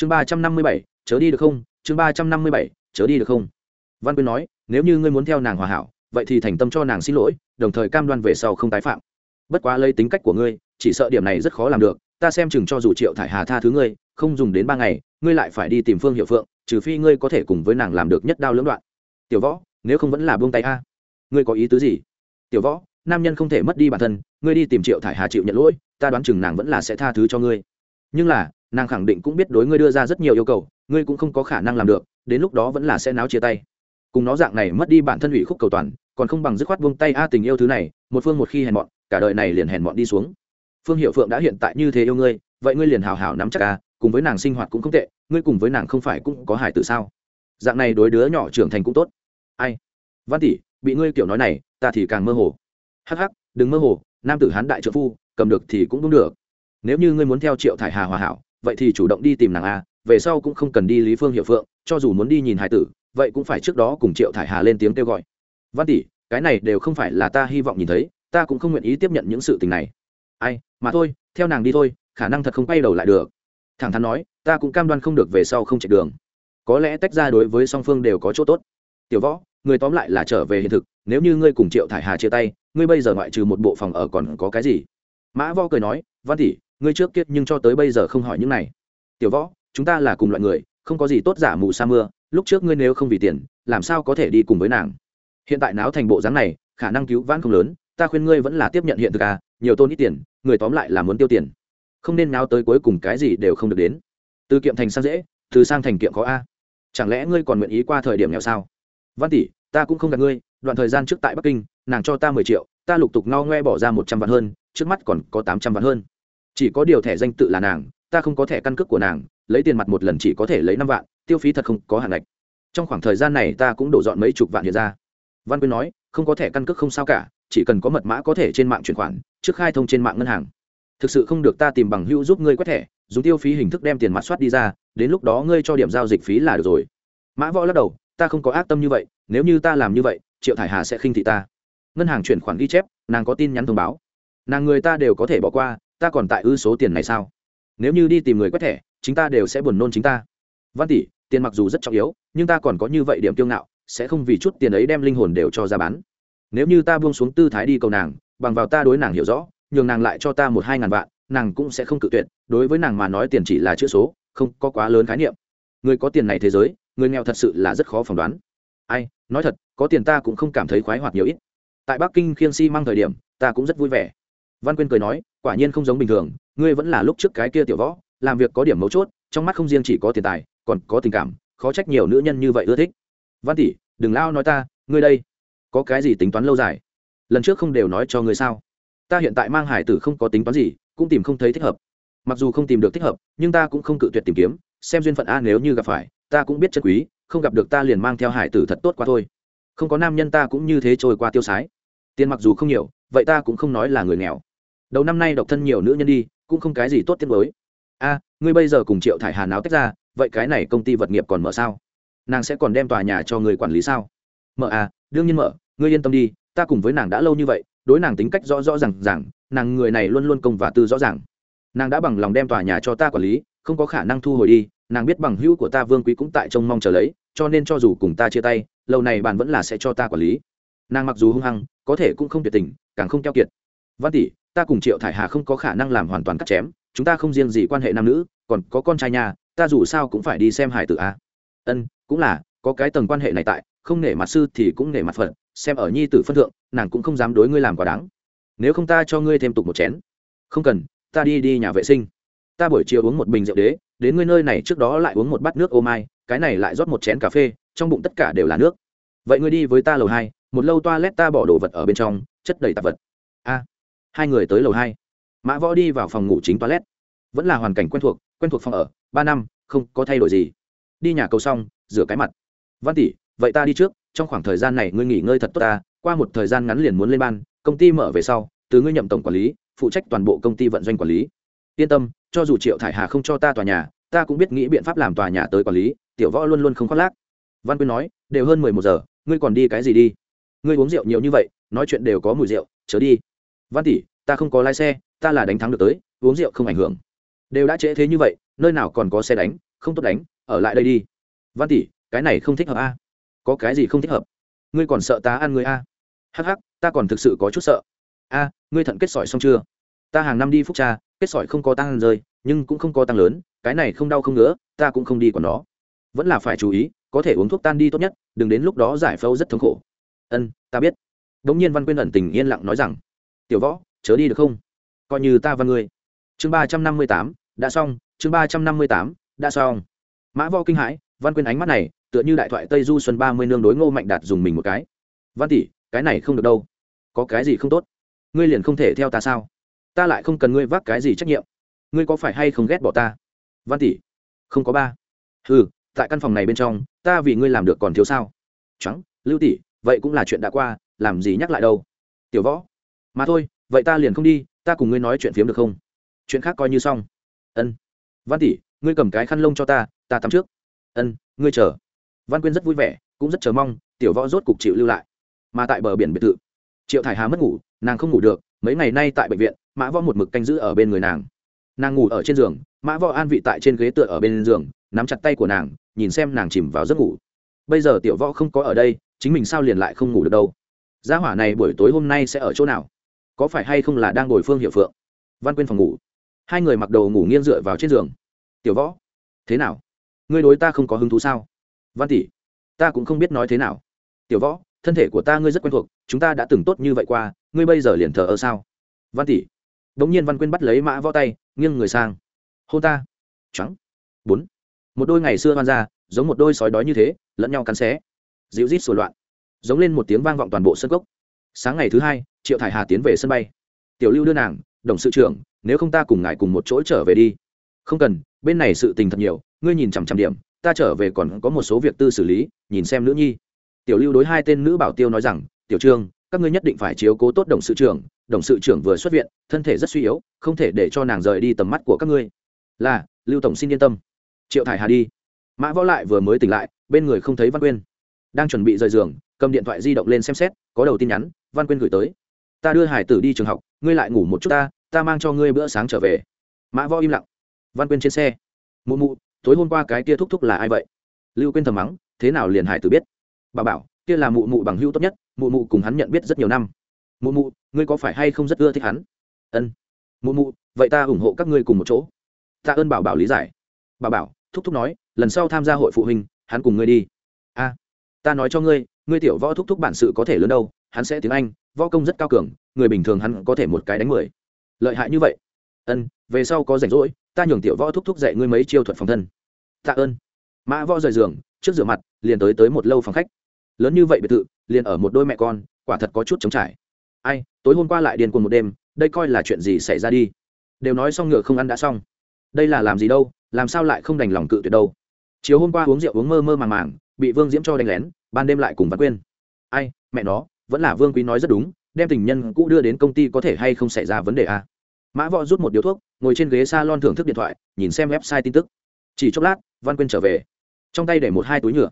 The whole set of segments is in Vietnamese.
chương ba trăm năm mươi bảy, chớ đi được không? Chương ba trăm năm mươi bảy, chớ đi được không? Văn quyên nói, nếu như ngươi muốn theo nàng hòa hảo, vậy thì thành tâm cho nàng xin lỗi, đồng thời cam đoan về sau không tái phạm. Bất quá lấy tính cách của ngươi, chỉ sợ điểm này rất khó làm được, ta xem chừng cho dù triệu thải hà tha thứ ngươi, không dùng đến ba ngày, ngươi lại phải đi tìm phương hiệu phượng, trừ phi ngươi có thể cùng với nàng làm được nhất đao lưỡng đoạn. Tiểu võ, nếu không vẫn là buông tay a. Ngươi có ý tứ gì? Tiểu võ, nam nhân không thể mất đi bản thân, ngươi đi tìm triệu thải hà chịu nhận lỗi, ta đoán chừng nàng vẫn là sẽ tha thứ cho ngươi. Nhưng là nàng khẳng định cũng biết đối ngươi đưa ra rất nhiều yêu cầu, ngươi cũng không có khả năng làm được, đến lúc đó vẫn là sẽ náo chia tay. Cùng nó dạng này mất đi bản thân ủy khúc cầu toàn, còn không bằng dứt khoát buông tay a tình yêu thứ này, một phương một khi hèn mọn, cả đời này liền hèn mọn đi xuống. Phương hiệu phượng đã hiện tại như thế yêu ngươi, vậy ngươi liền hào hào nắm chắc a, cùng với nàng sinh hoạt cũng không tệ, ngươi cùng với nàng không phải cũng có hải tử sao? Dạng này đối đứa nhỏ trưởng thành cũng tốt. Ai? Văn tỷ, bị ngươi kiểu nói này, ta thì càng mơ hồ. Hắc hắc, đừng mơ hồ, nam tử hán đại trợ phu, cầm được thì cũng đúng được. Nếu như ngươi muốn theo triệu thải hà hòa hảo vậy thì chủ động đi tìm nàng a, về sau cũng không cần đi lý phương hiệu phượng, cho dù muốn đi nhìn hải tử, vậy cũng phải trước đó cùng triệu thải hà lên tiếng kêu gọi. Văn tỷ, cái này đều không phải là ta hy vọng nhìn thấy, ta cũng không nguyện ý tiếp nhận những sự tình này. Ai, mà thôi, theo nàng đi thôi, khả năng thật không quay đầu lại được. Thẳng thắn nói, ta cũng cam đoan không được về sau không chạy đường. Có lẽ tách ra đối với song phương đều có chỗ tốt. Tiểu võ, người tóm lại là trở về hiện thực, nếu như ngươi cùng triệu thải hà chia tay, ngươi bây giờ ngoại trừ một bộ phòng ở còn có cái gì? Mã võ cười nói, văn tỷ ngươi trước kiết nhưng cho tới bây giờ không hỏi những này. Tiểu võ, chúng ta là cùng loại người, không có gì tốt giả mù sa mưa, lúc trước ngươi nếu không vì tiền, làm sao có thể đi cùng với nàng? Hiện tại náo thành bộ dáng này, khả năng cứu vãn không lớn, ta khuyên ngươi vẫn là tiếp nhận hiện thực à nhiều tôn ít tiền, người tóm lại là muốn tiêu tiền. Không nên náo tới cuối cùng cái gì đều không được đến. Từ kiệm thành sang dễ, từ sang thành kiệm khó a. Chẳng lẽ ngươi còn nguyện ý qua thời điểm nghèo sao? Văn tỷ, ta cũng không gặp ngươi, đoạn thời gian trước tại bắc kinh, nàng cho ta mười triệu, ta lục tục no ngoe bỏ ra một trăm vạn hơn, trước mắt còn có tám trăm vạn hơn chỉ có điều thẻ danh tự là nàng, ta không có thẻ căn cước của nàng, lấy tiền mặt một lần chỉ có thể lấy năm vạn, tiêu phí thật không có hạn ngạch. Trong khoảng thời gian này ta cũng đổ dọn mấy chục vạn hiện ra. Văn quyên nói, không có thẻ căn cước không sao cả, chỉ cần có mật mã có thể trên mạng chuyển khoản, trước khai thông trên mạng ngân hàng. Thực sự không được ta tìm bằng hữu giúp ngươi quét thẻ, dùng tiêu phí hình thức đem tiền mặt soát đi ra, đến lúc đó ngươi cho điểm giao dịch phí là được rồi. Mã võ lắc đầu, ta không có ác tâm như vậy, nếu như ta làm như vậy, triệu thải hà sẽ khinh thị ta. Ngân hàng chuyển khoản ghi chép, nàng có tin nhắn thông báo. Nàng người ta đều có thể bỏ qua ta còn tại ư số tiền này sao? Nếu như đi tìm người quét thẻ, chính ta đều sẽ buồn nôn chính ta. Văn tỷ, tiền mặc dù rất trọng yếu, nhưng ta còn có như vậy điểm kiêu ngạo, sẽ không vì chút tiền ấy đem linh hồn đều cho ra bán. Nếu như ta buông xuống tư thái đi cầu nàng, bằng vào ta đối nàng hiểu rõ, nhường nàng lại cho ta một hai ngàn vạn, nàng cũng sẽ không cự tuyệt, đối với nàng mà nói tiền chỉ là chữ số, không có quá lớn khái niệm. Người có tiền này thế giới, người nghèo thật sự là rất khó phỏng đoán. Ai, nói thật, có tiền ta cũng không cảm thấy khoái hoạt nhiều ít. Tại bắc kinh khiêng si mang thời điểm, ta cũng rất vui vẻ văn quyên cười nói, quả nhiên không giống bình thường, ngươi vẫn là lúc trước cái kia tiểu võ, làm việc có điểm mấu chốt, trong mắt không riêng chỉ có tiền tài, còn có tình cảm, khó trách nhiều nữ nhân như vậy ưa thích. Văn tỷ, đừng lao nói ta, ngươi đây, có cái gì tính toán lâu dài? Lần trước không đều nói cho ngươi sao? Ta hiện tại mang hải tử không có tính toán gì, cũng tìm không thấy thích hợp. Mặc dù không tìm được thích hợp, nhưng ta cũng không cự tuyệt tìm kiếm, xem duyên phận a nếu như gặp phải, ta cũng biết chất quý, không gặp được ta liền mang theo hải tử thật tốt qua thôi. Không có nam nhân ta cũng như thế trôi qua tiêu sái. Tiền mặc dù không nhiều, vậy ta cũng không nói là người nghèo đầu năm nay độc thân nhiều nữ nhân đi, cũng không cái gì tốt tiết mới a, ngươi bây giờ cùng triệu thải hà náo tách ra, vậy cái này công ty vật nghiệp còn mở sao? Nàng sẽ còn đem tòa nhà cho người quản lý sao? Mở à đương nhiên mở, ngươi yên tâm đi, ta cùng với nàng đã lâu như vậy, đối nàng tính cách rõ rõ r à n g rằng nàng người này luôn luôn công và tư rõ ràng. Nàng đã bằng lòng đem tòa nhà cho ta quản lý, không có khả năng thu hồi đi, nàng biết bằng hữu của ta vương quý cũng tại trông mong chờ lấy, cho nên cho dù cùng ta chia tay, lâu này bạn vẫn là sẽ cho ta quản lý. Nàng mặc dù hung hăng, có thể cũng không tuyệt tình, càng không keo kiệt. Văn tỷ ta cùng triệu thải hà không có khả năng làm hoàn toàn cắt chém, chúng ta không riêng gì quan hệ nam nữ, còn có con trai nhà, ta dù sao cũng phải đi xem hải tử a ân, cũng là, có cái tầng quan hệ này tại, không nể mặt sư thì cũng nể mặt phật xem ở nhi tử phân thượng, nàng cũng không dám đối ngươi làm quá đáng. Nếu không ta cho ngươi thêm tục một chén. Không cần, ta đi đi nhà vệ sinh. Ta buổi chiều uống một bình rượu đế, đến ngươi nơi này trước đó lại uống một bát nước ô mai, cái này lại rót một chén cà phê, trong bụng tất cả đều là nước. Vậy ngươi đi với ta lầu hai, một lâu toilet ta bỏ đồ vật ở bên trong, chất đầy tạp vật hai người tới lầu hai. Mã võ đi vào phòng ngủ chính toilet. Vẫn là hoàn cảnh quen thuộc quen thuộc phòng ở, ba năm, không có thay đổi gì. Đi nhà cầu xong, rửa cái mặt. Văn tỷ, vậy ta đi trước, trong khoảng thời gian này ngươi nghỉ ngơi thật tốt ta, qua một thời gian ngắn liền muốn lên ban, công ty mở về sau, từ ngươi nhậm tổng quản lý, phụ trách toàn bộ công ty vận doanh quản lý. Yên tâm, cho dù triệu thải hà không cho ta tòa nhà, ta cũng biết nghĩ biện pháp làm tòa nhà tới quản lý, tiểu võ luôn luôn không khoác lác. Văn quyên nói, đều hơn mười một giờ, ngươi còn đi cái gì đi? Ngươi uống rượu nhiều như vậy, nói chuyện đều có mùi rượu, chớ đi văn tỷ ta không có lái xe ta là đánh thắng được tới uống rượu không ảnh hưởng. Đều đã trễ thế như vậy nơi nào còn có xe đánh không tốt đánh ở lại đây đi. Văn tỷ cái này không thích hợp a. Có cái gì không thích hợp? Ngươi còn sợ ta ăn người a? Hắc hắc ta còn thực sự có chút sợ. A ngươi thận kết sỏi xong chưa? Ta hàng năm đi phúc tra, kết sỏi không có tăng rơi nhưng cũng không có tăng lớn cái này không đau không nữa ta cũng không đi còn nó. Vẫn là phải chú ý có thể uống thuốc tan đi tốt nhất đừng đến lúc đó giải phẫu rất thống khổ. Ân ta biết. Đ ỗ n g nhiên văn quyên ẩn tình yên lặng nói rằng tiểu võ, chớ đi được không? Coi như ta và ngươi. Chương ba trăm năm mươi tám, đã xong. Chương ba trăm năm mươi tám, đã xong. Mã võ kinh hãi, văn quyên ánh mắt này, tựa như đại thoại tây du xuân ba mươi nương đối ngô mạnh đạt dùng mình một cái. Văn tỷ, cái này không được đâu. Có cái gì không tốt? Ngươi liền không thể theo ta sao? Ta lại không cần ngươi vác cái gì trách nhiệm. Ngươi có phải hay không ghét bỏ ta? Văn tỷ, không có ba. Ừ tại căn phòng này bên trong, ta vì ngươi làm được còn thiếu sao? Trắng, lưu tỷ, vậy cũng là chuyện đã qua, làm gì nhắc lại đâu? Tiểu võ mà thôi, vậy ta liền không đi, ta cùng ngươi nói chuyện phiếm được không? Chuyện khác coi như xong. Ân. Văn tỷ, ngươi cầm cái khăn lông cho ta ta tắm trước. Ân, ngươi chờ. Văn quyên rất vui vẻ, cũng rất chờ mong, tiểu võ rốt cục chịu lưu lại. Mà tại bờ biển biệt thự, triệu thải hà mất ngủ, nàng không ngủ được, mấy ngày nay tại bệnh viện, mã võ một mực canh giữ ở bên người nàng. Nàng ngủ ở trên giường, mã võ an vị tại trên ghế tựa ở bên giường, nắm chặt tay của nàng, nhìn xem nàng chìm vào giấc ngủ. Bây giờ tiểu võ không có ở đây, chính mình sao liền lại không ngủ được đâu? Gia hỏa này buổi tối hôm nay sẽ ở chỗ nào? Có phải hay không là đang ngồi phương hiệu phượng? Văn quyên phòng ngủ. Hai người mặc đồ ngủ nghiêng dựa vào trên giường. Tiểu võ, thế nào? Ngươi đối ta không có hứng thú sao? Văn tỷ, ta cũng không biết nói thế nào. Tiểu võ, thân thể của ta ngươi rất quen thuộc, chúng ta đã từng tốt như vậy qua, ngươi bây giờ liền thờ ơ sao? Văn tỷ đ ỗ n g nhiên văn quyên bắt lấy mã võ tay, nghiêng người sang. Hô ta. Trắng. Bốn. Một đôi ngày xưa hoan ra, giống một đôi sói đói như thế, lẫn nhau cắn xé. Dịu rít sủa loạn. Giống lên một tiếng vang vọng toàn bộ sân cốc. Sáng ngày thứ hai triệu thải hà tiến về sân bay. Tiểu lưu đưa nàng, đồng sự trưởng, nếu không ta cùng ngài cùng một chỗ trở về đi. Không cần, bên này sự tình thật nhiều, ngươi nhìn chằm chằm điểm, ta trở về còn có một số việc tư xử lý, nhìn xem nữ nhi. Tiểu lưu đối hai tên nữ bảo tiêu nói rằng, tiểu trương, các ngươi nhất định phải chiếu cố tốt đồng sự trưởng, đồng sự trưởng vừa xuất viện, thân thể rất suy yếu, không thể để cho nàng rời đi tầm mắt của các ngươi. Là, lưu tổng xin yên tâm. Triệu thải hà đi. Mã võ lại vừa mới tỉnh lại, bên người không thấy văn quyên. Đang chuẩn bị rời giường, cầm điện thoại di động lên xem xét, có đầu tin nhắn, văn quyên gửi tới ta đưa hải tử đi trường học, ngươi lại ngủ một chút ta ta mang cho ngươi bữa sáng trở về. Mã võ im lặng. Văn quyên trên xe. Mụ mụ, tối hôm qua cái kia thúc thúc là ai vậy? Lưu quên thầm mắng, thế nào liền hải tử biết? Bà bảo, kia là mụ mụ bằng hữu tốt nhất, mụ mụ cùng hắn nhận biết rất nhiều năm. Mụ mụ, ngươi có phải hay không rất ưa thích hắn? Ân. Mụ mụ, vậy ta ủng hộ các ngươi cùng một chỗ. Ta ơn bảo bảo lý giải. Bà bảo, thúc thúc nói, lần sau tham gia hội phụ huynh, hắn cùng ngươi đi. A, ta nói cho ngươi ngươi tiểu võ thúc thúc bản sự có thể lớn đâu, hắn sẽ tiếng anh võ công rất cao cường, người bình thường hắn có thể một cái đánh mười. Lợi hại như vậy? Ân, về sau có rảnh rỗi, ta nhường tiểu võ thúc thúc dạy ngươi mấy chiêu thuật phòng thân. Tạ ơn. Mã võ rời giường, trước rửa mặt, liền tới tới một lâu phòng khách. Lớn như vậy biệt thự, liền ở một đôi mẹ con, quả thật có chút chống trải. Ai, tối hôm qua lại điền cùng một đêm, đây coi là chuyện gì xảy ra đi? Đều nói xong ngựa không ăn đã xong. Đây là làm gì đâu, làm sao lại không đành lòng cự tuyệt đâu? Chiều hôm qua uống rượu uống mơ mơ màng màng, bị vương diễm cho đánh lén, ban đêm lại cùng văn quên ai, mẹ nó vẫn là vương quý nói rất đúng, đem tình nhân cũ đưa đến công ty có thể hay không xảy ra vấn đề à. mã võ rút một điếu thuốc, ngồi trên ghế s a lon thưởng thức điện thoại, nhìn xem website tin tức. Chỉ chốc lát, văn quyên trở về. Trong tay để một hai túi nhựa.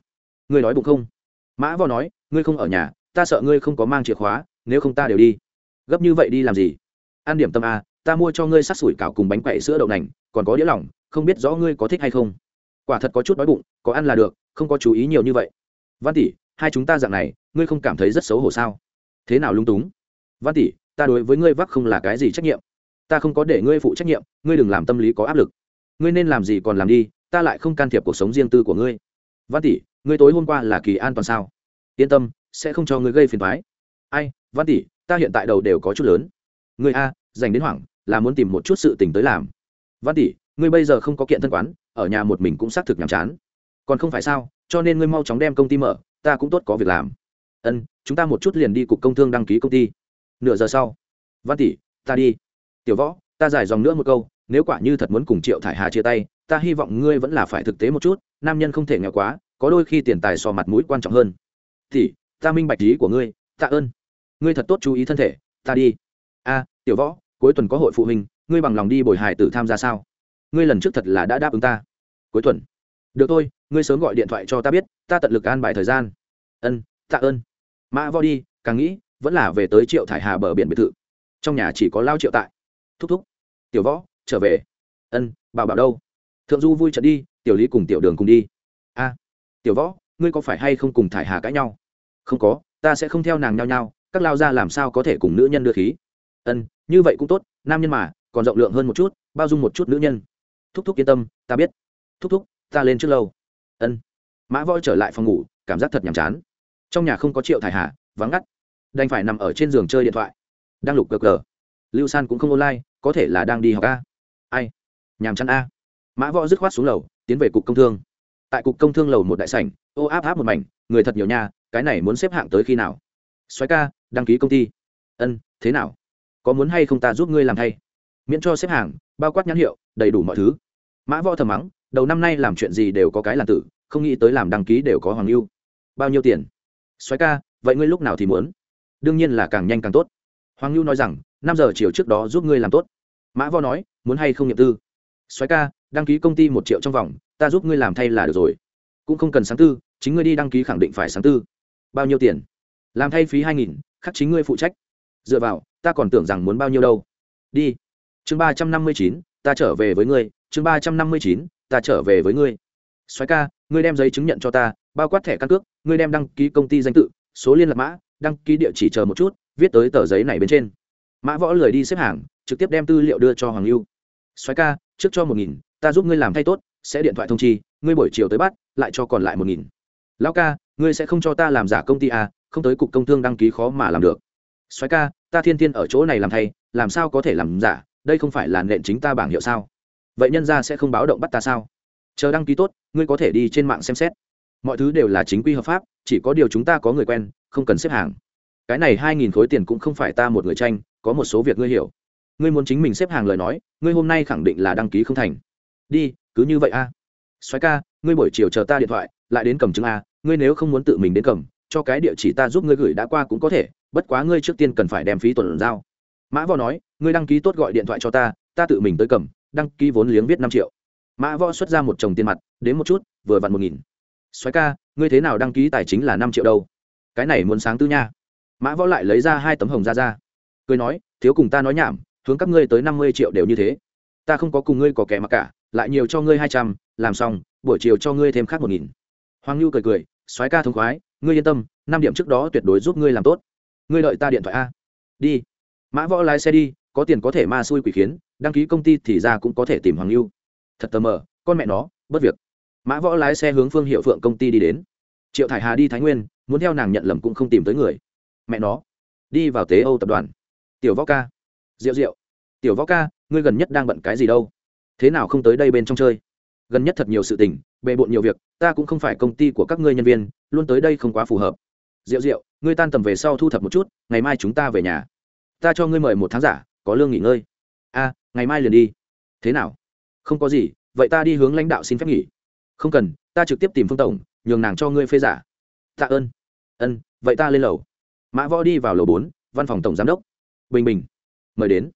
Ngươi nói bụng không? Mã võ nói, ngươi không ở nhà, ta sợ ngươi không có mang chìa khóa, nếu không ta đều đi. Gấp như vậy đi làm gì? Ăn điểm tâm a ta mua cho ngươi sát sủi cảo cùng bánh quậy sữa đậu nành, còn có đĩa lỏng, không biết rõ ngươi có thích hay không. Quả thật có chút đói bụng, có ăn là được, không có chú ý nhiều như vậy. Văn tỷ hai chúng ta dạng này, ngươi không cảm thấy rất xấu hổ sao? Thế nào lung túng? Văn tỷ, ta đối với ngươi vắc không là cái gì trách nhiệm. Ta không có để ngươi phụ trách nhiệm, ngươi đừng làm tâm lý có áp lực. Ngươi nên làm gì còn làm đi, ta lại không can thiệp cuộc sống riêng tư của ngươi. Văn tỷ, ngươi tối hôm qua là kỳ an toàn sao? Yên tâm, sẽ không cho ngươi gây phiền thoái ai, văn tỷ, ta hiện tại đầu đều có chút lớn. Ngươi a, dành đến hoảng, là muốn tìm một chút sự tình tới làm. Văn tỷ, ngươi bây giờ không có kiện thân quán, ở nhà một mình cũng xác thực nhàm chán. Còn không phải sao, cho nên ngươi mau chóng đem công ty mở ta cũng tốt có việc làm. Ân chúng ta một chút liền đi cục công thương đăng ký công ty. Nửa giờ sau văn tỷ ta đi. Tiểu võ ta giải dòng nữa một câu nếu quả như thật muốn cùng triệu thải hà chia tay ta hy vọng ngươi vẫn là phải thực tế một chút nam nhân không thể nghèo quá có đôi khi tiền tài so mặt mũi quan trọng hơn. Tỷ, ta minh bạch ý của ngươi tạ ơn. Ngươi thật tốt chú ý thân thể ta đi. A tiểu võ cuối tuần có hội phụ huynh ngươi bằng lòng đi bồi hài tử tham gia sao? Ngươi lần trước thật là đã đáp ứng ta. Cuối tuần. Được thôi ngươi sớm gọi điện thoại cho ta biết, ta tận lực an bài thời gian. Ân, tạ ơn. Mã vo đi, càng nghĩ, vẫn là về tới triệu thải hà bờ biển biệt thự. Trong nhà chỉ có lao triệu tại. Thúc thúc, tiểu võ, trở về. Ân, bảo bảo đâu? Thượng du vui trận đi, tiểu lý cùng tiểu đường cùng đi. A, tiểu võ, ngươi có phải hay không cùng thải hà cãi nhau? Không có, ta sẽ không theo nàng nhau nhau các lao ra làm sao có thể cùng nữ nhân đưa khí? Ân, như vậy cũng tốt, nam nhân mà, còn rộng lượng hơn một chút, bao dung một chút nữ nhân. Thúc thúc yên tâm, ta biết. Thúc thúc, ta lên trước lâu ân mã võ trở lại phòng ngủ cảm giác thật nhàm chán trong nhà không có triệu thải hà vắng ngắt đành phải nằm ở trên giường chơi điện thoại đang lục cờ cờ lưu san cũng không online có thể là đang đi học a ai nhàm chán a mã võ dứt khoát xuống lầu tiến về cục công thương tại cục công thương lầu một đại sảnh ô áp áp một mảnh người thật nhiều nha cái này muốn xếp hạng tới khi nào xoáy ca đăng ký công ty ân thế nào có muốn hay không ta giúp ngươi làm thay miễn cho xếp hàng bao quát nhãn hiệu đầy đủ mọi thứ mã võ thầm mắng đầu năm nay làm chuyện gì đều có cái là tử, không nghĩ tới làm đăng ký đều có hoàng lưu bao nhiêu tiền? Xoáy ca, vậy ngươi lúc nào thì muốn? Đương nhiên là càng nhanh càng tốt. Hoàng lưu nói rằng, năm giờ chiều trước đó giúp ngươi làm tốt. Mã vo nói, muốn hay không nghiệm tư? Xoáy ca, đăng ký công ty một triệu trong vòng, ta giúp ngươi làm thay là được rồi. Cũng không cần sáng tư, chính ngươi đi đăng ký khẳng định phải sáng tư. Bao nhiêu tiền? Làm thay phí hai nghìn, khắc chính ngươi phụ trách. Dựa vào, ta còn tưởng rằng muốn bao nhiêu đâu. Đi. Chương ba trăm năm mươi chín, ta trở về với ngươi. Chương ba trăm năm mươi chín ta trở về với ngươi. Xoáy ca, ngươi đem giấy chứng nhận cho ta, bao quát thẻ căn cước, ngươi đem đăng ký công ty danh tự, số liên lạc mã, đăng ký địa chỉ chờ một chút, viết tới tờ giấy này bên trên. Mã võ lười đi xếp hàng, trực tiếp đem tư liệu đưa cho hoàng lưu. Xoáy ca, trước cho một nghìn, ta giúp ngươi làm thay tốt, sẽ điện thoại thông chi, ngươi buổi chiều tới bắt, lại cho còn lại một nghìn. Lão ca, ngươi sẽ không cho ta làm giả công ty à không tới cục công thương đăng ký khó mà làm được. Xoáy ca, ta thiên thiên ở chỗ này làm thay, làm sao có thể làm giả, đây không phải là nện chính ta bảng hiệu sao? Vậy nhân ra sẽ không báo động bắt ta sao? Chờ đăng ký tốt, ngươi có thể đi trên mạng xem xét. Mọi thứ đều là chính quy hợp pháp, chỉ có điều chúng ta có người quen, không cần xếp hàng. Cái này hai nghìn khối tiền cũng không phải ta một người tranh, có một số việc ngươi hiểu. Ngươi muốn chính mình xếp hàng lời nói, ngươi hôm nay khẳng định là đăng ký không thành. Đi, cứ như vậy a. À. xoáy ca, ngươi buổi chiều chờ ta điện thoại, lại đến cầm chứng a, ngươi nếu không muốn tự mình đến cầm, cho cái địa chỉ ta giúp ngươi gửi đã qua cũng có thể, bất quá ngươi trước tiên cần phải đem phí tuần giao. Mã võ nói, ngươi đăng ký tốt gọi điện thoại cho ta ta tự mình tới cầm đăng ký vốn liếng viết năm triệu. Mã võ xuất ra một chồng tiền mặt, đến một chút, vừa vặn một nghìn. Xoáy ca, ngươi thế nào đăng ký tài chính là năm triệu đâu? Cái này muốn sáng tư nha. Mã võ lại lấy ra hai tấm hồng ra ra. Cười nói, thiếu cùng ta nói nhảm, hướng các ngươi tới năm mươi triệu đều như thế. Ta không có cùng ngươi có kẻ mặc cả, lại nhiều cho ngươi hai trăm, làm xong, buổi chiều cho ngươi thêm khác một nghìn. Hoàng lưu cười cười, soái ca thống khoái, ngươi yên tâm, năm điểm trước đó tuyệt đối giúp ngươi làm tốt. Ngươi đợi ta điện thoại a. Đi. Mã võ lái xe đi, có tiền có thể ma xui quỷ khiến đăng ký công ty thì ra cũng có thể tìm hoàng lưu. Thật tờ mờ, con mẹ nó, bất việc. Mã võ lái xe hướng phương hiệu phượng công ty đi đến. Triệu thải hà đi thái nguyên, muốn theo nàng nhận lầm cũng không tìm tới người. Mẹ nó, đi vào tế âu tập đoàn. Tiểu võ ca. Rượu rượu tiểu võ ca, ngươi gần nhất đang bận cái gì đâu? Thế nào không tới đây bên trong chơi? Gần nhất thật nhiều sự tình, bề bộn nhiều việc, ta cũng không phải công ty của các ngươi nhân viên, luôn tới đây không quá phù hợp. Rượu rượu ngươi tan tầm về sau thu thập một chút, ngày mai chúng ta về nhà. Ta cho ngươi mời một tháng giả, có lương nghỉ ngơi a, ngày mai liền đi. Thế nào? Không có gì, vậy ta đi hướng lãnh đạo xin phép nghỉ. Không cần, ta trực tiếp tìm phương tổng, nhường nàng cho ngươi phê giả. Tạ ơn. Ân, vậy ta lên lầu. Mã võ đi vào lầu bốn, văn phòng tổng giám đốc. Bình bình, mời đến.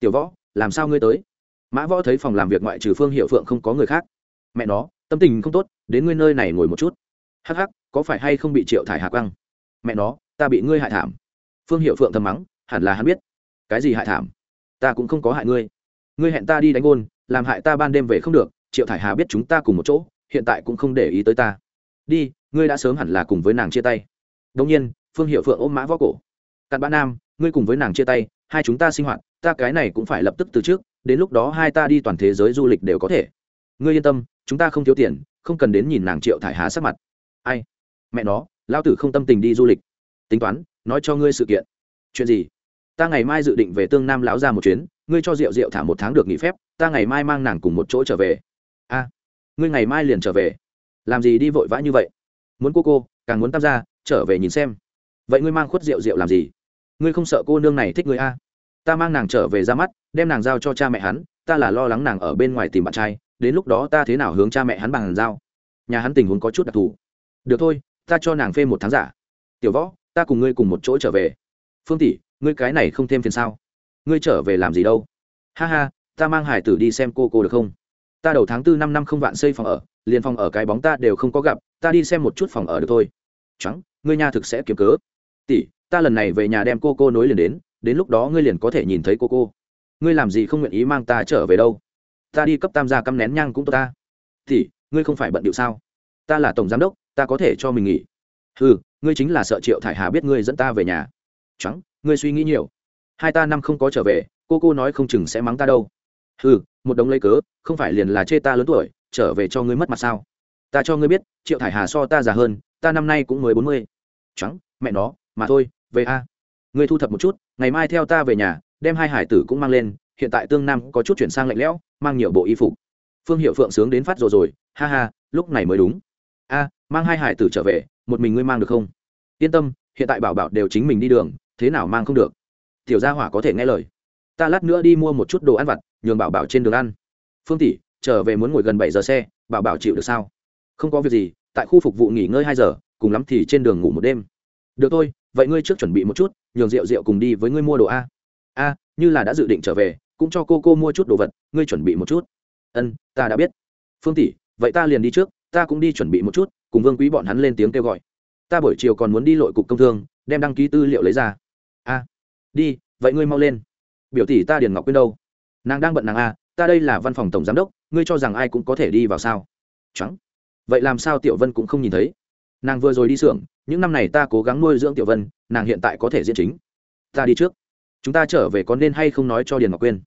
Tiểu võ, làm sao ngươi tới? Mã võ thấy phòng làm việc ngoại trừ phương hiệu phượng không có người khác. Mẹ nó, tâm tình không tốt, đến ngươi nơi này ngồi một chút. Hắc hắc, có phải hay không bị triệu thải hạ quăng? Mẹ nó, ta bị ngươi hại thảm. Phương hiệu phượng thầm mắng, hẳn là hắn biết. Cái gì hại thảm? Ta cũng không có hại ngươi. Ngươi hẹn ta đi đánh ôn làm hại ta ban đêm về không được, triệu thải hà biết chúng ta cùng một chỗ, hiện tại cũng không để ý tới ta. Đi, ngươi đã sớm hẳn là cùng với nàng chia tay. Đông nhiên, phương hiệu phượng ôm mã võ cổ. Cặn bã nam, ngươi cùng với nàng chia tay, hai chúng ta sinh hoạt, ta cái này cũng phải lập tức từ trước, đến lúc đó hai ta đi toàn thế giới du lịch đều có thể. Ngươi yên tâm, chúng ta không thiếu tiền, không cần đến nhìn nàng triệu thải hà sắc mặt. Ai? Mẹ nó lao tử không tâm tình đi du lịch. Tính toán, nói cho ngươi sự kiện. Chuyện gì? Ta ngày mai dự định về tương nam lão ra một chuyến, ngươi cho rượu rượu thả một tháng được nghỉ phép, ta ngày mai mang nàng cùng một chỗ trở về. A, ngươi ngày mai liền trở về. Làm gì đi vội vã như vậy? Muốn cô cô, càng muốn tam gia, trở về nhìn xem. Vậy ngươi mang khuất rượu rượu làm gì? Ngươi không sợ cô nương này thích ngươi a? Ta mang nàng trở về ra mắt, đem nàng giao cho cha mẹ hắn, ta là lo lắng nàng ở bên ngoài tìm bạn trai, đến lúc đó ta thế nào hướng cha mẹ hắn bằng giao? Nhà hắn tình huống có chút đặc thù. Được thôi, ta cho nàng phê một tháng giả. Tiểu võ, ta cùng ngươi cùng một chỗ trở về. Phương tỷ ngươi cái này không thêm phiền sao? Ngươi trở về làm gì đâu? Ha ha ta mang hải tử đi xem cô cô được không? Ta đầu tháng tư năm năm không vạn xây phòng ở liền phòng ở cái bóng ta đều không có gặp ta đi xem một chút phòng ở được thôi. Trắng ngươi nhà thực sẽ kiếm cớ. Tỷ ta lần này về nhà đem cô cô nối liền đến đến lúc đó ngươi liền có thể nhìn thấy cô cô. Ngươi làm gì không nguyện ý mang ta trở về đâu? Ta đi cấp tam gia căm nén nhang cũng tốt ta. Tỷ, ngươi không phải bận điệu sao? Ta là tổng giám đốc ta có thể cho mình nghỉ. Ừ ngươi chính là sợ triệu thải hà biết ngươi dẫn ta về nhà trắng, ngươi suy nghĩ nhiều. Hai ta năm không có trở về, cô cô nói không chừng sẽ mắng ta đâu. Ừ một đống lấy cớ, không phải liền là chê ta lớn tuổi, trở về cho ngươi mất mặt sao? Ta cho ngươi biết, triệu thải hà so ta già hơn, ta năm nay cũng mới bốn mươi. Trắng, mẹ nó, mà thôi, về a. Ngươi thu thập một chút, ngày mai theo ta về nhà, đem hai hải tử cũng mang lên, hiện tại tương nam có chút chuyển sang lạnh lẽo, mang nhiều bộ y phục. Phương hiệu phượng sướng đến phát rồi rồi, ha ha, lúc này mới đúng. A, mang hai hải tử trở về, một mình ngươi mang được không? Yên tâm, hiện tại bảo bảo đều chính mình đi đường thế nào mang không được? Tiểu gia hỏa có thể nghe lời. Ta lát nữa đi mua một chút đồ ăn vặt, nhường bảo bảo trên đường ăn. Phương tỷ, trở về muốn ngồi gần bảy giờ xe, bảo bảo chịu được sao? Không có việc gì, tại khu phục vụ nghỉ ngơi hai giờ, cùng lắm thì trên đường ngủ một đêm. Được thôi, vậy ngươi trước chuẩn bị một chút, nhường rượu rượu cùng đi với ngươi mua đồ a. A, như là đã dự định trở về, cũng cho cô cô mua chút đồ vật, ngươi chuẩn bị một chút. Ân, ta đã biết. Phương tỷ, vậy ta liền đi trước, ta cũng đi chuẩn bị một chút, cùng vương quý bọn hắn lên tiếng kêu gọi. Ta buổi chiều còn muốn đi lội cục công thương, đem đăng ký tư liệu lấy ra a đi, vậy ngươi mau lên. Biểu tỷ ta điền ngọc quyên đâu? Nàng đang bận nàng a ta đây là văn phòng tổng giám đốc, ngươi cho rằng ai cũng có thể đi vào sao? Trắng vậy làm sao tiểu vân cũng không nhìn thấy? Nàng vừa rồi đi xưởng, những năm này ta cố gắng nuôi dưỡng tiểu vân, nàng hiện tại có thể diễn chính. Ta đi trước. Chúng ta trở về có nên hay không nói cho điền ngọc quyên?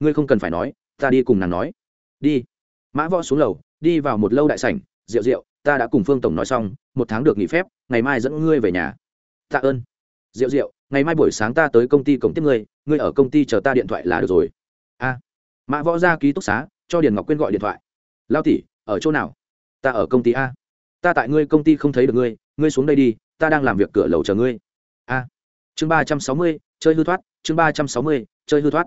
Ngươi không cần phải nói, ta đi cùng nàng nói. Đi. Mã võ xuống lầu, đi vào một lâu đại sảnh, rượu rượu, ta đã cùng phương tổng nói xong, một tháng được nghỉ phép, ngày mai dẫn ngươi về nhà. Tạ ơn. Rượu rượu ngày mai buổi sáng ta tới công ty cổng tiếp ngươi ngươi ở công ty chờ ta điện thoại là được rồi. A, mã võ ra ký túc xá, cho điền ngọc quyên gọi điện thoại. Lao tỷ, ở chỗ nào? Ta ở công ty a. Ta tại ngươi công ty không thấy được ngươi ngươi xuống đây đi, ta đang làm việc cửa lầu chờ ngươi. A. Chương ba trăm sáu mươi, chơi hư thoát, chương ba trăm sáu mươi, chơi hư thoát.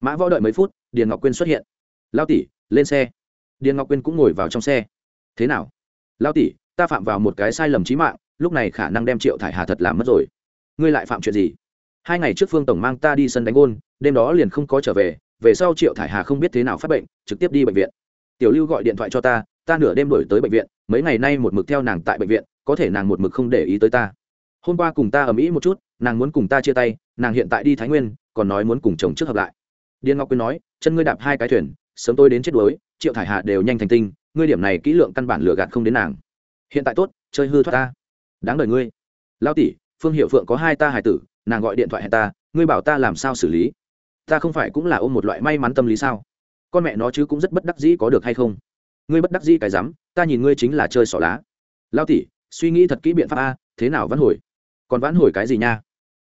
Mã võ đợi mấy phút, điền ngọc quyên xuất hiện. Lao tỷ, lên xe. Điền ngọc quyên cũng ngồi vào trong xe. Thế nào? Lao tỷ, ta phạm vào một cái sai lầm trí mạng, lúc này khả năng đem triệu thải hà thật làm mất rồi ngươi lại phạm chuyện gì? Hai ngày trước phương tổng mang ta đi sân đánh gôn, đêm đó liền không có trở về về sau triệu thải hà không biết thế nào phát bệnh, trực tiếp đi bệnh viện. Tiểu lưu gọi điện thoại cho ta ta nửa đêm đổi tới bệnh viện, mấy ngày nay một mực theo nàng tại bệnh viện, có thể nàng một mực không để ý tới ta. Hôm qua cùng ta ở mỹ một chút, nàng muốn cùng ta chia tay, nàng hiện tại đi thái nguyên, còn nói muốn cùng chồng trước hợp lại. Điên ngọc quyên nói, chân ngươi đạp hai cái thuyền, sớm tôi đến chết đuối, triệu thải Hà đều nhanh thành tinh, ngươi điểm này kỹ lượng căn bản lừa gạt không đến nàng. Hiện tại tốt, chơi hư thoát ta. Đáng đời ngươi. Lao tỷ phương hiệu phượng có hai ta hài tử, nàng gọi điện thoại hẹn ta, ngươi bảo ta làm sao xử lý? Ta không phải cũng là ôm một loại may mắn tâm lý sao? Con mẹ nó chứ cũng rất bất đắc dĩ có được hay không? Ngươi bất đắc dĩ cái rắm, ta nhìn ngươi chính là chơi xỏ lá. Lao tỷ, suy nghĩ thật kỹ biện pháp a, thế nào vãn hồi? Còn vãn hồi cái gì nha?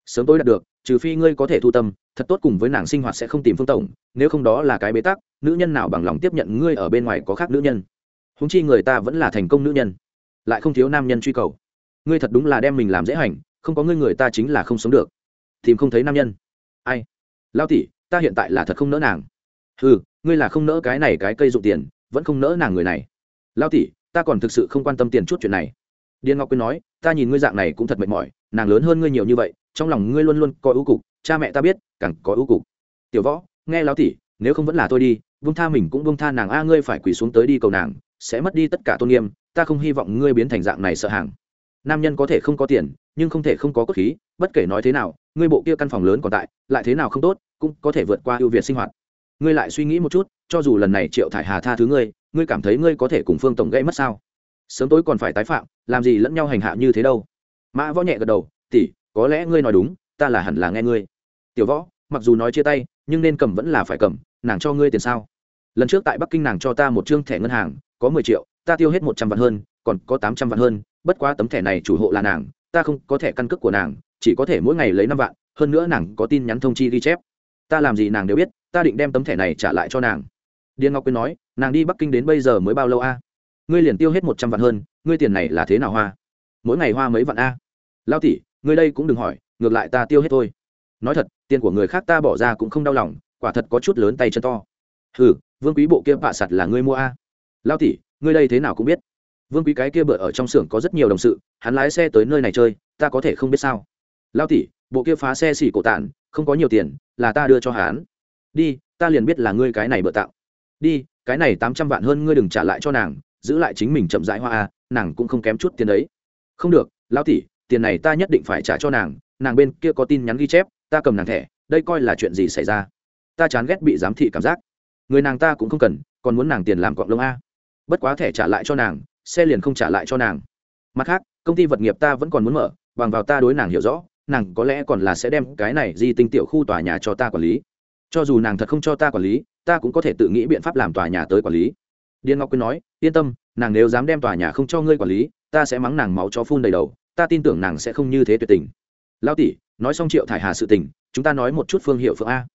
Sớm tôi đạt được, trừ phi ngươi có thể thu tâm, thật tốt cùng với nàng sinh hoạt sẽ không tìm phương tổng, nếu không đó là cái bế tắc, nữ nhân nào bằng lòng tiếp nhận ngươi ở bên ngoài có khác nữ nhân? Húng chi người ta vẫn là thành công nữ nhân, lại không thiếu nam nhân truy cầu. Ngươi thật đúng là đem mình làm dễ hành không có ngươi người ta chính là không sống được. Tìm không thấy nam nhân. Ai? Lao tỷ, ta hiện tại là thật không nỡ nàng. Ừ ngươi là không nỡ cái này cái cây dụng tiền, vẫn không nỡ nàng người này. Lao tỷ, ta còn thực sự không quan tâm tiền chút chuyện này. Điền ngọc quyên nói, ta nhìn ngươi dạng này cũng thật mệt mỏi, nàng lớn hơn ngươi nhiều như vậy, trong lòng ngươi luôn luôn có ưu cục, cha mẹ ta biết, càng có ưu cục. Tiểu võ, nghe lao tỷ, nếu không vẫn là tôi đi vung tha mình cũng vung tha nàng a, ngươi phải quỳ xuống tới đi cầu nàng, sẽ mất đi tất cả tôn nghiêm, ta không hy vọng ngươi biến thành dạng này sợ hàng nam nhân có thể không có tiền, nhưng không thể không có cốt khí, bất kể nói thế nào, ngươi bộ kia căn phòng lớn còn tại, lại thế nào không tốt, cũng có thể vượt qua ưu việt sinh hoạt. Ngươi lại suy nghĩ một chút, cho dù lần này triệu thải hà tha thứ ngươi ngươi cảm thấy ngươi có thể cùng phương tổng gây mất sao? Sớm tối còn phải tái phạm, làm gì lẫn nhau hành hạ như thế đâu? Mã võ nhẹ gật đầu tỉ có lẽ ngươi nói đúng, ta là hẳn là nghe ngươi. Tiểu võ, mặc dù nói chia tay, nhưng nên cầm vẫn là phải cầm, nàng cho ngươi tiền sao? Lần trước tại bắc kinh nàng cho ta một chương thẻ ngân hàng, có mười triệu, ta tiêu hết một trăm vạn hơn, còn có tám trăm vạn hơn bất quá tấm thẻ này chủ hộ là nàng, ta không có thẻ căn cước của nàng, chỉ có thể mỗi ngày lấy năm vạn, hơn nữa nàng có tin nhắn thông chi ghi chép. Ta làm gì nàng đều biết, ta định đem tấm thẻ này trả lại cho nàng. Điền ngọc quyên nói, nàng đi bắc kinh đến bây giờ mới bao lâu a? Ngươi liền tiêu hết một trăm vạn hơn, ngươi tiền này là thế nào hoa? Mỗi ngày hoa mấy vạn a? Lao tỷ, ngươi đây cũng đừng hỏi, ngược lại ta tiêu hết thôi. Nói thật, tiền của người khác ta bỏ ra cũng không đau lòng, quả thật có chút lớn tay chân to. Ừ vương quý bộ kia bạ sặt là ngươi mua a? Lao tỷ, ngươi đây thế nào cũng biết vương quý cái kia bựa ở trong xưởng có rất nhiều đồng sự, hắn lái xe tới nơi này chơi, ta có thể không biết sao. Lao tỷ, bộ kia phá xe xỉ cổ tản, không có nhiều tiền, là ta đưa cho hắn. Đi, ta liền biết là ngươi cái này bựa tạo đi, cái này tám trăm vạn hơn ngươi đừng trả lại cho nàng, giữ lại chính mình chậm rãi hoa a nàng cũng không kém chút tiền đấy. Không được, lao tỷ, tiền này ta nhất định phải trả cho nàng nàng bên kia có tin nhắn ghi chép, ta cầm nàng thẻ, đây coi là chuyện gì xảy ra. Ta chán ghét bị giám thị cảm giác. Người nàng ta cũng không cần, còn muốn nàng tiền làm cọng lông a. Bất quá thẻ trả lại cho nàng xe liền không trả lại cho nàng. Mặt khác, công ty vật nghiệp ta vẫn còn muốn mở, bằng vào ta đối nàng hiểu rõ, nàng có lẽ còn là sẽ đem cái này di tinh tiểu khu tòa nhà cho ta quản lý. Cho dù nàng thật không cho ta quản lý, ta cũng có thể tự nghĩ biện pháp làm tòa nhà tới quản lý. Điên ngọc quyên nói, yên tâm, nàng nếu dám đem tòa nhà không cho ngươi quản lý, ta sẽ mắng nàng máu cho phun đầy đầu, ta tin tưởng nàng sẽ không như thế tuyệt tình. Lao tỷ, nói xong triệu thải hà sự tình, chúng ta nói một chút phương hiệu phượng a.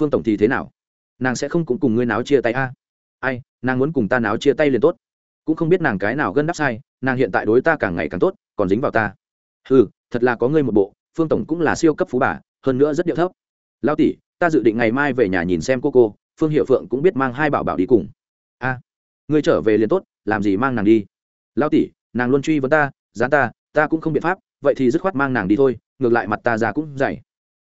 Phương tổng thì thế nào? Nàng sẽ không cũng cùng ngươi náo chia tay a. Ai, nàng muốn cùng ta náo chia tay liền tốt cũng không biết nàng cái nào gân đắp sai, nàng hiện tại đối ta càng ngày càng tốt, còn dính vào ta. Ừ thật là có ngươi một bộ, phương tổng cũng là siêu cấp phú bà, hơn nữa rất điệu thấp. Lao tỷ, ta dự định ngày mai về nhà nhìn xem cô cô, phương hiệu phượng cũng biết mang hai bảo bảo đi cùng. A, ngươi trở về liền tốt, làm gì mang nàng đi? Lao tỷ, nàng luôn truy vấn ta, dán ta ta cũng không biện pháp, vậy thì dứt khoát mang nàng đi thôi, ngược lại mặt ta già cũng dày.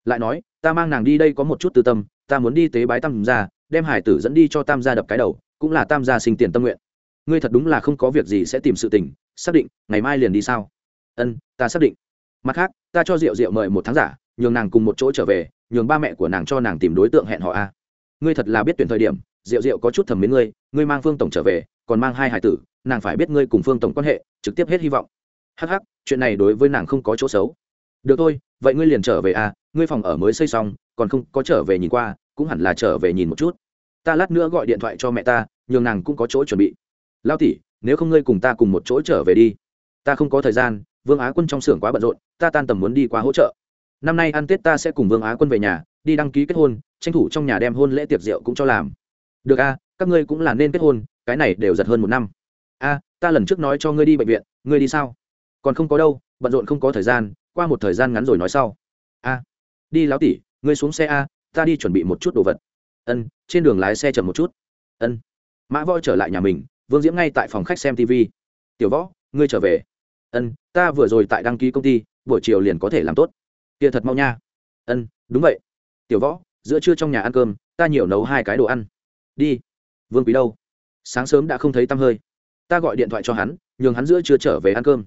Lại nói, ta mang nàng đi đây có một chút tư tâm, ta muốn đi tế bái tam gia, đem hải tử dẫn đi cho tam gia đập cái đầu, cũng là tam gia sinh tiền tâm nguyện ngươi thật đúng là không có việc gì sẽ tìm sự tình, xác định, ngày mai liền đi sao? Ân, ta xác định. Mặt khác, ta cho rượu rượu mời một tháng giả, nhường nàng cùng một chỗ trở về, nhường ba mẹ của nàng cho nàng tìm đối tượng hẹn họ a. Ngươi thật là biết tuyển thời điểm rượu rượu có chút thầm mến ngươi ngươi mang phương tổng trở về, còn mang hai hải tử, nàng phải biết ngươi cùng phương tổng quan hệ, trực tiếp hết hy vọng. Hắc hắc, chuyện này đối với nàng không có chỗ xấu. Được thôi, vậy ngươi liền trở về à ngươi phòng ở mới xây xong, còn không có trở về nhìn qua, cũng hẳn là trở về nhìn một chút. Ta lát nữa gọi điện thoại cho mẹ ta, nhường nàng cũng có chỗ chuẩn bị lao tỉ nếu không ngươi cùng ta cùng một chỗ trở về đi. Ta không có thời gian, vương á quân trong xưởng quá bận rộn, ta tan tầm muốn đi qua hỗ trợ. Năm nay ăn tết ta sẽ cùng vương á quân về nhà, đi đăng ký kết hôn, tranh thủ trong nhà đem hôn lễ tiệc rượu cũng cho làm. Được a, các ngươi cũng là nên kết hôn, cái này đều giật hơn một năm. A, ta lần trước nói cho ngươi đi bệnh viện, ngươi đi sao? Còn không có đâu, bận rộn không có thời gian, qua một thời gian ngắn rồi nói sau. A, đi láo tỉ ngươi xuống xe a, ta đi chuẩn bị một chút đồ vật. Ân, trên đường lái xe chậm một chút. Ân. Mã voi trở lại nhà mình vương diễm ngay tại phòng khách xem tv tiểu võ, ngươi trở về. Ân, ta vừa rồi tại đăng ký công ty, buổi chiều liền có thể làm tốt. Kia thật mau nha. Ân, đúng vậy. Tiểu võ, giữa trưa trong nhà ăn cơm, ta nhiều nấu hai cái đồ ăn. Đi. Vương quý đâu? Sáng sớm đã không thấy tăm hơi. Ta gọi điện thoại cho hắn, nhường hắn giữa trưa trở về ăn cơm.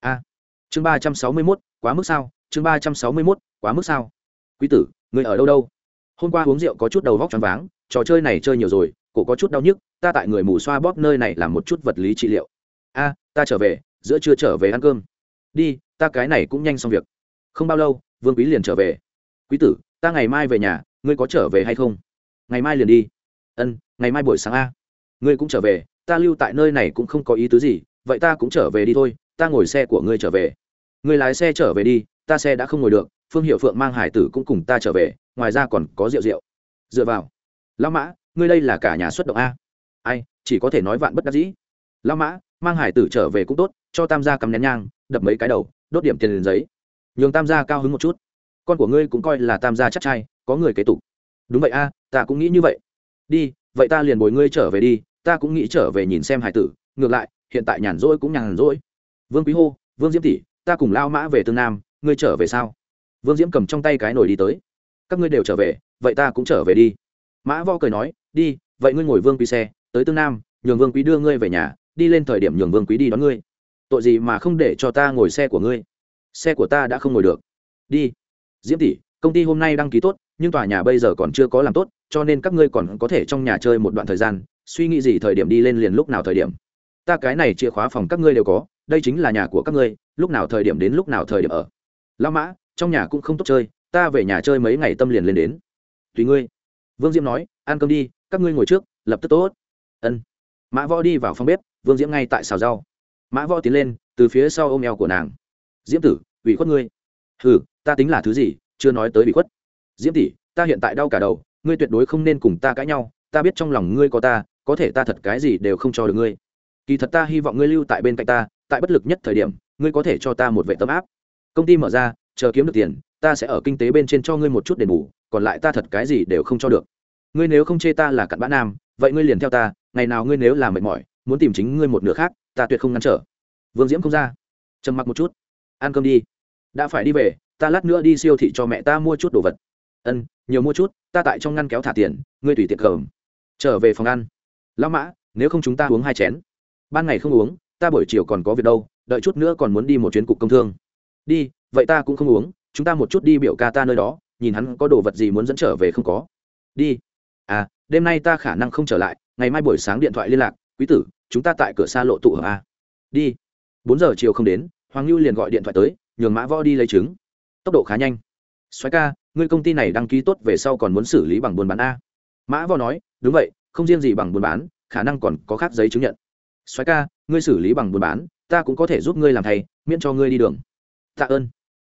A. Chương ba trăm sáu mươi mốt, quá mức sao? Chương ba trăm sáu mươi mốt, quá mức sao? Quý tử người ở đâu đâu? Hôm qua uống rượu có chút đầu vóc choáng váng, trò chơi này chơi nhiều rồi cổ có chút đau nhức, ta tại người mù xoa bóp nơi này làm một chút vật lý trị liệu. A, ta trở về, giữa trưa trở về ăn cơm. Đi, ta cái này cũng nhanh xong việc. Không bao lâu, vương quý liền trở về. Quý tử, ta ngày mai về nhà, ngươi có trở về hay không? Ngày mai liền đi. Ân, ngày mai buổi sáng a. Ngươi cũng trở về, ta lưu tại nơi này cũng không có ý tứ gì, vậy ta cũng trở về đi thôi, ta ngồi xe của ngươi trở về. Ngươi lái xe trở về đi, ta xe đã không ngồi được, phương hiệu phượng mang hải tử cũng cùng ta trở về, ngoài ra còn có rượu rượu. Dựa vào. Lão mã ngươi đây là cả nhà xuất động a. Ai, chỉ có thể nói vạn bất đắc dĩ. Lao mã, mang hải tử trở về cũng tốt, cho tam gia cắm nén nhang, đập mấy cái đầu, đốt điểm tiền liền giấy. Nhường tam gia cao hứng một chút. Con của ngươi cũng coi là tam gia chắc trai, có người kế tục. Đúng vậy a, ta cũng nghĩ như vậy. Đi, vậy ta liền bồi ngươi trở về đi, ta cũng nghĩ trở về nhìn xem hải tử, ngược lại, hiện tại nhàn rỗi cũng nhàn rỗi. Vương quý hô, vương diễm tỷ, ta cùng lao mã về tương nam, ngươi trở về sao? Vương diễm cầm trong tay cái nồi đi tới. Các ngươi đều trở về, vậy ta cũng trở về đi. Mã vo cười nói đi, vậy ngươi ngồi vương quý xe, tới tương nam, nhường vương quý đưa ngươi về nhà, đi lên thời điểm nhường vương quý đi đón ngươi. Tội gì mà không để cho ta ngồi xe của ngươi? Xe của ta đã không ngồi được. Đi. Diễm tỷ, công ty hôm nay đăng ký tốt, nhưng tòa nhà bây giờ còn chưa có làm tốt, cho nên các ngươi còn có thể trong nhà chơi một đoạn thời gian, suy nghĩ gì thời điểm đi lên liền lúc nào thời điểm. Ta cái này chìa khóa phòng các ngươi đều có, đây chính là nhà của các ngươi, lúc nào thời điểm đến lúc nào thời điểm ở. Lao mã, trong nhà cũng không tốt chơi, ta về nhà chơi mấy ngày tâm liền lên đến. Tùy ngươi. Vương diễm nói, ăn cơm đi các ngươi ngồi trước, lập tức tốt. Ân. Mã võ đi vào phòng bếp, vương diễm ngay tại xào rau. Mã võ tiến lên, từ phía sau ôm eo của nàng. Diễm tử, ủy khuất ngươi. Hừ, ta tính là thứ gì, chưa nói tới ủy khuất. Diễm tỷ, ta hiện tại đau cả đầu, ngươi tuyệt đối không nên cùng ta cãi nhau, ta biết trong lòng ngươi có ta, có thể ta thật cái gì đều không cho được ngươi. Kỳ thật ta hy vọng ngươi lưu tại bên cạnh ta, tại bất lực nhất thời điểm, ngươi có thể cho ta một vệ tấm áp. Công ty mở ra, chờ kiếm được tiền, ta sẽ ở kinh tế bên trên cho ngươi một chút đền bù, còn lại ta thật cái gì đều không cho được ngươi nếu không chê ta là cặn bã nam, vậy ngươi liền theo ta, ngày nào ngươi nếu làm mệt mỏi, muốn tìm chính ngươi một nửa khác, ta tuyệt không ngăn trở. Vương diễm không ra. Trầm mặc một chút. Ăn cơm đi. Đã phải đi về, ta lát nữa đi siêu thị cho mẹ ta mua chút đồ vật. Ân, nhiều mua chút, ta tại trong ngăn kéo thả tiền, ngươi tùy tiện cầm. Trở về phòng ăn. Lão mã, nếu không chúng ta uống hai chén. Ban ngày không uống, ta buổi chiều còn có việc đâu, đợi chút nữa còn muốn đi một chuyến cục công thương. Đi, vậy ta cũng không uống, chúng ta một chút đi biểu ca ta nơi đó, nhìn hắn có đồ vật gì muốn dẫn trở về không có. Đi à đêm nay ta khả năng không trở lại, ngày mai buổi sáng điện thoại liên lạc, quý tử, chúng ta tại cửa xa lộ tụ hợp a đi. Bốn giờ chiều không đến, hoàng lưu liền gọi điện thoại tới, nhường mã võ đi lấy trứng. Tốc độ khá nhanh. Xoáy ca, ngươi công ty này đăng ký tốt về sau còn muốn xử lý bằng buôn bán a. Mã võ nói, đúng vậy, không riêng gì bằng buôn bán, khả năng còn có khác giấy chứng nhận. Xoáy ca, ngươi xử lý bằng buôn bán, ta cũng có thể giúp ngươi làm thầy miễn cho ngươi đi đường. Tạ ơn.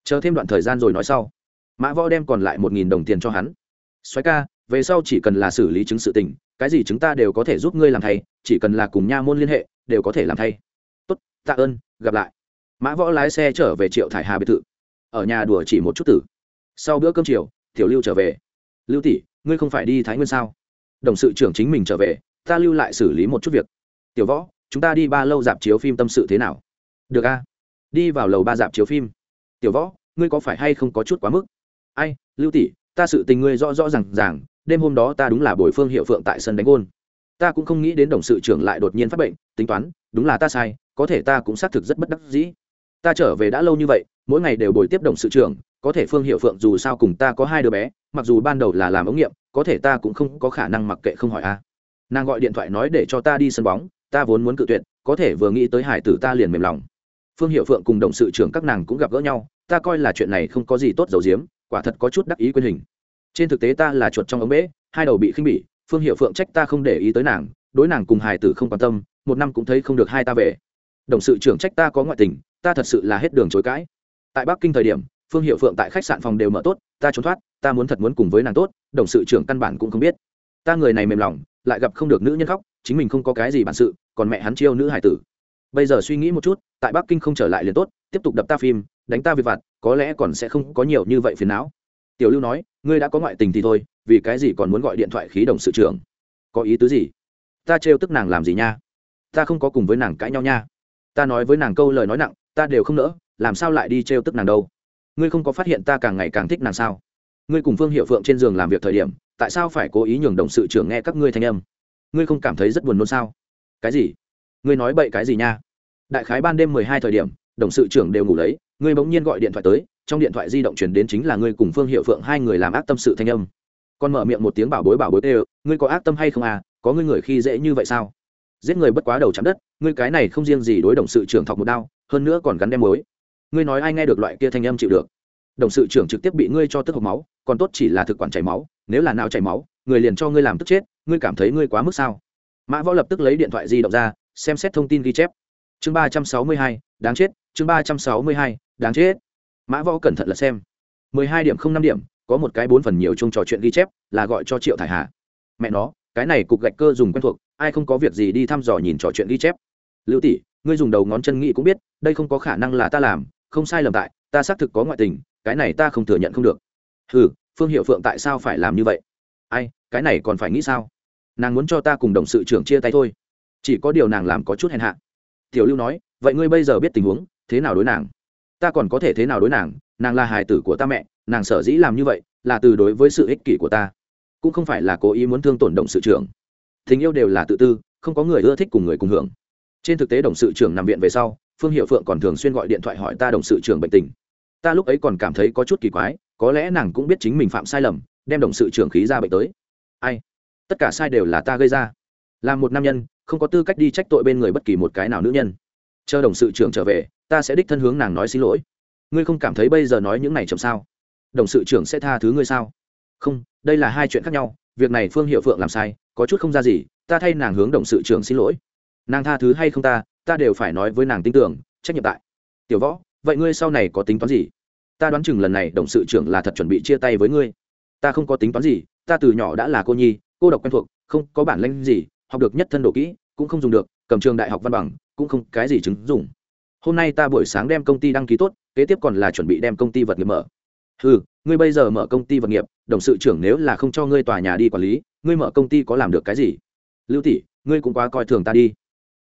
Chờ thêm đoạn thời gian rồi nói sau. Mã võ đem còn lại một nghìn đồng tiền cho hắn. Xoáy ca về sau chỉ cần là xử lý chứng sự tình, cái gì chúng ta đều có thể giúp ngươi làm thay, chỉ cần là cùng nha môn liên hệ, đều có thể làm thay. Tốt, tạ ơn, gặp lại. Mã võ lái xe trở về triệu thải hà biệt thự. Ở nhà đùa chỉ một chút tử. Sau bữa cơm chiều, tiểu lưu trở về. Lưu tỷ, ngươi không phải đi thái nguyên sao? Đồng sự trưởng chính mình trở về, ta lưu lại xử lý một chút việc. Tiểu võ, chúng ta đi ba lâu dạp chiếu phim tâm sự thế nào? Được a. Đi vào lầu ba dạp chiếu phim. Tiểu võ, ngươi có phải hay không có chút quá mức? Ai, lưu tỷ, ta sự tình ngươi rõ rõ r à n g ràng đêm hôm đó ta đúng là bồi phương hiệu phượng tại sân đánh gôn. Ta cũng không nghĩ đến đồng sự trưởng lại đột nhiên phát bệnh, tính toán, đúng là ta sai, có thể ta cũng xác thực rất bất đắc dĩ. Ta trở về đã lâu như vậy, mỗi ngày đều bồi tiếp đồng sự trưởng, có thể phương hiệu phượng dù sao cùng ta có hai đứa bé, mặc dù ban đầu là làm ống nghiệm, có thể ta cũng không có khả năng mặc kệ không hỏi a. Nàng gọi điện thoại nói để cho ta đi sân bóng, ta vốn muốn cự tuyệt, có thể vừa nghĩ tới hải tử ta liền mềm lòng. Phương hiệu phượng cùng đồng sự trưởng các nàng cũng gặp gỡ nhau, ta coi là chuyện này không có gì tốt dầu diếm, quả thật có chút đắc ý quyền hình trên thực tế ta là chuột trong ống bể, hai đầu bị khinh bỉ, phương hiệu phượng trách ta không để ý tới nàng, đối nàng cùng hài tử không quan tâm, một năm cũng thấy không được hai ta về. Đồng sự trưởng trách ta có ngoại tình, ta thật sự là hết đường chối cãi. Tại bắc kinh thời điểm, phương hiệu phượng tại khách sạn phòng đều mở tốt, ta trốn thoát, ta muốn thật muốn cùng với nàng tốt, đồng sự trưởng căn bản cũng không biết. Ta người này mềm lòng, lại gặp không được nữ nhân khóc, chính mình không có cái gì bản sự, còn mẹ hắn chiêu nữ hải tử. Bây giờ suy nghĩ một chút, tại bắc kinh không trở lại liền tốt, tiếp tục đập ta phim, đánh ta việc vặt, có lẽ còn sẽ không có nhiều như vậy phiền não. Tiểu lưu nói ngươi đã có ngoại tình thì thôi, vì cái gì còn muốn gọi điện thoại khí đồng sự trưởng? Có ý tứ gì? Ta trêu tức nàng làm gì nha? Ta không có cùng với nàng cãi nhau nha. Ta nói với nàng câu lời nói nặng, ta đều không nỡ, làm sao lại đi trêu tức nàng đâu? Ngươi không có phát hiện ta càng ngày càng thích nàng sao? Ngươi cùng phương hiệu phượng trên giường làm việc thời điểm, tại sao phải cố ý nhường đồng sự trưởng nghe các ngươi thanh âm? Ngươi không cảm thấy rất buồn nôn sao? Cái gì? Ngươi nói bậy cái gì nha? Đại khái ban đêm mười hai thời điểm, đồng sự trưởng đều ngủ lấy ngươi bỗng nhiên gọi điện thoại tới, trong điện thoại di động chuyển đến chính là ngươi cùng phương hiệu phượng hai người làm ác tâm sự thanh âm. Con mở miệng một tiếng bảo bối bảo bối tê ngươi có ác tâm hay không à có ngươi người khi dễ như vậy sao? Giết người bất quá đầu chạm đất, ngươi cái này không riêng gì đối đồng sự trưởng thọc một đao, hơn nữa còn gắn đem mối. Ngươi nói ai nghe được loại kia thanh âm chịu được? Đồng sự trưởng trực tiếp bị ngươi cho tức hộc máu, còn tốt chỉ là thực quản chảy máu, nếu là nào chảy máu, người liền cho ngươi làm tức chết, ngươi cảm thấy ngươi quá mức sao? Mã võ lập tức lấy điện thoại di động ra, xem xét thông tin ghi chép. Chương ba trăm sáu mươi hai, đáng chết, chương ba trăm sáu mươi hai đáng chết. Mã võ cẩn thận là xem. Mười hai điểm không năm điểm, có một cái bốn phần nhiều chung trò chuyện ghi chép, là gọi cho triệu thải hà. Mẹ nó, cái này cục gạch cơ dùng quen thuộc, ai không có việc gì đi thăm dò nhìn trò chuyện ghi chép. Lưu tỷ, ngươi dùng đầu ngón chân nghĩ cũng biết, đây không có khả năng là ta làm, không sai lầm tại, ta xác thực có ngoại tình, cái này ta không thừa nhận không được. Ừ phương hiệu phượng tại sao phải làm như vậy? Ai, cái này còn phải nghĩ sao? Nàng muốn cho ta cùng đồng sự trưởng chia tay thôi. Chỉ có điều nàng làm có chút hèn hạ. Tiểu lưu nói, vậy ngươi bây giờ biết tình huống, thế nào đối nàng? Ta còn có thể thế nào đối nàng? Nàng là hài tử của ta mẹ, nàng sở dĩ làm như vậy là từ đối với sự ích kỷ của ta. Cũng không phải là cố ý muốn thương tổn động sự trưởng. Tình yêu đều là tự tư, không có người ưa thích cùng người cùng hưởng. Trên thực tế đồng sự trưởng nằm viện về sau, phương hiệu phượng còn thường xuyên gọi điện thoại hỏi ta đồng sự trưởng bệnh tình. Ta lúc ấy còn cảm thấy có chút kỳ quái, có lẽ nàng cũng biết chính mình phạm sai lầm, đem đồng sự trưởng khí ra bệnh tới. Ai? Tất cả sai đều là ta gây ra. Là một nam nhân, không có tư cách đi trách tội bên người bất kỳ một cái nào nữ nhân chờ đồng sự trưởng trở về, ta sẽ đích thân hướng nàng nói xin lỗi. Ngươi không cảm thấy bây giờ nói những này chậm sao? Đồng sự trưởng sẽ tha thứ ngươi sao? Không, đây là hai chuyện khác nhau, việc này phương hiệu phượng làm sai, có chút không ra gì, ta thay nàng hướng đồng sự trưởng xin lỗi. Nàng tha thứ hay không ta ta đều phải nói với nàng tin tưởng, trách nhiệm tại. Tiểu võ, vậy ngươi sau này có tính toán gì? Ta đoán chừng lần này đồng sự trưởng là thật chuẩn bị chia tay với ngươi. Ta không có tính toán gì, ta từ nhỏ đã là cô nhi, cô độc quen thuộc, không có bản lanh gì, học được nhất thân độ kỹ, cũng không dùng được, cầm trường đại học văn bằng cũng không cái gì chứng dùng hôm nay ta buổi sáng đem công ty đăng ký tốt, kế tiếp còn là chuẩn bị đem công ty vật nghiệp mở. Ừ ngươi bây giờ mở công ty vật nghiệp, đồng sự trưởng nếu là không cho ngươi tòa nhà đi quản lý, ngươi mở công ty có làm được cái gì? Lưu tỷ, ngươi cũng quá coi thường ta đi.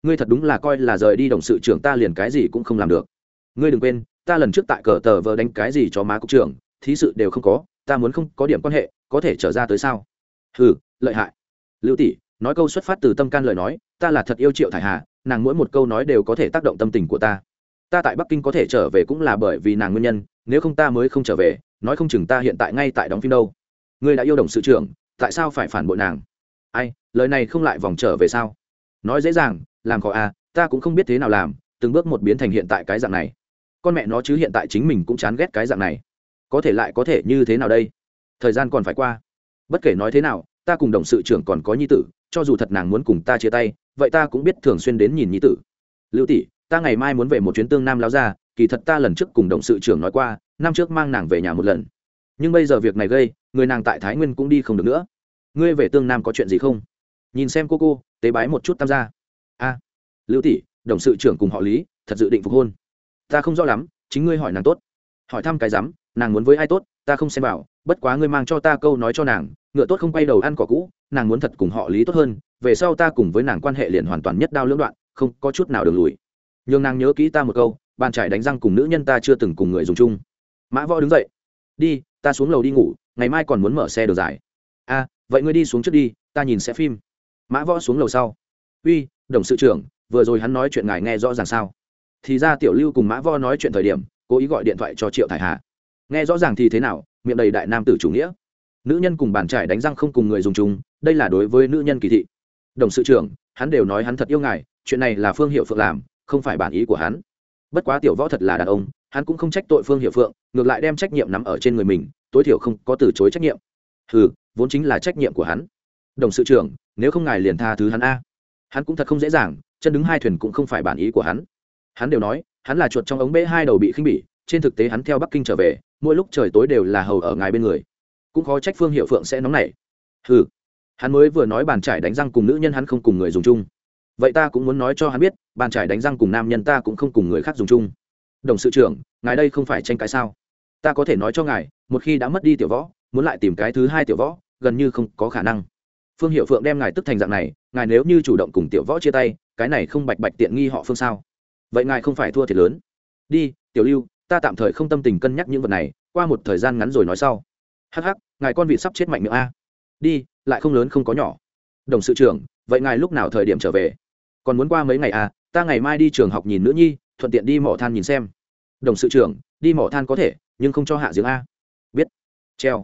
Ngươi thật đúng là coi là rời đi đồng sự trưởng ta liền cái gì cũng không làm được. Ngươi đừng quên, ta lần trước tại cờ tờ vờ đánh cái gì cho má cục trưởng, thí sự đều không có, ta muốn không có điểm quan hệ, có thể trở ra tới sao? Ừ lợi hại. Lưu tỷ, nói câu xuất phát từ tâm can lời nói, ta là thật yêu triệu thải hà nàng mỗi một câu nói đều có thể tác động tâm tình của ta. Ta tại bắc kinh có thể trở về cũng là bởi vì nàng nguyên nhân, nếu không ta mới không trở về, nói không chừng ta hiện tại ngay tại đóng phim đâu. Ngươi đã yêu đồng sự trưởng, tại sao phải phản bội nàng? Ai, lời này không lại vòng trở về sao? Nói dễ dàng, làm khó à ta cũng không biết thế nào làm, từng bước một biến thành hiện tại cái dạng này. Con mẹ nó chứ hiện tại chính mình cũng chán ghét cái dạng này. Có thể lại có thể như thế nào đây? Thời gian còn phải qua. Bất kể nói thế nào, ta cùng đồng sự trưởng còn có nhi tử, cho dù thật nàng muốn cùng ta chia tay vậy ta cũng biết thường xuyên đến nhìn nhi tử. Lưu tỷ, ta ngày mai muốn về một chuyến tương nam lao ra kỳ thật ta lần trước cùng đồng sự trưởng nói qua, năm trước mang nàng về nhà một lần. Nhưng bây giờ việc này gây, người nàng tại thái nguyên cũng đi không được nữa. Ngươi về tương nam có chuyện gì không? Nhìn xem cô cô, tế bái một chút tam gia. A. Lưu tỷ, đồng sự trưởng cùng họ lý, thật dự định phục hôn. Ta không rõ lắm, chính ngươi hỏi nàng tốt. Hỏi thăm cái rắm, nàng muốn với ai tốt, ta không xem vào, bất quá ngươi mang cho ta câu nói cho nàng, ngựa tốt không quay đầu ăn cỏ cũ, nàng muốn thật cùng họ lý tốt hơn về sau ta cùng với nàng quan hệ liền hoàn toàn nhất đao lưỡng đoạn, không có chút nào đường lùi. Nhường nàng nhớ kỹ ta một câu, bàn trải đánh răng cùng nữ nhân ta chưa từng cùng người dùng chung. Mã võ đứng dậy. Đi, ta xuống lầu đi ngủ, ngày mai còn muốn mở xe đường dài. A, vậy ngươi đi xuống trước đi, ta nhìn sẽ phim. Mã võ xuống lầu sau. Uy, đồng sự trưởng, vừa rồi hắn nói chuyện ngài nghe rõ ràng sao? Thì ra tiểu lưu cùng mã võ nói chuyện thời điểm, cố ý gọi điện thoại cho triệu thải hà. Nghe rõ ràng thì thế nào, miệng đầy đại nam tử chủ nghĩa. Nữ nhân cùng bàn trải đánh răng không cùng người dùng chung, đây là đối với nữ nhân kỳ thị đồng sự trưởng, hắn đều nói hắn thật yêu ngài, chuyện này là phương hiệu phượng làm, không phải bản ý của hắn. Bất quá tiểu võ thật là đàn ông, hắn cũng không trách tội phương hiệu phượng, ngược lại đem trách nhiệm nắm ở trên người mình, tối thiểu không có từ chối trách nhiệm. Ừ vốn chính là trách nhiệm của hắn. Đồng sự trưởng, nếu không ngài liền tha thứ hắn a. Hắn cũng thật không dễ dàng, chân đứng hai thuyền cũng không phải bản ý của hắn. Hắn đều nói, hắn là chuột trong ống bể hai đầu bị khinh bỉ, trên thực tế hắn theo bắc kinh trở về, mỗi lúc trời tối đều là hầu ở ngài bên người. Cũng khó trách phương hiệu phượng sẽ nóng nảy. Ừ hắn mới vừa nói bàn trải đánh răng cùng nữ nhân hắn không cùng người dùng chung. Vậy ta cũng muốn nói cho hắn biết, bàn trải đánh răng cùng nam nhân ta cũng không cùng người khác dùng chung. Đồng sự trưởng, ngài đây không phải tranh cãi sao? Ta có thể nói cho ngài, một khi đã mất đi tiểu võ, muốn lại tìm cái thứ hai tiểu võ, gần như không có khả năng. Phương hiệu phượng đem ngài tức thành dạng này, ngài nếu như chủ động cùng tiểu võ chia tay, cái này không bạch bạch tiện nghi họ phương sao? Vậy ngài không phải thua thiệt lớn. Đi, tiểu lưu, ta tạm thời không tâm tình cân nhắc những vật này, qua một thời gian ngắn rồi nói sau. Hắc hắc, ngài con vị sắp chết mạnh miệng a. Đi lại không lớn không có nhỏ. Đồng sự trưởng, vậy ngài lúc nào thời điểm trở về? Còn muốn qua mấy ngày à? Ta ngày mai đi trường học nhìn nữ nhi, thuận tiện đi mỏ than nhìn xem. Đồng sự trưởng, đi mỏ than có thể, nhưng không cho hạ giếng a. Biết. Treo.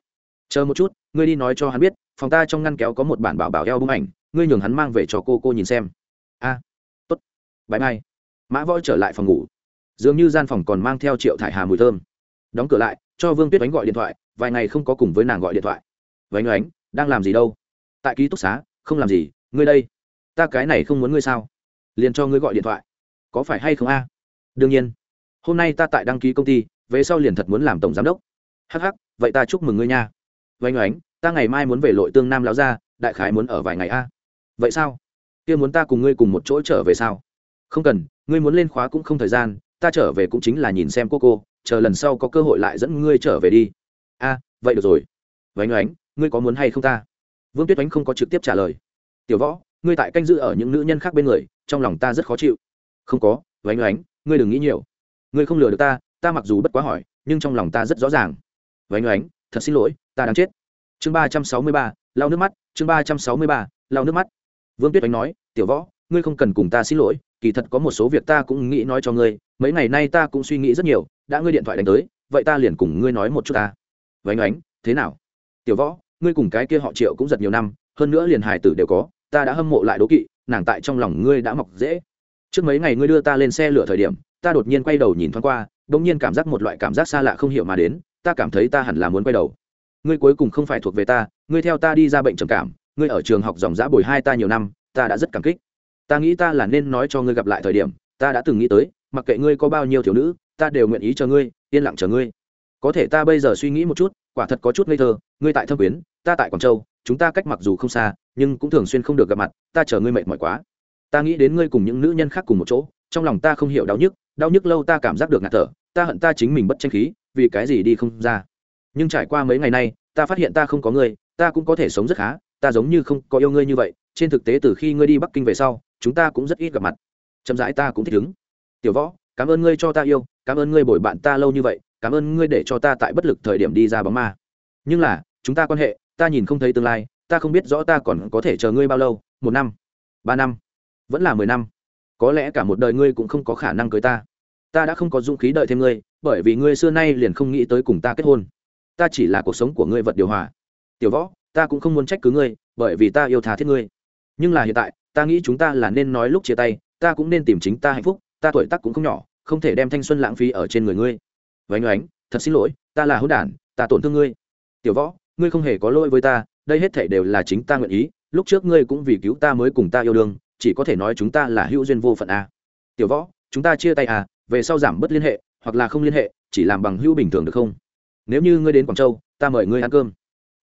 Chờ một chút, ngươi đi nói cho hắn biết, phòng ta trong ngăn kéo có một bản bảo bảo eo bung ảnh, ngươi nhường hắn mang về cho cô cô nhìn xem. A. Tốt. Bãi mai. Mã võ trở lại phòng ngủ. Dường như gian phòng còn mang theo triệu thải hà mùi thơm. Đóng cửa lại, cho vương tuyết oánh gọi điện thoại, vài ngày không có cùng với nàng gọi điện thoại. Vánh oánh đang làm gì đâu? Tại ký túc xá, không làm gì, ngươi đây. Ta cái này không muốn ngươi sao? Liền cho ngươi gọi điện thoại. Có phải hay không a? Đương nhiên. Hôm nay ta tại đăng ký công ty, về sau liền thật muốn làm tổng giám đốc. Hh vậy ta chúc mừng ngươi nha. Oanh oánh, ta ngày mai muốn về lội tương nam lão ra đại khái muốn ở vài ngày a. Vậy sao? Kia muốn ta cùng ngươi cùng một chỗ trở về sao? Không cần, ngươi muốn lên khóa cũng không thời gian, ta trở về cũng chính là nhìn xem cô cô, chờ lần sau có cơ hội lại dẫn ngươi trở về đi. A, vậy được rồi. Vánh oánh ngươi có muốn hay không ta? Vương tuyết oánh không có trực tiếp trả lời. Tiểu võ, ngươi tại canh giữ ở những nữ nhân khác bên người, trong lòng ta rất khó chịu. Không có, oánh oánh, ngươi đừng nghĩ nhiều. Ngươi không lừa được ta ta mặc dù bất quá hỏi, nhưng trong lòng ta rất rõ ràng. Oánh oánh, thật xin lỗi, ta đang chết. Chương ba trăm sáu mươi ba, lau nước mắt, chương ba trăm sáu mươi ba, lau nước mắt. Vương tuyết oánh nói, tiểu võ, ngươi không cần cùng ta xin lỗi, kỳ thật có một số việc ta cũng nghĩ nói cho ngươi, mấy ngày nay ta cũng suy nghĩ rất nhiều, đã ngươi điện thoại đánh tới, vậy ta liền cùng ngươi nói một chút ta. Vánh oánh, thế nào? Tiểu võ, ngươi cùng cái kia họ triệu cũng giật nhiều năm, hơn nữa liền hài tử đều có, ta đã hâm mộ lại đố kỵ, nàng tại trong lòng ngươi đã mọc dễ. Trước mấy ngày ngươi đưa ta lên xe lửa thời điểm, ta đột nhiên quay đầu nhìn thoáng qua đ ỗ n g nhiên cảm giác một loại cảm giác xa lạ không hiểu mà đến, ta cảm thấy ta hẳn là muốn quay đầu. Ngươi cuối cùng không phải thuộc về ta, ngươi theo ta đi ra bệnh trầm cảm, ngươi ở trường học dòng giã bồi hai ta nhiều năm, ta đã rất cảm kích. Ta nghĩ ta là nên nói cho ngươi gặp lại thời điểm, ta đã từng nghĩ tới, mặc kệ ngươi có bao nhiêu thiếu nữ, ta đều nguyện ý chờ ngươi, yên lặng chờ ngươi có thể ta bây giờ suy nghĩ một chút, quả thật có chút ngây thơ, ngươi tại thâm quyến, ta tại quảng châu, chúng ta cách mặc dù không xa, nhưng cũng thường xuyên không được gặp mặt, ta chờ ngươi mệt mỏi quá. Ta nghĩ đến ngươi cùng những nữ nhân khác cùng một chỗ, trong lòng ta không hiểu đau nhức đau nhức lâu ta cảm giác được ngạt thở, ta hận ta chính mình bất tranh khí, vì cái gì đi không ra. Nhưng trải qua mấy ngày nay, ta phát hiện ta không có ngươi, ta cũng có thể sống rất khá, ta giống như không có yêu ngươi như vậy, trên thực tế từ khi ngươi đi bắc kinh về sau, chúng ta cũng rất ít gặp mặt. Chậm rãi ta cũng thích ứng. Tiểu võ, cảm ơn ngươi cho ta yêu, cảm ơn ngươi bồi bạn ta lâu như vậy cảm ơn ngươi để cho ta tại bất lực thời điểm đi ra bóng ma. Nhưng là, chúng ta quan hệ, ta nhìn không thấy tương lai, ta không biết rõ ta còn có thể chờ ngươi bao lâu, một năm, ba năm, vẫn là mười năm. Có lẽ cả một đời ngươi cũng không có khả năng cưới ta. Ta đã không có dũng khí đợi thêm ngươi, bởi vì ngươi xưa nay liền không nghĩ tới cùng ta kết hôn. Ta chỉ là cuộc sống của ngươi vật điều hòa. Tiểu võ, ta cũng không muốn trách cứ ngươi, bởi vì ta yêu thà thiết ngươi. Nhưng là hiện tại, ta nghĩ chúng ta là nên nói lúc chia tay, ta cũng nên tìm chính ta hạnh phúc, ta tuổi tác cũng không nhỏ, không thể đem thanh xuân lãng phí ở trên người ngươi oánh oánh, thật xin lỗi, ta là hữu đản, ta tổn thương ngươi. Tiểu võ, ngươi không hề có lỗi với ta, đây hết thể đều là chính ta nguyện ý, lúc trước ngươi cũng vì cứu ta mới cùng ta yêu đương, chỉ có thể nói chúng ta là hữu duyên vô phận a. Tiểu võ, chúng ta chia tay à về sau giảm bớt liên hệ, hoặc là không liên hệ, chỉ làm bằng hữu bình thường được không? Nếu như ngươi đến quảng châu, ta mời ngươi ăn cơm.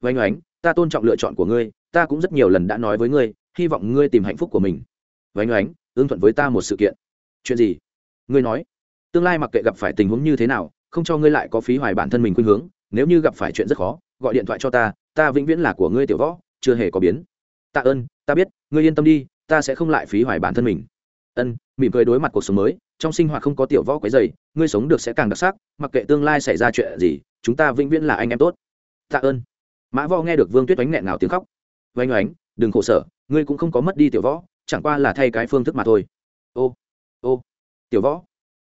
Vánh oánh, ta tôn trọng lựa chọn của ngươi, ta cũng rất nhiều lần đã nói với ngươi, hy vọng ngươi tìm hạnh phúc của mình. Vánh oánh, ưng thuận với ta một sự kiện. Chuyện gì? Ngươi nói. Tương lai mặc kệ gặp phải tình huống như thế nào không cho ngươi lại có phí hoài bản thân mình khuynh hướng, nếu như gặp phải chuyện rất khó, gọi điện thoại cho ta ta vĩnh viễn là của ngươi tiểu võ, chưa hề có biến. Tạ ơn, ta biết, ngươi yên tâm đi, ta sẽ không lại phí hoài bản thân mình. Ân, mỉm cười đối mặt cuộc sống mới, trong sinh hoạt không có tiểu võ quấy dày ngươi sống được sẽ càng đặc sắc, mặc kệ tương lai xảy ra chuyện gì, chúng ta vĩnh viễn là anh em tốt. Tạ ơn. Mã võ nghe được vương tuyết oánh nghẹn nào tiếng khóc. Oanh oánh, đừng khổ sở, ngươi cũng không có mất đi tiểu võ, chẳng qua là thay cái phương thức mà thôi. Ô ô, tiểu võ.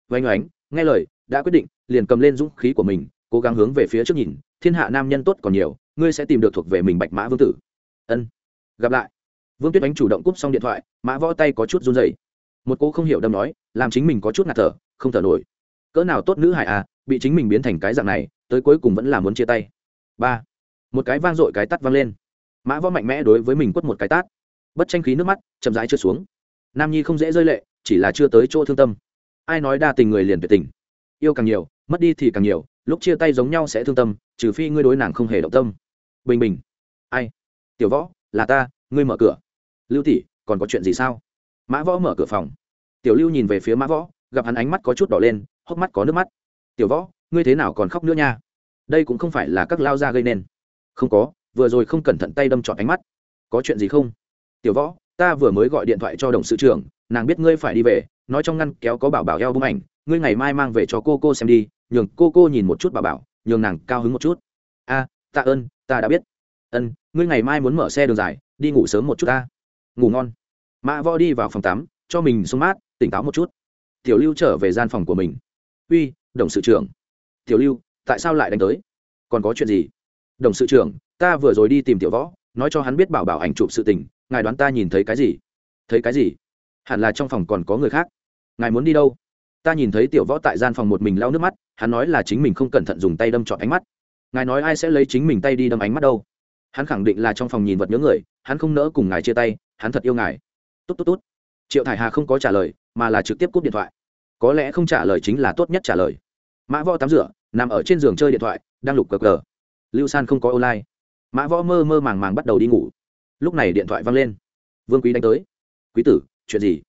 Oanh oánh, nghe lời đã quyết định, liền cầm lên dũng khí của mình, cố gắng hướng về phía trước nhìn, thiên hạ nam nhân tốt còn nhiều, ngươi sẽ tìm được thuộc về mình bạch mã vương tử. Ân. Gặp lại. Vương tuyết ánh chủ động cúp xong điện thoại, mã võ tay có chút run dày một cô không hiểu đâm nói, làm chính mình có chút ngạt thở, không thở nổi. Cỡ nào tốt nữ hải à bị chính mình biến thành cái dạng này, tới cuối cùng vẫn là muốn chia tay. Ba. Một cái vang dội cái tắt vang lên. Mã võ mạnh mẽ đối với mình quất một cái tát. Bất tranh khí nước mắt, chậm rãi chưa xuống. Nam nhi không dễ rơi lệ, chỉ là chưa tới chỗ thương tâm. Ai nói đa tình người liền tuyệt tình yêu càng nhiều, mất đi thì càng nhiều, lúc chia tay giống nhau sẽ thương tâm, trừ phi ngươi đối nàng không hề động tâm. Bình bình. Ai? Tiểu võ, là ta, ngươi mở cửa. Lưu tỷ, còn có chuyện gì sao? Mã võ mở cửa phòng. Tiểu lưu nhìn về phía mã võ, gặp hắn ánh mắt có chút đỏ lên, hốc mắt có nước mắt. Tiểu võ, ngươi thế nào còn khóc nữa nha? Đây cũng không phải là các lao gia gây nên. Không có, vừa rồi không cẩn thận tay đâm trọn ánh mắt. Có chuyện gì không? Tiểu võ, ta vừa mới gọi điện thoại cho đồng sự trưởng, nàng biết ngươi phải đi về nói trong ngăn kéo có bảo bảo eo bung ảnh, ngươi ngày mai mang về cho cô cô xem đi, nhường cô cô nhìn một chút bảo bảo, nhường nàng cao hứng một chút. A, tạ ơn, ta đã biết. Ân, ngươi ngày mai muốn mở xe đường dài, đi ngủ sớm một chút ta. Ngủ ngon. Mã võ đi vào phòng tắm, cho mình sung mát, tỉnh táo một chút. Tiểu lưu trở về gian phòng của mình. Uy, đồng sự trưởng. Tiểu lưu, tại sao lại đánh tới? Còn có chuyện gì? Đồng sự trưởng, ta vừa rồi đi tìm tiểu võ, nói cho hắn biết bảo bảo ảnh chụp sự tình, ngài đoán ta nhìn thấy cái gì? Thấy cái gì? Hẳn là trong phòng còn có người khác. Ngài muốn đi đâu? Ta nhìn thấy tiểu võ tại gian phòng một mình lau nước mắt, hắn nói là chính mình không cẩn thận dùng tay đâm trọn ánh mắt. Ngài nói ai sẽ lấy chính mình tay đi đâm ánh mắt đâu? Hắn khẳng định là trong phòng nhìn vật nhớ người, hắn không nỡ cùng ngài chia tay, hắn thật yêu ngài. Tốt tốt tốt. Triệu thải hà không có trả lời, mà là trực tiếp cúp điện thoại. Có lẽ không trả lời chính là tốt nhất trả lời. Mã võ tắm rửa, nằm ở trên giường chơi điện thoại, đang lục cờ cờ. Lưu san không có online. Mã võ mơ mơ màng màng bắt đầu đi ngủ. Lúc này điện thoại văng lên. Vương quý đánh tới. Quý tử chuyện gì?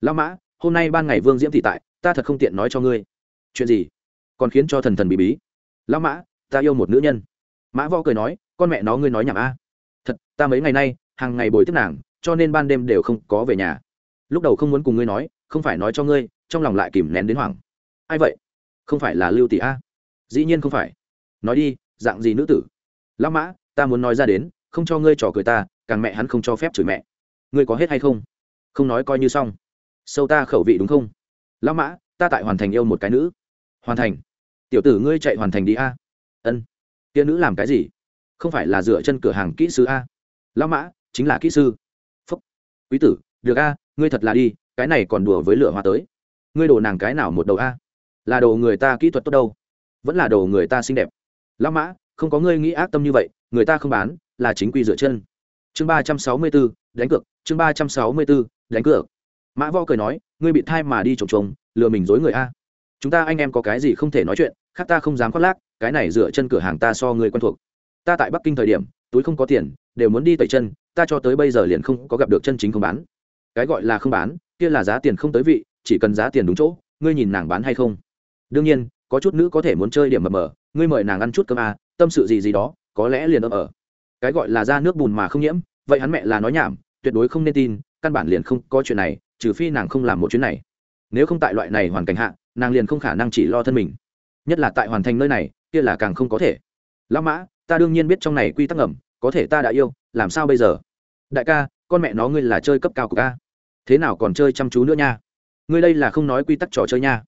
Lao mã, hôm nay ban ngày vương diễm thị tại, ta thật không tiện nói cho ngươi. Chuyện gì? Còn khiến cho thần thần bị bí. Lao mã, ta yêu một nữ nhân. Mã võ cười nói, con mẹ nó ngươi nói nhảm a. Thật, ta mấy ngày nay, hàng ngày bồi tiếp nàng, cho nên ban đêm đều không có về nhà. Lúc đầu không muốn cùng ngươi nói, không phải nói cho ngươi, trong lòng lại kìm nén đến hoảng. Ai vậy? Không phải là lưu tỷ a? Dĩ nhiên không phải. Nói đi, dạng gì nữ tử? Lão mã, ta muốn nói ra đến, không cho ngươi trò cười ta, càng mẹ hắn không cho phép chửi mẹ. Ngươi có hết hay không? Không nói coi như xong. Sâu ta khẩu vị đúng không? Lão mã ta tại hoàn thành yêu một cái nữ. Hoàn thành. Tiểu tử ngươi chạy hoàn thành đi a. Ân. Tiên nữ làm cái gì? Không phải là dựa chân cửa hàng kỹ sư a? Lão mã chính là kỹ sư. Phúc. Quý tử được a ngươi thật là đi cái này còn đùa với lửa hoa tới. Ngươi đồ nàng cái nào một đầu a? Là đồ người ta kỹ thuật tốt đâu? Vẫn là đồ người ta xinh đẹp. Lão mã không có ngươi nghĩ ác tâm như vậy người ta không bán là chính quy dựa chân. Chương ba trăm sáu mươi bốn, đánh cược chương ba trăm sáu mươi bốn đánh cược. Mã võ cười nói ngươi bị thai mà đi trồng trồng lừa mình dối người a. Chúng ta anh em có cái gì không thể nói chuyện khác ta không dám khoác lác cái này dựa chân cửa hàng ta so người quen thuộc. Ta tại bắc kinh thời điểm túi không có tiền đều muốn đi tẩy chân ta cho tới bây giờ liền không có gặp được chân chính không bán. Cái gọi là không bán kia là giá tiền không tới vị chỉ cần giá tiền đúng chỗ ngươi nhìn nàng bán hay không. Đương nhiên có chút nữ có thể muốn chơi điểm mờ mờ ngươi mời nàng ăn chút cơm à, tâm sự gì gì đó có lẽ liền ấp ở. Cái gọi là ra nước bùn mà không nhiễm vậy hắn mẹ là nói nhảm tuyệt đối không nên tin căn bản liền không có chuyện này, trừ phi nàng không làm một chuyến này. Nếu không tại loại này hoàn cảnh hạ, nàng liền không khả năng chỉ lo thân mình. Nhất là tại hoàn thành nơi này, kia là càng không có thể. Lão mã, ta đương nhiên biết trong này quy tắc ngầm, có thể ta đã yêu, làm sao bây giờ? Đại ca, con mẹ nó ngươi là chơi cấp cao của ca thế nào còn chơi chăm chú nữa nha? Ngươi đây là không nói quy tắc trò chơi nha.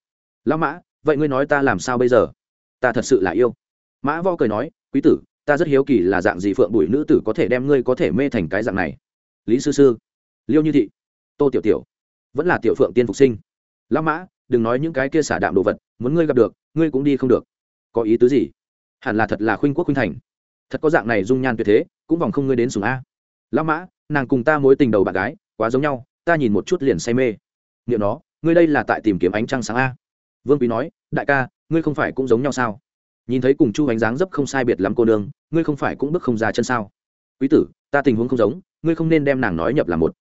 Lão mã, vậy ngươi nói ta làm sao bây giờ? Ta thật sự là yêu. Mã vo cười nói, quý tử, ta rất hiếu kỳ là dạng gì phượng bụi nữ tử có thể đem ngươi có thể mê thành cái dạng này. Lý sư sư liêu như thị, tô tiểu tiểu, vẫn là tiểu phượng tiên phục sinh. Lão mã, đừng nói những cái kia xả đạm đồ vật, muốn ngươi gặp được, ngươi cũng đi không được. Có ý tứ gì? Hẳn là thật là khuynh quốc khuynh thành. Thật có dạng này dung nhan tuyệt thế, cũng vòng không ngươi đến sùng a. Lão mã, nàng cùng ta mối tình đầu bạn gái, quá giống nhau, ta nhìn một chút liền say mê. Niệm nó, ngươi đây là tại tìm kiếm ánh trăng sáng a. Vương quý nói, đại ca, ngươi không phải cũng giống nhau sao? Nhìn thấy cùng chu ánh dáng dấp không sai biệt lắm cô nương, ngươi không phải cũng bước không ra chân sao? Quý tử, ta tình huống không giống, ngươi không nên đem nàng nói nhập là một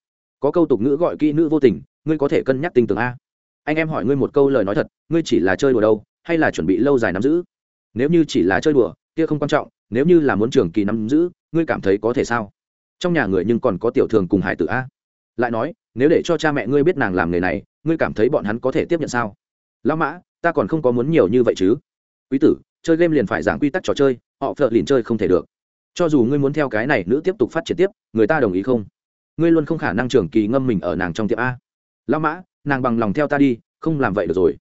có câu tục ngữ gọi kỹ nữ vô tình, ngươi có thể cân nhắc tình tưởng a. Anh em hỏi ngươi một câu lời nói thật, ngươi chỉ là chơi đùa đâu, hay là chuẩn bị lâu dài nắm giữ? Nếu như chỉ là chơi đùa, kia không quan trọng, nếu như là muốn trường kỳ nắm giữ, ngươi cảm thấy có thể sao? Trong nhà người nhưng còn có tiểu thường cùng hải tử a. Lại nói, nếu để cho cha mẹ ngươi biết nàng làm nghề này, ngươi cảm thấy bọn hắn có thể tiếp nhận sao? Lão mã, ta còn không có muốn nhiều như vậy chứ. Quý tử, chơi game liền phải giảng quy tắc trò chơi, họ phợ liền chơi không thể được. Cho dù ngươi muốn theo cái này nữ tiếp tục phát triển tiếp, người ta đồng ý không? Ngươi luôn không khả năng trường kỳ ngâm mình ở nàng trong tiệm a. Lao mã, nàng bằng lòng theo ta đi, không làm vậy được rồi.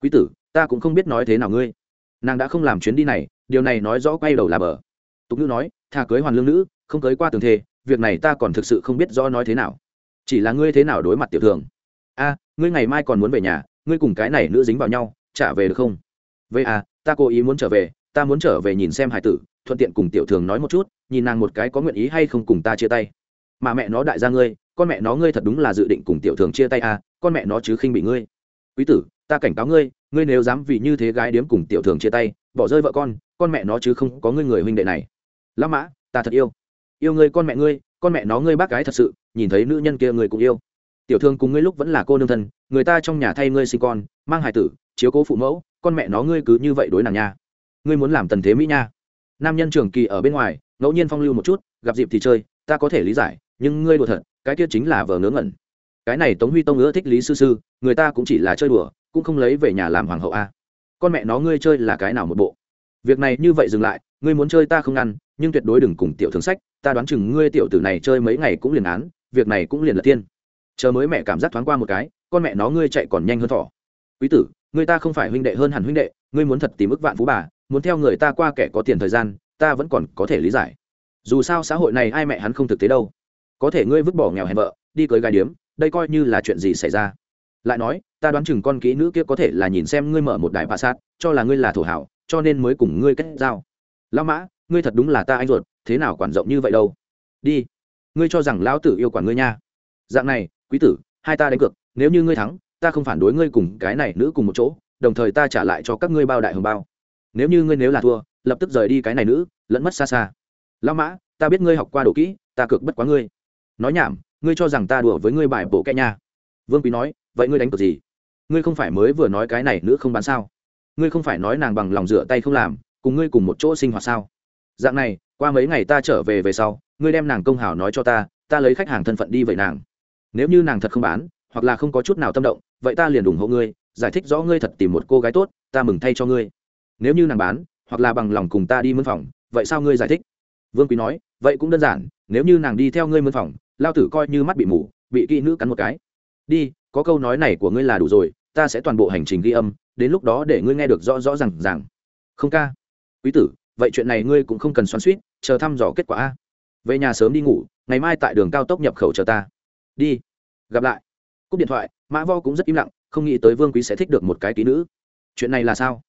Quý tử, ta cũng không biết nói thế nào ngươi. Nàng đã không làm chuyến đi này, điều này nói rõ quay đầu là bờ. Tục nữ nói, thà cưới hoàn lương nữ, không cưới qua tường thề, việc này ta còn thực sự không biết rõ nói thế nào. Chỉ là ngươi thế nào đối mặt tiểu thường. A, ngươi ngày mai còn muốn về nhà, ngươi cùng cái này nữ dính vào nhau, trả về được không? Vậy à ta cố ý muốn trở về, ta muốn trở về nhìn xem hải tử, thuận tiện cùng tiểu thường nói một chút, nhìn nàng một cái có nguyện ý hay không cùng ta chia tay mà mẹ nó đại gia ngươi, con mẹ nó ngươi thật đúng là dự định cùng tiểu thường chia tay à con mẹ nó chứ khinh bị ngươi. Quý tử, ta cảnh cáo ngươi ngươi nếu dám vì như thế gái điếm cùng tiểu thường chia tay, bỏ rơi vợ con con mẹ nó chứ không có ngươi người huynh đệ này. Lắm mã, ta thật yêu. Yêu ngươi con mẹ ngươi, con mẹ nó ngươi bác gái thật sự, nhìn thấy nữ nhân kia người cũng yêu. Tiểu thương cùng ngươi lúc vẫn là cô nương thân, người ta trong nhà thay ngươi sinh con, mang hài tử, chiếu cố phụ mẫu, con mẹ nó ngươi cứ như vậy đối nàng nha. Ngươi muốn làm tần thế mỹ nha. Nam nhân trường kỳ ở bên ngoài, ngẫu nhiên phong lưu một chút, gặp dịp thì chơi, ta có thể lý giải nhưng ngươi đùa thật, cái kia chính là vờ ngớ ngẩn. Cái này tống huy tông ưa thích lý sư sư, người ta cũng chỉ là chơi đùa, cũng không lấy về nhà làm hoàng hậu a. Con mẹ nó ngươi chơi là cái nào một bộ? Việc này như vậy dừng lại, ngươi muốn chơi ta không ngăn nhưng tuyệt đối đừng cùng tiểu thường sách, ta đoán chừng ngươi tiểu tử này chơi mấy ngày cũng liền án, việc này cũng liền là tiên. Chờ mới mẹ cảm giác thoáng qua một cái, con mẹ nó ngươi chạy còn nhanh hơn thỏ quý tử, người ta không phải huynh đệ hơn hẳn huynh đệ, ngươi muốn thật tìm ức vạn phú bà, muốn theo người ta qua kẻ có tiền thời gian, ta vẫn còn có thể lý giải. Dù sao xã hội này ai mẹ hắn không thực tế đâu có thể ngươi vứt bỏ nghèo hèn vợ, đi cưới gái điếm, đây coi như là chuyện gì xảy ra? Lại nói, ta đoán chừng con kỹ nữ kia có thể là nhìn xem ngươi mở một đại bạ sát cho là ngươi là thổ hảo, cho nên mới cùng ngươi kết giao. Lão mã, ngươi thật đúng là ta anh ruột, thế nào quản rộng như vậy đâu? Đi, ngươi cho rằng lão tử yêu quản ngươi nha. Dạng này, quý tử, hai ta đánh cược, nếu như ngươi thắng, ta không phản đối ngươi cùng cái này nữ cùng một chỗ, đồng thời ta trả lại cho các ngươi bao đại hồng bao. Nếu như ngươi nếu là thua, lập tức rời đi cái này nữ, lẫn mất xa xa. Lão mã, ta biết ngươi học qua đồ kỹ, ta cược bất quá ngươi nói nhảm, ngươi cho rằng ta đùa với ngươi bài bộ kẽ nha. Vương quý nói, vậy ngươi đánh cược gì? Ngươi không phải mới vừa nói cái này nữa không bán sao? Ngươi không phải nói nàng bằng lòng rửa tay không làm, cùng ngươi cùng một chỗ sinh hoạt sao? Dạng này, qua mấy ngày ta trở về về sau, ngươi đem nàng công hảo nói cho ta ta lấy khách hàng thân phận đi vậy nàng. Nếu như nàng thật không bán, hoặc là không có chút nào tâm động, vậy ta liền ủng hộ ngươi, giải thích rõ ngươi thật tìm một cô gái tốt, ta mừng thay cho ngươi. Nếu như nàng bán, hoặc là bằng lòng cùng ta đi mân phòng, vậy sao ngươi giải thích? Vương quý nói, vậy cũng đơn giản, nếu như nàng đi theo ngươi mân phòng lao tử coi như mắt bị mù, bị kỹ nữ cắn một cái. Đi, có câu nói này của ngươi là đủ rồi, ta sẽ toàn bộ hành trình ghi âm, đến lúc đó để ngươi nghe được rõ rõ r à n g rằng không ca. Quý tử, vậy chuyện này ngươi cũng không cần xoắn suýt chờ thăm dò kết quả a. Về nhà sớm đi ngủ, ngày mai tại đường cao tốc nhập khẩu chờ ta. Đi. Gặp lại. Cúp điện thoại, mã vo cũng rất im lặng, không nghĩ tới vương quý sẽ thích được một cái ký nữ. Chuyện này là sao?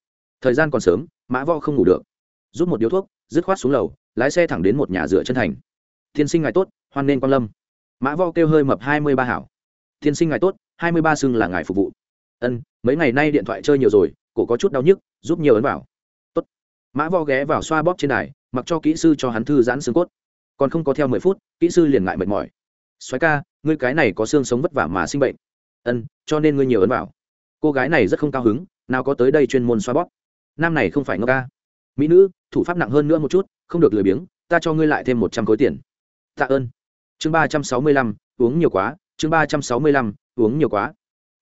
Thời gian còn sớm, mã vo không ngủ được. Rút một điếu thuốc, dứt khoát xuống lầu, lái xe thẳng đến một nhà rửa chân thành. Tiên sinh ngài tốt hoan nên quan lâm. Mã vo kêu hơi mập hai mươi ba hảo. Tiên sinh ngài tốt, hai mươi ba xưng là ngài phục vụ. Ân, mấy ngày nay điện thoại chơi nhiều rồi, cổ có chút đau nhức, giúp nhiều ấn vào. Tốt. Mã vo ghé vào xoa bóp trên đài, mặc cho kỹ sư cho hắn thư giãn xương cốt. Còn không có theo mười phút, kỹ sư liền ngại mệt mỏi. Xoáy ca, ngươi cái này có xương sống vất vả mà sinh bệnh. Ân, cho nên ngươi nhiều ấn vào. Cô gái này rất không cao hứng, nào có tới đây chuyên môn xoa bóp. Nam này không phải ngốc ca. Mỹ nữ, thủ pháp nặng hơn nữa một chút, không được lười biếng, ta cho ngươi lại thêm một trăm khối tiền. Tạ ơn chương ba trăm sáu mươi lăm, uống nhiều quá. Chương ba trăm sáu mươi lăm, uống nhiều quá.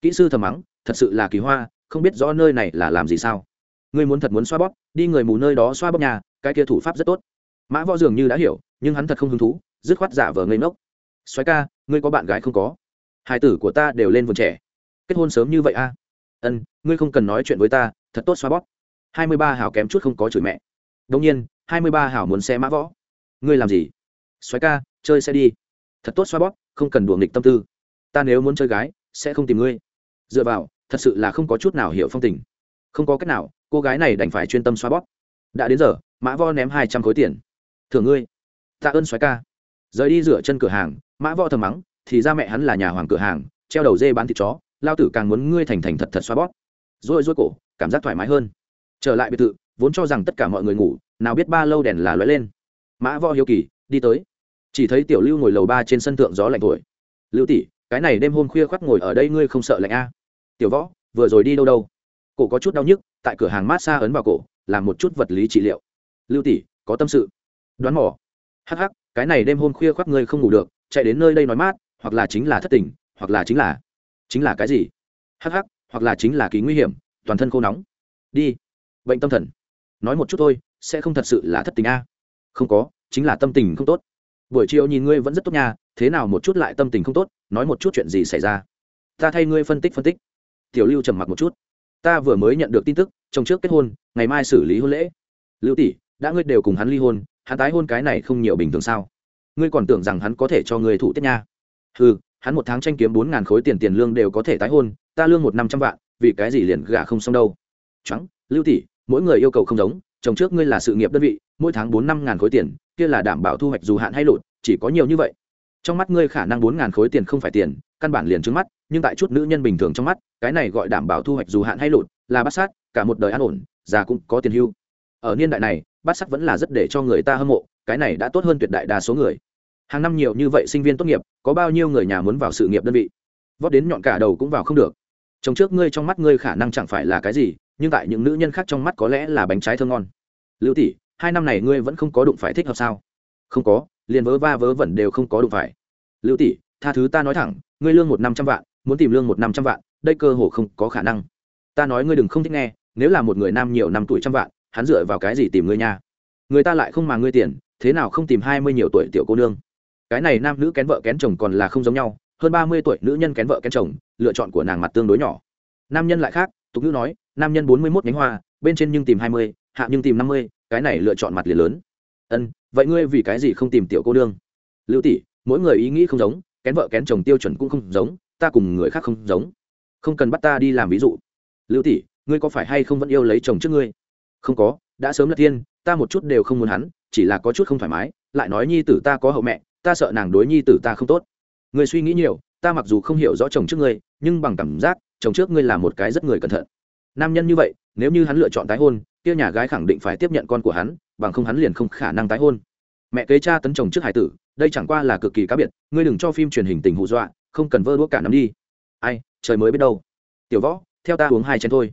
Kỹ sư thầm mắng, thật sự là kỳ hoa, không biết rõ nơi này là làm gì sao. Ngươi muốn thật muốn xoa bóp, đi người mù nơi đó xoa bóp nhà, cái kia thủ pháp rất tốt. Mã võ dường như đã hiểu, nhưng hắn thật không hứng thú, dứt khoát giả vờ ngây ngốc. Xoáy ca, ngươi có bạn gái không có? Hai tử của ta đều lên vườn trẻ. Kết hôn sớm như vậy a à? ân, ngươi không cần nói chuyện với ta, thật tốt xoa bóp. Hai mươi ba hảo kém chút không có chửi mẹ. Đông nhiên, hai mươi ba hảo muốn xe mã võ. Ngươi làm gì? Xoáy ca, chơi xe đi thật tốt xoa bóp, không cần đùa nghịch tâm tư. Ta nếu muốn chơi gái, sẽ không tìm ngươi. Dựa vào, thật sự là không có chút nào hiểu phong tình. Không có cách nào, cô gái này đành phải chuyên tâm xoa bóp. Đã đến giờ, mã vo ném hai trăm khối tiền. Thưởng ngươi. Tạ ơn xoái ca. Rời đi rửa chân cửa hàng, mã vo thầm mắng, thì ra mẹ hắn là nhà hoàng cửa hàng, treo đầu dê bán thịt chó, lao tử càng muốn ngươi thành thành thật thật xoa bóp. Rồi rối cổ, cảm giác thoải mái hơn. Trở lại biệt thự, vốn cho rằng tất cả mọi người ngủ, nào biết ba lâu đèn là lóe lên. Mã vo hiếu kỳ, đi tới chỉ thấy tiểu lưu ngồi lầu ba trên sân thượng gió lạnh thổi. Lưu tỷ, cái này đêm hôm khuya khoác ngồi ở đây ngươi không sợ lạnh a? Tiểu võ, vừa rồi đi đâu đâu? Cổ có chút đau nhức, tại cửa hàng mát xa ấn vào cổ, làm một chút vật lý trị liệu. Lưu tỷ, có tâm sự. Đoán mỏ hắc hắc, cái này đêm hôm khuya khoác ngươi không ngủ được, chạy đến nơi đây nói mát, hoặc là chính là thất tình, hoặc là chính là chính là cái gì? Hắc hắc, hoặc là chính là ký nguy hiểm, toàn thân khô nóng. Đi. Bệnh tâm thần. Nói một chút thôi, sẽ không thật sự là thất tình a? Không có, chính là tâm tình không tốt buổi chiều nhìn ngươi vẫn rất tốt nha, thế nào một chút lại tâm tình không tốt, nói một chút chuyện gì xảy ra. Ta thay ngươi phân tích phân tích. Tiểu lưu trầm mặc một chút. Ta vừa mới nhận được tin tức, chồng trước kết hôn, ngày mai xử lý hôn lễ. Lưu tỷ, đã ngươi đều cùng hắn ly hôn, hắn tái hôn cái này không nhiều bình thường sao? Ngươi còn tưởng rằng hắn có thể cho ngươi thủ tiết nha. Ừ hắn một tháng tranh kiếm bốn ngàn khối tiền tiền lương đều có thể tái hôn, ta lương một năm trăm vạn, vì cái gì liền gả không xong đâu? Trắng, lưu tỷ, mỗi người yêu cầu không giống, chồng trước ngươi là sự nghiệp đơn vị, mỗi tháng bốn năm ngàn khối tiền kia là đảm bảo thu hoạch dù hạn hay lụt, chỉ có nhiều như vậy. Trong mắt ngươi khả năng bốn ngàn khối tiền không phải tiền, căn bản liền trước mắt, nhưng tại chút nữ nhân bình thường trong mắt, cái này gọi đảm bảo thu hoạch dù hạn hay lụt, là bát sát, cả một đời an ổn, già cũng có tiền hưu. Ở niên đại này, bát sát vẫn là rất để cho người ta hâm mộ, cái này đã tốt hơn tuyệt đại đa số người. Hàng năm nhiều như vậy sinh viên tốt nghiệp, có bao nhiêu người nhà muốn vào sự nghiệp đơn vị? Vót đến nhọn cả đầu cũng vào không được. Trong trước ngươi trong mắt ngươi khả năng chẳng phải là cái gì, nhưng tại những nữ nhân khác trong mắt có lẽ là bánh trái thơ ngon. Lưu tỷ hai năm này ngươi vẫn không có đụng phải thích hợp sao? Không có, liền vớ va vớ vẩn đều không có đụng phải. Lưu tỷ, tha thứ ta nói thẳng, ngươi lương một năm trăm vạn, muốn tìm lương một năm trăm vạn, đây cơ hồ không có khả năng. Ta nói ngươi đừng không thích nghe, nếu là một người nam nhiều năm tuổi trăm vạn, hắn dựa vào cái gì tìm ngươi nha? Người ta lại không mà ngươi tiền, thế nào không tìm hai mươi nhiều tuổi tiểu cô nương? Cái này nam nữ kén vợ kén chồng còn là không giống nhau, hơn ba mươi tuổi nữ nhân kén vợ kén chồng, lựa chọn của nàng mặt tương đối nhỏ. Nam nhân lại khác, tục ngữ nói, nam nhân bốn mươi mốt nhánh hoa, bên trên nhưng tìm hai mươi, hạ nhưng tìm năm mươi cái này lựa chọn mặt liền lớn. Ân, vậy ngươi vì cái gì không tìm tiểu cô nương? Lưu tỷ, mỗi người ý nghĩ không giống, kén vợ kén chồng tiêu chuẩn cũng không giống, ta cùng người khác không giống. Không cần bắt ta đi làm ví dụ. Lưu tỷ, ngươi có phải hay không vẫn yêu lấy chồng trước ngươi? Không có, đã sớm là thiên, ta một chút đều không muốn hắn, chỉ là có chút không thoải mái, lại nói nhi tử ta có hậu mẹ, ta sợ nàng đối nhi tử ta không tốt. Ngươi suy nghĩ nhiều, ta mặc dù không hiểu rõ chồng trước ngươi, nhưng bằng cảm giác, chồng trước ngươi là một cái rất người cẩn thận. Nam nhân như vậy, nếu như hắn lựa chọn tái hôn kia nhà gái khẳng định phải tiếp nhận con của hắn, bằng không hắn liền không khả năng tái hôn. Mẹ kế cha tấn chồng trước hải tử, đây chẳng qua là cực kỳ cá biệt, ngươi đừng cho phim truyền hình tình hù dọa, không cần vơ đũa cả nắm đi. Ai, trời mới biết đâu. Tiểu võ, theo ta uống hai chén thôi.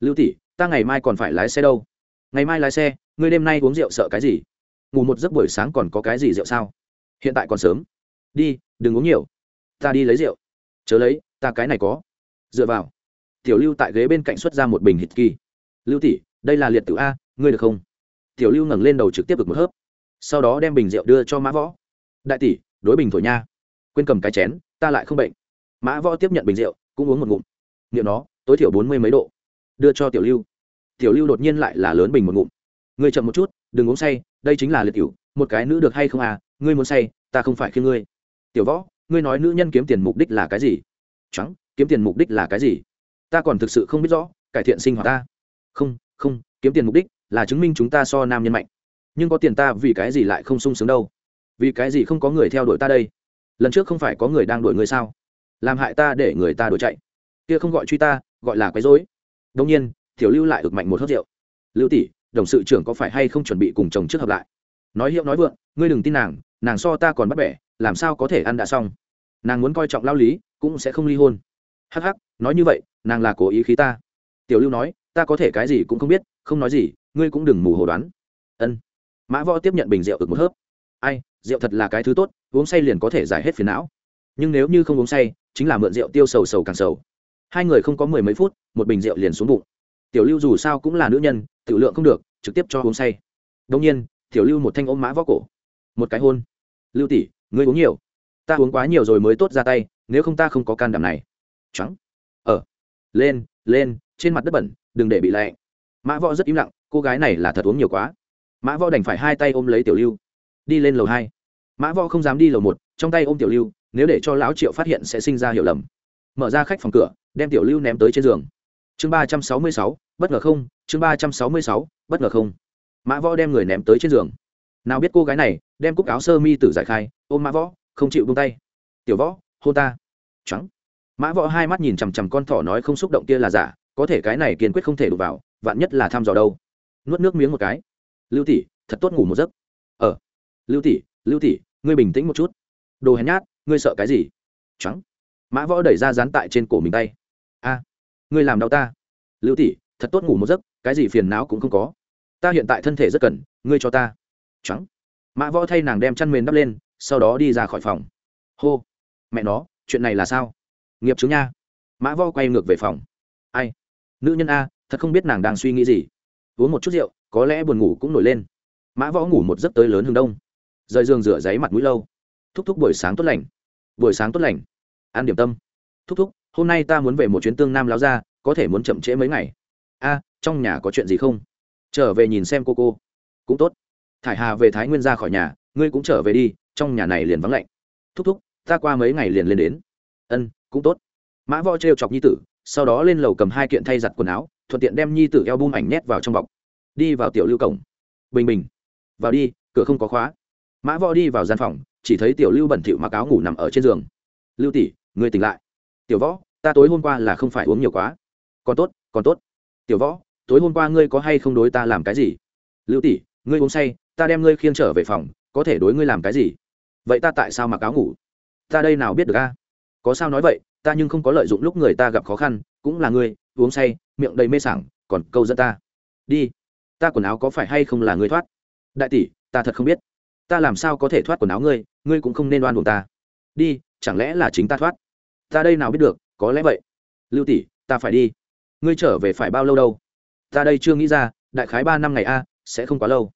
Lưu tỷ, ta ngày mai còn phải lái xe đâu. Ngày mai lái xe, ngươi đêm nay uống rượu sợ cái gì? Ngủ một giấc buổi sáng còn có cái gì rượu sao? Hiện tại còn sớm. Đi, đừng uống nhiều. Ta đi lấy rượu. Chớ lấy, ta cái này có. Dựa vào. Tiểu lưu tại ghế bên cạnh xuất ra một bình hít kỳ. Lưu tỷ đây là liệt tử a, ngươi được không? Tiểu lưu ngẩng lên đầu trực tiếp được một hớp. Sau đó đem bình rượu đưa cho mã võ. Đại tỷ, đối bình thổi nha. Quên cầm cái chén, ta lại không bệnh. Mã võ tiếp nhận bình rượu, cũng uống một ngụm. Nghiệm nó, tối thiểu bốn mươi mấy độ. Đưa cho tiểu lưu. Tiểu lưu đột nhiên lại là lớn bình một ngụm. Ngươi chậm một chút, đừng uống say, đây chính là liệt tiểu một cái nữ được hay không à ngươi muốn say, ta không phải khi ngươi. Tiểu võ, ngươi nói nữ nhân kiếm tiền mục đích là cái gì? Trắng, kiếm tiền mục đích là cái gì? Ta còn thực sự không biết rõ, cải thiện sinh hoạt ta. Không không, kiếm tiền mục đích là chứng minh chúng ta so nam nhân mạnh. Nhưng có tiền ta vì cái gì lại không sung sướng đâu? Vì cái gì không có người theo đuổi ta đây? Lần trước không phải có người đang đuổi người sao? Làm hại ta để người ta đuổi chạy. Kia không gọi truy ta, gọi là quấy dối đông nhiên, tiểu lưu lại ực mạnh một hớt rượu. Lưu tỷ, đồng sự trưởng có phải hay không chuẩn bị cùng chồng trước hợp lại? Nói hiệu nói vượng, ngươi đừng tin nàng nàng so ta còn bắt bẻ, làm sao có thể ăn đã xong? Nàng muốn coi trọng lao lý, cũng sẽ không ly hôn. Hắc hắc, nói như vậy, nàng là cố ý khí ta tiểu lưu nói, ta có thể cái gì cũng không biết, không nói gì, ngươi cũng đừng mù hồ đoán. Ân. Mã võ tiếp nhận bình rượu ực một hớp. Ai, rượu thật là cái thứ tốt, uống say liền có thể giải hết phiền não. Nhưng nếu như không uống say, chính là mượn rượu tiêu sầu sầu càng sầu. Hai người không có mười mấy phút, một bình rượu liền xuống bụng. Tiểu lưu dù sao cũng là nữ nhân, tiểu lượng không được, trực tiếp cho uống say. Đông nhiên, tiểu lưu một thanh ôm mã võ cổ. Một cái hôn. Lưu tỷ, ngươi uống nhiều. Ta uống quá nhiều rồi mới tốt ra tay, nếu không ta không có can đảm này. Trắng ở ờ, lên lên trên mặt đất bẩn, đừng để bị lệ mã võ rất im lặng, cô gái này là thật uống nhiều quá. Mã võ đành phải hai tay ôm lấy tiểu lưu. Đi lên lầu hai. Mã võ không dám đi lầu một, trong tay ôm tiểu lưu, nếu để cho lão triệu phát hiện sẽ sinh ra hiểu lầm. Mở ra khách phòng cửa, đem tiểu lưu ném tới trên giường. Chương ba trăm sáu mươi sáu, bất ngờ không, chương ba trăm sáu mươi sáu, bất ngờ không. Mã võ đem người ném tới trên giường. Nào biết cô gái này, đem cúc áo sơ mi tử giải khai, ôm mã võ, không chịu buông tay. Tiểu võ, hôn ta. Trắng mã võ hai mắt nhìn chằm chằm con thỏ nói không xúc động kia là giả có thể cái này kiên quyết không thể đụng vào, vạn nhất là thăm dò đâu. Nuốt nước miếng một cái. Lưu tỷ, thật tốt ngủ một giấc. Ờ. Lưu tỷ lưu tỷ, ngươi bình tĩnh một chút. Đồ hèn nhát, ngươi sợ cái gì? Trắng. Mã võ đẩy ra dán tại trên cổ mình tay. A. Ngươi làm đau ta. Lưu tỷ, thật tốt ngủ một giấc, cái gì phiền não cũng không có. Ta hiện tại thân thể rất cần, ngươi cho ta. Trắng. Mã võ thay nàng đem chăn mền đắp lên, sau đó đi ra khỏi phòng. Hô. Mẹ nó, chuyện này là sao? Nghiệp chứng nha. Mã võ quay ngược về phòng. Ai? Nữ nhân a, thật không biết nàng đang suy nghĩ gì. Uống một chút rượu, có lẽ buồn ngủ cũng nổi lên. Mã võ ngủ một giấc tới lớn hướng đông. Rời giường rửa giấy mặt mũi lâu. Thúc thúc buổi sáng tốt lành. Buổi sáng tốt lành. Ăn điểm tâm. Thúc thúc, hôm nay ta muốn về một chuyến tương nam láo ra có thể muốn chậm trễ mấy ngày. A, trong nhà có chuyện gì không? Trở về nhìn xem cô cô. Cũng tốt. Thải hà về thái nguyên ra khỏi nhà, ngươi cũng trở về đi, trong nhà này liền vắng lạnh. Thúc thúc, ta qua mấy ngày liền lên đến. Ân, cũng tốt. Mã võ t chọc nhi tử sau đó lên lầu cầm hai kiện thay giặt quần áo, thuận tiện đem nhi tử eo bum ảnh nhét vào trong bọc. Đi vào tiểu lưu cổng. Bình bình. Vào đi, cửa không có khóa. Mã võ đi vào gian phòng, chỉ thấy tiểu lưu bẩn thỉu mặc áo ngủ nằm ở trên giường. Lưu tỷ, người tỉnh lại. Tiểu võ, ta tối hôm qua là không phải uống nhiều quá. Còn tốt còn tốt. Tiểu võ, tối hôm qua ngươi có hay không đối ta làm cái gì? Lưu tỷ, ngươi uống say, ta đem ngươi khiêng trở về phòng, có thể đối ngươi làm cái gì? Vậy ta tại sao mặc áo ngủ? Ta đây nào biết được a? Có sao nói vậy ta nhưng không có lợi dụng lúc người ta gặp khó khăn, cũng là ngươi, uống say, miệng đầy mê sảng, còn câu dẫn ta. Đi, ta quần áo có phải hay không là ngươi thoát? Đại tỷ, ta thật không biết. Ta làm sao có thể thoát quần áo ngươi ngươi cũng không nên đoan buồn ta. Đi, chẳng lẽ là chính ta thoát? Ta đây nào biết được, có lẽ vậy. Lưu tỷ, ta phải đi. Ngươi trở về phải bao lâu đâu? Ta đây chưa nghĩ ra, đại khái ba năm ngày a, sẽ không quá lâu.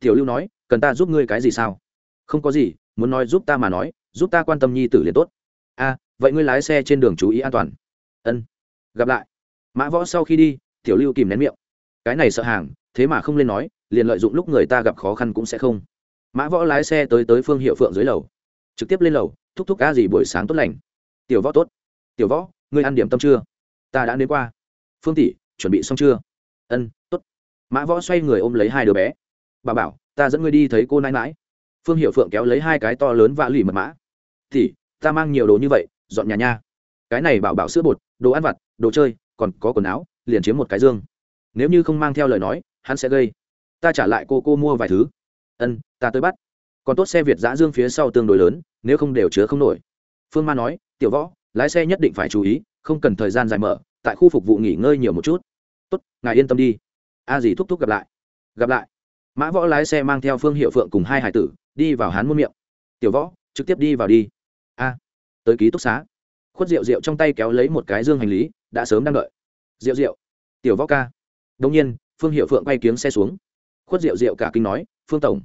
Tiểu lưu nói, cần ta giúp ngươi cái gì sao? Không có gì, muốn nói giúp ta mà nói, giúp ta quan tâm nhi tử liền tốt vậy ngươi lái xe trên đường chú ý an toàn. Ân gặp lại. Mã võ sau khi đi tiểu lưu kìm nén miệng. Cái này sợ hàng thế mà không lên nói liền lợi dụng lúc người ta gặp khó khăn cũng sẽ không. Mã võ lái xe tới tới phương hiệu phượng dưới lầu. Trực tiếp lên lầu thúc thúc ca gì buổi sáng tốt lành. Tiểu võ tốt. Tiểu võ ngươi ăn điểm tâm chưa? Ta đã đến qua. Phương tỷ chuẩn bị xong chưa? Ân tốt. Mã võ xoay người ôm lấy hai đứa bé. Bà bảo ta dẫn ngươi đi thấy cô nãi mãi phương hiệu phượng kéo lấy hai cái to lớn vạ lì mật mã. Tỷ, ta mang nhiều đồ như vậy dọn nhà nha. Cái này bảo bảo sữa bột, đồ ăn vặt, đồ chơi, còn có quần áo, liền chiếm một cái dương. Nếu như không mang theo lời nói, hắn sẽ gây. Ta trả lại cô cô mua vài thứ. Ân, ta tới bắt. Còn tốt xe việt giã dương phía sau tương đối lớn, nếu không đều chứa không nổi. Phương ma nói, tiểu võ, lái xe nhất định phải chú ý, không cần thời gian dài mở, tại khu phục vụ nghỉ ngơi nhiều một chút. Tốt, ngài yên tâm đi. A à gì thúc thúc gặp lại. Gặp lại. Mã võ lái xe mang theo phương hiệu phượng cùng hai hải tử, đi vào hán muôn miệng. Tiểu võ, trực tiếp đi vào đi. A tới ký túc xá. Khuất rượu rượu trong tay kéo lấy một cái dương hành lý, đã sớm đang đợi. Rượu rượu tiểu võ ca. Đông nhiên, phương hiệu phượng quay kiếng xe xuống. Khuất rượu rượu cả kinh nói, phương tổng.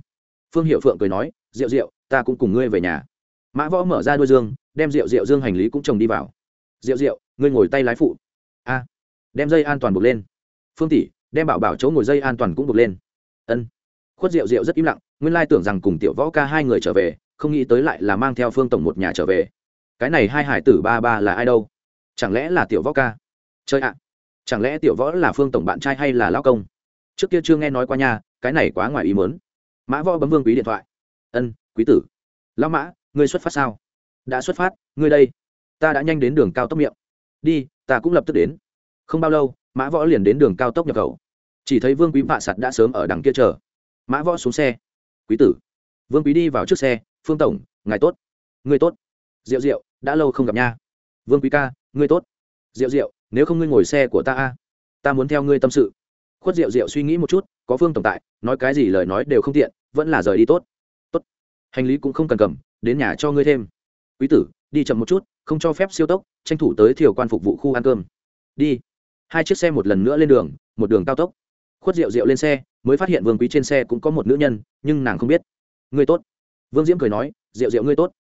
Phương hiệu phượng cười nói rượu rượu ta cũng cùng ngươi về nhà. Mã võ mở ra đôi dương, đem rượu rượu dương hành lý cũng trồng đi vào. Rượu rượu ngươi ngồi tay lái phụ. A. Đem dây an toàn buộc lên. Phương tỷ, đem bảo bảo chỗ ngồi dây an toàn cũng buộc lên. Ân. Khuất rượu rượu rất im lặng, nguyên lai tưởng rằng cùng tiểu võ ca hai người trở về, không nghĩ tới lại là mang theo phương tổng một nhà trở về cái này hai hải tử ba ba là ai đâu? Chẳng lẽ là tiểu võ ca? Chơi ạ! Chẳng lẽ tiểu võ là phương tổng bạn trai hay là lao công? Trước kia chưa nghe nói qua nhà cái này quá ngoài ý mớn mã võ bấm vương quý điện thoại. Ân, quý tử. Lao mã, ngươi xuất phát sao? Đã xuất phát, ngươi đây. Ta đã nhanh đến đường cao tốc miệng. Đi, ta cũng lập tức đến. Không bao lâu, mã võ liền đến đường cao tốc nhập khẩu. Chỉ thấy vương quý vạ sặt đã sớm ở đằng kia chờ. Mã võ xuống xe. Quý tử. Vương quý đi vào trước xe. Phương tổng, ngài tốt. Ngươi tốt rượu rượu đã lâu không gặp nha. Vương quý ca, ngươi tốt. Rượu rượu nếu không ngươi ngồi xe của ta a. Ta muốn theo ngươi tâm sự. Khuất rượu rượu suy nghĩ một chút, có phương tổng tại, nói cái gì lời nói đều không tiện, vẫn là rời đi tốt. Tốt. Hành lý cũng không cần cầm, đến nhà cho ngươi thêm. Quý tử, đi chậm một chút, không cho phép siêu tốc, tranh thủ tới thiều quan phục vụ khu ăn cơm. Đi. Hai chiếc xe một lần nữa lên đường, một đường cao tốc. Khuất rượu rượu lên xe, mới phát hiện vương quý trên xe cũng có một nữ nhân, nhưng nàng không biết. Ngươi tốt. Vương diễm cười nói rượu rượu ngươi tốt.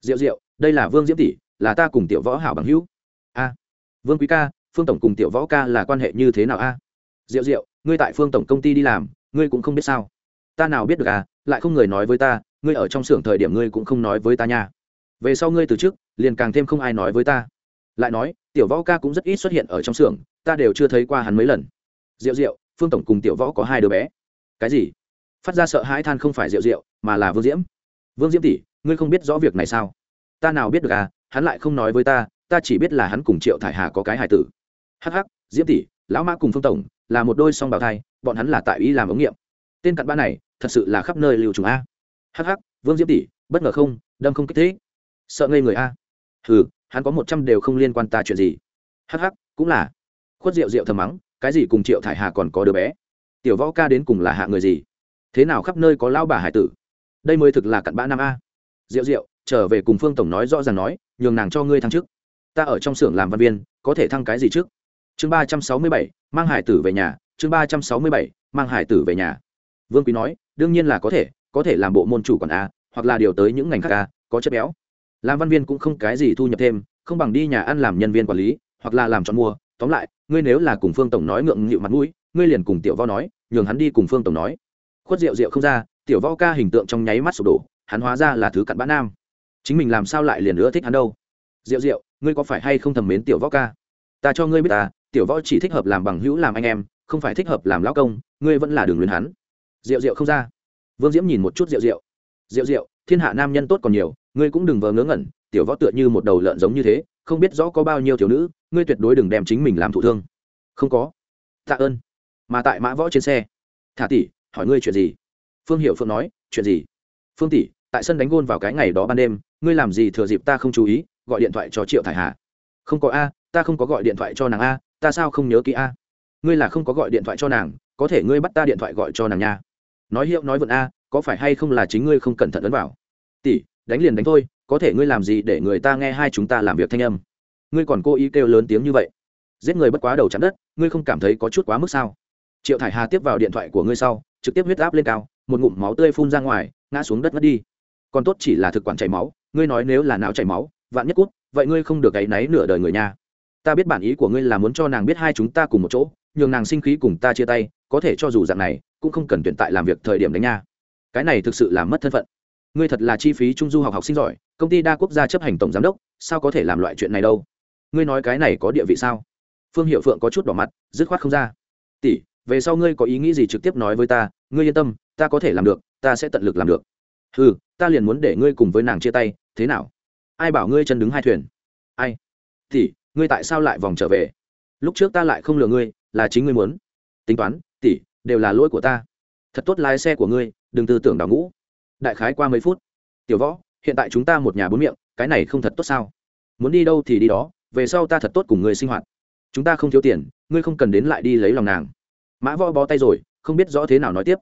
Diệu Diệu, đây là vương diễm tỷ là ta cùng tiểu võ hảo bằng hữu. A vương quý ca phương tổng cùng tiểu võ ca là quan hệ như thế nào a? À? Diệu, ngươi tại phương tổng công ty đi làm ngươi cũng không biết sao. Ta nào biết được à lại không người nói với ta ngươi ở trong xưởng thời điểm ngươi cũng không nói với ta nha. Về sau ngươi từ trước liền càng thêm không ai nói với ta. Lại nói tiểu võ ca cũng rất ít xuất hiện ở trong xưởng ta đều chưa thấy qua hắn mấy lần. Diệu Diệu, phương tổng cùng tiểu võ có hai đứa bé. Cái gì? Phát ra sợ hãi than không phải Diệu Diệu mà là vương diễm. Vương diễm tỷ ngươi không biết rõ việc này sao? Ta nào biết được à hắn lại không nói với ta ta chỉ biết là hắn cùng triệu thải hà có cái hài tử. Hh diễm tỷ, lão mã cùng phương tổng, là một đôi song bào thai, bọn hắn là tại ý làm ống nghiệm. Tên cặn bã này, thật sự là khắp nơi lưu trùng a. Hh vương diễm tỷ, bất ngờ không, đâm không kích thế sợ ngây người a. Hừ, hắn có một trăm đều không liên quan ta chuyện gì. Hh cũng là. Khuất rượu rượu thầm mắng, cái gì cùng triệu thải hà còn có đứa bé? Tiểu võ ca đến cùng là hạ người gì? Thế nào khắp nơi có lao bà hải tử? Đây mới thực là cặn bã năm a rượu rượu trở về cùng phương tổng nói rõ ràng nói, nhường nàng cho ngươi thăng chức. ta ở trong xưởng làm văn viên, có thể thăng cái gì trước? Chương ba trăm sáu mươi bảy, mang hải tử về nhà, chương ba trăm sáu mươi bảy, mang hải tử về nhà. Vương quý nói, đương nhiên là có thể có thể làm bộ môn chủ quản a, hoặc là điều tới những ngành khác a, có chất béo. Làm văn viên cũng không cái gì thu nhập thêm, không bằng đi nhà ăn làm nhân viên quản lý, hoặc là làm chọn mua. Tóm lại, ngươi nếu là cùng phương tổng nói ngượng nghịu mặt mũi, ngươi liền cùng tiểu võ nói, nhường hắn đi cùng phương tổng nói. Khuất rượu rượu không ra, tiểu võ ca hình tượng trong nháy mắt sụp đổ hắn hóa ra là thứ cặn bã nam. Chính mình làm sao lại liền nữa thích hắn đâu? Rượu rượu ngươi có phải hay không thầm mến tiểu võ ca? Ta cho ngươi biết ta tiểu võ chỉ thích hợp làm bằng hữu làm anh em, không phải thích hợp làm lão công, ngươi vẫn là đường luyến hắn. Rượu rượu không ra. Vương diễm nhìn một chút rượu rượu rượu rượu thiên hạ nam nhân tốt còn nhiều, ngươi cũng đừng vờ ngớ ngẩn, tiểu võ tựa như một đầu lợn giống như thế, không biết rõ có bao nhiêu thiếu nữ, ngươi tuyệt đối đừng đem chính mình làm thụ thương. Không có. Tạ ơn. Mà tại mã võ trên xe. Thả tỷ, hỏi ngươi chuyện gì? Phương hiệu Phương nói, chuyện gì? Phương tỷ tại sân đánh gôn vào cái ngày đó ban đêm, ngươi làm gì thừa dịp ta không chú ý, gọi điện thoại cho triệu thải hà. Không có a, ta không có gọi điện thoại cho nàng a, ta sao không nhớ kỹ a? Ngươi là không có gọi điện thoại cho nàng, có thể ngươi bắt ta điện thoại gọi cho nàng nha. Nói hiệu nói vận a, có phải hay không là chính ngươi không cẩn thận ấn vào? Tỷ, đánh liền đánh thôi, có thể ngươi làm gì để người ta nghe hai chúng ta làm việc thanh âm? Ngươi còn cố ý kêu lớn tiếng như vậy. Giết người bất quá đầu chắn đất, ngươi không cảm thấy có chút quá mức sao? Triệu thải hà tiếp vào điện thoại của ngươi sau, trực tiếp huyết áp lên cao, một ngụm máu tươi phun ra ngoài, ngã xuống đất mất đi còn tốt chỉ là thực quản chảy máu, ngươi nói nếu là não chảy máu, vạn nhất cút, vậy ngươi không được gáy náy nửa đời người nha. Ta biết bản ý của ngươi là muốn cho nàng biết hai chúng ta cùng một chỗ, nhường nàng sinh khí cùng ta chia tay, có thể cho dù dạng này, cũng không cần tuyển tại làm việc thời điểm đánh nha. Cái này thực sự là mất thân phận. Ngươi thật là chi phí trung du học học sinh giỏi, công ty đa quốc gia chấp hành tổng giám đốc, sao có thể làm loại chuyện này đâu? Ngươi nói cái này có địa vị sao? Phương hiệu phượng có chút đỏ mặt, dứt khoát không ra. Tỷ, về sau ngươi có ý nghĩ gì trực tiếp nói với ta, ngươi yên tâm, ta có thể làm được, ta sẽ tận lực làm được ừ ta liền muốn để ngươi cùng với nàng chia tay, thế nào? Ai bảo ngươi chân đứng hai thuyền? Ai? Tỷ ngươi tại sao lại vòng trở về? Lúc trước ta lại không lừa ngươi, là chính ngươi muốn. Tính toán, tỷ, đều là lỗi của ta. Thật tốt lái xe của ngươi, đừng tư tưởng đào ngũ. Đại khái qua mấy phút. Tiểu võ, hiện tại chúng ta một nhà bốn miệng, cái này không thật tốt sao? Muốn đi đâu thì đi đó, về sau ta thật tốt cùng ngươi sinh hoạt. Chúng ta không thiếu tiền, ngươi không cần đến lại đi lấy lòng nàng. Mã võ bó tay rồi, không biết rõ thế nào nói tiếp.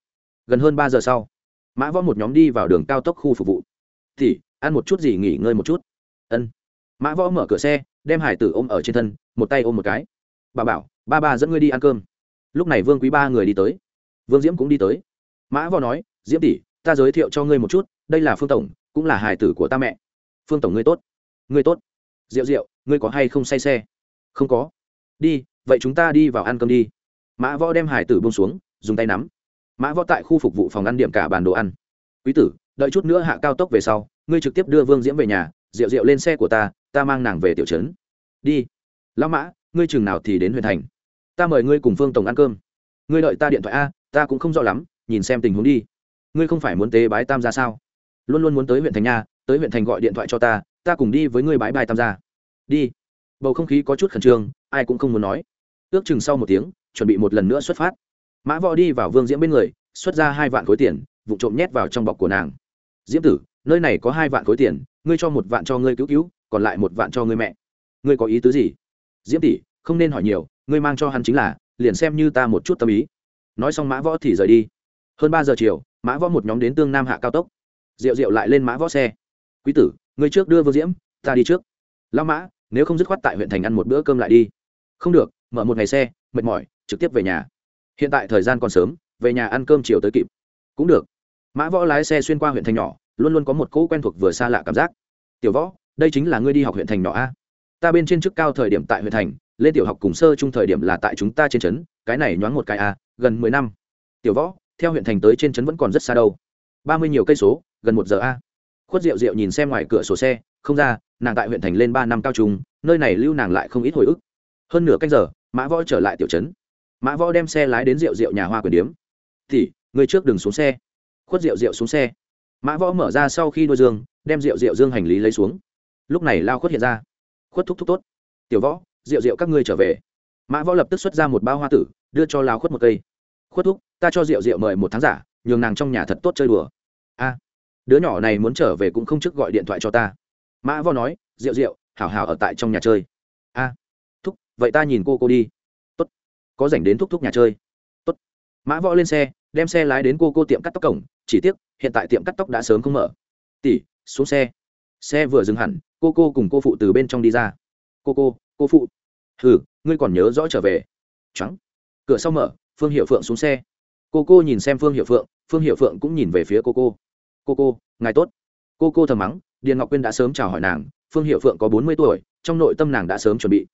Gần hơn ba giờ sau mã võ một nhóm đi vào đường cao tốc khu phục vụ. Thì, ăn một chút gì nghỉ ngơi một chút. Ân. Mã võ mở cửa xe, đem hải tử ôm ở trên thân, một tay ôm một cái. Bà bảo, ba ba dẫn ngươi đi ăn cơm. Lúc này vương quý ba người đi tới. Vương diễm cũng đi tới. Mã võ nói, diễm tỷ, ta giới thiệu cho ngươi một chút, đây là phương tổng, cũng là hải tử của ta mẹ. Phương tổng ngươi tốt. Ngươi tốt. Rượu rượu, ngươi có hay không say xe? Không có. Đi, vậy chúng ta đi vào ăn cơm đi. Mã võ đem hải tử bông xuống, dùng tay nắm mã võ tại khu phục vụ phòng ăn điểm cả bàn đồ ăn. Quý tử, đợi chút nữa hạ cao tốc về sau, ngươi trực tiếp đưa vương diễm về nhà, rượu rượu lên xe của ta ta mang nàng về tiểu trấn. Đi. Lão mã, ngươi chừng nào thì đến huyện thành. Ta mời ngươi cùng phương tổng ăn cơm. Ngươi đợi ta điện thoại a, ta cũng không rõ lắm, nhìn xem tình huống đi. Ngươi không phải muốn tế bái tam gia sao? Luôn luôn muốn tới huyện thành nha, tới huyện thành gọi điện thoại cho ta ta cùng đi với ngươi bái bài tam gia. Đi. Bầu không khí có chút khẩn trương, ai cũng không muốn nói. Ước chừng sau một tiếng, chuẩn bị một lần nữa xuất phát mã võ đi vào vương diễm bên người, xuất ra hai vạn khối tiền, vụ trộm nhét vào trong bọc của nàng. Diễm tử, nơi này có hai vạn khối tiền, ngươi cho một vạn cho ngươi cứu cứu, còn lại một vạn cho ngươi mẹ. Ngươi có ý tứ gì? Diễm tỷ, không nên hỏi nhiều, ngươi mang cho hắn chính là, liền xem như ta một chút tâm ý. Nói xong mã võ thì rời đi. Hơn ba giờ chiều, mã võ một nhóm đến tương nam hạ cao tốc. Rượu rượu lại lên mã võ xe. Quý tử, ngươi trước đưa vương diễm, ta đi trước. Lao mã, nếu không dứt khoát tại huyện thành ăn một bữa cơm lại đi. Không được, mở một ngày xe, mệt mỏi, trực tiếp về nhà hiện tại thời gian còn sớm, về nhà ăn cơm chiều tới kịp. Cũng được. Mã võ lái xe xuyên qua huyện thành nhỏ, luôn luôn có một cỗ quen thuộc vừa xa lạ cảm giác. Tiểu võ, đây chính là ngươi đi học huyện thành nhỏ a. Ta bên trên chức cao thời điểm tại huyện thành, lên tiểu học cùng sơ chung thời điểm là tại chúng ta trên trấn, cái này nhoáng một cái a, gần mười năm. Tiểu võ, theo huyện thành tới trên trấn vẫn còn rất xa đâu. Ba mươi nhiều cây số, gần một giờ a. Khuất rượu rượu nhìn xem ngoài cửa sổ xe, không ra, nàng tại huyện thành lên ba năm cao trung, nơi này lưu nàng lại không ít hồi ức. Hơn nửa canh giờ, mã võ trở lại tiểu trấn mã võ đem xe lái đến rượu rượu nhà hoa quyền điếm. Thì người trước đừng xuống xe. Khuất rượu rượu xuống xe. Mã võ mở ra sau khi đôi dương, đem rượu rượu dương hành lý lấy xuống. Lúc này lao khuất hiện ra. Khuất thúc thúc tốt. Tiểu võ rượu rượu các ngươi trở về. Mã võ lập tức xuất ra một bao hoa tử, đưa cho lao khuất một cây. Khuất thúc, ta cho rượu rượu mời một tháng giả, nhường nàng trong nhà thật tốt chơi đùa. A, đứa nhỏ này muốn trở về cũng không trước gọi điện thoại cho ta. Mã võ nói rượu rượu hảo hảo ở tại trong nhà chơi. A, thúc, vậy ta nhìn cô cô đi có dành đến thúc thúc nhà chơi. Tốt. Mã võ lên xe, đem xe lái đến cô cô tiệm cắt tóc cổng, chỉ tiếc, hiện tại tiệm cắt tóc đã sớm không mở. Tỷ, xuống xe. Xe vừa dừng hẳn, cô cô cùng cô phụ từ bên trong đi ra. Cô cô cô phụ. Ừ ngươi còn nhớ rõ trở về. Trắng cửa sau mở, phương hiệu phượng xuống xe. Cô cô nhìn xem phương hiệu phượng, phương hiệu phượng cũng nhìn về phía cô cô. Cô cô, ngài tốt. Cô cô thầm mắng, điền ngọc quyên đã sớm chào hỏi nàng, phương hiệu phượng có bốn mươi tuổi, trong nội tâm nàng đã sớm chuẩn bị.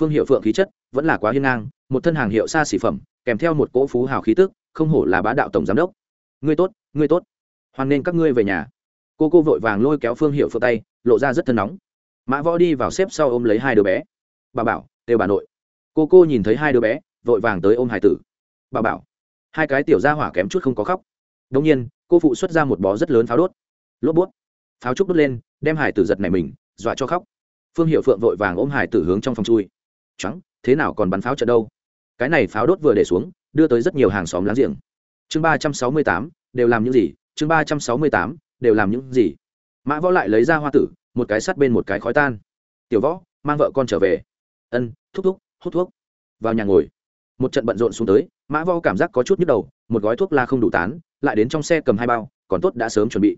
Phương hiệu phượng khí chất vẫn là quá hiên ngang một thân hàng hiệu xa xỉ phẩm, kèm theo một cỗ phú hào khí tức, không hổ là bá đạo tổng giám đốc. Ngươi tốt ngươi tốt. Hoan nên các ngươi về nhà. Cô cô vội vàng lôi kéo phương hiệu phượng tay, lộ ra rất thân nóng. Mã võ đi vào xếp sau ôm lấy hai đứa bé. Bà bảo, đều bà nội. Cô cô nhìn thấy hai đứa bé, vội vàng tới ôm hải tử. Bà bảo. Hai cái tiểu ra hỏa kém chút không có khóc. Đông nhiên, cô phụ xuất ra một bó rất lớn pháo đốt. Lốp bút. Pháo trúc đốt lên, đem hải tử giật này mình, dọa cho khóc. Phương hiệu phượng vội vàng ôm hải tử hướng trong phòng chui. Trắng thế nào còn bắn pháo trận đâu? Cái này pháo đốt vừa để xuống, đưa tới rất nhiều hàng xóm láng giềng. Chương ba trăm sáu mươi tám, đều làm những gì? Chương ba trăm sáu mươi tám, đều làm những gì? Mã võ lại lấy ra hoa tử, một cái sắt bên một cái khói tan. Tiểu võ, mang vợ con trở về. Ân, thúc thúc, hút thuốc. Vào nhà ngồi. Một trận bận rộn xuống tới, mã võ cảm giác có chút nhức đầu, một gói thuốc la không đủ tán, lại đến trong xe cầm hai bao, còn tốt đã sớm chuẩn bị.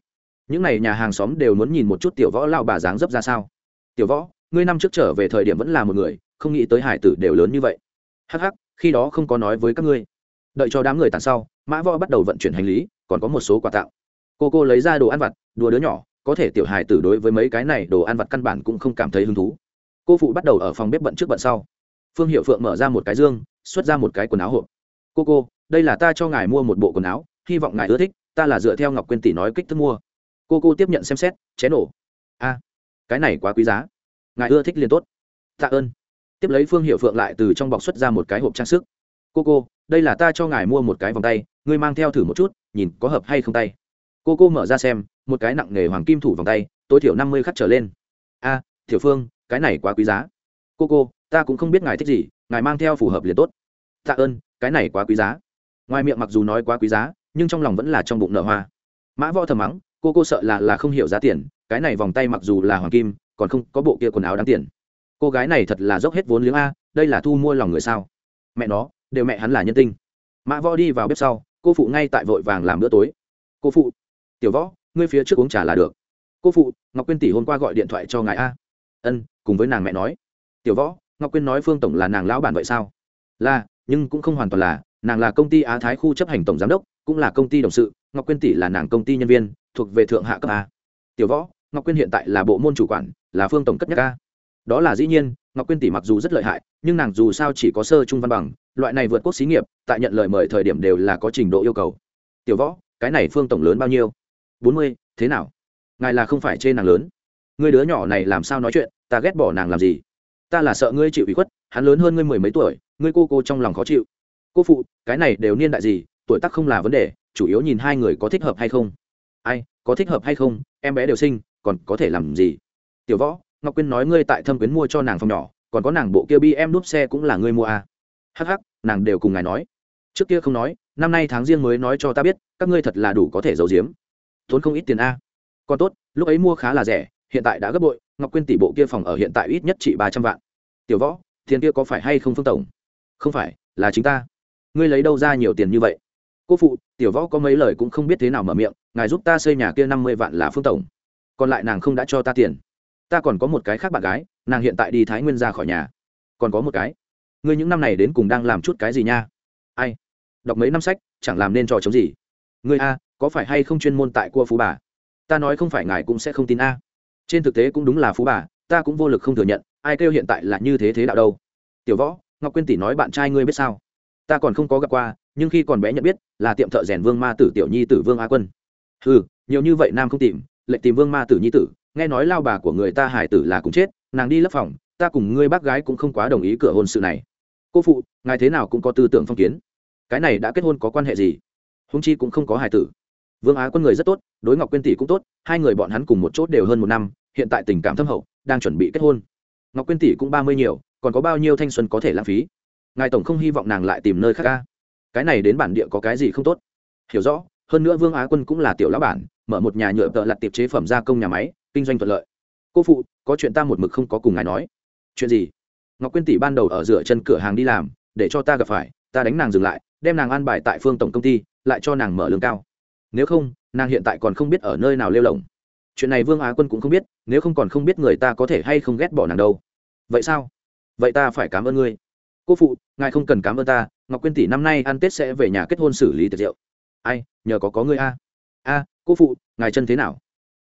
Những n à y nhà hàng xóm đều muốn nhìn một chút tiểu võ lao bà dáng dấp ra sao. Tiểu võ, ngươi năm trước trở về thời điểm vẫn là một người, không nghĩ tới hải tử đều lớn như vậy. Hắc hắc khi đó không có nói với các ngươi. Đợi cho đám người tàn sau, mã võ bắt đầu vận chuyển hành lý, còn có một số quà tặng. Cô cô lấy ra đồ ăn vặt, đùa đứa nhỏ, có thể tiểu hài tử đối với mấy cái này đồ ăn vặt căn bản cũng không cảm thấy hứng thú. Cô phụ bắt đầu ở phòng bếp bận trước bận sau. Phương hiệu phượng mở ra một cái dương, xuất ra một cái quần áo hộp. Cô cô, đây là ta cho ngài mua một bộ quần áo, hy vọng ngài ưa thích, ta là dựa theo ngọc quyên tỷ nói kích thước mua. Cô cô tiếp nhận xem xét, chén nổ. A, cái này quá quý giá. Ngài ưa thích liền tốt. Tạ ơn tiếp lấy phương hiệu phượng lại từ trong bọc xuất ra một cái hộp trang sức. Cô cô đây là ta cho ngài mua một cái vòng tay ngươi mang theo thử một chút nhìn có hợp hay không tay. Cô cô mở ra xem một cái nặng nghề hoàng kim thủ vòng tay tối thiểu năm mươi khắc trở lên. A à, thiểu phương cái này quá quý giá. Cô cô ta cũng không biết ngài thích gì ngài mang theo phù hợp liền tốt. Tạ ơn cái này quá quý giá. Ngoài miệng mặc dù nói quá quý giá nhưng trong lòng vẫn là trong bụng nợ hoa. Mã võ thầm mắng cô cô sợ là là không hiểu giá tiền cái này vòng tay mặc dù là hoàng kim còn không có bộ kia quần áo đáng tiền cô gái này thật là dốc hết vốn liếng a, đây là thu mua lòng người sao? Mẹ nó, đều mẹ hắn là nhân tinh. Mã võ đi vào bếp sau, cô phụ ngay tại vội vàng làm bữa tối. Cô phụ, tiểu võ, ngươi phía trước uống trà là được. Cô phụ, ngọc quyên tỷ hôm qua gọi điện thoại cho ngài a. Ân, cùng với nàng mẹ nói. Tiểu võ, ngọc quyên nói phương tổng là nàng lão bản vậy sao? Là, nhưng cũng không hoàn toàn là, nàng là công ty á thái khu chấp hành tổng giám đốc, cũng là công ty đồng sự, ngọc quyên tỷ là nàng công ty nhân viên, thuộc về thượng hạ cấp a. Tiểu võ, ngọc quyên hiện tại là bộ môn chủ quản, là phương tổng cất nhất a đó là dĩ nhiên, ngọc quyên tỷ mặc dù rất lợi hại, nhưng nàng dù sao chỉ có sơ trung văn bằng, loại này vượt quốc xí nghiệp, tại nhận lời mời thời điểm đều là có trình độ yêu cầu. Tiểu võ, cái này phương tổng lớn bao nhiêu? Bốn mươi, thế nào? Ngài là không phải chê nàng lớn. Người đứa nhỏ này làm sao nói chuyện, ta ghét bỏ nàng làm gì? Ta là sợ ngươi chịu ủy khuất, hắn lớn hơn ngươi mười mấy tuổi, ngươi cô cô trong lòng khó chịu. Cô phụ, cái này đều niên đại gì, tuổi tác không là vấn đề, chủ yếu nhìn hai người có thích hợp hay không. Ai, có thích hợp hay không, em bé đều sinh, còn có thể làm gì? Tiểu võ ngọc quyên nói ngươi tại thâm quyến mua cho nàng phòng nhỏ, còn có nàng bộ kia bi em đúp xe cũng là ngươi mua à. hh nàng đều cùng ngài nói. Trước kia không nói, năm nay tháng riêng mới nói cho ta biết, các ngươi thật là đủ có thể giấu giếm. Tốn không ít tiền a còn tốt, lúc ấy mua khá là rẻ, hiện tại đã gấp bội, ngọc quyên tỷ bộ kia phòng ở hiện tại ít nhất chỉ ba trăm vạn. Tiểu võ, tiền kia có phải hay không phương tổng? Không phải, là chính ta. Ngươi lấy đâu ra nhiều tiền như vậy? Cô phụ, tiểu võ có mấy lời cũng không biết thế nào mở miệng, ngài giúp ta xây nhà kia năm mươi vạn là phương tổng. Còn lại nàng không đã cho ta tiền ta còn có một cái khác bạn gái, nàng hiện tại đi thái nguyên ra khỏi nhà. Còn có một cái. Ngươi những năm này đến cùng đang làm chút cái gì nha? Ai? Đọc mấy năm sách, chẳng làm nên trò chống gì. Ngươi a, có phải hay không chuyên môn tại cua phú bà? Ta nói không phải ngài cũng sẽ không tin a. Trên thực tế cũng đúng là phú bà, ta cũng vô lực không thừa nhận, ai kêu hiện tại là như thế thế đạo đâu. Tiểu võ, ngọc quyên tỷ nói bạn trai ngươi biết sao? Ta còn không có gặp qua, nhưng khi còn bé nhận biết, là tiệm thợ rèn vương ma tử tiểu nhi tử vương a quân. Ừ nhiều như vậy nam không tìm, lệnh tìm vương ma tử nhi tử nghe nói lao bà của người ta hải tử là cũng chết, nàng đi lấp phòng, ta cùng ngươi bác gái cũng không quá đồng ý cửa hôn sự này. Cô phụ, ngài thế nào cũng có tư tưởng phong kiến. Cái này đã kết hôn có quan hệ gì? Húng chi cũng không có hải tử. Vương á quân người rất tốt, đối ngọc quyên tỷ cũng tốt, hai người bọn hắn cùng một chốt đều hơn một năm, hiện tại tình cảm thâm hậu, đang chuẩn bị kết hôn. Ngọc quyên tỷ cũng ba mươi nhiều, còn có bao nhiêu thanh xuân có thể lãng phí? Ngài tổng không hy vọng nàng lại tìm nơi khác ca cái này đến bản địa có cái gì không tốt? Hiểu rõ, hơn nữa vương á quân cũng là tiểu lão bản mở một nhà nhựa tợ lặt tiệp chế phẩm gia công nhà máy, kinh doanh thuận lợi. Cô phụ, có chuyện ta một mực không có cùng ngài nói. Chuyện gì? Ngọc quyên tỷ ban đầu ở giữa chân cửa hàng đi làm, để cho ta gặp phải, ta đánh nàng dừng lại, đem nàng an bài tại phương tổng công ty, lại cho nàng mở lương cao. Nếu không, nàng hiện tại còn không biết ở nơi nào lêu lỏng. Chuyện này vương á quân cũng không biết, nếu không còn không biết người ta có thể hay không ghét bỏ nàng đâu. Vậy sao? Vậy ta phải cảm ơn ngươi. Cô phụ, ngài không cần cảm ơn ta, ngọc quyên tỷ năm nay ăn tết sẽ về nhà kết hôn xử lý tiệc rượu. Ai, nhờ có có ngươi a a, cô phụ, ngài chân thế nào?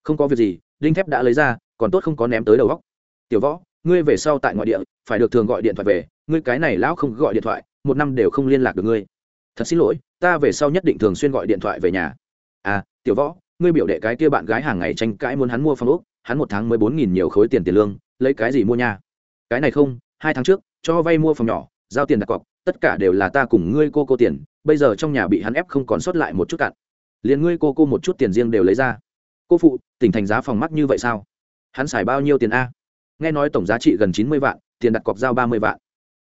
Không có việc gì, đinh thép đã lấy ra, còn tốt không có ném tới đầu góc tiểu võ, ngươi về sau tại ngoại địa, phải được thường gọi điện thoại về, ngươi cái này lão không gọi điện thoại, một năm đều không liên lạc được ngươi. Thật xin lỗi, ta về sau nhất định thường xuyên gọi điện thoại về nhà. À tiểu võ, ngươi biểu đệ cái kia bạn gái hàng ngày tranh cãi muốn hắn mua phòng ốc, hắn một tháng mới bốn nghìn nhiều khối tiền tiền lương, lấy cái gì mua nha? Cái này không, hai tháng trước, cho vay mua phòng nhỏ, giao tiền đặt cọc, tất cả đều là ta cùng ngươi cô cô tiền, bây giờ trong nhà bị hắn ép không còn sót lại một chút cạn liền ngươi cô cô một chút tiền riêng đều lấy ra. Cô phụ, tỉnh thành giá phòng mắc như vậy sao? Hắn xài bao nhiêu tiền a? Nghe nói tổng giá trị gần chín mươi vạn, tiền đặt cọc giao ba mươi vạn.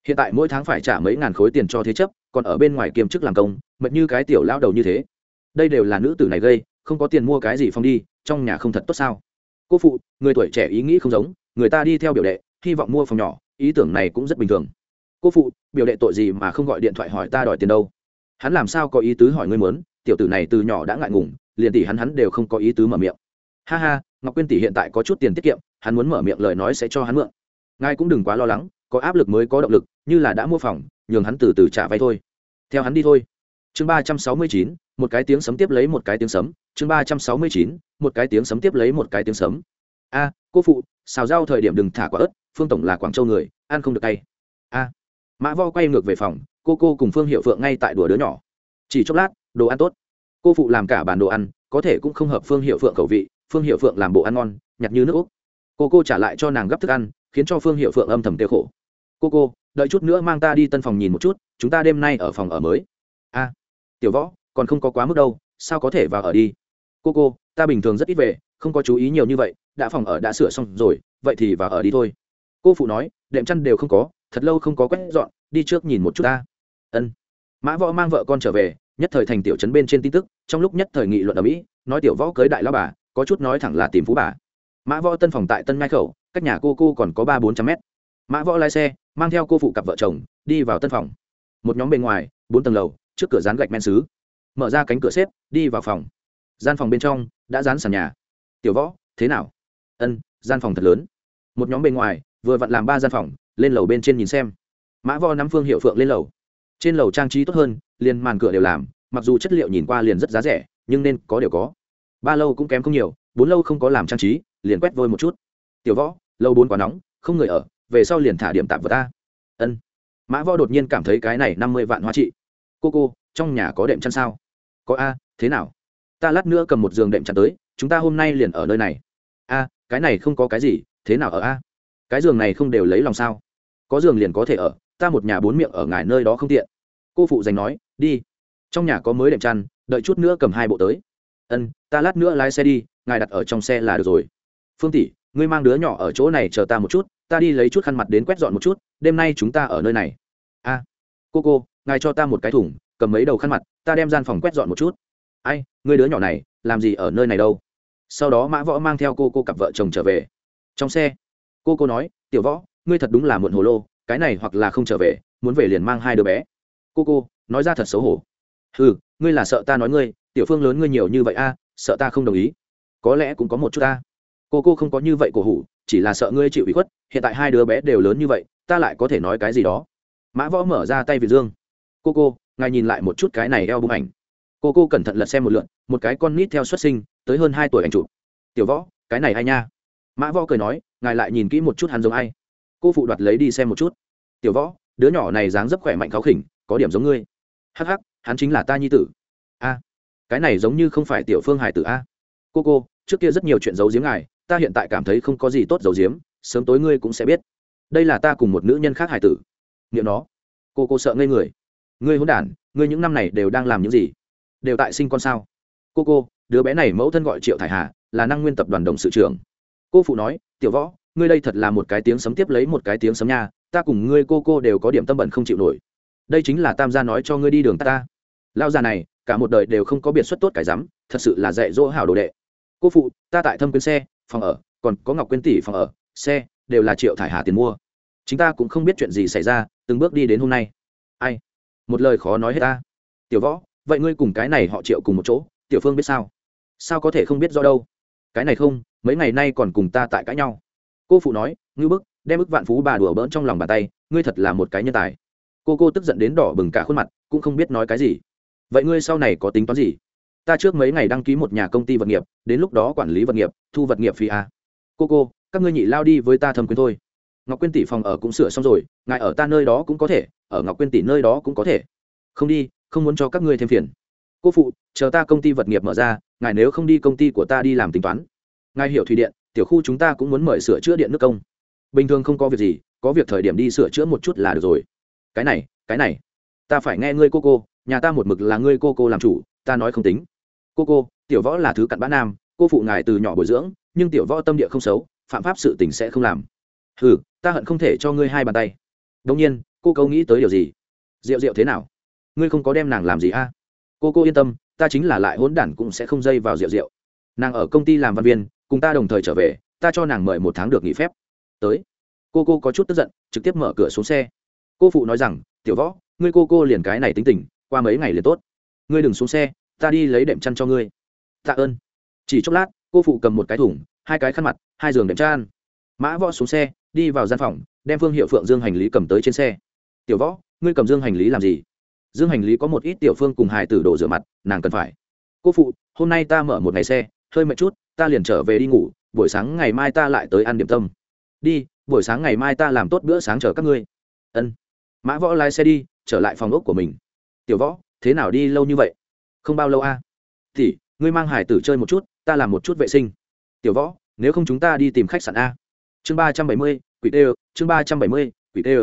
Hiện tại mỗi tháng phải trả mấy ngàn khối tiền cho thế chấp, còn ở bên ngoài kiêm chức làm công, mệt như cái tiểu lao đầu như thế. Đây đều là nữ tử này gây, không có tiền mua cái gì phong đi, trong nhà không thật tốt sao? Cô phụ, người tuổi trẻ ý nghĩ không giống, người ta đi theo biểu đệ, hy vọng mua phòng nhỏ, ý tưởng này cũng rất bình thường. Cô phụ, biểu đệ tội gì mà không gọi điện thoại hỏi ta đòi tiền đâu? Hắn làm sao có ý tứ hỏi ngươi muốn? Tiểu tử này từ nhỏ đã ngại ngùng, liền tỷ hắn hắn đều không có ý tứ mở miệng. Ha ha, ngọc quyên tỷ hiện tại có chút tiền tiết kiệm, hắn muốn mở miệng lời nói sẽ cho hắn mượn. Ngài cũng đừng quá lo lắng, có áp lực mới có động lực, như là đã mua phòng, nhường hắn từ từ trả vay thôi. Theo hắn đi thôi. Chương ba trăm sáu mươi chín, một cái tiếng sấm tiếp lấy một cái tiếng sấm. Chương ba trăm sáu mươi chín, một cái tiếng sấm tiếp lấy một cái tiếng sấm. A, cô phụ, xào rau thời điểm đừng thả quả ớt, phương tổng là quảng châu người, ăn không được tay a. Mã vo quay ngược về phòng, cô cô cùng phương hiệu phượng ngay tại đùa đứa nhỏ. Chỉ chốc lát đồ ăn tốt. Cô phụ làm cả bản đồ ăn, có thể cũng không hợp phương hiệu phượng khẩu vị, phương hiệu phượng làm bộ ăn ngon, nhặt như nước úc. Cô cô trả lại cho nàng gấp thức ăn, khiến cho phương hiệu phượng âm thầm tiêu khổ. Cô cô, đợi chút nữa mang ta đi tân phòng nhìn một chút, chúng ta đêm nay ở phòng ở mới. A, tiểu võ, còn không có quá mức đâu, sao có thể vào ở đi? Cô cô, ta bình thường rất ít về, không có chú ý nhiều như vậy, đã phòng ở đã sửa xong rồi, vậy thì vào ở đi thôi. Cô phụ nói, đệm chăn đều không có, thật lâu không có quét dọn, đi trước nhìn một chút ta. Ân. Mã võ mang vợ con trở về nhất thời thành tiểu trấn bên trên tin tức, trong lúc nhất thời nghị luận ở mỹ, nói tiểu võ cưới đại lao bà, có chút nói thẳng là tìm phú bà. Mã võ tân phòng tại tân ngai khẩu, cách nhà cô cô còn có ba bốn trăm mét. Mã võ lái xe, mang theo cô phụ cặp vợ chồng, đi vào tân phòng. Một nhóm bên ngoài, bốn tầng lầu, trước cửa dán gạch men xứ. Mở ra cánh cửa xếp, đi vào phòng. Gian phòng bên trong, đã dán sàn nhà. Tiểu võ, thế nào? Ân, gian phòng thật lớn. Một nhóm bên ngoài, vừa vặn làm ba gian phòng, lên lầu bên trên nhìn xem. Mã võ nắm phương hiệu phượng lên lầu. Trên lầu trang trí tốt hơn liền màn cửa đều làm, mặc dù chất liệu nhìn qua liền rất giá rẻ, nhưng nên có đều có. Ba lâu cũng kém không nhiều, bốn lâu không có làm trang trí, liền quét vôi một chút. Tiểu võ, lâu bốn quá nóng, không người ở, về sau liền thả điểm tạm vào ta. Ân. Mã võ đột nhiên cảm thấy cái này năm mươi vạn hoa trị. Cô cô, trong nhà có đệm chăn sao? Có a, thế nào? Ta lát nữa cầm một giường đệm chăn tới, chúng ta hôm nay liền ở nơi này. A, cái này không có cái gì, thế nào ở a? Cái giường này không đều lấy lòng sao? Có giường liền có thể ở, ta một nhà bốn miệng ở ngài nơi đó không tiện. Cô phụ dành nói đi. Trong nhà có mới đệm chăn, đợi chút nữa cầm hai bộ tới. Ân, ta lát nữa lái xe đi, ngài đặt ở trong xe là được rồi. Phương tỷ, ngươi mang đứa nhỏ ở chỗ này chờ ta một chút, ta đi lấy chút khăn mặt đến quét dọn một chút, đêm nay chúng ta ở nơi này. A. Cô cô, ngài cho ta một cái thùng, cầm mấy đầu khăn mặt, ta đem gian phòng quét dọn một chút. Ai, ngươi đứa nhỏ này, làm gì ở nơi này đâu? Sau đó mã võ mang theo cô cô cặp vợ chồng trở về. Trong xe, cô cô nói, tiểu võ, ngươi thật đúng là muộn hồ lô, cái này hoặc là không trở về, muốn về liền mang hai đứa bé. Cô cô nói ra thật xấu hổ. Ừ ngươi là sợ ta nói ngươi, tiểu phương lớn ngươi nhiều như vậy a, sợ ta không đồng ý. Có lẽ cũng có một chút ta. Cô cô không có như vậy cổ hủ, chỉ là sợ ngươi chịu ủy khuất, hiện tại hai đứa bé đều lớn như vậy, ta lại có thể nói cái gì đó? Mã võ mở ra tay việt dương. Cô cô, ngài nhìn lại một chút cái này eo bức ảnh. Cô cô cẩn thận lật xem một lượn một cái con nít theo xuất sinh, tới hơn hai tuổi anh chụp. Tiểu võ, cái này hay nha? Mã võ cười nói, ngài lại nhìn kỹ một chút hắn giống ai. Cô phụ đoạt lấy đi xem một chút. Tiểu võ, đứa nhỏ này dáng dấp khỏe mạnh kháo khỉnh, có điểm giống ngươi hắc hắc, hắn chính là ta nhi tử. A, cái này giống như không phải tiểu phương hải tử a. Cô cô, trước kia rất nhiều chuyện giấu giếm ngài, ta hiện tại cảm thấy không có gì tốt giấu diếm sớm tối ngươi cũng sẽ biết. Đây là ta cùng một nữ nhân khác hải tử. Nghiệm nó. Cô cô sợ ngây người. Ngươi hôn đản, ngươi những năm này đều đang làm những gì? Đều tại sinh con sao? Cô cô, đứa bé này mẫu thân gọi triệu thải hà, là năng nguyên tập đoàn đồng sự trưởng. Cô phụ nói, tiểu võ, ngươi đây thật là một cái tiếng sấm tiếp lấy một cái tiếng sấm nha, ta cùng ngươi cô cô đều có điểm tâm bẩn không chịu nổi đây chính là tam gia nói cho ngươi đi đường ta, ta. lao già này cả một đời đều không có biệt xuất tốt cải rắm thật sự là dạy dỗ hảo đồ đệ. Cô phụ ta tại thâm quyến xe phòng ở còn có ngọc quyến tỷ phòng ở xe đều là triệu thải hà tiền mua. Chúng ta cũng không biết chuyện gì xảy ra từng bước đi đến hôm nay. Ai? Một lời khó nói hết ta. Tiểu võ vậy ngươi cùng cái này họ triệu cùng một chỗ tiểu phương biết sao? Sao có thể không biết do đâu? Cái này không mấy ngày nay còn cùng ta tại cãi nhau. Cô phụ nói ngư bức đem ức vạn phú bà đùa bỡn trong lòng bàn tay ngươi thật là một cái nhân tài cô cô tức giận đến đỏ bừng cả khuôn mặt, cũng không biết nói cái gì. Vậy ngươi sau này có tính toán gì? Ta trước mấy ngày đăng ký một nhà công ty vật nghiệp, đến lúc đó quản lý vật nghiệp, thu vật nghiệp phi a à. cô cô, các ngươi nhị lao đi với ta thâm quyến thôi. Ngọc quyên tỷ phòng ở cũng sửa xong rồi, ngài ở ta nơi đó cũng có thể, ở ngọc quyên tỷ nơi đó cũng có thể. Không đi, không muốn cho các ngươi thêm phiền. Cô phụ, chờ ta công ty vật nghiệp mở ra, ngài nếu không đi công ty của ta đi làm tính toán. Ngài hiểu thủy điện, tiểu khu chúng ta cũng muốn mời sửa chữa điện nước công. Bình thường không có việc gì, có việc thời điểm đi sửa chữa một chút là được rồi cái này cái này. Ta phải nghe ngươi cô cô nhà ta một mực là ngươi cô cô làm chủ ta nói không tính. Cô cô tiểu võ là thứ cặn bã nam cô phụ ngài từ nhỏ bồi dưỡng nhưng tiểu võ tâm địa không xấu phạm pháp sự tình sẽ không làm. Hừ, ta hận không thể cho ngươi hai bàn tay. Đông nhiên cô câu nghĩ tới điều gì? Rượu rượu thế nào? Ngươi không có đem nàng làm gì a cô cô yên tâm ta chính là lại hỗn đản cũng sẽ không dây vào rượu rượu. Nàng ở công ty làm văn viên cùng ta đồng thời trở về ta cho nàng mời một tháng được nghỉ phép. Tới. Cô cô có chút tức giận trực tiếp mở cửa xuống xe cô phụ nói rằng, tiểu võ, ngươi cô cô liền cái này tính tình, qua mấy ngày liền tốt. Ngươi đừng xuống xe, ta đi lấy đệm chăn cho ngươi. Tạ ơn. Chỉ chốc lát, cô phụ cầm một cái thùng, hai cái khăn mặt, hai giường đệm chăn. Mã võ xuống xe, đi vào gian phòng, đem phương hiệu phượng dương hành lý cầm tới trên xe. Tiểu võ, ngươi cầm dương hành lý làm gì? Dương hành lý có một ít tiểu phương cùng hài tử đổ rửa mặt, nàng cần phải. Cô phụ, hôm nay ta mở một ngày xe, hơi mệt chút, ta liền trở về đi ngủ, buổi sáng ngày mai ta lại tới ăn điểm tâm. Đi, buổi sáng ngày mai ta làm tốt bữa sáng chờ các ngươi. Ân mã võ lái xe đi, trở lại phòng ốc của mình. Tiểu võ, thế nào đi lâu như vậy? Không bao lâu a à? thì ngươi mang hải tử chơi một chút, ta làm một chút vệ sinh. Tiểu võ, nếu không chúng ta đi tìm khách sạn a. Chương ba trăm bảy mươi, quỷ tê chương ba trăm bảy mươi, quỷ tê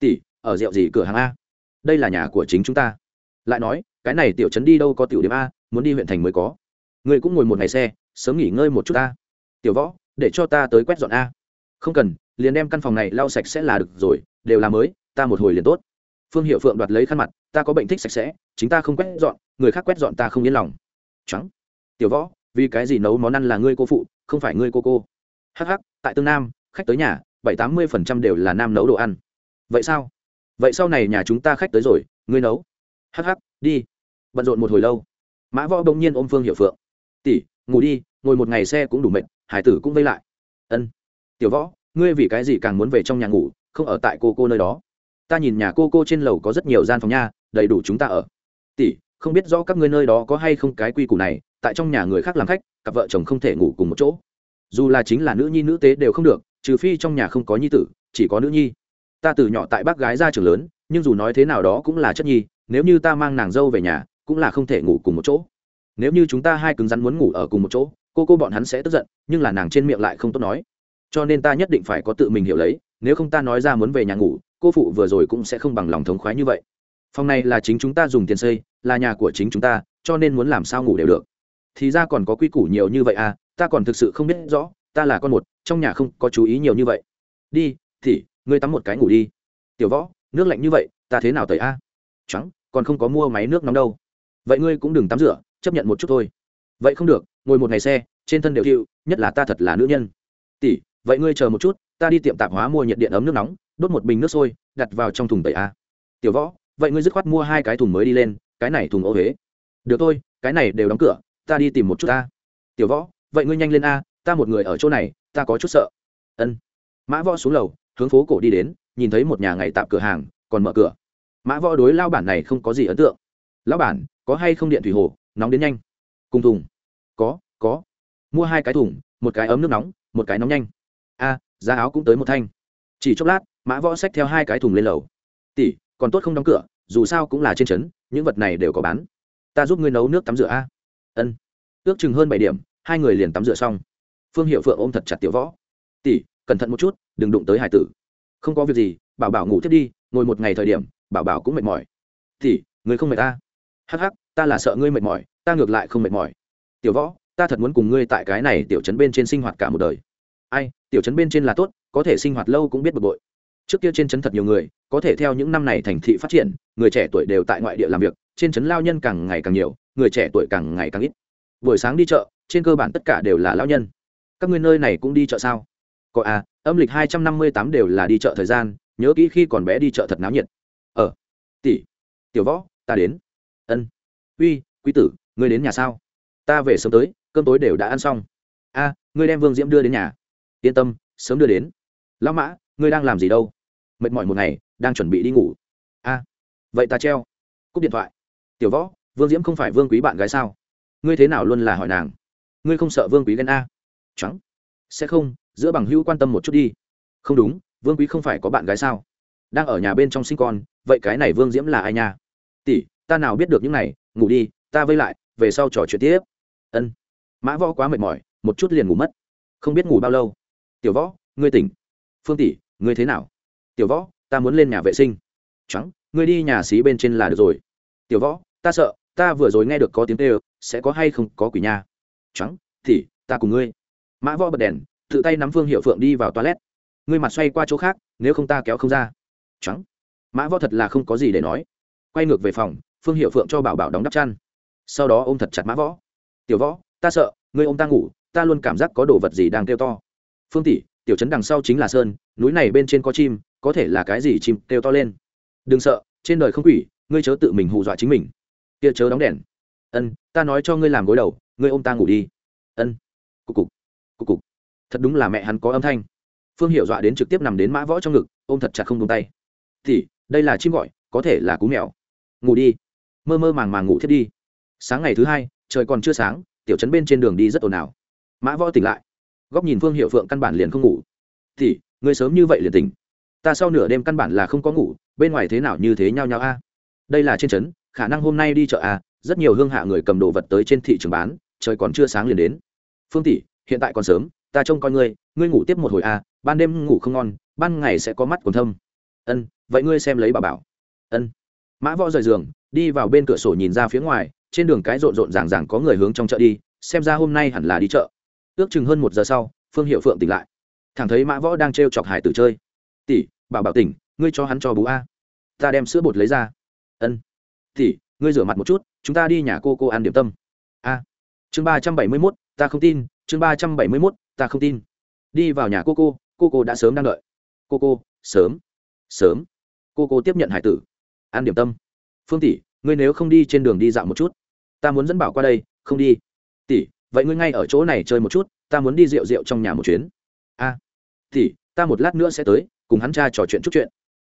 tỷ, ở rượu gì cửa hàng a? Đây là nhà của chính chúng ta. Lại nói, cái này tiểu trấn đi đâu có tiểu điểm a, muốn đi huyện thành mới có. Ngươi cũng ngồi một ngày xe, sớm nghỉ ngơi một chút ta tiểu võ, để cho ta tới quét dọn a. Không cần, liền đem căn phòng này lau sạch sẽ là được rồi, đều là mới ta một hồi liền tốt. Phương hiệu phượng đoạt lấy khăn mặt, ta có bệnh thích sạch sẽ, chính ta không quét dọn, người khác quét dọn ta không yên lòng. Trắng. Tiểu võ, vì cái gì nấu món ăn là ngươi cô phụ, không phải ngươi cô cô? Hh tại tương nam, khách tới nhà, bảy tám mươi phần trăm đều là nam nấu đồ ăn. Vậy sao? Vậy sau này nhà chúng ta khách tới rồi, ngươi nấu. Hh đi. Bận rộn một hồi lâu. Mã võ bỗng nhiên ôm phương hiệu phượng. Tỷ, ngủ đi, ngồi một ngày xe cũng đủ mệt, hải tử cũng vây lại. Ân. Tiểu võ, ngươi vì cái gì càng muốn về trong nhà ngủ, không ở tại cô cô nơi đó? Ta nhìn nhà cô cô trên lầu có rất nhiều gian phòng nha, đầy đủ chúng ta ở. Tỷ, không biết rõ các ngươi nơi đó có hay không cái quy củ này, tại trong nhà người khác làm khách, cặp vợ chồng không thể ngủ cùng một chỗ. Dù là chính là nữ nhi nữ tế đều không được, trừ phi trong nhà không có nhi tử, chỉ có nữ nhi. Ta từ nhỏ tại bác gái ra trường lớn, nhưng dù nói thế nào đó cũng là chất nhi, nếu như ta mang nàng dâu về nhà, cũng là không thể ngủ cùng một chỗ. Nếu như chúng ta hai cứng rắn muốn ngủ ở cùng một chỗ, cô cô bọn hắn sẽ tức giận, nhưng là nàng trên miệng lại không tốt nói. Cho nên ta nhất định phải có tự mình hiểu lấy, nếu không ta nói ra muốn về nhà ngủ cô phụ vừa rồi cũng sẽ không bằng lòng thống khoái như vậy. Phòng này là chính chúng ta dùng tiền xây, là nhà của chính chúng ta, cho nên muốn làm sao ngủ đều được. Thì ra còn có quy củ nhiều như vậy à ta còn thực sự không biết rõ, ta là con một, trong nhà không có chú ý nhiều như vậy. Đi, thì, ngươi tắm một cái ngủ đi. Tiểu võ, nước lạnh như vậy, ta thế nào tẩy a? À? trắng, còn không có mua máy nước nóng đâu. Vậy ngươi cũng đừng tắm rửa, chấp nhận một chút thôi. Vậy không được, ngồi một ngày xe, trên thân đều thiệu nhất là ta thật là nữ nhân. Tỷ, vậy ngươi chờ một chút, ta đi tiệm tạp hóa mua nhiệt điện ấm nước nóng đốt một bình nước sôi, đặt vào trong thùng tẩy a. Tiểu võ, vậy ngươi dứt khoát mua hai cái thùng mới đi lên, cái này thùng ô huế. Được thôi, cái này đều đóng cửa, ta đi tìm một chút ta tiểu võ, vậy ngươi nhanh lên a, ta một người ở chỗ này, ta có chút sợ. Ân. Mã võ xuống lầu, hướng phố cổ đi đến, nhìn thấy một nhà ngày tạm cửa hàng, còn mở cửa. Mã võ đối lao bản này không có gì ấn tượng. Lão bản, có hay không điện thủy hồ, nóng đến nhanh? Cùng thùng. Có có. Mua hai cái thùng, một cái ấm nước nóng, một cái nóng nhanh. A, giá áo cũng tới một thanh. Chỉ chốc lát mã võ xách theo hai cái thùng lên lầu. Tỷ, còn tốt không đóng cửa, dù sao cũng là trên trấn, những vật này đều có bán. Ta giúp ngươi nấu nước tắm rửa a. Ân. Ước chừng hơn bảy điểm, hai người liền tắm rửa xong. Phương hiệu phượng ôm thật chặt tiểu võ. Tỷ, cẩn thận một chút, đừng đụng tới hải tử. Không có việc gì, bảo bảo ngủ tiếp đi, ngồi một ngày thời điểm, bảo bảo cũng mệt mỏi. Tỷ người không mệt ta? Hắc hắc, ta là sợ ngươi mệt mỏi, ta ngược lại không mệt mỏi. Tiểu võ, ta thật muốn cùng ngươi tại cái này tiểu trấn bên trên sinh hoạt cả một đời. Ai, tiểu trấn bên trên là tốt, có thể sinh hoạt lâu cũng biết bực bội trước kia trên trấn thật nhiều người, có thể theo những năm này thành thị phát triển, người trẻ tuổi đều tại ngoại địa làm việc, trên trấn lao nhân càng ngày càng nhiều, người trẻ tuổi càng ngày càng ít. Buổi sáng đi chợ, trên cơ bản tất cả đều là lao nhân. Các ngươi nơi này cũng đi chợ sao? Có à âm lịch hai trăm năm mươi tám đều là đi chợ thời gian, nhớ kỹ khi còn bé đi chợ thật náo nhiệt. Ờ tỷ, tiểu võ, ta đến. Ân. Uy, quý tử, ngươi đến nhà sao? Ta về sớm tới, cơm tối đều đã ăn xong. A, ngươi đem vương diễm đưa đến nhà. Yên tâm, sớm đưa đến. Lão mã ngươi đang làm gì đâu? Mệt mỏi một ngày, đang chuẩn bị đi ngủ. A, vậy ta treo. Cúp điện thoại. Tiểu võ, vương diễm không phải vương quý bạn gái sao? Ngươi thế nào luôn là hỏi nàng? Ngươi không sợ vương quý ghen a? Trắng sẽ không, giữa bằng hữu quan tâm một chút đi. Không đúng, vương quý không phải có bạn gái sao? Đang ở nhà bên trong sinh con, vậy cái này vương diễm là ai nha? Tỷ, ta nào biết được những này? Ngủ đi, ta vây lại, về sau trò chuyện tiếp. Ân. Mã võ quá mệt mỏi, một chút liền ngủ mất. Không biết ngủ bao lâu. Tiểu võ, ngươi tỉnh. Phương tỷ ngươi thế nào? Tiểu võ, ta muốn lên nhà vệ sinh. Trắng ngươi đi nhà xí bên trên là được rồi. Tiểu võ, ta sợ, ta vừa rồi nghe được có tiếng kêu, sẽ có hay không có quỷ nha. Trắng thì, ta cùng ngươi. Mã võ bật đèn, tự tay nắm phương hiệu phượng đi vào toilet. Ngươi mặt xoay qua chỗ khác, nếu không ta kéo không ra. Trắng mã võ thật là không có gì để nói. Quay ngược về phòng, phương hiệu phượng cho bảo bảo đóng đắp chăn. Sau đó ôm thật chặt mã võ. Tiểu võ, ta sợ, ngươi ôm ta ngủ, ta luôn cảm giác có đồ vật gì đang kêu to. Phương tỷ tiểu trấn đằng sau chính là sơn, núi này bên trên có chim, có thể là cái gì chim kêu to lên. Đừng sợ, trên đời không quỷ, ngươi chớ tự mình hù dọa chính mình. Kia chớ đóng đèn. Ân, ta nói cho ngươi làm gối đầu, ngươi ôm ta ngủ đi. Ân. Cục cục cục cục. Thật đúng là mẹ hắn có âm thanh. Phương hiểu dọa đến trực tiếp nằm đến mã võ trong ngực, ôm thật chặt không tung tay. Thì, đây là chim gọi, có thể là cú mèo. Ngủ đi. Mơ mơ màng màng ngủ thiết đi. Sáng ngày thứ hai, trời còn chưa sáng, tiểu trấn bên trên đường đi rất ồn ào. Mã võ tỉnh lại góc nhìn phương hiệu phượng căn bản liền không ngủ. Thì người sớm như vậy liền tỉnh. Ta sau nửa đêm căn bản là không có ngủ, bên ngoài thế nào như thế nhau nhau a? Đây là trên trấn, khả năng hôm nay đi chợ a, rất nhiều hương hạ người cầm đồ vật tới trên thị trường bán, trời còn chưa sáng liền đến. Phương tỷ, hiện tại còn sớm, ta trông coi ngươi ngươi ngủ tiếp một hồi a, ban đêm ngủ không ngon, ban ngày sẽ có mắt còn thâm. Ân, vậy ngươi xem lấy bà bảo. Ân. Mã võ rời giường, đi vào bên cửa sổ nhìn ra phía ngoài, trên đường cái rộn rộn ràng ràng có người hướng trong chợ đi, xem ra hôm nay hẳn là đi chợ ước chừng hơn một giờ sau, phương hiệu phượng tỉnh lại. Thẳng thấy mã võ đang t r e o chọc hải tử chơi. Tỷ, bảo bảo tỉnh, ngươi cho hắn cho bú a. Ta đem sữa bột lấy ra. Ân. Tỷ, ngươi rửa mặt một chút, chúng ta đi nhà cô cô ăn điểm tâm. A. Chương ba trăm bảy mươi mốt, ta không tin. Chương ba trăm bảy mươi mốt, ta không tin. Đi vào nhà cô cô cô cô đã sớm đang đợi. Cô cô, sớm sớm. Cô cô tiếp nhận hải tử, ăn điểm tâm. Phương tỷ, ngươi nếu không đi trên đường đi dạo một chút, ta muốn dẫn bảo qua đây, không đi. Tỷ vậy ngươi ngay ở chỗ này chơi một chút ta muốn đi rượu rượu trong nhà một chuyến. A à, ta một lát nữa sẽ tới cùng hắn cha trò chuyện chút chuyện.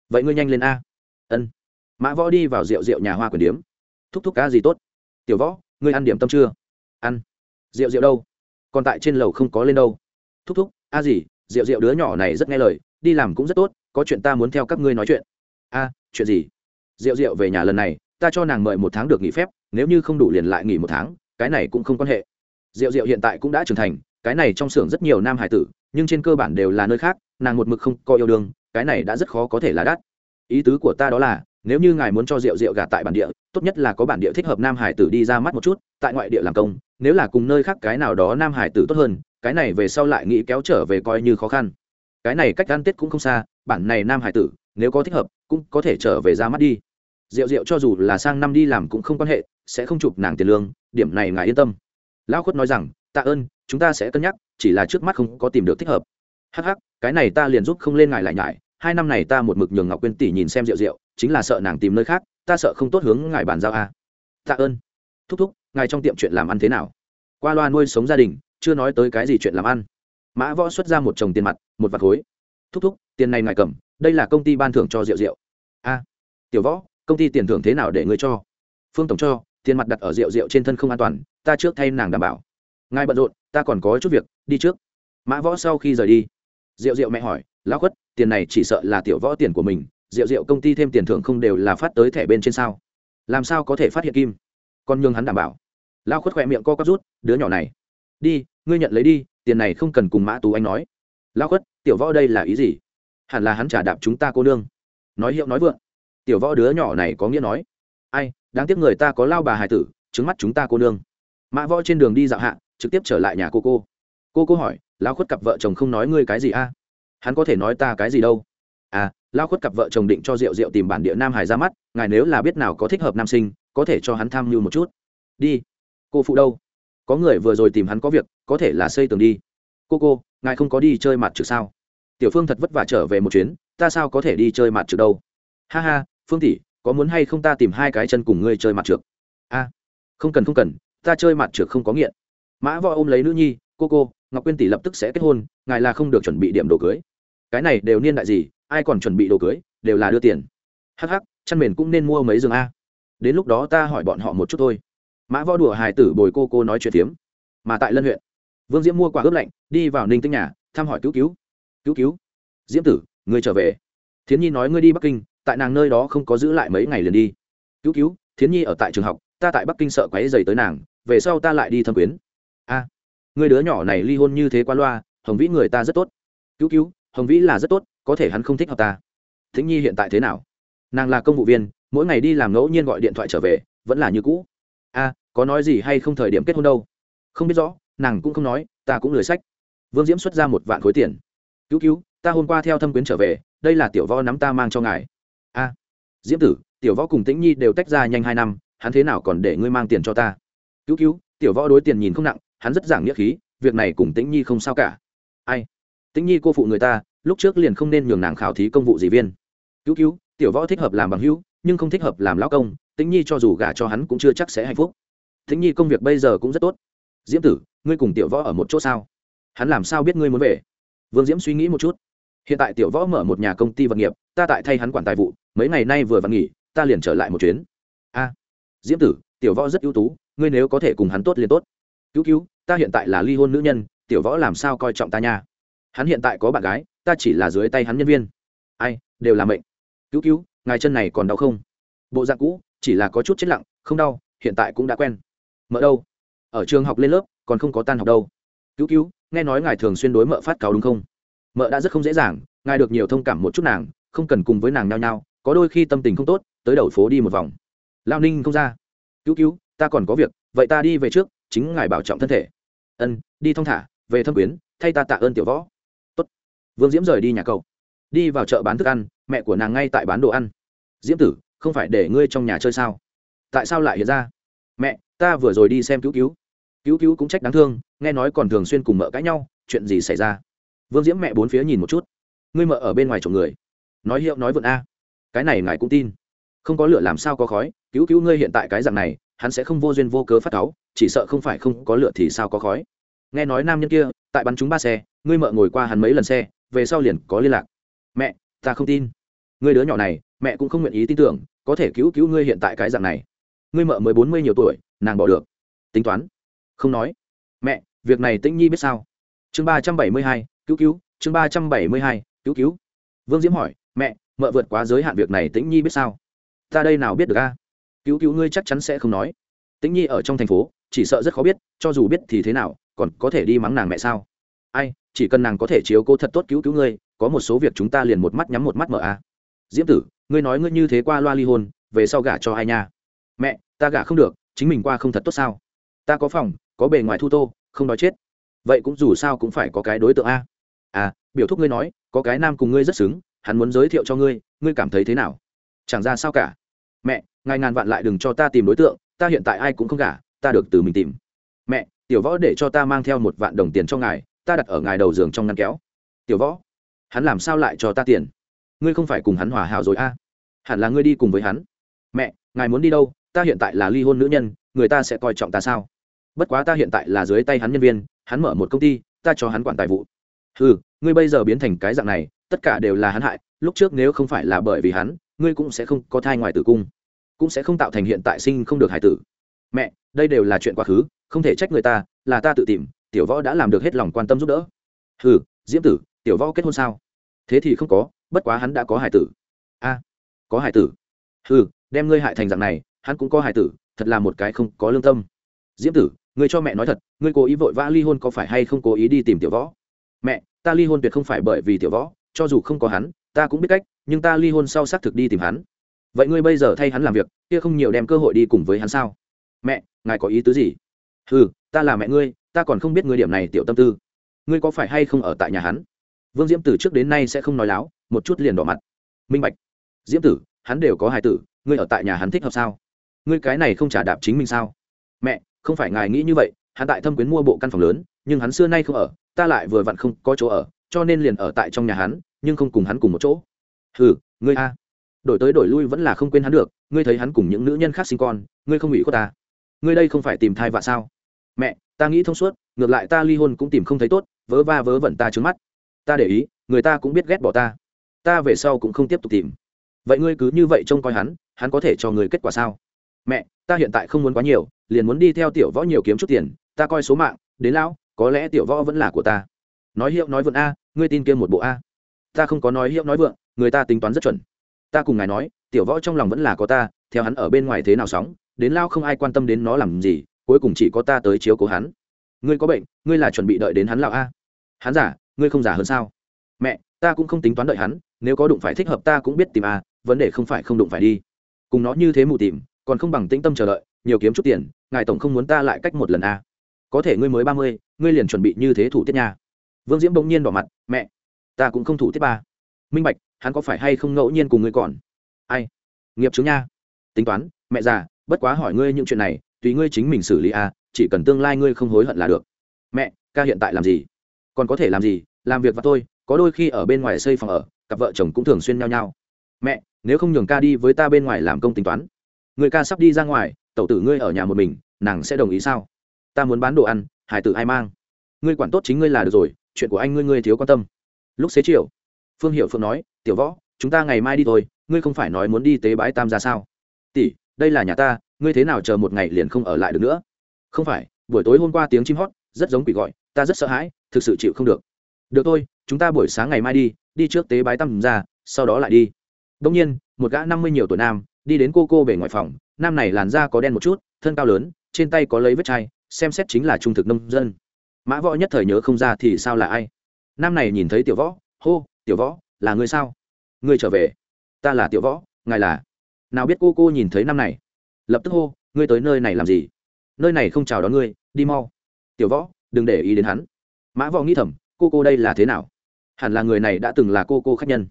Vậy ngươi nhanh lên a. Ân. Mã võ đi vào rượu rượu nhà hoa quyền điếm. Thúc thúc cá gì tốt? Tiểu võ ngươi ăn điểm tâm chưa? Ăn. Rượu rượu đâu? Còn tại trên lầu không có lên đâu. Thúc thúc a gì rượu rượu đứa nhỏ này rất nghe lời đi làm cũng rất tốt có chuyện ta muốn theo các ngươi nói chuyện. A chuyện gì? Rượu rượu về nhà lần này ta cho nàng mời một tháng được nghỉ phép nếu như không đủ liền lại nghỉ một tháng cái này cũng không quan hệ diệu diệu hiện tại cũng đã trưởng thành, cái này trong xưởng rất nhiều nam hải tử, nhưng trên cơ bản đều là nơi khác, nàng một mực không có yêu đương, cái này đã rất khó có thể là đắt. Ý tứ của ta đó là, nếu như ngài muốn cho rượu rượu gà tại bản địa, tốt nhất là có bản địa thích hợp nam hải tử đi ra mắt một chút, tại ngoại địa làm công, nếu là cùng nơi khác cái nào đó nam hải tử tốt hơn, cái này về sau lại nghĩ kéo trở về coi như khó khăn. Cái này cách ăn tết cũng không xa, bản này nam hải tử, nếu có thích hợp, cũng có thể trở về ra mắt đi. Rượu rượu cho dù là sang năm đi làm cũng không quan hệ, sẽ không chụp nàng tiền lương, điểm này ngài yên tâm lão khuất nói rằng, tạ ơn, chúng ta sẽ cân nhắc, chỉ là trước mắt không có tìm được thích hợp. Hh cái này ta liền giúp không lên ngài lại nhải, hai năm này ta một mực nhường ngọc quyên tỷ nhìn xem rượu rượu, chính là sợ nàng tìm nơi khác, ta sợ không tốt hướng ngài bàn giao a à. tạ ơn. Thúc thúc, ngài trong tiệm chuyện làm ăn thế nào? Qua loa nuôi sống gia đình, chưa nói tới cái gì chuyện làm ăn. Mã võ xuất ra một chồng tiền mặt, một vạt khối. Thúc thúc, tiền này ngài cầm, đây là công ty ban thưởng cho rượu rượu. A, tiểu võ, công ty tiền thưởng thế nào để ngươi cho? Phương tổng cho, tiền mặt đặt ở rượu rượu trên thân không an toàn ta trước thay nàng đảm bảo. Ngài bận rộn, ta còn có chút việc, đi trước. Mã võ sau khi rời đi rượu rượu mẹ hỏi, lão khuất, tiền này chỉ sợ là tiểu võ tiền của mình rượu rượu công ty thêm tiền thưởng không đều là phát tới thẻ bên trên sao? Làm sao có thể phát hiện kim? Con nhường hắn đảm bảo. Lao khuất khỏe miệng co quắp rút, đứa nhỏ này, đi, ngươi nhận lấy đi, tiền này không cần cùng mã tú anh nói. Lao khuất, tiểu võ đây là ý gì? Hẳn là hắn trả đạp chúng ta cô nương. Nói hiệu nói vượng, tiểu võ đứa nhỏ này có nghĩa nói, ai, đáng tiếc người ta có lao bà hài tử, trứng mắt chúng ta cô nương mã võ trên đường đi dạo hạ, trực tiếp trở lại nhà cô cô. Cô cô hỏi lao khuất cặp vợ chồng không nói ngươi cái gì a? Hắn có thể nói ta cái gì đâu. À lao khuất cặp vợ chồng định cho rượu rượu tìm bản địa nam hải ra mắt, ngài nếu là biết nào có thích hợp nam sinh, có thể cho hắn tham mưu một chút. Đi. Cô phụ đâu? Có người vừa rồi tìm hắn có việc, có thể là xây tường đi. Cô cô, ngài không có đi chơi mặt trực sao? Tiểu phương thật vất vả trở về một chuyến, ta sao có thể đi chơi mặt trực đâu? Ha ha, phương tỷ, có muốn hay không ta tìm hai cái chân cùng ngươi chơi mặt trượt a, không cần không cần ta chơi mặt trượt không có nghiện. Mã võ ôm lấy nữ nhi, cô cô, ngọc quyên tỷ lập tức sẽ kết hôn, ngài là không được chuẩn bị điểm đồ cưới. Cái này đều niên đại gì, ai còn chuẩn bị đồ cưới, đều là đưa tiền. Hắc hắc, chăn mền cũng nên mua mấy giường a. Đến lúc đó ta hỏi bọn họ một chút thôi. Mã võ đùa hài tử bồi cô cô nói chuyện tiếm mà tại lân huyện, vương diễm mua quả ướp lạnh, đi vào ninh tinh nhà, thăm hỏi cứu cứu. Cứu cứu? Diễm tử ngươi trở về. Thiến nhi nói ngươi đi bắc kinh, tại nàng nơi đó không có giữ lại mấy ngày liền đi. Cứu cứu, thiến nhi ở tại trường học, ta tại bắc kinh sợ quáy dày tới nàng về sau ta lại đi thâm quyến. A à, người đứa nhỏ này ly hôn như thế qua loa hồng vĩ người ta rất tốt. Cứu cứu hồng vĩ là rất tốt có thể hắn không thích hợp ta. Thính nhi hiện tại thế nào? Nàng là công vụ viên mỗi ngày đi làm ngẫu nhiên gọi điện thoại trở về vẫn là như cũ. A có nói gì hay không thời điểm kết hôn đâu? Không biết rõ nàng cũng không nói ta cũng lười sách. Vương diễm xuất ra một vạn khối tiền. Cứu cứu ta hôm qua theo thâm quyến trở về đây là tiểu võ nắm ta mang cho ngài. A diễm tử tiểu võ cùng tĩnh nhi đều tách ra nhanh hai năm hắn thế nào còn để ngươi mang tiền cho ta? Cứu cứu, tiểu võ đối tiền nhìn không nặng, hắn rất giảng nghĩa khí, việc này cùng tĩnh nhi không sao cả. Ai? Tĩnh nhi cô phụ người ta, lúc trước liền không nên nhường nàng khảo thí công vụ dị viên. Cứu cứu, tiểu võ thích hợp làm bằng hữu, nhưng không thích hợp làm lão công, tĩnh nhi cho dù gả cho hắn cũng chưa chắc sẽ hạnh phúc. Tĩnh nhi công việc bây giờ cũng rất tốt. Diễm tử, ngươi cùng tiểu võ ở một chỗ sao? Hắn làm sao biết ngươi muốn về? Vương diễm suy nghĩ một chút. Hiện tại tiểu võ mở một nhà công ty vật nghiệp, ta tại thay hắn quản tài vụ, mấy ngày nay vừa vặn nghỉ, ta liền trở lại một chuyến. A. Diễm tử, tiểu võ rất ưu tú ngươi nếu có thể cùng hắn tốt liền tốt. Cứu cứu, ta hiện tại là ly hôn nữ nhân, tiểu võ làm sao coi trọng ta nha? Hắn hiện tại có bạn gái, ta chỉ là dưới tay hắn nhân viên. Ai, đều là mệnh. Cứu cứu, ngài chân này còn đau không? Bộ dạng cũ, chỉ là có chút chết lặng, không đau, hiện tại cũng đã quen. Mợ đâu? Ở trường học lên lớp, còn không có tan học đâu. Cứu cứu, nghe nói ngài thường xuyên đối mợ phát cáo đúng không? Mợ đã rất không dễ dàng, ngài được nhiều thông cảm một chút nàng, không cần cùng với nàng nhao nhao, có đôi khi tâm tình không tốt, tới đầu phố đi một vòng. Lao ninh không ra. Cứu cứu ta còn có việc, vậy ta đi về trước, chính ngài bảo trọng thân thể. Ân, đi thong thả, về thâm quyến, thay ta tạ ơn tiểu võ. Tốt. vương diễm rời đi nhà cậu. Đi vào chợ bán thức ăn, mẹ của nàng ngay tại bán đồ ăn. Diễm tử, không phải để ngươi trong nhà chơi sao? Tại sao lại hiện ra? Mẹ, ta vừa rồi đi xem cứu cứu. Cứu cứu cũng trách đáng thương, nghe nói còn thường xuyên cùng mợ cãi nhau, chuyện gì xảy ra? Vương diễm mẹ bốn phía nhìn một chút. Ngươi mợ ở bên ngoài chồng người. Nói hiệu nói vượn a. Cái này ngài cũng tin. Không có lửa làm sao có khói, cứu cứu ngươi hiện tại cái dạng này hắn sẽ không vô duyên vô cớ phát cáu, chỉ sợ không phải không có lửa thì sao có khói. Nghe nói nam nhân kia, tại bắn chúng ba xe, ngươi mợ ngồi qua hắn mấy lần xe, về sau liền có liên lạc. Mẹ, ta không tin. Ngươi đứa nhỏ này, mẹ cũng không nguyện ý tin tưởng, có thể cứu cứu ngươi hiện tại cái dạng này. Ngươi mợ mới bốn mươi nhiều tuổi, nàng bỏ được. Tính toán. Không nói. Mẹ, việc này tĩnh nhi biết sao? Chương ba trăm bảy mươi hai, cứu cứu, chương ba trăm bảy mươi hai, cứu cứu. Vương diễm hỏi, mẹ, mợ vượt quá giới hạn việc này tĩnh nhi biết sao? Ta đây nào biết được a? Cứu cứu ngươi chắc chắn sẽ không nói. Tĩnh nhi ở trong thành phố, chỉ sợ rất khó biết, cho dù biết thì thế nào, còn có thể đi mắng nàng mẹ sao? Ai, chỉ cần nàng có thể chiếu cố thật tốt cứu cứu ngươi, có một số việc chúng ta liền một mắt nhắm một mắt mở a. Diễm tử, ngươi nói ngươi như thế qua loa ly hôn, về sau gả cho ai nha? Mẹ, ta gả không được, chính mình qua không thật tốt sao? Ta có phòng, có bề ngoài thu tô, không nói chết. Vậy cũng dù sao cũng phải có cái đối tượng a. À biểu thúc ngươi nói, có cái nam cùng ngươi rất xứng, hắn muốn giới thiệu cho ngươi ngươi cảm thấy thế nào? Chẳng ra sao cả mẹ, ngài ngàn vạn lại đừng cho ta tìm đối tượng, ta hiện tại ai cũng không cả ta được từ mình tìm. Mẹ, tiểu võ để cho ta mang theo một vạn đồng tiền cho ngài, ta đặt ở ngài đầu giường trong ngăn kéo. Tiểu võ, hắn làm sao lại cho ta tiền? Ngươi không phải cùng hắn hòa hảo rồi a à? hẳn là ngươi đi cùng với hắn. Mẹ, ngài muốn đi đâu? Ta hiện tại là ly hôn nữ nhân, người ta sẽ coi trọng ta sao? Bất quá ta hiện tại là dưới tay hắn nhân viên, hắn mở một công ty, ta cho hắn quản tài vụ. Ừ ngươi bây giờ biến thành cái dạng này, tất cả đều là hắn hại, lúc trước nếu không phải là bởi vì hắn, ngươi cũng sẽ không có thai ngoài tử cung cũng sẽ không tạo thành hiện tại sinh không được hải tử. Mẹ, đây đều là chuyện quá khứ, không thể trách người ta, là ta tự tìm, tiểu võ đã làm được hết lòng quan tâm giúp đỡ. Ừ diễm tử, tiểu võ kết hôn sao? Thế thì không có, bất quá hắn đã có hải tử. A, có hải tử. Ừ đem ngươi hại thành dạng này, hắn cũng có hải tử, thật là một cái không có lương tâm. Diễm tử, ngươi cho mẹ nói thật, ngươi cố ý vội vã ly hôn có phải hay không cố ý đi tìm tiểu võ? Mẹ, ta ly hôn tuyệt không phải bởi vì tiểu võ, cho dù không có hắn, ta cũng biết cách, nhưng ta ly hôn sau xác thực đi tìm hắn vậy ngươi bây giờ thay hắn làm việc, kia không nhiều đem cơ hội đi cùng với hắn sao? Mẹ, ngài có ý tứ gì? Ừ ta là mẹ ngươi, ta còn không biết ngươi điểm này tiểu tâm tư. Ngươi có phải hay không ở tại nhà hắn? Vương diễm từ trước đến nay sẽ không nói láo, một chút liền đỏ mặt. Minh bạch. Diễm tử, hắn đều có hài tử, ngươi ở tại nhà hắn thích hợp sao? Ngươi cái này không trả đạp chính mình sao? Mẹ, không phải ngài nghĩ như vậy, hắn tại thâm quyến mua bộ căn phòng lớn, nhưng hắn xưa nay không ở, ta lại vừa vặn không có chỗ ở, cho nên liền ở tại trong nhà hắn, nhưng không cùng hắn cùng một chỗ. Ừ ngươi a đổi tới đổi lui vẫn là không quên hắn được, ngươi thấy hắn cùng những nữ nhân khác sinh con, ngươi không ủy khuất ta. Ngươi đây không phải tìm thai vạ sao? Mẹ, ta nghĩ thông suốt, ngược lại ta ly hôn cũng tìm không thấy tốt, vớ va vớ vẩn ta trứng mắt. Ta để ý, người ta cũng biết ghét bỏ ta. Ta về sau cũng không tiếp tục tìm. Vậy ngươi cứ như vậy trông coi hắn hắn có thể cho người kết quả sao? Mẹ, ta hiện tại không muốn quá nhiều, liền muốn đi theo tiểu võ nhiều kiếm chút tiền, ta coi số mạng, đến lão, có lẽ tiểu võ vẫn là của ta. Nói hiệu nói vượn a, ngươi tin kia một bộ a. Ta không có nói hiệu nói vượng, người ta tính toán rất chuẩn ta cùng ngài nói, tiểu võ trong lòng vẫn là có ta, theo hắn ở bên ngoài thế nào sóng, đến lao không ai quan tâm đến nó làm gì, cuối cùng chỉ có ta tới chiếu cố hắn. Ngươi có bệnh, ngươi là chuẩn bị đợi đến hắn lão a. Hắn giả, ngươi không giả hơn sao? Mẹ, ta cũng không tính toán đợi hắn, nếu có đụng phải thích hợp ta cũng biết tìm a, vấn đề không phải không đụng phải đi. Cùng nó như thế mù tìm còn không bằng tĩnh tâm chờ đợi, nhiều kiếm chút tiền, ngài tổng không muốn ta lại cách một lần a. Có thể ngươi mới ba mươi, ngươi liền chuẩn bị như thế thủ tiết nha. Vương diễm bỗng nhiên đỏ mặt, mẹ, ta cũng không thủ tiết ba minh bạch, hắn có phải hay không ngẫu nhiên cùng ngươi còn? Ai? Nghiệp chứng nha. Tính toán, mẹ già, bất quá hỏi ngươi những chuyện này, tùy ngươi chính mình xử lý à? chỉ cần tương lai ngươi không hối hận là được. Mẹ, ca hiện tại làm gì? Còn có thể làm gì? Làm việc và tôi, có đôi khi ở bên ngoài xây phòng ở, cặp vợ chồng cũng thường xuyên nhau nhau mẹ, nếu không nhường ca đi với ta bên ngoài làm công tính toán. Người ca sắp đi ra ngoài, tẩu tử ngươi ở nhà một mình, nàng sẽ đồng ý sao? Ta muốn bán đồ ăn, hải tử ai mang? Ngươi quản tốt chính ngươi là được rồi, chuyện của anh ngươi ngươi thiếu quan tâm. Lúc xế chiều phương hiệu phượng nói, tiểu võ, chúng ta ngày mai đi thôi, ngươi không phải nói muốn đi tế bái tam ra sao? Tỷ, đây là nhà ta, ngươi thế nào chờ một ngày liền không ở lại được nữa? Không phải, buổi tối hôm qua tiếng chim hót, rất giống quỷ gọi, ta rất sợ hãi, thực sự chịu không được. Được thôi, chúng ta buổi sáng ngày mai đi đi trước tế bái tam ra sau đó lại đi. Đông nhiên, một gã năm mươi nhiều tuổi nam, đi đến cô cô về ngoài phòng, nam này làn da có đen một chút, thân cao lớn, trên tay có lấy vết chai, xem xét chính là trung thực nông dân. Mã võ nhất thời nhớ không ra thì sao là ai. Nam này nhìn thấy tiểu võ, hô tiểu võ, là người sao? Ngươi trở về. Ta là tiểu võ, ngài là? Nào biết cô cô nhìn thấy năm này? Lập tức hô, ngươi tới nơi này làm gì? Nơi này không chào đón ngươi, đi mau. Tiểu võ, đừng để ý đến hắn. Mã võ nghĩ thầm, cô cô đây là thế nào? Hẳn là người này đã từng là cô cô khách nhân.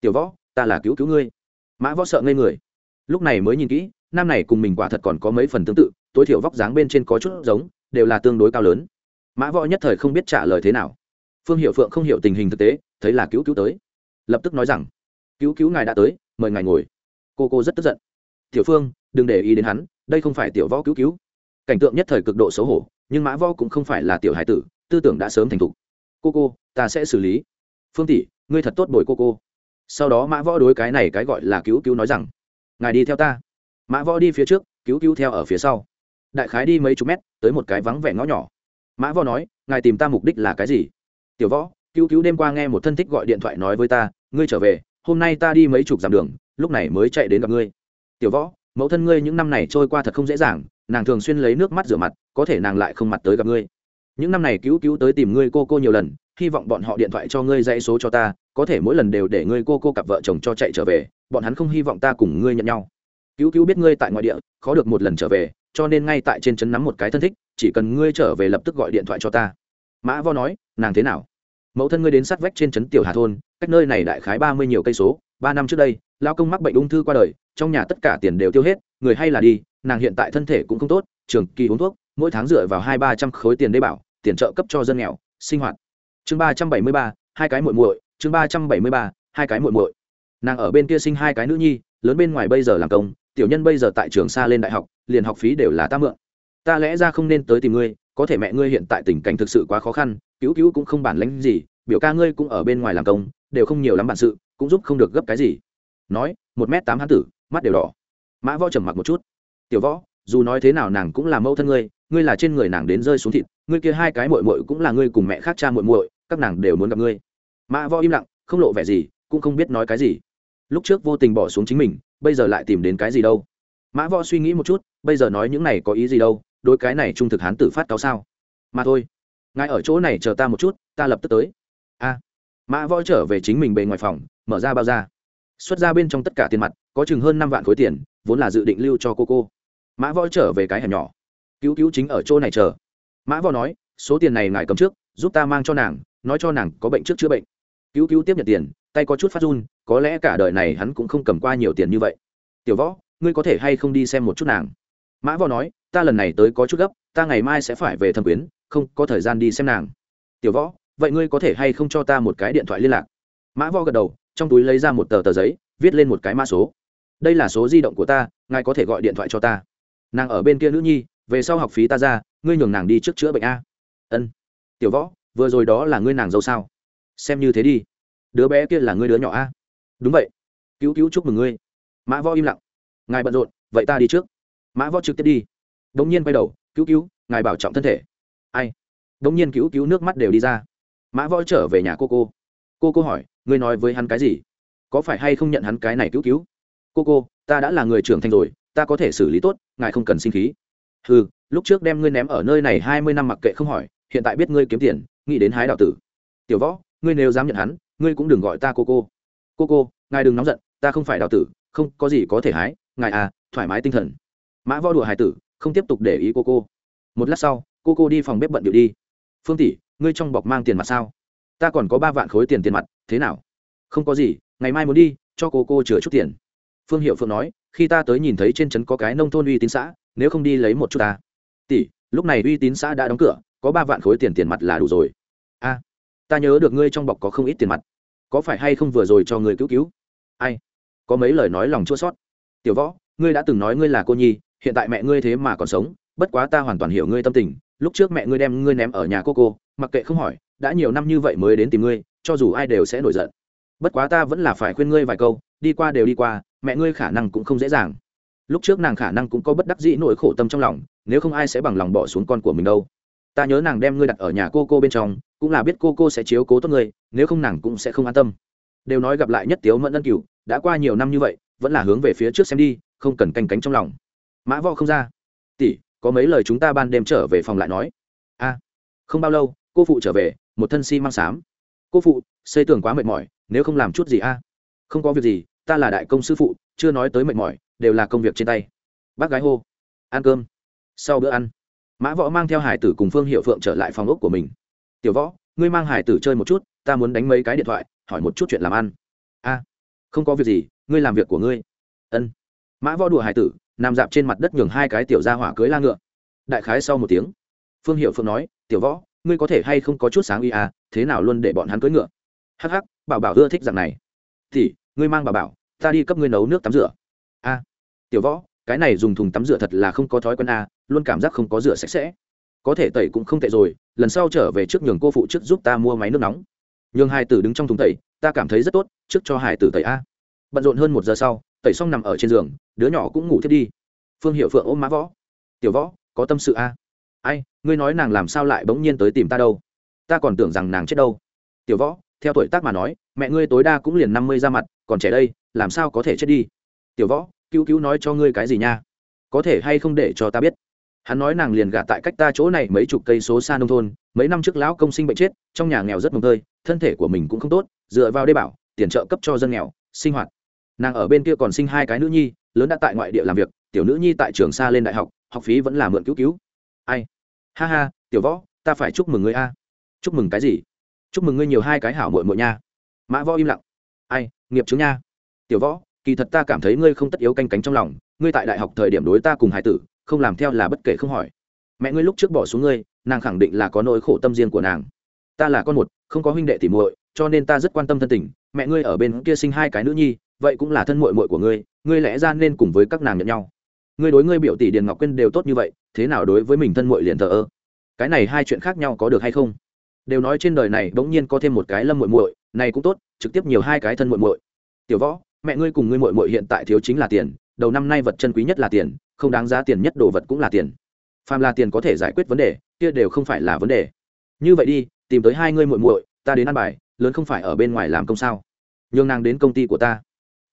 Tiểu võ, ta là cứu cứu ngươi. Mã võ sợ ngây người. Lúc này mới nhìn kỹ nam này cùng mình quả thật còn có mấy phần tương tự, tối thiểu vóc dáng bên trên có chút giống, đều là tương đối cao lớn. Mã võ nhất thời không biết trả lời thế nào phương hiệu phượng không hiểu tình hình thực tế, thấy là cứu cứu tới. Lập tức nói rằng, cứu cứu ngài đã tới, mời ngài ngồi. Cô cô rất tức giận. Tiểu phương, đừng để ý đến hắn, đây không phải tiểu võ cứu cứu. Cảnh tượng nhất thời cực độ xấu hổ, nhưng mã võ cũng không phải là tiểu hải tử, tư tưởng đã sớm thành thục. Cô cô, ta sẽ xử lý. Phương tỷ, ngươi thật tốt bồi cô cô. Sau đó mã võ đối cái này cái gọi là cứu cứu nói rằng, ngài đi theo ta. Mã võ đi phía trước, cứu cứu theo ở phía sau. Đại khái đi mấy chục mét, tới một cái vắng vẻ ngõ nhỏ. Mã võ nói, ngài tìm ta mục đích là cái gì? Tiểu võ, cứu cứu đêm qua nghe một thân thích gọi điện thoại nói với ta, ngươi trở về, hôm nay ta đi mấy chục dặm đường, lúc này mới chạy đến gặp ngươi. Tiểu võ, mẫu thân ngươi những năm này trôi qua thật không dễ dàng, nàng thường xuyên lấy nước mắt rửa mặt, có thể nàng lại không mặt tới gặp ngươi. Những năm này cứu cứu tới tìm ngươi cô cô nhiều lần, hy vọng bọn họ điện thoại cho ngươi dãy số cho ta, có thể mỗi lần đều để ngươi cô cô cặp vợ chồng cho chạy trở về, bọn hắn không hy vọng ta cùng ngươi nhận nhau. Cứu cứu biết ngươi tại ngoại địa, khó được một lần trở về, cho nên ngay tại trên trấn nắm một cái thân thích, chỉ cần ngươi trở về lập tức gọi điện thoại cho ta mã vo nói, nàng thế nào? Mẫu thân ngươi đến sát vách trên trấn tiểu hà thôn, cách nơi này đại khái ba mươi nhiều cây số, ba năm trước đây lao công mắc bệnh ung thư qua đời, trong nhà tất cả tiền đều tiêu hết, người hay là đi, nàng hiện tại thân thể cũng không tốt, trường kỳ uống thuốc, mỗi tháng dựa vào hai ba trăm khối tiền đê bảo, tiền trợ cấp cho dân nghèo, sinh hoạt. Chương ba trăm bảy mươi ba, hai cái muội muội, chương ba trăm bảy mươi ba, hai cái muội muội. Nàng ở bên kia sinh hai cái nữ nhi, lớn bên ngoài bây giờ làm công, tiểu nhân bây giờ tại trường xa lên đại học, liền học phí đều là ta mượn. Ta lẽ ra không nên tới tìm ngươi có thể mẹ ngươi hiện tại tình cảnh thực sự quá khó khăn, cứu cứu cũng không bản lánh gì, biểu ca ngươi cũng ở bên ngoài làm công, đều không nhiều lắm bản sự, cũng giúp không được gấp cái gì. Nói, một m tám hán tử, mắt đều đỏ. Mã võ trầm mặc một chút. Tiểu võ, dù nói thế nào nàng cũng là mẫu thân ngươi ngươi là trên người nàng đến rơi xuống thịt, ngươi kia hai cái mội mội cũng là ngươi cùng mẹ khác cha mội mội các nàng đều muốn gặp ngươi. Mã võ im lặng, không lộ vẻ gì, cũng không biết nói cái gì. Lúc trước vô tình bỏ xuống chính mình, bây giờ lại tìm đến cái gì đâu? Mã võ suy nghĩ một chút, bây giờ nói những này có ý gì đâu? Đối cái này trung thực hán tử phát cáo sao? Mà thôi, ngài ở chỗ này chờ ta một chút, ta lập tức tới. A. Mã võ trở về chính mình bề ngoài phòng, mở ra bao ra xuất ra bên trong tất cả tiền mặt, có chừng hơn năm vạn khối tiền, vốn là dự định lưu cho cô cô. Mã võ trở về cái hẻm nhỏ. Cứu cứu chính ở chỗ này chờ. Mã võ nói, số tiền này ngài cầm trước, giúp ta mang cho nàng, nói cho nàng có bệnh trước chữa bệnh. Cứu cứu tiếp nhận tiền, tay có chút phát run, có lẽ cả đời này hắn cũng không cầm qua nhiều tiền như vậy. Tiểu võ, ngươi có thể hay không đi xem một chút nàng? Mã võ nói ta lần này tới có chút gấp, ta ngày mai sẽ phải về thâm quyến, không có thời gian đi xem nàng. Tiểu võ, vậy ngươi có thể hay không cho ta một cái điện thoại liên lạc? Mã võ gật đầu, trong túi lấy ra một tờ tờ giấy, viết lên một cái mã số. Đây là số di động của ta, ngài có thể gọi điện thoại cho ta. Nàng ở bên kia nữ nhi, về sau học phí ta ra, ngươi nhường nàng đi trước chữa bệnh a. Ân. Tiểu võ, vừa rồi đó là ngươi nàng dâu sao? Xem như thế đi. Đứa bé kia là ngươi đứa nhỏ a. Đúng vậy. Cứu cứu chúc mừng ngươi. Mã võ im lặng. Ngài bận rộn, vậy ta đi trước. Mã võ trực tiếp đi bỗng nhiên quay đầu, cứu cứu, ngài bảo trọng thân thể. Ai? Bỗng nhiên cứu cứu nước mắt đều đi ra. Mã võ trở về nhà cô cô. Cô cô hỏi, ngươi nói với hắn cái gì? Có phải hay không nhận hắn cái này cứu cứu? Cô cô, ta đã là người trưởng thành rồi, ta có thể xử lý tốt, ngài không cần sinh khí. Ừ lúc trước đem ngươi ném ở nơi này hai mươi năm mặc kệ không hỏi, hiện tại biết ngươi kiếm tiền, nghĩ đến hái đạo tử. Tiểu võ, ngươi nếu dám nhận hắn, ngươi cũng đừng gọi ta cô cô. Cô cô, ngài đừng nóng giận, ta không phải đạo tử, không có gì có thể hái, ngài à thoải mái tinh thần. Mã võ đùa hải tử không tiếp tục để ý cô cô. Một lát sau, cô cô đi phòng bếp bận điệu đi. Phương tỷ, ngươi trong bọc mang tiền mặt sao? Ta còn có ba vạn khối tiền tiền mặt, thế nào? Không có gì, ngày mai muốn đi, cho cô cô chừa chút tiền. Phương hiệu phượng nói, khi ta tới nhìn thấy trên trấn có cái nông thôn uy tín xã, nếu không đi lấy một chút ta. Tỷ, lúc này uy tín xã đã đóng cửa, có ba vạn khối tiền tiền mặt là đủ rồi. A, ta nhớ được ngươi trong bọc có không ít tiền mặt. Có phải hay không vừa rồi cho người cứu cứu? Ai? Có mấy lời nói lòng chua sót tiểu võ, ngươi đã từng nói ngươi là cô nhi hiện tại mẹ ngươi thế mà còn sống, bất quá ta hoàn toàn hiểu ngươi tâm tình, lúc trước mẹ ngươi đem ngươi ném ở nhà cô cô, mặc kệ không hỏi, đã nhiều năm như vậy mới đến tìm ngươi, cho dù ai đều sẽ nổi giận. Bất quá ta vẫn là phải khuyên ngươi vài câu, đi qua đều đi qua, mẹ ngươi khả năng cũng không dễ dàng. Lúc trước nàng khả năng cũng có bất đắc dĩ nỗi khổ tâm trong lòng, nếu không ai sẽ bằng lòng bỏ xuống con của mình đâu. Ta nhớ nàng đem ngươi đặt ở nhà cô cô bên trong, cũng là biết cô cô sẽ chiếu cố tốt ngươi, nếu không nàng cũng sẽ không an tâm. Đều nói gặp lại nhất tiếu mẫn ân cửu, đã qua nhiều năm như vậy, vẫn là hướng về phía trước xem đi, không cần canh cánh trong lòng mã võ không ra. Tỷ, có mấy lời chúng ta ban đêm trở về phòng lại nói. A, không bao lâu, cô phụ trở về, một thân si mang xám. Cô phụ, xây tường quá mệt mỏi, nếu không làm chút gì a? Không có việc gì, ta là đại công sư phụ, chưa nói tới mệt mỏi, đều là công việc trên tay. Bác gái hô, ăn cơm. Sau bữa ăn, mã võ mang theo hải tử cùng phương hiệu phượng trở lại phòng ốc của mình. Tiểu võ, ngươi mang hải tử chơi một chút, ta muốn đánh mấy cái điện thoại, hỏi một chút chuyện làm ăn. A, không có việc gì, ngươi làm việc của ngươi. Ân. Mã võ đùa hải tử nằm dạp trên mặt đất nhường hai cái tiểu ra hỏa cưới la ngựa. Đại khái sau một tiếng, phương hiệu phượng nói, tiểu võ, ngươi có thể hay không có chút sáng ý à thế nào luôn để bọn hắn cưới ngựa? Hắc hắc, bảo bảo ưa thích dạng này. Thì, ngươi mang bảo bảo, ta đi cấp ngươi nấu nước tắm rửa. A, tiểu võ, cái này dùng thùng tắm rửa thật là không có thói quen a luôn cảm giác không có rửa sạch sẽ. Có thể tẩy cũng không tệ rồi, lần sau trở về trước nhường cô phụ trước giúp ta mua máy nước nóng. Nhường hai tử đứng trong thùng tẩy, ta cảm thấy rất tốt, trước cho hải tử tẩy a. Bận rộn hơn một giờ sau tẩy xong nằm ở trên giường, đứa nhỏ cũng ngủ thiết đi. Phương hiệu phượng ôm má võ. Tiểu võ, có tâm sự a ai, ngươi nói nàng làm sao lại bỗng nhiên tới tìm ta đâu? Ta còn tưởng rằng nàng chết đâu. Tiểu võ, theo tuổi tác mà nói, mẹ ngươi tối đa cũng liền năm mươi ra mặt, còn trẻ đây, làm sao có thể chết đi? Tiểu võ, cứu cứu nói cho ngươi cái gì nha? Có thể hay không để cho ta biết? Hắn nói nàng liền gạt tại cách ta chỗ này mấy chục cây số xa nông thôn, mấy năm trước lão công sinh bệnh chết, trong nhà nghèo rất mồng tơi, thân thể của mình cũng không tốt, dựa vào đê bảo, tiền trợ cấp cho dân nghèo, sinh hoạt nàng ở bên kia còn sinh hai cái nữ nhi, lớn đã tại ngoại địa làm việc, tiểu nữ nhi tại trường xa lên đại học học phí vẫn là mượn cứu cứu. Ai? Ha ha, tiểu võ, ta phải chúc mừng ngươi a. Chúc mừng cái gì? Chúc mừng ngươi nhiều hai cái hảo mội mội nha. Mã võ im lặng. Ai, nghiệp chứng nha. Tiểu võ, kỳ thật ta cảm thấy ngươi không tất yếu canh cánh trong lòng, ngươi tại đại học thời điểm đối ta cùng hải tử, không làm theo là bất kể không hỏi. Mẹ ngươi lúc trước bỏ xuống ngươi, nàng khẳng định là có nỗi khổ tâm riêng của nàng. Ta là con một, không có huynh đệ tỉ muội, cho nên ta rất quan tâm thân tình. Mẹ ngươi ở bên kia sinh hai cái nữ nhi vậy cũng là thân muội muội của ngươi ngươi lẽ ra nên cùng với các nàng nhận nhau. Ngươi đối ngươi biểu tỷ điền ngọc quyên đều tốt như vậy, thế nào đối với mình thân muội liền thờ ơ? Cái này hai chuyện khác nhau có được hay không? Đều nói trên đời này bỗng nhiên có thêm một cái lâm muội muội, này cũng tốt, trực tiếp nhiều hai cái thân muội muội. Tiểu võ, mẹ ngươi cùng ngươi muội muội hiện tại thiếu chính là tiền, đầu năm nay vật chân quý nhất là tiền, không đáng giá tiền nhất đồ vật cũng là tiền. Phàm là tiền có thể giải quyết vấn đề, kia đều không phải là vấn đề. Như vậy đi, tìm tới hai ngươi muội muội, ta đến ăn bài, lớn không phải ở bên ngoài làm công sao? Nhường nàng đến công ty của ta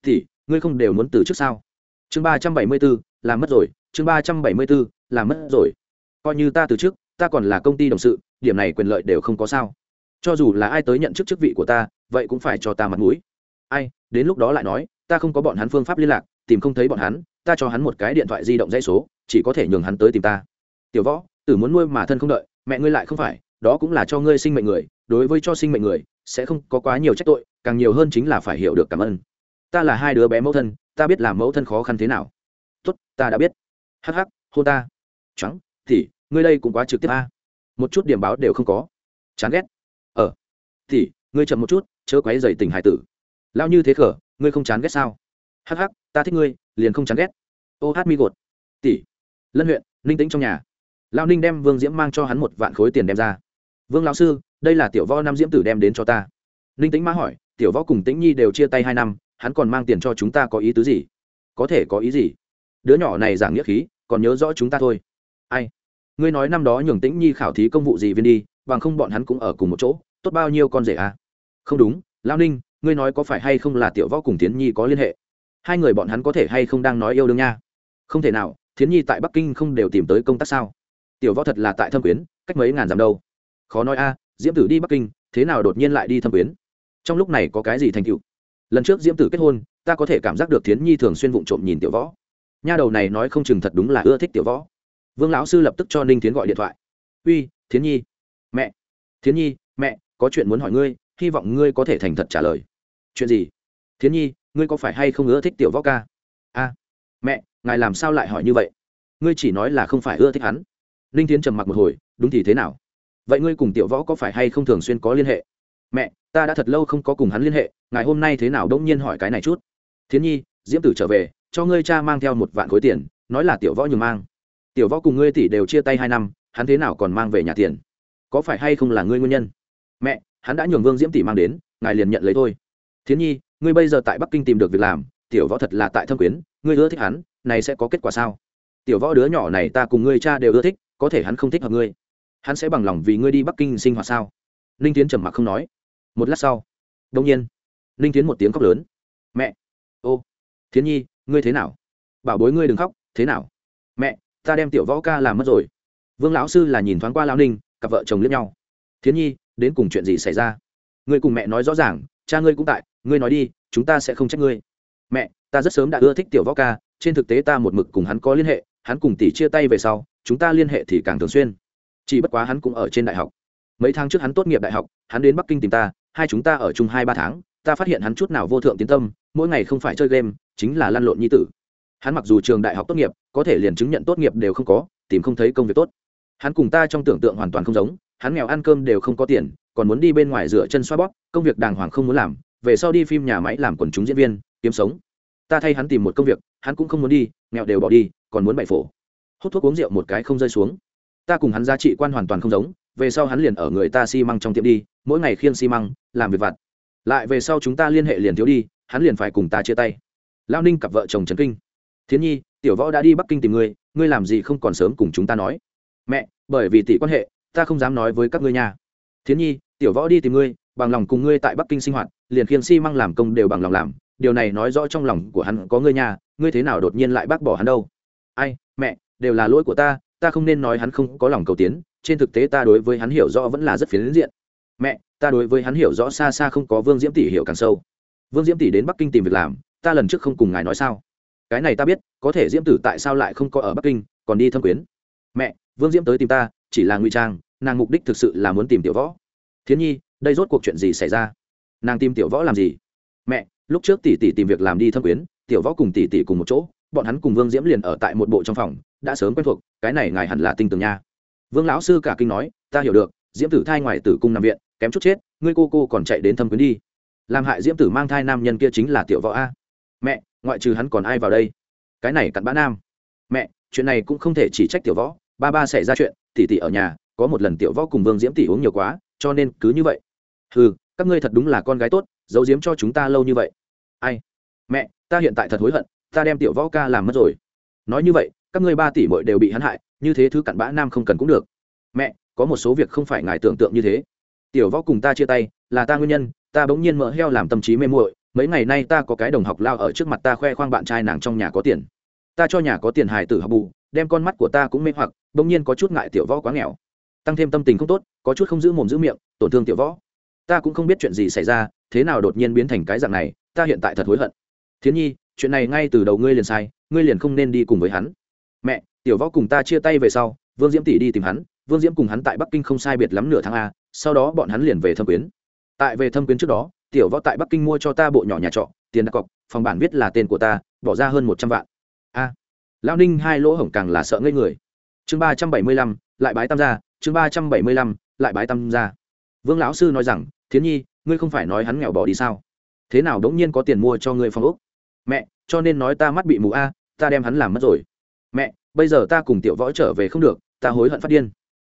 thì ngươi không đều muốn từ trước sao? Chương ba trăm bảy mươi b ố làm mất rồi, chương ba trăm bảy mươi b ố làm mất rồi. Coi như ta từ trước, ta còn là công ty đồng sự, điểm này quyền lợi đều không có sao. Cho dù là ai tới nhận chức chức vị của ta, vậy cũng phải cho ta mặt mũi. Ai, đến lúc đó lại nói, ta không có bọn hắn phương pháp liên lạc, tìm không thấy bọn hắn, ta cho hắn một cái điện thoại di động dây số, chỉ có thể nhường hắn tới tìm ta. Tiểu võ, tử muốn nuôi mà thân không đợi, mẹ ngươi lại không phải, đó cũng là cho ngươi sinh mệnh người, đối với cho sinh mệnh người, sẽ không có quá nhiều trách tội, càng nhiều hơn chính là phải hiểu được cảm ơn ta là hai đứa bé mẫu thân, ta biết làm mẫu thân khó khăn thế nào. Tốt, ta đã biết. Hắc hắc, hô ta. Trắng, thì, ngươi đây cũng quá trực tiếp a. Một chút điểm báo đều không có. Chán ghét. Ờ. Thì, ngươi chậm một chút, chớ quấy dày tình hải tử. Lao như thế khở, ngươi không chán ghét sao? Hắc hắc, ta thích ngươi, liền không chán ghét. Ô hát mi gột. Tỷ. Lân huyện, ninh tĩnh trong nhà. Lao ninh đem vương diễm mang cho hắn một vạn khối tiền đem ra. Vương lão sư, đây là tiểu võ nam diễm tử đem đến cho ta. Ninh tĩnh mã hỏi, tiểu võ cùng tĩnh nhi đều chia tay hai năm hắn còn mang tiền cho chúng ta có ý tứ gì? Có thể có ý gì? Đứa nhỏ này giảng nghĩa khí, còn nhớ rõ chúng ta thôi. Ai? Ngươi nói năm đó nhường tĩnh nhi khảo thí công vụ gì viên đi bằng không bọn hắn cũng ở cùng một chỗ, tốt bao nhiêu con rể à? Không đúng lao ninh, ngươi nói có phải hay không là tiểu võ cùng tiến nhi có liên hệ? Hai người bọn hắn có thể hay không đang nói yêu đương nha? Không thể nào, thiến nhi tại bắc kinh không đều tìm tới công tác sao? Tiểu võ thật là tại thâm quyến, cách mấy ngàn dặm đâu? Khó nói a, diễm tử đi bắc kinh, thế nào đột nhiên lại đi thâm quyến? Trong lúc này có cái gì thành tựu? Lần trước diễm tử kết hôn, ta có thể cảm giác được thiến nhi thường xuyên vụng trộm nhìn tiểu võ. Nha đầu này nói không chừng thật đúng là ưa thích tiểu võ. Vương lão sư lập tức cho ninh tiến gọi điện thoại. Uy, thiến nhi. Mẹ. Thiến nhi, mẹ, có chuyện muốn hỏi ngươi, hy vọng ngươi có thể thành thật trả lời. Chuyện gì? Thiến nhi, ngươi có phải hay không ưa thích tiểu võ ca? A, mẹ, ngài làm sao lại hỏi như vậy? Ngươi chỉ nói là không phải ưa thích hắn. Ninh tiến trầm mặc một hồi, đúng thì thế nào? Vậy ngươi cùng tiểu võ có phải hay không thường xuyên có liên hệ? Mẹ, ta đã thật lâu không có cùng hắn liên hệ ngài hôm nay thế nào đông nhiên hỏi cái này chút. Thiến nhi, diễm tử trở về, cho ngươi cha mang theo một vạn khối tiền, nói là tiểu võ nhường mang. Tiểu võ cùng ngươi tỷ đều chia tay hai năm, hắn thế nào còn mang về nhà tiền? Có phải hay không là ngươi nguyên nhân? Mẹ, hắn đã nhường vương diễm tỷ mang đến, ngài liền nhận lấy thôi. Thiến nhi, ngươi bây giờ tại bắc kinh tìm được việc làm, tiểu võ thật là tại thâm quyến, ngươi ưa thích hắn, này sẽ có kết quả sao? Tiểu võ đứa nhỏ này ta cùng ngươi cha đều ưa thích, có thể hắn không thích hợp ngươi. Hắn sẽ bằng lòng vì ngươi đi bắc kinh sinh hoạt sao? Ninh tiến trầm mặc không nói một lát sau đông nhiên, ninh tiến một tiếng khóc lớn. Mẹ, ô, thiến nhi, ngươi thế nào? Bảo bối ngươi đừng khóc, thế nào? Mẹ, ta đem tiểu võ ca làm mất rồi. Vương lão sư là nhìn thoáng qua lão ninh, cặp vợ chồng liếc nhau. Thiến nhi, đến cùng chuyện gì xảy ra? Ngươi cùng mẹ nói rõ ràng, cha ngươi cũng tại, ngươi nói đi, chúng ta sẽ không trách ngươi. Mẹ, ta rất sớm đã ưa thích tiểu võ ca, trên thực tế ta một mực cùng hắn có liên hệ, hắn cùng tỷ chia tay về sau, chúng ta liên hệ thì càng thường xuyên. Chỉ bất quá hắn cũng ở trên đại học. Mấy tháng trước hắn tốt nghiệp đại học, hắn đến bắc kinh tìm ta hai chúng ta ở chung hai ba tháng, ta phát hiện hắn chút nào vô thượng tiến tâm, mỗi ngày không phải chơi game, chính là lăn lộn nhi tử. Hắn mặc dù trường đại học tốt nghiệp, có thể liền chứng nhận tốt nghiệp đều không có, tìm không thấy công việc tốt. Hắn cùng ta trong tưởng tượng hoàn toàn không giống, hắn nghèo ăn cơm đều không có tiền, còn muốn đi bên ngoài rửa chân xoa bóp, công việc đàng hoàng không muốn làm, về sau đi phim nhà máy làm quần chúng diễn viên, kiếm sống. Ta thay hắn tìm một công việc, hắn cũng không muốn đi, nghèo đều bỏ đi, còn muốn bậy phổ. Hút thuốc uống rượu một cái không rơi xuống. Ta cùng hắn giá trị quan hoàn toàn không giống về sau hắn liền ở người ta xi măng trong tiệm đi, mỗi ngày khiêng xi măng, làm việc vặt. Lại về sau chúng ta liên hệ liền thiếu đi, hắn liền phải cùng ta chia tay. Lao ninh cặp vợ chồng trấn kinh. Thiến nhi, tiểu võ đã đi bắc kinh tìm ngươi ngươi làm gì không còn sớm cùng chúng ta nói? Mẹ, bởi vì tỷ quan hệ, ta không dám nói với các ngươi nhà thiến nhi, tiểu võ đi tìm ngươi, bằng lòng cùng ngươi tại bắc kinh sinh hoạt, liền khiêng xi măng làm công đều bằng lòng làm. Điều này nói rõ trong lòng của hắn có ngươi nhà ngươi thế nào đột nhiên lại bác bỏ hắn đâu? Ai, mẹ, đều là lỗi của ta ta không nên nói hắn không có lòng cầu tiến trên thực tế ta đối với hắn hiểu rõ vẫn là rất phiến diện. Mẹ, ta đối với hắn hiểu rõ xa xa không có vương diễm tỷ hiểu càng sâu. Vương diễm tỷ đến bắc kinh tìm việc làm, ta lần trước không cùng ngài nói sao? Cái này ta biết, có thể diễm tử tại sao lại không có ở bắc kinh, còn đi thâm quyến? Mẹ, vương diễm tới tìm ta, chỉ là ngụy trang, nàng mục đích thực sự là muốn tìm tiểu võ. Thiến nhi, đây rốt cuộc chuyện gì xảy ra? Nàng tìm tiểu võ làm gì? Mẹ, lúc trước tỷ tỷ tìm việc làm đi thâm quyến, tiểu võ cùng tỷ tỷ cùng một chỗ, bọn hắn cùng vương diễm liền ở tại một bộ trong phòng, đã sớm quen thuộc, cái này ngài hẳn là tinh tường nha vương lão sư cả kinh nói, ta hiểu được, diễm tử thai ngoài tử cung nằm viện, kém chút chết, ngươi cô cô còn chạy đến thâm quyến đi. Làm hại diễm tử mang thai nam nhân kia chính là tiểu võ a. Mẹ, ngoại trừ hắn còn ai vào đây? Cái này cặn bã nam. Mẹ, chuyện này cũng không thể chỉ trách tiểu võ, ba ba xảy ra chuyện, tỷ tỷ ở nhà, có một lần tiểu võ cùng vương diễm tỷ uống nhiều quá, cho nên cứ như vậy. Ừ các ngươi thật đúng là con gái tốt, giấu diếm cho chúng ta lâu như vậy. Ai? Mẹ, ta hiện tại thật hối hận, ta đem tiểu võ ca làm mất rồi. Nói như vậy, các ngươi ba tỷ bội đều bị hắn hại như thế thứ cặn bã nam không cần cũng được. Mẹ, có một số việc không phải ngài tưởng tượng như thế. Tiểu võ cùng ta chia tay, là ta nguyên nhân, ta bỗng nhiên mỡ heo làm tâm trí mê muội, mấy ngày nay ta có cái đồng học lao ở trước mặt ta khoe khoang bạn trai nàng trong nhà có tiền. Ta cho nhà có tiền hài tử học bù, đem con mắt của ta cũng mê hoặc, bỗng nhiên có chút ngại tiểu võ quá nghèo. Tăng thêm tâm tình không tốt, có chút không giữ mồm giữ miệng, tổn thương tiểu võ. Ta cũng không biết chuyện gì xảy ra, thế nào đột nhiên biến thành cái dạng này, ta hiện tại thật hối hận. Thiến nhi, chuyện này ngay từ đầu ngươi liền sai, ngươi liền không nên đi cùng với hắn. Mẹ tiểu võ cùng ta chia tay về sau vương diễm tỷ đi tìm hắn vương diễm cùng hắn tại bắc kinh không sai biệt lắm nửa tháng a sau đó bọn hắn liền về thâm quyến. Tại về thâm quyến trước đó tiểu võ tại bắc kinh mua cho ta bộ nhỏ nhà trọ tiền đặt cọc phòng bản viết là tên của ta bỏ ra hơn một trăm vạn. A à, lao ninh hai lỗ hổng càng là sợ ngây người. Chương ba trăm bảy mươi lăm lại bái tam gia chương ba trăm bảy mươi lăm lại bái tam gia. Vương lão sư nói rằng thiến nhi ngươi không phải nói hắn nghèo bỏ đi sao? Thế nào đống nhiên có tiền mua cho ngươi phòng úc mẹ cho nên nói ta mắt bị mù a ta đem hắn làm mất rồi. Mẹ bây giờ ta cùng tiểu võ trở về không được, ta hối hận phát điên.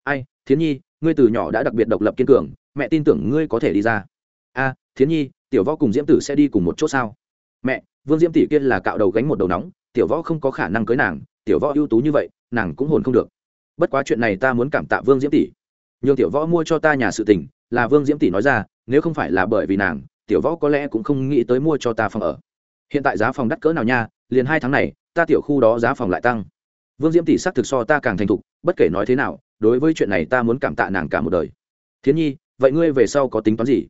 Ai, thiến nhi, ngươi từ nhỏ đã đặc biệt độc lập kiên cường, mẹ tin tưởng ngươi có thể đi ra. A, thiến nhi, tiểu võ cùng diễm tử sẽ đi cùng một chỗ sao? Mẹ, vương diễm tỷ kia là cạo đầu gánh một đầu nóng, tiểu võ không có khả năng cưới nàng, tiểu võ ưu tú như vậy, nàng cũng hồn không được. Bất quá chuyện này ta muốn cảm tạ vương diễm tỷ. Nhường tiểu võ mua cho ta nhà sự tình, là vương diễm tỷ nói ra, nếu không phải là bởi vì nàng, tiểu võ có lẽ cũng không nghĩ tới mua cho ta phòng ở. Hiện tại giá phòng đắt cỡ nào nha, liền hai tháng này, ta tiểu khu đó giá phòng lại tăng vương diễm tỷ xác thực so ta càng thành thục, bất kể nói thế nào, đối với chuyện này ta muốn cảm tạ nàng cả một đời. Thiến nhi, vậy ngươi về sau có tính toán gì?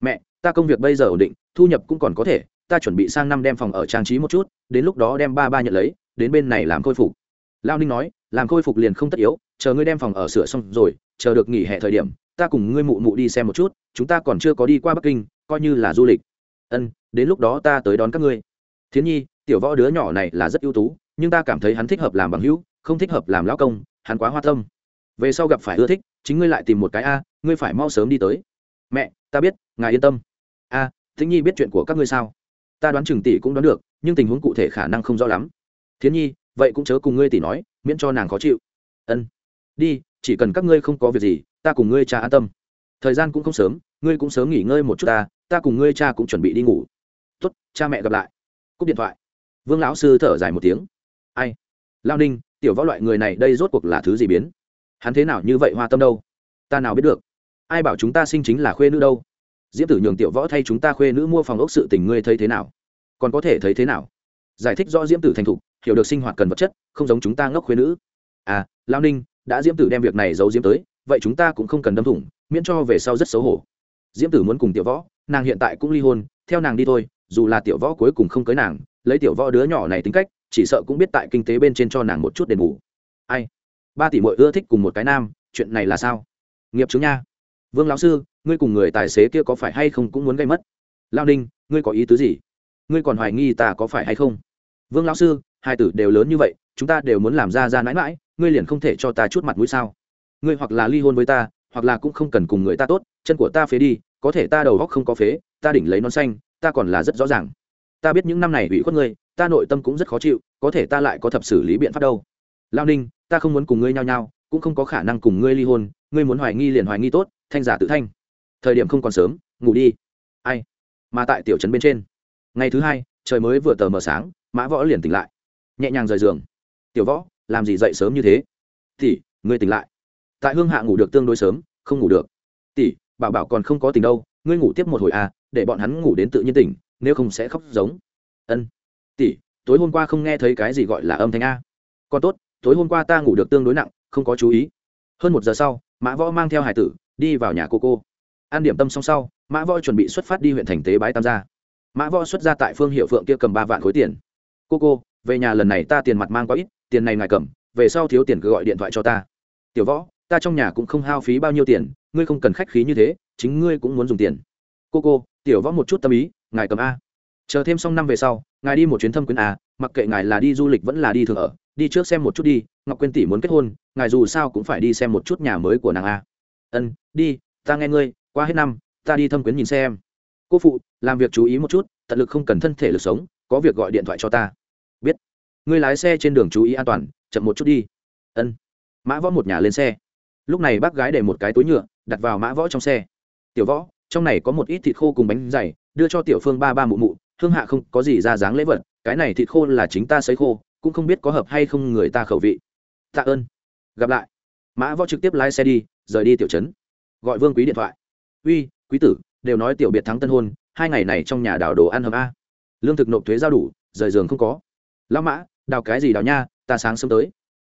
Mẹ, ta công việc bây giờ ổn định, thu nhập cũng còn có thể, ta chuẩn bị sang năm đem phòng ở trang trí một chút, đến lúc đó đem ba ba nhận lấy, đến bên này làm khôi phục. Lao ninh nói, làm khôi phục liền không tất yếu, chờ ngươi đem phòng ở sửa xong rồi, chờ được nghỉ hè thời điểm, ta cùng ngươi mụ mụ đi xem một chút, chúng ta còn chưa có đi qua bắc kinh, coi như là du lịch. Ân, đến lúc đó ta tới đón các ngươi. Thiến nhi, tiểu võ đứa nhỏ này là rất ưu tú nhưng ta cảm thấy hắn thích hợp làm bằng hữu không thích hợp làm lão công hắn quá hoa tâm. Về sau gặp phải ưa thích chính ngươi lại tìm một cái a ngươi phải mau sớm đi tới. Mẹ ta biết ngài yên tâm. A à, thính nhi biết chuyện của các ngươi sao? Ta đoán chừng tỷ cũng đoán được nhưng tình huống cụ thể khả năng không rõ lắm. Thiến nhi vậy cũng chớ cùng ngươi tỷ nói miễn cho nàng khó chịu. Ân. Đi chỉ cần các ngươi không có việc gì ta cùng ngươi cha an tâm. Thời gian cũng không sớm ngươi cũng sớm nghỉ ngơi một chút ta ta cùng ngươi cha cũng chuẩn bị đi ngủ. Tốt cha mẹ gặp lại. Cúp điện thoại. Vương lão sư thở dài một tiếng ai? Lao ninh, tiểu võ loại người này đây rốt cuộc là thứ gì biến? Hắn thế nào như vậy hoa tâm đâu? Ta nào biết được. Ai bảo chúng ta sinh chính là khuê nữ đâu? Diễm tử nhường tiểu võ thay chúng ta khuê nữ mua phòng ốc sự tình ngươi thấy thế nào? Còn có thể thấy thế nào? Giải thích rõ diễm tử thành thục, hiểu được sinh hoạt cần vật chất, không giống chúng ta ngốc khuê nữ. À lao ninh, đã diễm tử đem việc này giấu diễm tới, vậy chúng ta cũng không cần đâm thủng, miễn cho về sau rất xấu hổ. Diễm tử muốn cùng tiểu võ, nàng hiện tại cũng ly hôn, theo nàng đi thôi, dù là tiểu võ cuối cùng không cưới nàng, lấy tiểu võ đứa nhỏ này tính cách chỉ sợ cũng biết tại kinh tế bên trên cho nàng một chút đền bù. Ai? Ba tỷ mội ưa thích cùng một cái nam, chuyện này là sao? Nghiệp chứng nha. Vương lão sư, ngươi cùng người tài xế kia có phải hay không cũng muốn gây mất? Lao ninh, ngươi có ý tứ gì? Ngươi còn hoài nghi ta có phải hay không? Vương lão sư, hai tử đều lớn như vậy, chúng ta đều muốn làm ra ra mãi mãi, ngươi liền không thể cho ta chút mặt mũi sao? Ngươi hoặc là ly hôn với ta, hoặc là cũng không cần cùng người ta tốt, chân của ta phế đi, có thể ta đầu góc không có phế, ta đỉnh lấy nó xanh, ta còn là rất rõ ràng. Ta biết những năm này ủy khuất ngươi ta nội tâm cũng rất khó chịu có thể ta lại có thập xử lý biện pháp đâu. Lao ninh ta không muốn cùng ngươi nhao nhao, cũng không có khả năng cùng ngươi ly hôn ngươi muốn hoài nghi liền hoài nghi tốt thanh giả tự thanh. Thời điểm không còn sớm ngủ đi. Ai? Mà tại tiểu trấn bên trên. Ngày thứ hai trời mới vừa tờ mờ sáng mã võ liền tỉnh lại. Nhẹ nhàng rời giường. Tiểu võ làm gì dậy sớm như thế? Tỷ ngươi tỉnh lại. Tại hương hạ ngủ được tương đối sớm không ngủ được. Tỷ bảo bảo còn không có tỉnh đâu ngươi ngủ tiếp một hồi à để bọn hắn ngủ đến tự nhiên tỉnh nếu không sẽ khóc giống. Ân tỷ, tối hôm qua không nghe thấy cái gì gọi là âm thanh a. Còn tốt, tối hôm qua ta ngủ được tương đối nặng, không có chú ý. Hơn một giờ sau, mã võ mang theo hải tử, đi vào nhà cô cô. An điểm tâm xong sau, mã võ chuẩn bị xuất phát đi huyện thành tế bái tam gia. Mã võ xuất ra tại phương hiệu phượng kia cầm ba vạn khối tiền. Cô cô, về nhà lần này ta tiền mặt mang quá ít, tiền này ngài cầm, về sau thiếu tiền cứ gọi điện thoại cho ta. Tiểu võ, ta trong nhà cũng không hao phí bao nhiêu tiền, ngươi không cần khách khí như thế, chính ngươi cũng muốn dùng tiền. Cô cô, tiểu võ một chút tâm ý, ngài cầm a. Chờ thêm xong năm về sau ngài đi một chuyến thâm quyến à, mặc kệ ngài là đi du lịch vẫn là đi thường ở đi trước xem một chút đi ngọc quyên tỷ muốn kết hôn ngài dù sao cũng phải đi xem một chút nhà mới của nàng a ân đi ta nghe ngươi qua hết năm ta đi thâm quyến nhìn xem. Cô phụ làm việc chú ý một chút tận lực không cần thân thể lực sống có việc gọi điện thoại cho ta. Biết. Ngươi lái xe trên đường chú ý an toàn chậm một chút đi. Ân. Mã võ một nhà lên xe. Lúc này bác gái để một cái túi nhựa đặt vào mã võ trong xe. Tiểu võ trong này có một ít thịt khô cùng bánh dày đưa cho tiểu phương ba ba mụ mụ hương hạ không có gì ra dáng lễ vật, cái này thịt khô là chính ta xấy khô, cũng không biết có hợp hay không người ta khẩu vị. Tạ ơn. Gặp lại. Mã võ trực tiếp lái xe đi, rời đi tiểu trấn. Gọi vương quý điện thoại. Uy, quý tử, đều nói tiểu biệt thắng tân hôn, hai ngày này trong nhà đào đồ ăn hầm a. Lương thực nộp thuế giao đủ, rời giường không có. Lão mã, đào cái gì đào nha, ta sáng sớm tới.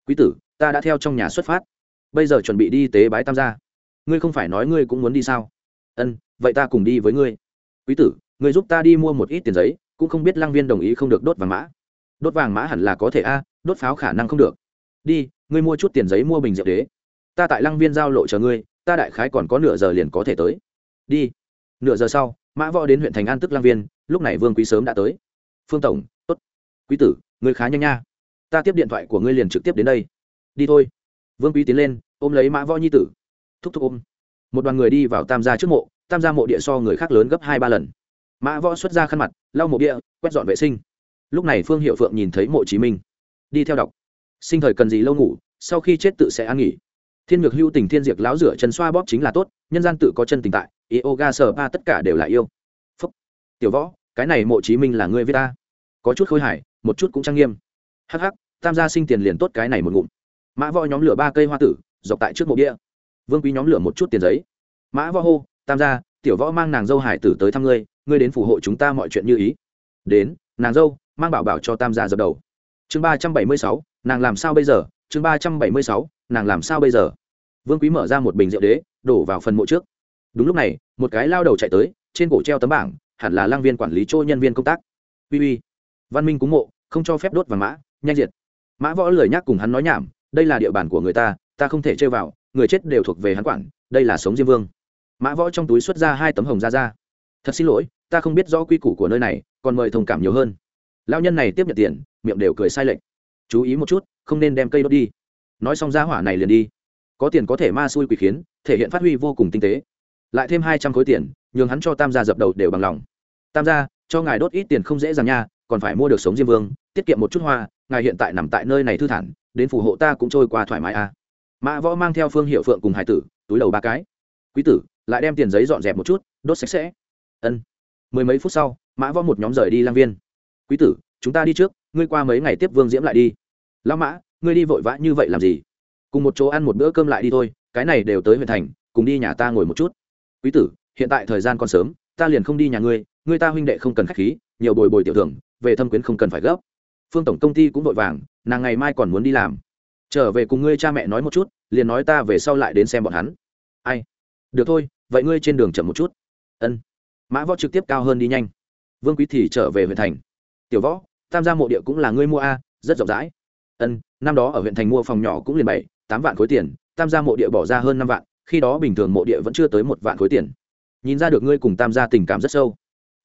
Quý tử, ta đã theo trong nhà xuất phát. Bây giờ chuẩn bị đi tế bái tam gia. Ngươi không phải nói ngươi cũng muốn đi sao? Ân, vậy ta cùng đi với ngươi. Quý tử Người giúp ta đi mua một ít tiền giấy, cũng không biết lăng viên đồng ý không được đốt vàng mã. Đốt vàng mã hẳn là có thể a, đốt pháo khả năng không được. Đi, ngươi mua chút tiền giấy mua bình rượu đế. Ta tại lăng viên giao lộ chờ ngươi, ta đại khái còn có nửa giờ liền có thể tới. Đi. Nửa giờ sau, mã võ đến huyện thành an tức lăng viên, lúc này vương quý sớm đã tới. Phương tổng, tốt. Quý tử, ngươi khá nhanh nha. Ta tiếp điện thoại của ngươi liền trực tiếp đến đây. Đi thôi. Vương quý tiến lên, ôm lấy mã võ nhi tử. Thúc thúc ôm. Một đoàn người đi vào tam gia trước mộ, tam gia mộ địa so người khác lớn gấp hai ba lần mã võ xuất ra khăn mặt, lau mộ địa quét dọn vệ sinh. Lúc này phương hiệu phượng nhìn thấy mộ chí minh, đi theo đọc. Sinh thời cần gì lâu ngủ, sau khi chết tự sẽ an nghỉ. Thiên ngược hưu tình thiên diệt láo rửa chân xoa bóp chính là tốt, nhân gian tự có chân tình tại, yoga sờ ba tất cả đều là yêu. Phúc. tiểu võ, cái này mộ chí minh là người với ta. Có chút khôi hài, một chút cũng trang nghiêm. Hắc hắc, tam gia sinh tiền liền tốt cái này một ngụm. Mã võ nhóm lửa ba cây hoa tử, dọc tại trước mộ bia. Vương quý nhóm lửa một chút tiền giấy. Mã võ hô, tam gia, tiểu võ mang nàng dâu hải tử tới thăm ngươi ngươi đến phù hộ chúng ta mọi chuyện như ý. Đến, nàng dâu, mang bảo bảo cho tam gia dập đầu. Chương ba trăm bảy mươi sáu, nàng làm sao bây giờ? Chương ba trăm bảy mươi sáu, nàng làm sao bây giờ? Vương quý mở ra một bình rượu đế, đổ vào phần mộ trước. Đúng lúc này, một cái lao đầu chạy tới, trên cổ treo tấm bảng, hẳn là lang viên quản lý chỗ nhân viên công tác. Uy uy, văn minh cúng mộ, không cho phép đốt vàng mã, nhanh diệt. Mã võ lời nhắc cùng hắn nói nhảm, đây là địa bàn của người ta ta không thể chơi vào, người chết đều thuộc về hắn quản, đây là sống diêm vương. Mã võ trong túi xuất ra hai tấm hồng ra ra thật xin lỗi ta không biết rõ quy củ của nơi này, còn mời thông cảm nhiều hơn. Lao nhân này tiếp nhận tiền, miệng đều cười sai lệch. Chú ý một chút, không nên đem cây đốt đi. Nói xong ra hỏa này liền đi. Có tiền có thể ma xui quỷ khiến, thể hiện phát huy vô cùng tinh tế. Lại thêm hai trăm khối tiền, nhường hắn cho tam gia dập đầu đều bằng lòng. Tam gia, cho ngài đốt ít tiền không dễ dàng nha, còn phải mua được sống diêm vương, tiết kiệm một chút hoa, ngài hiện tại nằm tại nơi này thư thản, đến phù hộ ta cũng trôi qua thoải mái à. mã võ mang theo phương hiệu phượng cùng hải tử, túi đầu ba cái. Quý tử, lại đem tiền giấy dọn dẹp một chút, đốt sạch sẽ. Ân mười mấy phút sau, mã võ một nhóm rời đi lang viên. Quý tử, chúng ta đi trước, ngươi qua mấy ngày tiếp vương diễm lại đi. Lão mã, ngươi đi vội vã như vậy làm gì? Cùng một chỗ ăn một bữa cơm lại đi thôi, cái này đều tới huyện thành, cùng đi nhà ta ngồi một chút. Quý tử, hiện tại thời gian còn sớm, ta liền không đi nhà ngươi ngươi ta huynh đệ không cần khách khí, nhiều bồi bồi tiểu thưởng, về thâm quyến không cần phải gấp. Phương tổng công ty cũng vội vàng, nàng ngày mai còn muốn đi làm. Trở về cùng ngươi cha mẹ nói một chút, liền nói ta về sau lại đến xem bọn hắn. Ai? Được thôi, vậy ngươi trên đường chậm một chút. Ân mã võ trực tiếp cao hơn đi nhanh. Vương quý thì trở về huyện thành. Tiểu võ, tam gia mộ địa cũng là ngươi mua a, rất rộng rãi. Ân, năm đó ở huyện thành mua phòng nhỏ cũng liền bảy, tám vạn khối tiền, tam gia mộ địa bỏ ra hơn năm vạn, khi đó bình thường mộ địa vẫn chưa tới một vạn khối tiền. Nhìn ra được ngươi cùng tam gia tình cảm rất sâu.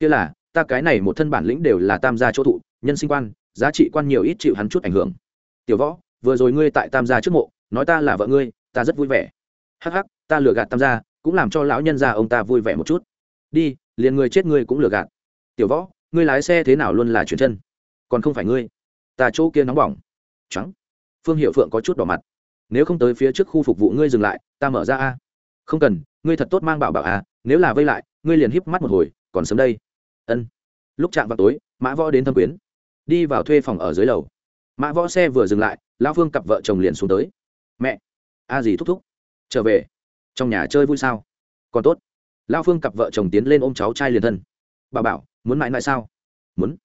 Kia là, ta cái này một thân bản lĩnh đều là tam gia chỗ thụ, nhân sinh quan, giá trị quan nhiều ít chịu hắn chút ảnh hưởng. Tiểu võ, vừa rồi ngươi tại tam gia trước mộ, nói ta là vợ ngươi, ta rất vui vẻ. Hắc hắc, ta lừa gạt tam gia, cũng làm cho lão nhân gia ông ta vui vẻ một chút. Đi liền người chết ngươi cũng lừa gạt. Tiểu võ, ngươi lái xe thế nào luôn là chuyển chân? Còn không phải ngươi. Ta chỗ kia nóng bỏng. Trắng. Phương hiệu phượng có chút đỏ mặt. Nếu không tới phía trước khu phục vụ ngươi dừng lại, ta mở ra a. Không cần, ngươi thật tốt mang bảo bảo à nếu là vây lại, ngươi liền híp mắt một hồi, còn sớm đây. Ân. Lúc chạm vào tối, mã võ đến thâm quyến. Đi vào thuê phòng ở dưới lầu. Mã võ xe vừa dừng lại, lão phương cặp vợ chồng liền xuống tới. Mẹ, a gì thúc thúc? Trở về. Trong nhà chơi vui sao? Còn tốt lão phương cặp vợ chồng tiến lên ôm cháu trai liền thân. Bà bảo, muốn mãi mãi sao? Muốn.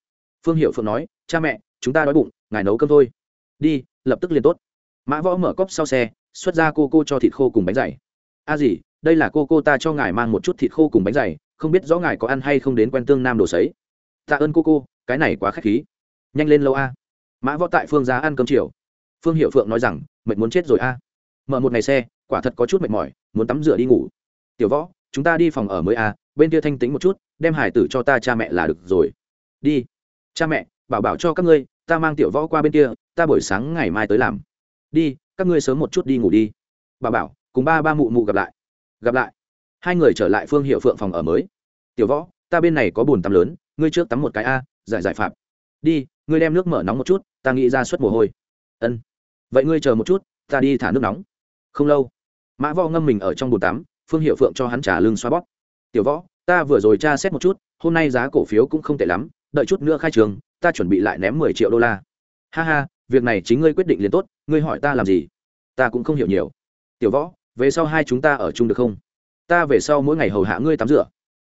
Phương hiệu phượng nói, cha mẹ, chúng ta đói bụng, ngài nấu cơm thôi. Đi, lập tức liền tốt. Mã võ mở cốc sau xe, xuất ra cô cô cho thịt khô cùng bánh dày. A gì đây là cô cô ta cho ngài mang một chút thịt khô cùng bánh dày, không biết rõ ngài có ăn hay không đến quen tương nam đồ sấy. Tạ ơn cô cô, cái này quá k h á c h khí. Nhanh lên lâu a. Mã võ tại phương ra ăn cơm chiều. Phương hiệu phượng nói rằng, mệt muốn chết rồi a. Mở một ngày xe, quả thật có chút mệt mỏi, muốn tắm rửa đi ngủ. Tiểu võ chúng ta đi phòng ở mới a, bên kia thanh tính một chút, đem hải tử cho ta cha mẹ là được rồi. Đi. Cha mẹ, bảo bảo cho các ngươi, ta mang tiểu võ qua bên kia, ta buổi sáng ngày mai tới làm. Đi, các ngươi sớm một chút đi ngủ đi. Bà bảo, cùng ba ba mụ mụ gặp lại. Gặp lại. Hai người trở lại phương hiệu phượng phòng ở mới. Tiểu võ, ta bên này có bồn tắm lớn, ngươi trước tắm một cái a, giải giải phạm. Đi, ngươi đem nước mở nóng một chút, ta nghĩ ra suất mồ hôi. Ân. Vậy ngươi chờ một chút, ta đi thả nước nóng. Không lâu, mã võ ngâm mình ở trong bồn tắm phương hiệu phượng cho hắn trả lưng xoa bóp. Tiểu võ, ta vừa rồi tra xét một chút, hôm nay giá cổ phiếu cũng không tệ lắm, đợi chút nữa khai trường, ta chuẩn bị lại ném mười triệu đô la. Ha ha, việc này chính ngươi quyết định liền tốt, ngươi hỏi ta làm gì? Ta cũng không hiểu nhiều. Tiểu võ, về sau hai chúng ta ở chung được không? Ta về sau mỗi ngày hầu hạ ngươi tắm rửa.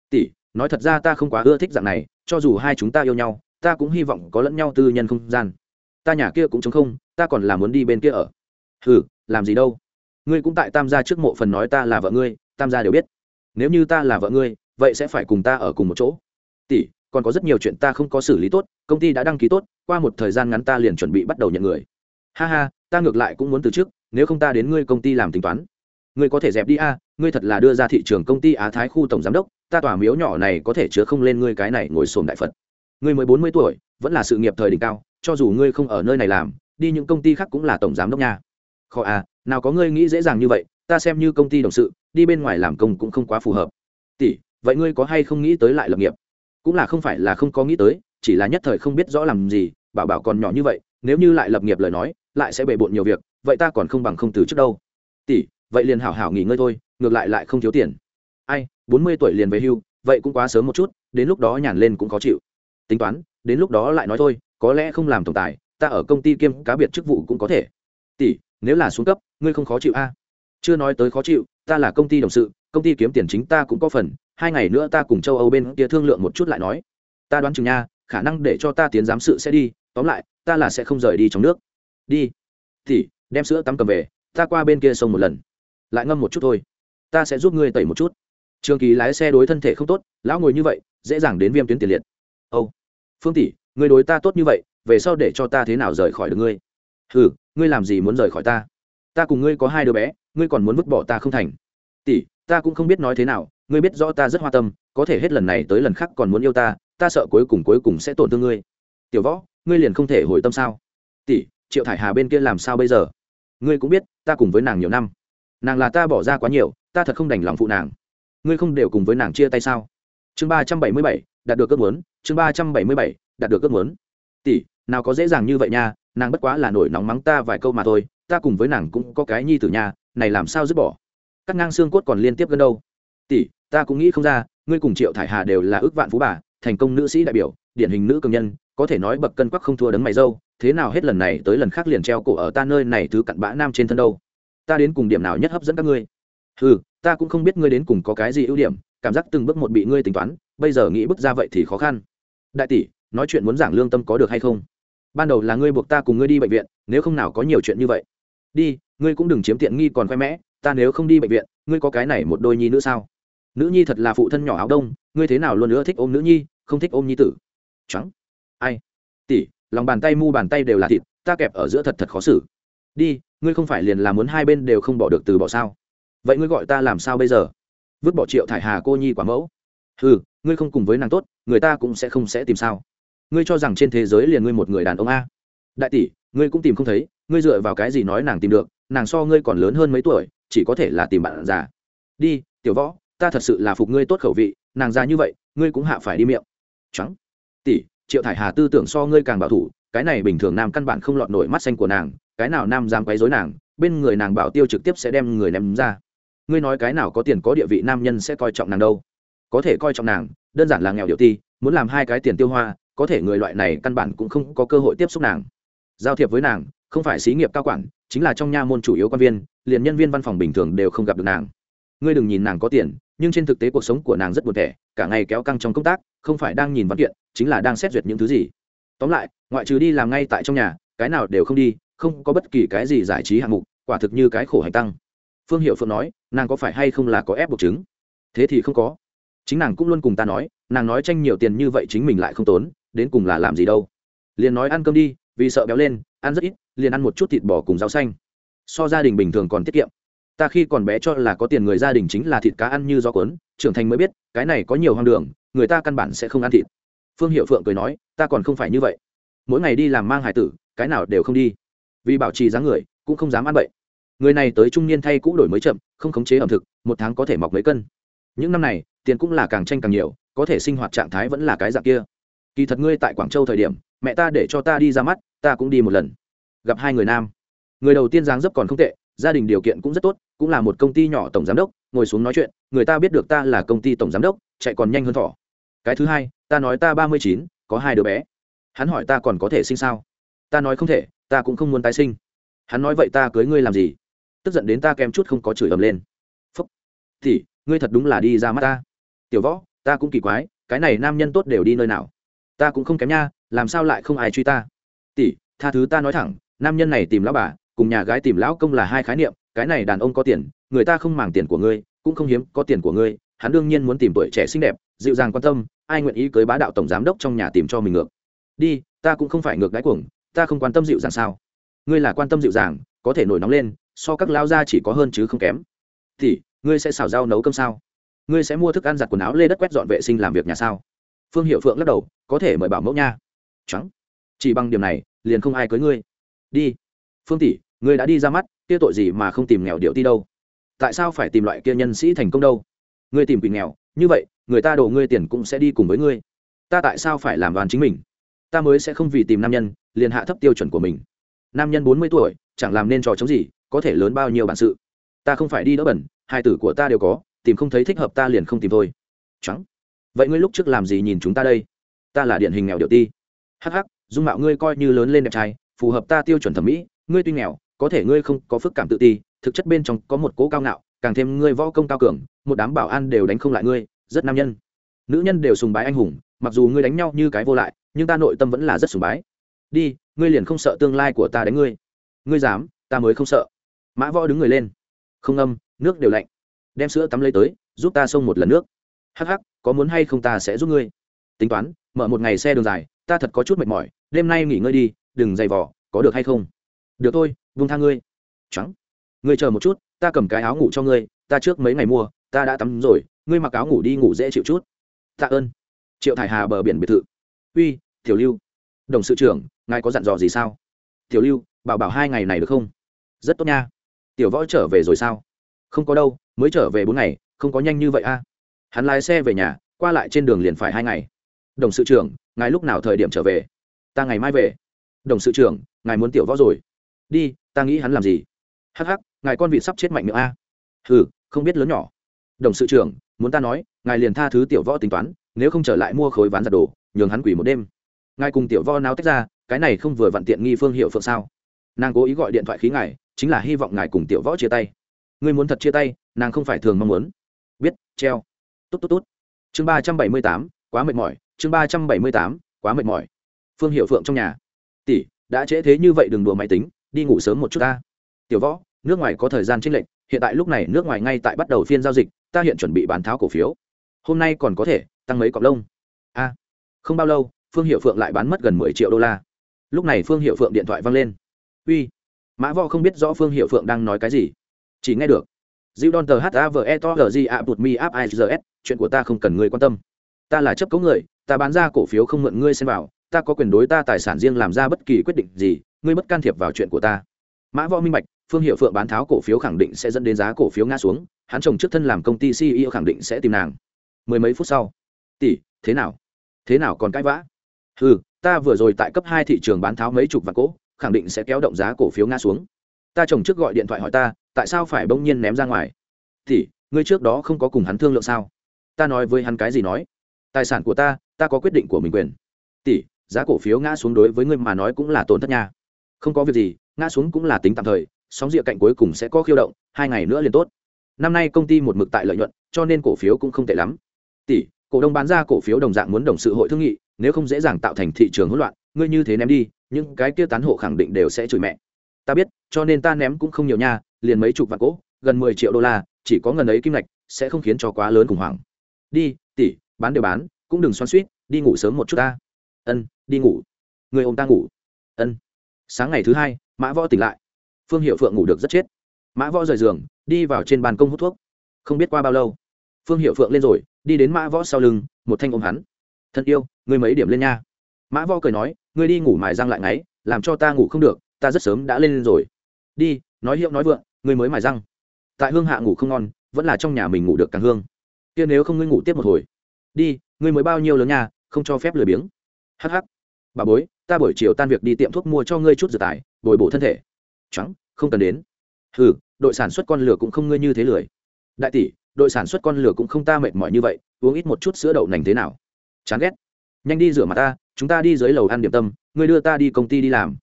Tỷ, nói thật ra ta không quá ưa thích dạng này, cho dù hai chúng ta yêu nhau, ta cũng hy vọng có lẫn nhau tư nhân không gian. Ta nhà kia cũng chống không, ta còn là muốn đi bên kia ở. Ừ làm gì đâu. Ngươi cũng tại tam gia trước mộ phần nói ta là vợ ngươi tam gia đều biết. Nếu như ta là vợ ngươi, vậy sẽ phải cùng ta ở cùng một chỗ. Tỷ, còn có rất nhiều chuyện ta không có xử lý tốt, công ty đã đăng ký tốt, qua một thời gian ngắn ta liền chuẩn bị bắt đầu nhận người. Ha ha, ta ngược lại cũng muốn từ trước nếu không ta đến ngươi công ty làm tính toán. Ngươi có thể dẹp đi a, ngươi thật là đưa ra thị trường công ty á thái khu tổng giám đốc, ta tỏa miếu nhỏ này có thể chứa không lên ngươi cái này ngồi sồn đại phật. Ngươi mới bốn mươi tuổi, vẫn là sự nghiệp thời đỉnh cao, cho dù ngươi không ở nơi này làm, đi những công ty khác cũng là tổng giám đốc nha. Khó à nào có ngươi nghĩ dễ dàng như vậy ta xem như công ty đồng sự, đi bên ngoài làm công cũng không quá phù hợp. Tỷ, vậy ngươi có hay không nghĩ tới lại lập nghiệp? Cũng là không phải là không có nghĩ tới, chỉ là nhất thời không biết rõ làm gì, bảo bảo còn nhỏ như vậy, nếu như lại lập nghiệp lời nói, lại sẽ bề bộn nhiều việc, vậy ta còn không bằng không từ trước đâu. Tỷ, vậy liền hảo hảo nghỉ ngơi thôi, ngược lại lại không thiếu tiền. Ai, bốn mươi tuổi liền về hưu, vậy cũng quá sớm một chút, đến lúc đó nhàn lên cũng khó chịu. Tính toán, đến lúc đó lại nói thôi, có lẽ không làm tổng tài, ta ở công ty kiêm cá biệt chức vụ cũng có thể. Tỷ, nếu là xuống cấp, ngươi không khó chịu a chưa nói tới khó chịu, ta là công ty đồng sự, công ty kiếm tiền chính ta cũng có phần, hai ngày nữa ta cùng châu âu bên kia thương lượng một chút lại nói. Ta đoán chừng nha, khả năng để cho ta tiến giám sự sẽ đi, tóm lại, ta là sẽ không rời đi trong nước. Đi. Thì, đem sữa tắm cầm về, ta qua bên kia sông một lần. Lại ngâm một chút thôi. Ta sẽ giúp ngươi tẩy một chút. Trường kỳ lái xe đối thân thể không tốt, lão ngồi như vậy, dễ dàng đến viêm tuyến tiền liệt. Âu. Phương tỷ, ngươi đối ta tốt như vậy, về sau để cho ta thế nào rời khỏi được ngươi? Ừ ngươi làm gì muốn rời khỏi ta? Ta cùng ngươi có hai đứa bé ngươi còn muốn vứt bỏ ta không thành. Tỷ, ta cũng không biết nói thế nào, ngươi biết rõ ta rất hoa tâm, có thể hết lần này tới lần khác còn muốn yêu ta ta sợ cuối cùng cuối cùng sẽ tổn thương ngươi. Tiểu võ, ngươi liền không thể hồi tâm sao? Tỷ, triệu thải hà bên kia làm sao bây giờ? Ngươi cũng biết, ta cùng với nàng nhiều năm. Nàng là ta bỏ ra quá nhiều, ta thật không đành lòng phụ nàng. Ngươi không đều cùng với nàng chia tay sao? Chương ba trăm bảy mươi bảy, đạt được ước muốn, chương ba trăm bảy mươi bảy, đạt được ước muốn. Tỷ, nào có dễ dàng như vậy nha, nàng bất quá là nổi nóng mắng ta vài câu mà thôi, ta cùng với nàng cũng có cái nhi tử nha này làm sao dứt bỏ? Cắt ngang xương cốt còn liên tiếp gần đâu? Tỷ, ta cũng nghĩ không ra, ngươi cùng triệu thải hà đều là ước vạn phú bà, thành công nữ sĩ đại biểu, điển hình nữ công nhân, có thể nói bậc cân quắc không thua đấng mày dâu, thế nào hết lần này tới lần khác liền treo cổ ở ta nơi này thứ cặn bã nam trên thân đâu? Ta đến cùng điểm nào nhất hấp dẫn các ngươi? Ừ ta cũng không biết ngươi đến cùng có cái gì ưu điểm, cảm giác từng bước một bị ngươi tính toán, bây giờ nghĩ bước ra vậy thì khó khăn. Đại tỷ, nói chuyện muốn giảng lương tâm có được hay không? Ban đầu là ngươi buộc ta cùng ngươi đi bệnh viện, nếu không nào có nhiều chuyện như vậy. Đi ngươi cũng đừng chiếm tiện nghi còn khoe mẽ, ta nếu không đi bệnh viện, ngươi có cái này một đôi nhi nữa sao? Nữ nhi thật là phụ thân nhỏ áo đông, ngươi thế nào luôn nữa thích ôm nữ nhi, không thích ôm nhi tử? Trắng. Ai? Tỷ, lòng bàn tay mu bàn tay đều là thịt, ta kẹp ở giữa thật thật khó xử. Đi, ngươi không phải liền là muốn hai bên đều không bỏ được từ bỏ sao? Vậy ngươi gọi ta làm sao bây giờ? Vứt bỏ triệu thải hà cô nhi quả mẫu. Ừ ngươi không cùng với nàng tốt, người ta cũng sẽ không sẽ tìm sao? Ngươi cho rằng trên thế giới liền ngươi một người đàn ông a. Đại tỷ, ngươi cũng tìm không thấy, ngươi dựa vào cái gì nói nàng tìm được? Nàng so ngươi còn lớn hơn mấy tuổi, chỉ có thể là tìm bạn già. Đi, tiểu võ, ta thật sự là phục ngươi tốt khẩu vị, nàng già như vậy, ngươi cũng hạ phải đi miệng. Trắng. Tỷ, triệu thải hà tư tưởng so ngươi càng bảo thủ, cái này bình thường nam căn bản không lọt nổi mắt xanh của nàng, cái nào nam dám quấy dối nàng, bên người nàng bảo tiêu trực tiếp sẽ đem người ném ra. Ngươi nói cái nào có tiền có địa vị nam nhân sẽ coi trọng nàng đâu. Có thể coi trọng nàng, đơn giản là nghèo điệu ti, muốn làm hai cái tiền tiêu hoa, có thể người loại này căn bản cũng không có cơ hội tiếp xúc nàng. Giao thiệp với nàng không phải xí nghiệp cao quản, chính là trong nha môn chủ yếu quan viên, liền nhân viên văn phòng bình thường đều không gặp được nàng. Ngươi đừng nhìn nàng có tiền, nhưng trên thực tế cuộc sống của nàng rất buồn tẻ, cả ngày kéo căng trong công tác, không phải đang nhìn văn kiện, chính là đang xét duyệt những thứ gì. Tóm lại, ngoại trừ đi làm ngay tại trong nhà, cái nào đều không đi, không có bất kỳ cái gì giải trí hạng mục, quả thực như cái khổ hành tăng. Phương hiệu phượng nói, nàng có phải hay không là có ép buộc chứng? Thế thì không có. Chính nàng cũng luôn cùng ta nói, nàng nói tranh nhiều tiền như vậy chính mình lại không tốn, đến cùng là làm gì đâu. Liền nói ăn cơm đi, vì sợ béo lên, ăn rất ít liền ăn một chút thịt bò cùng rau xanh. So gia đình bình thường còn tiết kiệm. Ta khi còn bé cho là có tiền người gia đình chính là thịt cá ăn như gió cuốn, trưởng thành mới biết, cái này có nhiều hoang đường, người ta căn bản sẽ không ăn thịt. Phương hiệu phượng cười nói, ta còn không phải như vậy. Mỗi ngày đi làm mang hải tử, cái nào đều không đi. Vì bảo trì dáng người, cũng không dám ăn bậy. Người này tới trung niên thay cũ đổi mới chậm, không khống chế ẩm thực, một tháng có thể mọc mấy cân. Những năm này, tiền cũng là càng tranh càng nhiều, có thể sinh hoạt trạng thái vẫn là cái dạng kia. Kỳ thật ngươi tại quảng châu thời điểm, mẹ ta để cho ta đi ra mắt, ta cũng đi một lần gặp hai người nam. Người đầu tiên dáng dấp còn không tệ, gia đình điều kiện cũng rất tốt, cũng là một công ty nhỏ tổng giám đốc, ngồi xuống nói chuyện, người ta biết được ta là công ty tổng giám đốc, chạy còn nhanh hơn thỏ. Cái thứ hai, ta nói ta ba mươi chín, có hai đứa bé. Hắn hỏi ta còn có thể sinh sao? Ta nói không thể, ta cũng không muốn tái sinh. Hắn nói vậy ta cưới ngươi làm gì? Tức giận đến ta kèm chút không có chửi ầm lên. Phúc. Thì, ngươi thật đúng là đi ra mắt ta. Tiểu võ, ta cũng kỳ quái, cái này nam nhân tốt đều đi nơi nào? Ta cũng không kém nha, làm sao lại không ai truy ta? Tỷ, tha thứ ta nói thẳng nam nhân này tìm lão bà, cùng nhà gái tìm lão công là hai khái niệm, cái này đàn ông có tiền, người ta không màng tiền của ngươi, cũng không hiếm có tiền của ngươi, hắn đương nhiên muốn tìm tuổi trẻ xinh đẹp, dịu dàng quan tâm, ai nguyện ý cưới bá đạo tổng giám đốc trong nhà tìm cho mình ngược. Đi, ta cũng không phải ngược đáy cuồng, ta không quan tâm dịu dàng sao? Ngươi là quan tâm dịu dàng, có thể nổi nóng lên, so các lao gia chỉ có hơn chứ không kém. Thì, ngươi sẽ xào rau nấu cơm sao? Ngươi sẽ mua thức ăn giặt quần áo lê đất quét dọn vệ sinh làm việc nhà sao? Phương hiệu phượng lắc đầu, có thể mời bảo mẫu nha. Trắng chỉ bằng điểm này, liền không ai cưới ngươi đi. Phương tỷ, ngươi đã đi ra mắt, kia tội gì mà không tìm nghèo điệu ti đâu? Tại sao phải tìm loại kia nhân sĩ thành công đâu? Ngươi tìm quỷ nghèo, như vậy, người ta đổ ngươi tiền cũng sẽ đi cùng với ngươi. Ta tại sao phải làm đoàn chính mình? Ta mới sẽ không vì tìm nam nhân, liền hạ thấp tiêu chuẩn của mình. Nam nhân bốn mươi tuổi, chẳng làm nên trò chống gì, có thể lớn bao nhiêu bản sự? Ta không phải đi đỡ bẩn, hai tử của ta đều có, tìm không thấy thích hợp ta liền không tìm thôi. Trắng vậy ngươi lúc trước làm gì nhìn chúng ta đây? Ta là điển hình nghèo điệu ti. Hh dung mạo ngươi coi như lớn lên đẹp trai phù hợp ta tiêu chuẩn thẩm mỹ, ngươi tuy nghèo, có thể ngươi không có phức cảm tự ti, thực chất bên trong có một cố cao ngạo, càng thêm ngươi võ công cao cường, một đám bảo an đều đánh không lại ngươi, rất nam nhân. Nữ nhân đều sùng bái anh hùng, mặc dù ngươi đánh nhau như cái vô lại, nhưng ta nội tâm vẫn là rất sùng bái. Đi, ngươi liền không sợ tương lai của ta đánh ngươi. Ngươi dám, ta mới không sợ. Mã võ đứng người lên. Không âm nước đều lạnh. Đem sữa tắm lấy tới, giúp ta xông một lần nước. Hắc hắc, có muốn hay không ta sẽ giúp ngươi. Tính toán, mở một ngày xe đường dài, ta thật có chút mệt mỏi, đêm nay nghỉ ngơi đi đừng dày vỏ có được hay không? Được thôi vung tha ngươi. Trắng. Ngươi chờ một chút, ta cầm cái áo ngủ cho ngươi, ta trước mấy ngày mua, ta đã tắm rồi, ngươi mặc áo ngủ đi ngủ dễ chịu chút. Tạ ơn. Triệu thải hà bờ biển biệt thự. Uy, tiểu lưu. Đồng sự trưởng, ngài có dặn dò gì sao? Tiểu lưu, bảo bảo hai ngày này được không? Rất tốt nha. Tiểu võ trở về rồi sao? Không có đâu, mới trở về bốn ngày, không có nhanh như vậy a. Hắn lái xe về nhà, qua lại trên đường liền phải hai ngày. Đồng sự trưởng, ngài lúc nào thời điểm trở về? Ta ngày mai về đồng sự trưởng, ngài muốn tiểu võ rồi. Đi, ta nghĩ hắn làm gì? Hắc hắc, ngài con vị sắp chết mạnh miệng a. Ừ không biết lớn nhỏ. Đồng sự trưởng, muốn ta nói, ngài liền tha thứ tiểu võ tính toán, nếu không trở lại mua khối ván giặt đồ, nhường hắn quỷ một đêm. Ngài cùng tiểu võ nào tách ra, cái này không vừa vặn tiện nghi phương hiệu phượng sao? Nàng cố ý gọi điện thoại khí ngài, chính là hy vọng ngài cùng tiểu võ chia tay. Ngươi muốn thật chia tay, nàng không phải thường mong muốn. Biết, treo. Tốt tốt tốt chương ba trăm bảy mươi tám, quá mệt mỏi. Chương ba trăm bảy mươi tám, quá mệt mỏi. Phương hiệu phượng trong nhà tỷ, đã trễ thế như vậy đừng đùa máy tính, đi ngủ sớm một chút ta. Tiểu võ, nước ngoài có thời gian chênh lệch, hiện tại lúc này nước ngoài ngay tại bắt đầu phiên giao dịch, ta hiện chuẩn bị bán tháo cổ phiếu. Hôm nay còn có thể, tăng mấy cọc lông. A. Không bao lâu, phương hiệu phượng lại bán mất gần mười triệu đô la. Lúc này phương hiệu phượng điện thoại văng lên. Uy. Mã võ không biết rõ phương hiệu phượng đang nói cái gì. Chỉ nghe được. Dịu đòn tờ h a v e to g a bụt mi up i s chuyện của ta không cần ngươi quan tâm. Ta là chấp cấu người, ta bán ra cổ phiếu không mượn ngươi xem vào ta có quyền đối ta tài sản riêng làm ra bất kỳ quyết định gì, ngươi bất can thiệp vào chuyện của ta. Mã võ minh bạch, phương hiệu phượng bán tháo cổ phiếu khẳng định sẽ dẫn đến giá cổ phiếu ngã xuống, hắn chồng trước thân làm công ty ceo khẳng định sẽ tìm nàng. Mười mấy phút sau, tỷ, thế nào? Thế nào còn cãi vã? Ừ ta vừa rồi tại cấp hai thị trường bán tháo mấy chục vạn cỗ khẳng định sẽ kéo động giá cổ phiếu ngã xuống. Ta chồng trước gọi điện thoại hỏi ta, tại sao phải bỗng nhiên ném ra ngoài? Tỷ, ngươi trước đó không có cùng hắn thương lượng sao? Ta nói với hắn cái gì nói? Tài sản của ta ta có quyết định của mình quyền. Tỷ giá cổ phiếu ngã xuống đối với ngươi mà nói cũng là tổn thất nha. Không có việc gì, ngã xuống cũng là tính tạm thời, sóng rịa cạnh cuối cùng sẽ có khiêu động, hai ngày nữa liền tốt. Năm nay công ty một mực tại lợi nhuận, cho nên cổ phiếu cũng không tệ lắm. Tỷ, cổ đông bán ra cổ phiếu đồng dạng muốn đồng sự hội thương nghị, nếu không dễ dàng tạo thành thị trường hỗn loạn, ngươi như thế ném đi, những cái kia tán hộ khẳng định đều sẽ chửi mẹ. Ta biết, cho nên ta ném cũng không nhiều nha, liền mấy chục vạn cỗ, gần mười triệu đô la, chỉ có ngần ấy kim ngạch, sẽ không khiến cho quá lớn khủng hoảng. Đi, tỷ, bán đều bán, cũng đừng xoắn suýt đi ngủ sớm một chút ta ân đi ngủ. Người ôm ta ngủ. Ân. Sáng ngày thứ hai mã võ tỉnh lại. Phương hiệu phượng ngủ được rất chết. Mã võ rời giường đi vào trên bàn công hút thuốc. Không biết qua bao lâu phương hiệu phượng lên rồi đi đến mã võ sau lưng một thanh ôm hắn. Thân yêu ngươi mấy điểm lên nha. Mã võ cười nói ngươi đi ngủ mài răng lại ngáy làm cho ta ngủ không được ta rất sớm đã lên, lên rồi. Đi nói hiệu nói vượng ngươi mới mài răng. Tại hương hạ ngủ không ngon vẫn là trong nhà mình ngủ được càng hương. Kia nếu không ngươi ngủ tiếp một hồi. Đi ngươi mới bao nhiêu lớn nha không cho phép lười biếng hh bà bối, ta buổi chiều tan việc đi tiệm thuốc mua cho ngươi chút dược tài, bồi bổ thân thể. Trắng không cần đến. Ừ đội sản xuất con lửa cũng không ngươi như thế lười. Đại tỷ, đội sản xuất con lửa cũng không ta mệt mỏi như vậy, uống ít một chút sữa đậu nành thế nào? Chán ghét. Nhanh đi rửa mặt ta, chúng ta đi dưới lầu ăn điểm tâm, ngươi đưa ta đi công ty đi làm.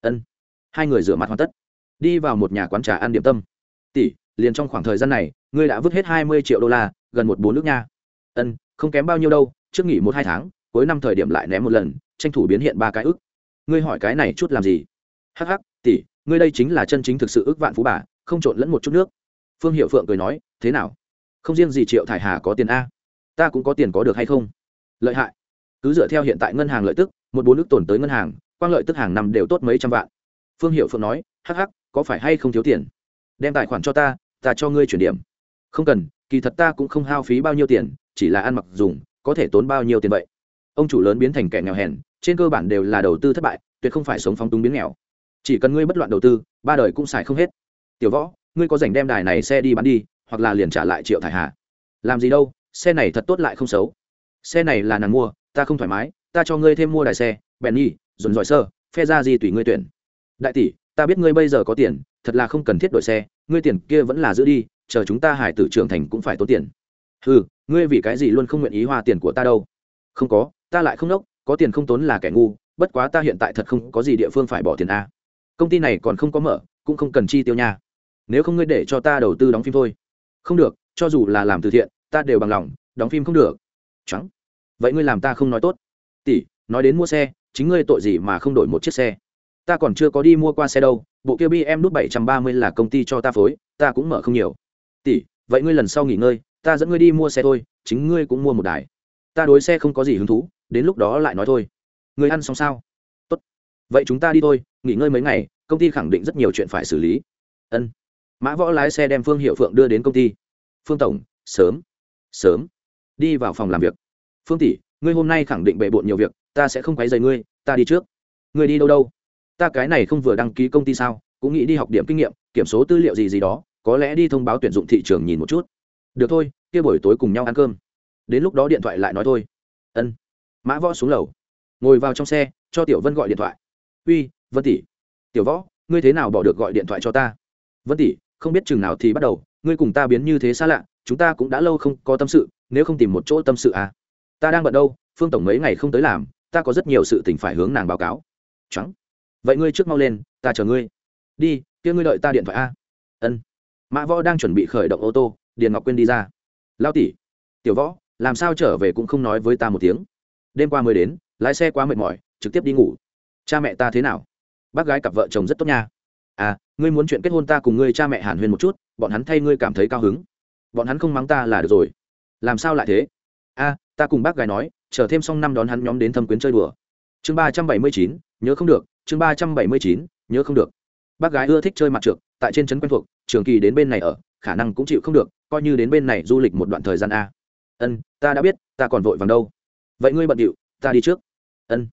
Ân. Hai người rửa mặt hoàn tất. Đi vào một nhà quán trà ăn điểm tâm. Tỷ, liền trong khoảng thời gian này, ngươi đã vứt hết hai mươi triệu đô la, gần một bốn nước nha ân, không kém bao nhiêu đâu, trước nghỉ một hai tháng cuối năm thời điểm lại ném một lần, tranh thủ biến hiện ba cái ức. Ngươi hỏi cái này chút làm gì? Hắc hắc, tỷ, ngươi đây chính là chân chính thực sự ước vạn phú bà, không trộn lẫn một chút nước. Phương hiệu phượng cười nói, thế nào? Không riêng gì triệu thải hà có tiền a, ta cũng có tiền có được hay không? Lợi hại. Cứ dựa theo hiện tại ngân hàng lợi tức, một bốn nước tồn tới ngân hàng, quang lợi tức hàng năm đều tốt mấy trăm vạn. Phương hiệu phượng nói, hắc hắc, có phải hay không thiếu tiền? Đem tài khoản cho ta ta cho ngươi chuyển điểm. Không cần, kỳ thật ta cũng không hao phí bao nhiêu tiền, chỉ là ăn mặc dùng, có thể tốn bao nhiêu tiền vậy? Ông chủ lớn biến thành kẻ nghèo hèn, trên cơ bản đều là đầu tư thất bại, tuyệt không phải sống phóng túng biến nghèo. Chỉ cần ngươi bất loạn đầu tư, ba đời cũng xài không hết. Tiểu võ, ngươi có dành đem đài này xe đi bán đi, hoặc là liền trả lại triệu thải hà. Làm gì đâu, xe này thật tốt lại không xấu. Xe này là nàng mua, ta không thoải mái, ta cho ngươi thêm mua đài xe bèn nhi dồn dòi sơ, phe ra gì tùy ngươi tuyển. Đại tỷ, ta biết ngươi bây giờ có tiền, thật là không cần thiết đổi xe, ngươi tiền kia vẫn là giữ đi, chờ chúng ta hải tử trưởng thành cũng phải tốn tiền. Ừ ngươi vì cái gì luôn không nguyện ý hoa tiền của ta đâu? Không có ta lại không đốc có tiền không tốn là kẻ ngu, bất quá ta hiện tại thật không có gì địa phương phải bỏ tiền a. Công ty này còn không có mở, cũng không cần chi tiêu nha. Nếu không ngươi để cho ta đầu tư đóng phim thôi. Không được, cho dù là làm từ thiện, ta đều bằng lòng, đóng phim không được. Trắng. Vậy ngươi làm ta không nói tốt. Tỷ, nói đến mua xe, chính ngươi tội gì mà không đổi một chiếc xe? Ta còn chưa có đi mua qua xe đâu, bộ kia bm đút bảy trăm ba mươi là công ty cho ta phối, ta cũng mở không nhiều. Tỷ, vậy ngươi lần sau nghỉ ngơi, ta dẫn ngươi đi mua xe thôi, chính ngươi cũng mua một đài. Ta đối xe không có gì hứng thú đến lúc đó lại nói thôi. Ngươi ăn xong sao? Tốt. Vậy chúng ta đi thôi, nghỉ ngơi mấy ngày, công ty khẳng định rất nhiều chuyện phải xử lý. Ân. Mã võ lái xe đem phương hiệu phượng đưa đến công ty. Phương tổng, sớm. Sớm. Đi vào phòng làm việc. Phương tỷ, ngươi hôm nay khẳng định bề bộn nhiều việc, ta sẽ không quấy rầy ngươi, ta đi trước. Ngươi đi đâu đâu? Ta cái này không vừa đăng ký công ty sao, cũng nghĩ đi học điểm kinh nghiệm, kiểm số tư liệu gì gì đó, có lẽ đi thông báo tuyển dụng thị trường nhìn một chút. Được thôi, kia buổi tối cùng nhau ăn cơm. Đến lúc đó điện thoại lại nói thôi. Ân mã võ xuống lầu, ngồi vào trong xe, cho tiểu vân gọi điện thoại. Uy, vân tỷ, tiểu võ, ngươi thế nào bỏ được gọi điện thoại cho ta? Vân tỷ, không biết chừng nào thì bắt đầu, ngươi cùng ta biến như thế xa lạ, chúng ta cũng đã lâu không có tâm sự, nếu không tìm một chỗ tâm sự à? Ta đang bận đâu, phương tổng mấy ngày không tới làm, ta có rất nhiều sự tình phải hướng nàng báo cáo. Trắng vậy ngươi trước mau lên, ta chờ ngươi. Đi, kia ngươi đợi ta điện thoại a. Ân. Mã võ đang chuẩn bị khởi động ô tô, điền ngọc quyên đi ra. Lao tỷ, tiểu võ, làm sao trở về cũng không nói với ta một tiếng đêm qua mới đến, lái xe quá mệt mỏi, trực tiếp đi ngủ. Cha mẹ ta thế nào? Bác gái cặp vợ chồng rất tốt nha. À ngươi muốn chuyện kết hôn ta cùng ngươi cha mẹ hàn huyên một chút, bọn hắn thay ngươi cảm thấy cao hứng. Bọn hắn không mắng ta là được rồi. Làm sao lại thế? A ta cùng bác gái nói, chờ thêm xong năm đón hắn nhóm đến thâm quyến chơi đùa. Chương ba trăm bảy mươi chín, nhớ không được, chương ba trăm bảy mươi chín, nhớ không được. Bác gái ưa thích chơi mặt trượt tại trên trấn quen thuộc, trường kỳ đến bên này ở, khả năng cũng chịu không được, coi như đến bên này du lịch một đoạn thời gian a. Ân, ta đã biết, ta còn vội vàng đâu vậy ngươi bận điệu, ta đi trước. Ân.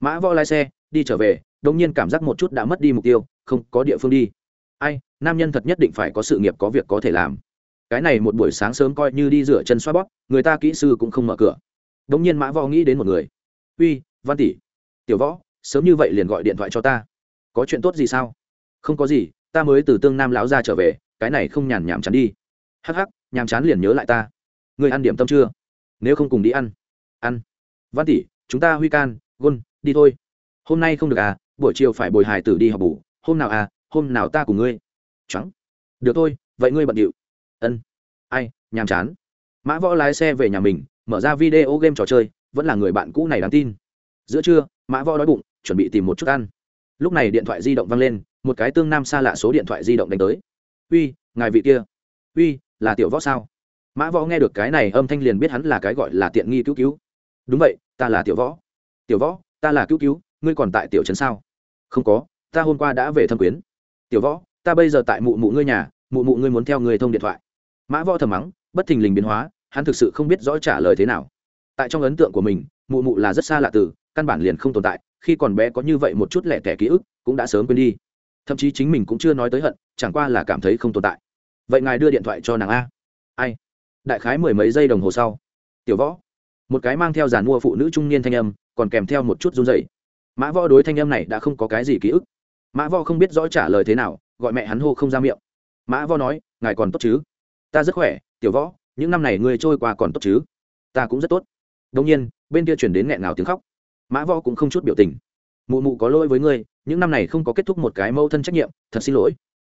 Mã võ lái xe, đi trở về đông nhiên cảm giác một chút đã mất đi mục tiêu, không có địa phương đi. Ai, nam nhân thật nhất định phải có sự nghiệp có việc có thể làm. Cái này một buổi sáng sớm coi như đi rửa chân xoa bóp, người ta kỹ sư cũng không mở cửa. Đông nhiên mã võ nghĩ đến một người. Uy, văn tỷ, tiểu võ, sớm như vậy liền gọi điện thoại cho ta. Có chuyện tốt gì sao? Không có gì, ta mới từ tương nam lão ra trở về, cái này không nhàn nhảm chán đi. Hắc hắc, nhàm chán liền nhớ lại ta. Người ăn điểm tâm chưa? Nếu không cùng đi ăn ăn. Văn tỷ, chúng ta huy can, gôn, đi thôi. Hôm nay không được à buổi chiều phải bồi hải tử đi học bù. Hôm nào à hôm nào ta cùng ngươi. Trắng được thôi, vậy ngươi bận điệu. Ân. Ai, nhàm chán. Mã võ lái xe về nhà mình, mở ra video game trò chơi, vẫn là người bạn cũ này đáng tin. Giữa trưa, mã võ đói bụng, chuẩn bị tìm một chút ăn. Lúc này điện thoại di động văng lên, một cái tương nam xa lạ số điện thoại di động đánh tới. Uy, ngài vị kia. Uy, là tiểu võ sao? Mã võ nghe được cái này, âm thanh liền biết hắn là cái gọi là tiện nghi cứu cứu đúng vậy, ta là tiểu võ. Tiểu võ, ta là cứu cứu, ngươi còn tại tiểu trấn sao? Không có, ta hôm qua đã về thâm quyến. Tiểu võ, ta bây giờ tại mụ mụ ngươi nhà, mụ mụ ngươi muốn theo người thông điện thoại. Mã võ thầm mắng, bất thình lình biến hóa, hắn thực sự không biết rõ trả lời thế nào. Tại trong ấn tượng của mình, mụ mụ là rất xa lạ từ, căn bản liền không tồn tại, khi còn bé có như vậy một chút lẻ tẻ ký ức, cũng đã sớm quên đi. Thậm chí chính mình cũng chưa nói tới hận, chẳng qua là cảm thấy không tồn tại. Vậy ngài đưa điện thoại cho nàng a. Ai? Đại khái mười mấy giây đồng hồ sau. Tiểu võ một cái mang theo giàn mua phụ nữ trung niên thanh âm, còn kèm theo một chút run dày mã võ đối thanh âm này đã không có cái gì ký ức. Mã võ không biết rõ trả lời thế nào, gọi mẹ hắn hô không ra miệng. Mã võ nói, ngài còn tốt chứ? Ta rất khỏe, tiểu võ, những năm này ngươi trôi qua còn tốt chứ? Ta cũng rất tốt. Đông nhiên, bên kia chuyển đến nghẹn ngào tiếng khóc. Mã võ cũng không chút biểu tình. Mụ mụ có lỗi với ngươi, những năm này không có kết thúc một cái mâu thân trách nhiệm, thật xin lỗi.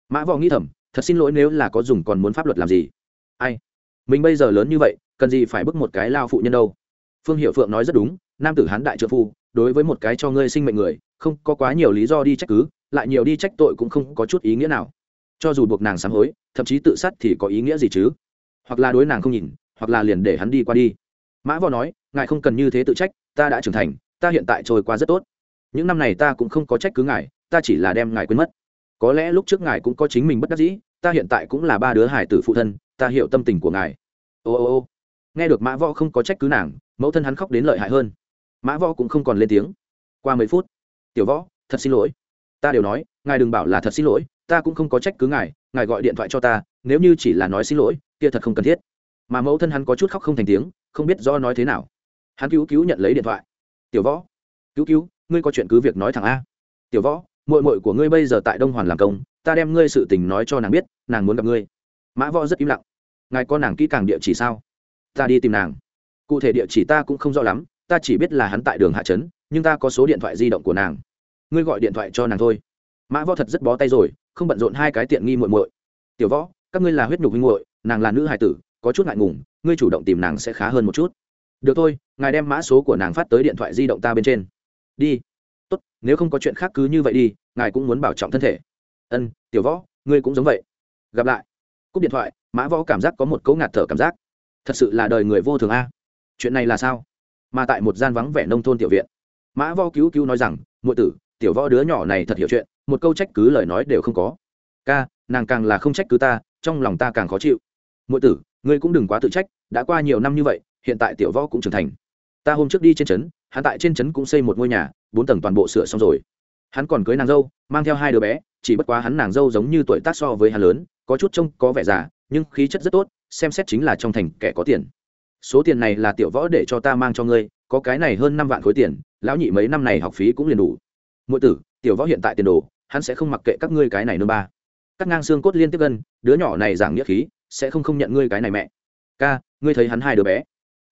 Mã võ nghĩ thầm, thật xin lỗi nếu là có dùng còn muốn pháp luật làm gì? Ai? Mình bây giờ lớn như vậy, cần gì phải bức một cái lao phụ nhân đâu? Phương hiệu phượng nói rất đúng, nam tử hán đại trợ phu, đối với một cái cho ngươi sinh mệnh người, không có quá nhiều lý do đi trách cứ, lại nhiều đi trách tội cũng không có chút ý nghĩa nào. Cho dù buộc nàng sám hối, thậm chí tự sát thì có ý nghĩa gì chứ? Hoặc là đối nàng không nhìn, hoặc là liền để hắn đi qua đi. Mã võ nói, ngài không cần như thế tự trách, ta đã trưởng thành, ta hiện tại trôi qua rất tốt. Những năm này ta cũng không có trách cứ ngài, ta chỉ là đem ngài quên mất. Có lẽ lúc trước ngài cũng có chính mình bất đắc dĩ, ta hiện tại cũng là ba đứa hải tử phụ thân, ta hiểu tâm tình của ngài. Ô ô ô. Nghe được mã võ không có trách cứ nàng mẫu thân hắn khóc đến lợi hại hơn. Mã võ cũng không còn lên tiếng. Qua mấy phút, tiểu võ, thật xin lỗi. Ta đều nói, ngài đừng bảo là thật xin lỗi, ta cũng không có trách cứ ngài ngài gọi điện thoại cho ta, nếu như chỉ là nói xin lỗi, kia thật không cần thiết. Mà mẫu thân hắn có chút khóc không thành tiếng, không biết do nói thế nào. Hắn cứu cứu nhận lấy điện thoại. Tiểu võ, cứu cứu, ngươi có chuyện cứ việc nói thẳng a. Tiểu võ mội mội của ngươi bây giờ tại đông hoàn làm công, ta đem ngươi sự tình nói cho nàng biết, nàng muốn gặp ngươi. Mã võ rất im lặng. Ngài có nàng kỹ càng địa chỉ sao? Ta đi tìm nàng cụ thể địa chỉ ta cũng không rõ lắm, ta chỉ biết là hắn tại đường hạ trấn, nhưng ta có số điện thoại di động của nàng. Ngươi gọi điện thoại cho nàng thôi. Mã võ thật rất bó tay rồi, không bận rộn hai cái tiện nghi muội muội. Tiểu võ, các ngươi là huyết nhục huynh muội, nàng là nữ hài tử, có chút ngại ngùng, ngươi chủ động tìm nàng sẽ khá hơn một chút. Được thôi, ngài đem mã số của nàng phát tới điện thoại di động ta bên trên. Đi. Tốt, nếu không có chuyện khác cứ như vậy đi, ngài cũng muốn bảo trọng thân thể. Ân, tiểu võ, ngươi cũng giống vậy. Gặp lại. Cúp điện thoại, mã võ cảm giác có một cấu ngạt thở cảm giác. Thật sự là đời người vô thường a chuyện này là sao? Mà tại một gian vắng vẻ nông thôn tiểu viện, mã võ cứu cứu nói rằng, muội tử, tiểu võ đứa nhỏ này thật hiểu chuyện, một câu trách cứ lời nói đều không có. Ca, nàng càng là không trách cứ ta, trong lòng ta càng khó chịu. Muội tử, ngươi cũng đừng quá tự trách, đã qua nhiều năm như vậy, hiện tại tiểu võ cũng trưởng thành. Ta hôm trước đi trên trấn, hắn tại trên trấn cũng xây một ngôi nhà, bốn tầng toàn bộ sửa xong rồi. Hắn còn cưới nàng dâu, mang theo hai đứa bé, chỉ bất quá hắn nàng dâu giống như tuổi tác so với hắn lớn, có chút trông có vẻ già, nhưng khí chất rất tốt, xem xét chính là trong thành kẻ có tiền số tiền này là tiểu võ để cho ta mang cho ngươi, có cái này hơn năm vạn khối tiền, lão nhị mấy năm này học phí cũng liền đủ. Mỗi tử, tiểu võ hiện tại tiền đồ, hắn sẽ không mặc kệ các ngươi cái này nương ba. Cắt ngang xương cốt liên tiếp gân đứa nhỏ này giảng nghĩa khí, sẽ không không nhận ngươi cái này mẹ. Ca, ngươi thấy hắn hai đứa bé.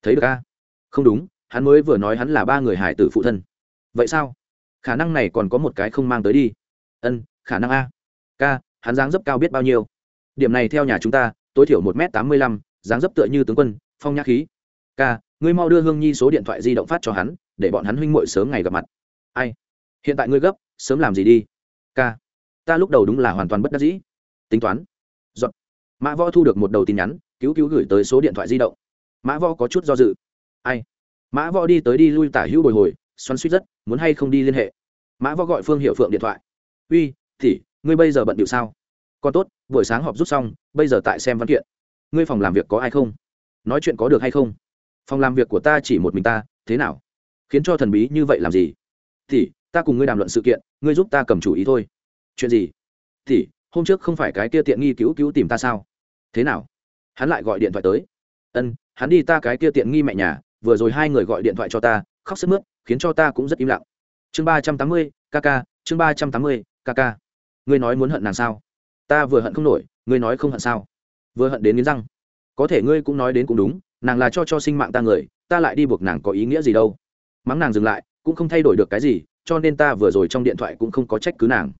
Thấy được ca? Không đúng, hắn mới vừa nói hắn là ba người hải tử phụ thân. Vậy sao? Khả năng này còn có một cái không mang tới đi. Ân, khả năng a. Ca, hắn dáng dấp cao biết bao nhiêu? Điểm này theo nhà chúng ta, tối thiểu một m tám mươi lăm, dáng dấp tựa như tướng quân phong nhã khí. Ca, ngươi mau đưa hương nhi số điện thoại di động phát cho hắn, để bọn hắn huynh muội sớm ngày gặp mặt. Ai? Hiện tại ngươi gấp, sớm làm gì đi? Ca, ta lúc đầu đúng là hoàn toàn bất đắc dĩ. Tính toán. Dọn. mã võ thu được một đầu tin nhắn, cứu cứu gửi tới số điện thoại di động. Mã võ có chút do dự. Ai? Mã võ đi tới đi lui tả hữu bồi hồi, xoắn suýt rất, muốn hay không đi liên hệ? Mã võ gọi phương hiệu phượng điện thoại. Uy thì ngươi bây giờ bận điệu sao? Còn tốt, buổi sáng họp rút xong, bây giờ tại xem văn kiện. Ngươi phòng làm việc có ai không? Nói chuyện có được hay không? Phòng làm việc của ta chỉ một mình ta, thế nào? Khiến cho thần bí như vậy làm gì? Thì ta cùng ngươi đàm luận sự kiện, ngươi giúp ta cầm chủ ý thôi. Chuyện gì? Thì hôm trước không phải cái kia tiện nghi cứu cứu tìm ta sao? Thế nào? Hắn lại gọi điện thoại tới. Ân, hắn đi ta cái kia tiện nghi mẹ nhà, vừa rồi hai người gọi điện thoại cho ta, khóc sức mướt, khiến cho ta cũng rất im lặng. Chương ba trăm tám mươi kk chương ba trăm tám mươi kk ngươi nói muốn hận nàng sao? Ta vừa hận không nổi, ngươi nói không hận sao? Vừa hận đến nghiến răng có thể ngươi cũng nói đến cũng đúng, nàng là cho cho sinh mạng ta người, ta lại đi buộc nàng có ý nghĩa gì đâu. Mắng nàng dừng lại, cũng không thay đổi được cái gì, cho nên ta vừa rồi trong điện thoại cũng không có trách cứ nàng.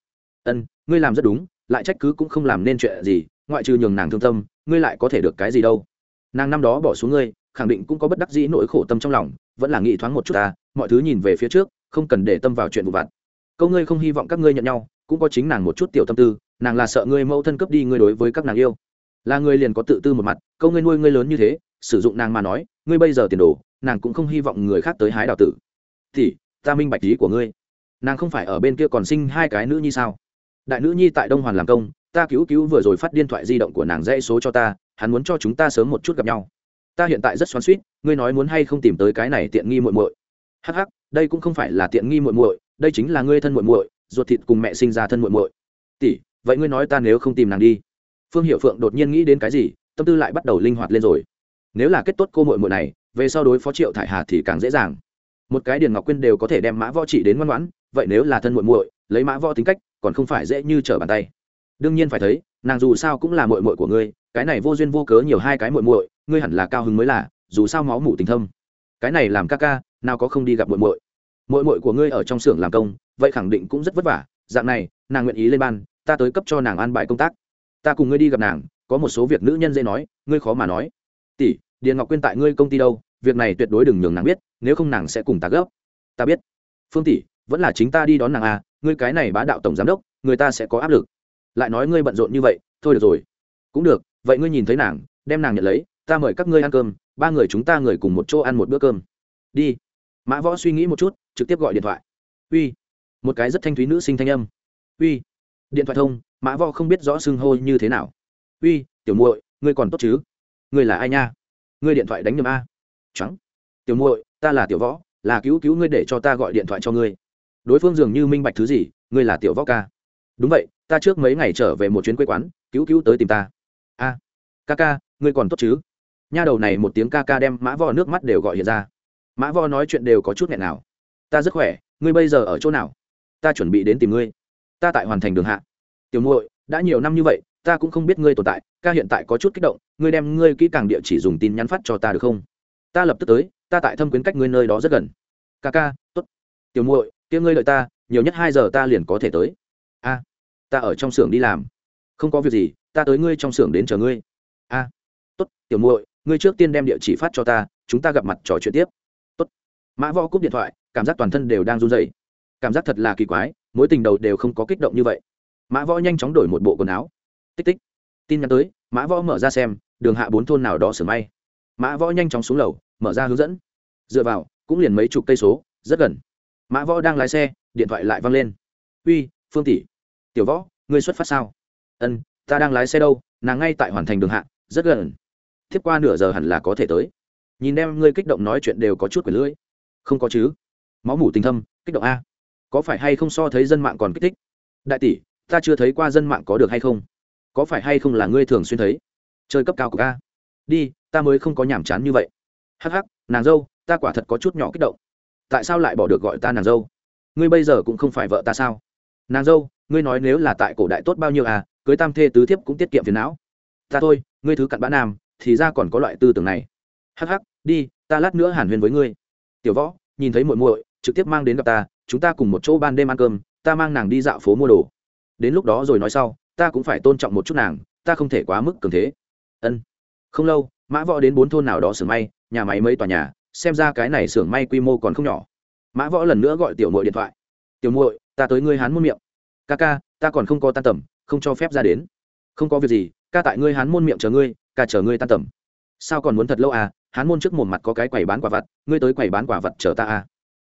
Ân, ngươi làm rất đúng, lại trách cứ cũng không làm nên chuyện gì, ngoại trừ nhường nàng thương tâm, ngươi lại có thể được cái gì đâu. Nàng năm đó bỏ xuống ngươi, khẳng định cũng có bất đắc dĩ nỗi khổ tâm trong lòng, vẫn là nghĩ thoáng một chút ta, mọi thứ nhìn về phía trước, không cần để tâm vào chuyện vụ vặt. Câu ngươi không hy vọng các ngươi nhận nhau, cũng có chính nàng một chút tiểu tâm tư, nàng là sợ ngươi mẫu thân cướp đi ngươi đối với các nàng yêu. Là ngươi liền có tự tư một mặt câu ngươi nuôi ngươi lớn như thế, sử dụng nàng mà nói, ngươi bây giờ tiền đồ, nàng cũng không hy vọng người khác tới hái đào tử. Thì, ta minh bạch lý của ngươi. Nàng không phải ở bên kia còn sinh hai cái nữ nhi sao? Đại nữ nhi tại đông hoàn làm công, ta cứu cứu vừa rồi phát điện thoại di động của nàng dãy số cho ta, hắn muốn cho chúng ta sớm một chút gặp nhau. Ta hiện tại rất xoắn suýt ngươi nói muốn hay không tìm tới cái này tiện nghi muội muội. Hắc hắc, đây cũng không phải là tiện nghi muội muội, đây chính là ngươi thân muội muội, ruột thịt cùng mẹ sinh ra thân muội muội. Tỷ, vậy ngươi nói ta nếu không tìm nàng đi. Phương hiệu phượng đột nhiên nghĩ đến cái gì tâm tư lại bắt đầu linh hoạt lên rồi. Nếu là kết tốt cô muội muội này, về sau đối phó triệu thải hà thì càng dễ dàng. Một cái điền ngọc quyên đều có thể đem mã võ trị đến ngoan ngoãn, vậy nếu là thân muội muội, lấy mã võ tính cách, còn không phải dễ như trở bàn tay. Đương nhiên phải thấy, nàng dù sao cũng là muội muội của ngươi, cái này vô duyên vô cớ nhiều hai cái muội muội, ngươi hẳn là cao hứng mới là, dù sao máu mủ tình thâm. Cái này làm ca ca, nào có không đi gặp muội muội. Muội muội của ngươi ở trong xưởng làm công, vậy khẳng định cũng rất vất vả. Dạng này, nàng nguyện ý lên ban, ta tới cấp cho nàng an bài công tác. Ta cùng ngươi đi gặp nàng có một số việc nữ nhân dễ nói, ngươi khó mà nói. Tỷ, điền ngọc quyên tại ngươi công ty đâu, việc này tuyệt đối đừng nhường nàng biết, nếu không nàng sẽ cùng ta gấp. Ta biết. Phương tỷ, vẫn là chính ta đi đón nàng à ngươi cái này bá đạo tổng giám đốc, người ta sẽ có áp lực. Lại nói ngươi bận rộn như vậy, thôi được rồi. Cũng được, vậy ngươi nhìn thấy nàng, đem nàng nhận lấy, ta mời các ngươi ăn cơm, ba người chúng ta người cùng một chỗ ăn một bữa cơm. Đi. Mã võ suy nghĩ một chút, trực tiếp gọi điện thoại. Uy. Một cái rất thanh thúy nữ sinh thanh âm. Uy. Điện thoại thông, mã võ không biết rõ xưng hô như thế nào uy, tiểu muội, ngươi còn tốt chứ? Ngươi là ai nha? Ngươi điện thoại đánh nhầm a. Trắng tiểu muội, ta là tiểu võ, là cứu cứu ngươi để cho ta gọi điện thoại cho ngươi. Đối phương dường như minh bạch thứ gì, ngươi là tiểu võ ca. Đúng vậy, ta trước mấy ngày trở về một chuyến quê quán, cứu cứu tới tìm ta. A. Ca ca, ngươi còn tốt chứ? Nha đầu này một tiếng ca ca đem mã vo nước mắt đều gọi hiện ra. Mã vo nói chuyện đều có chút nghẹn nào. Ta rất khỏe, ngươi bây giờ ở chỗ nào? Ta chuẩn bị đến tìm ngươi. Ta tại hoàn thành đường hạ. Tiểu muội, đã nhiều năm như vậy ta cũng không biết ngươi tồn tại, ca hiện tại có chút kích động, ngươi đem ngươi kỹ càng địa chỉ dùng tin nhắn phát cho ta được không? Ta lập tức tới, ta tại thâm quyến cách ngươi nơi đó rất gần. Ca ca t ố t tiểu muội, kia ngươi đợi ta, nhiều nhất hai giờ ta liền có thể tới. A, ta ở trong xưởng đi làm. Không có việc gì, ta tới ngươi trong xưởng đến chờ ngươi. A, tốt, tiểu muội, ngươi trước tiên đem địa chỉ phát cho ta, chúng ta gặp mặt trò chuyện tiếp. Tốt. Mã võ cúp điện thoại, cảm giác toàn thân đều đang run rẩy. Cảm giác thật là kỳ quái, mối tình đầu đều không có kích động như vậy. Mã võ nhanh chóng đổi một bộ quần áo tích tích. Tin nhắn tới, mã võ mở ra xem, đường hạ bốn thôn nào đó sửa may. Mã võ nhanh chóng xuống lầu, mở ra hướng dẫn. Dựa vào, cũng liền mấy chục cây số, rất gần. Mã võ đang lái xe, điện thoại lại văng lên. Uy, phương tỷ, tiểu võ, ngươi xuất phát sao? Ân, ta đang lái xe đâu, nàng ngay tại hoàn thành đường hạ, rất gần. Tiếp qua nửa giờ hẳn là có thể tới. Nhìn em, ngươi kích động nói chuyện đều có chút quyền lưỡi. Không có chứ. Máu mủ tình thâm, kích động a. Có phải hay không so thấy dân mạng còn kích thích? Đại tỷ, ta chưa thấy qua dân mạng có được hay không? Có phải hay không là ngươi thường xuyên thấy? Chơi cấp cao của ca đi, ta mới không có nhàm chán như vậy. Hắc hắc, nàng dâu, ta quả thật có chút nhỏ kích động. Tại sao lại bỏ được gọi ta nàng dâu? Ngươi bây giờ cũng không phải vợ ta sao? Nàng dâu, ngươi nói nếu là tại cổ đại tốt bao nhiêu à cưới tam thê tứ thiếp cũng tiết kiệm phiền não. Ta thôi, ngươi thứ cặn bã nam, thì ra còn có loại tư tưởng này. Hắc hắc, đi, ta lát nữa hàn huyên với ngươi. Tiểu võ, nhìn thấy muội muội, trực tiếp mang đến gặp ta, chúng ta cùng một chỗ ban đêm ăn cơm, ta mang nàng đi dạo phố mua đồ. Đến lúc đó rồi nói sau ta cũng phải tôn trọng một chút nàng ta không thể quá mức cường thế. Ân. Không lâu mã võ đến bốn thôn nào đó xưởng may nhà máy mấy tòa nhà xem ra cái này xưởng may quy mô còn không nhỏ. Mã võ lần nữa gọi tiểu muội điện thoại. Tiểu muội ta tới ngươi hán môn miệng. Ca ca ta còn không có tan tầm không cho phép ra đến. Không có việc gì ca tại ngươi hán môn miệng chờ ngươi ca chờ ngươi tan tầm. Sao còn muốn thật lâu à? Hán môn trước mồm mặt có cái quầy bán quả vặt ngươi tới quầy bán quả vặt chờ ta à?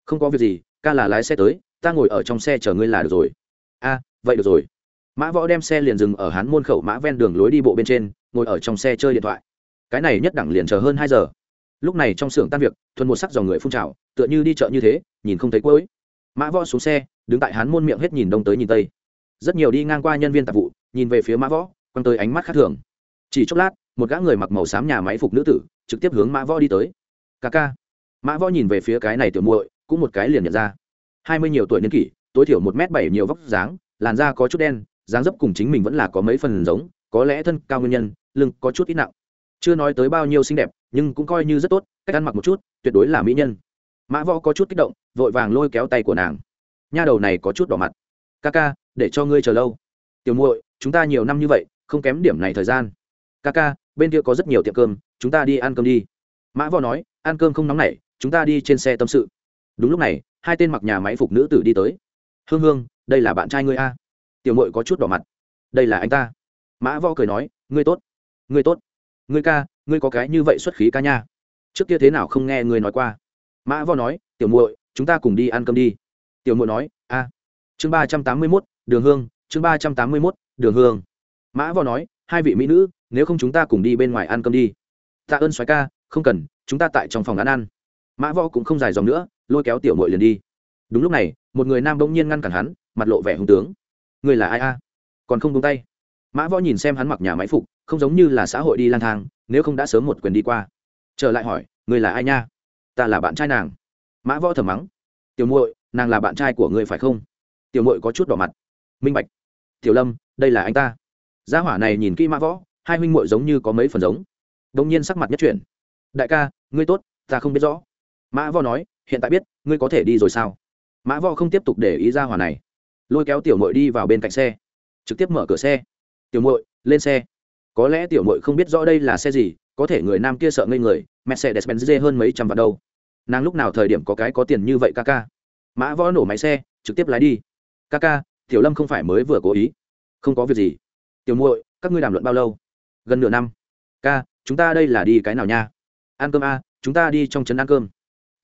Không có việc gì ca là lái xe tới ta ngồi ở trong xe chờ ngươi là được rồi. A à, vậy được rồi mã võ đem xe liền dừng ở hán môn khẩu mã ven đường lối đi bộ bên trên, ngồi ở trong xe chơi điện thoại. Cái này nhất đẳng liền chờ hơn hai giờ. Lúc này trong xưởng tan việc, thuần một sắc dòng người phun trào, tựa như đi chợ như thế, nhìn không thấy cuối. Mã võ xuống xe, đứng tại hán môn miệng hết nhìn đông tới nhìn tây. Rất nhiều đi ngang qua nhân viên tạp vụ, nhìn về phía mã võ, quăng tới ánh mắt khác thường. Chỉ chốc lát, một gã người mặc màu xám nhà máy phục nữ tử, trực tiếp hướng mã võ đi tới. Ca ca. Mã võ nhìn về phía cái này tiểu muội, cũng một cái liền nhận ra. Hai mươi nhiều tuổi niên kỷ, tối thiểu một m bảy nhiều vóc dáng, làn da có chút đen dáng dấp cùng chính mình vẫn là có mấy phần giống, có lẽ thân cao nguyên nhân, lưng có chút ít nặng. Chưa nói tới bao nhiêu xinh đẹp, nhưng cũng coi như rất tốt, cách ăn mặc một chút, tuyệt đối là mỹ nhân. Mã võ có chút kích động, vội vàng lôi kéo tay của nàng. Nha đầu này có chút đỏ mặt. Ca ca, để cho ngươi chờ lâu. Tiểu muội, chúng ta nhiều năm như vậy, không kém điểm này thời gian. Ca ca, bên kia có rất nhiều tiệm cơm, chúng ta đi ăn cơm đi. Mã võ nói, ăn cơm không nóng nảy, chúng ta đi trên xe tâm sự. Đúng lúc này, hai tên mặc nhà máy phục nữ tử đi tới. Hương hương, đây là bạn trai ngươi a? Tiểu mội có chút đỏ mặt. Đây là anh ta. Mã võ cười nói, ngươi tốt ngươi tốt. Ngươi ca, ngươi có cái như vậy xuất khí ca nha. Trước kia thế nào không nghe ngươi nói qua? Mã võ nói, tiểu muội, chúng ta cùng đi ăn cơm đi. Tiểu muội nói, a. Chương ba trăm tám mươi mốt, đường hương, chương ba trăm tám mươi mốt, đường hương. Mã võ nói, hai vị mỹ nữ, nếu không chúng ta cùng đi bên ngoài ăn cơm đi. Tạ ơn xoáy ca, không cần, chúng ta tại trong phòng ăn ăn. Mã võ cũng không dài dòng nữa, lôi kéo tiểu muội liền đi. Đúng lúc này, một người nam bỗng nhiên ngăn cản hắn, mặt lộ vẻ hung tướng người là ai a? Còn không tung tay. Mã võ nhìn xem hắn mặc nhà máy phục, không giống như là xã hội đi lang thang, nếu không đã sớm một quyền đi qua. Trở lại hỏi người là ai nha? Ta là bạn trai nàng. Mã võ thầm mắng. Tiểu muội, nàng là bạn trai của ngươi phải không? Tiểu muội có chút đỏ mặt. Minh bạch. Tiểu lâm, đây là anh ta. Gia hỏa này nhìn kỹ mã võ, hai huynh muội giống như có mấy phần giống. Đông nhiên sắc mặt nhất chuyển. Đại ca, ngươi tốt, ta không biết rõ. Mã võ nói, hiện tại biết, ngươi có thể đi rồi sao? Mã võ không tiếp tục để ý gia hỏa này lôi kéo tiểu mội đi vào bên cạnh xe. Trực tiếp mở cửa xe. Tiểu mội lên xe. Có lẽ tiểu mội không biết rõ đây là xe gì, có thể người nam kia sợ ngây người mercedes benz dê hơn mấy trăm vạn đâu. Nàng lúc nào thời điểm có cái có tiền như vậy ca ca mã võ nổ máy xe, trực tiếp lái đi. Ca ca tiểu lâm không phải mới vừa cố ý. Không có việc gì. Tiểu muội, các ngươi đàm luận bao lâu? Gần nửa năm. Ca, chúng ta đây là đi cái nào nha? Ăn cơm a, chúng ta đi trong trấn ăn cơm.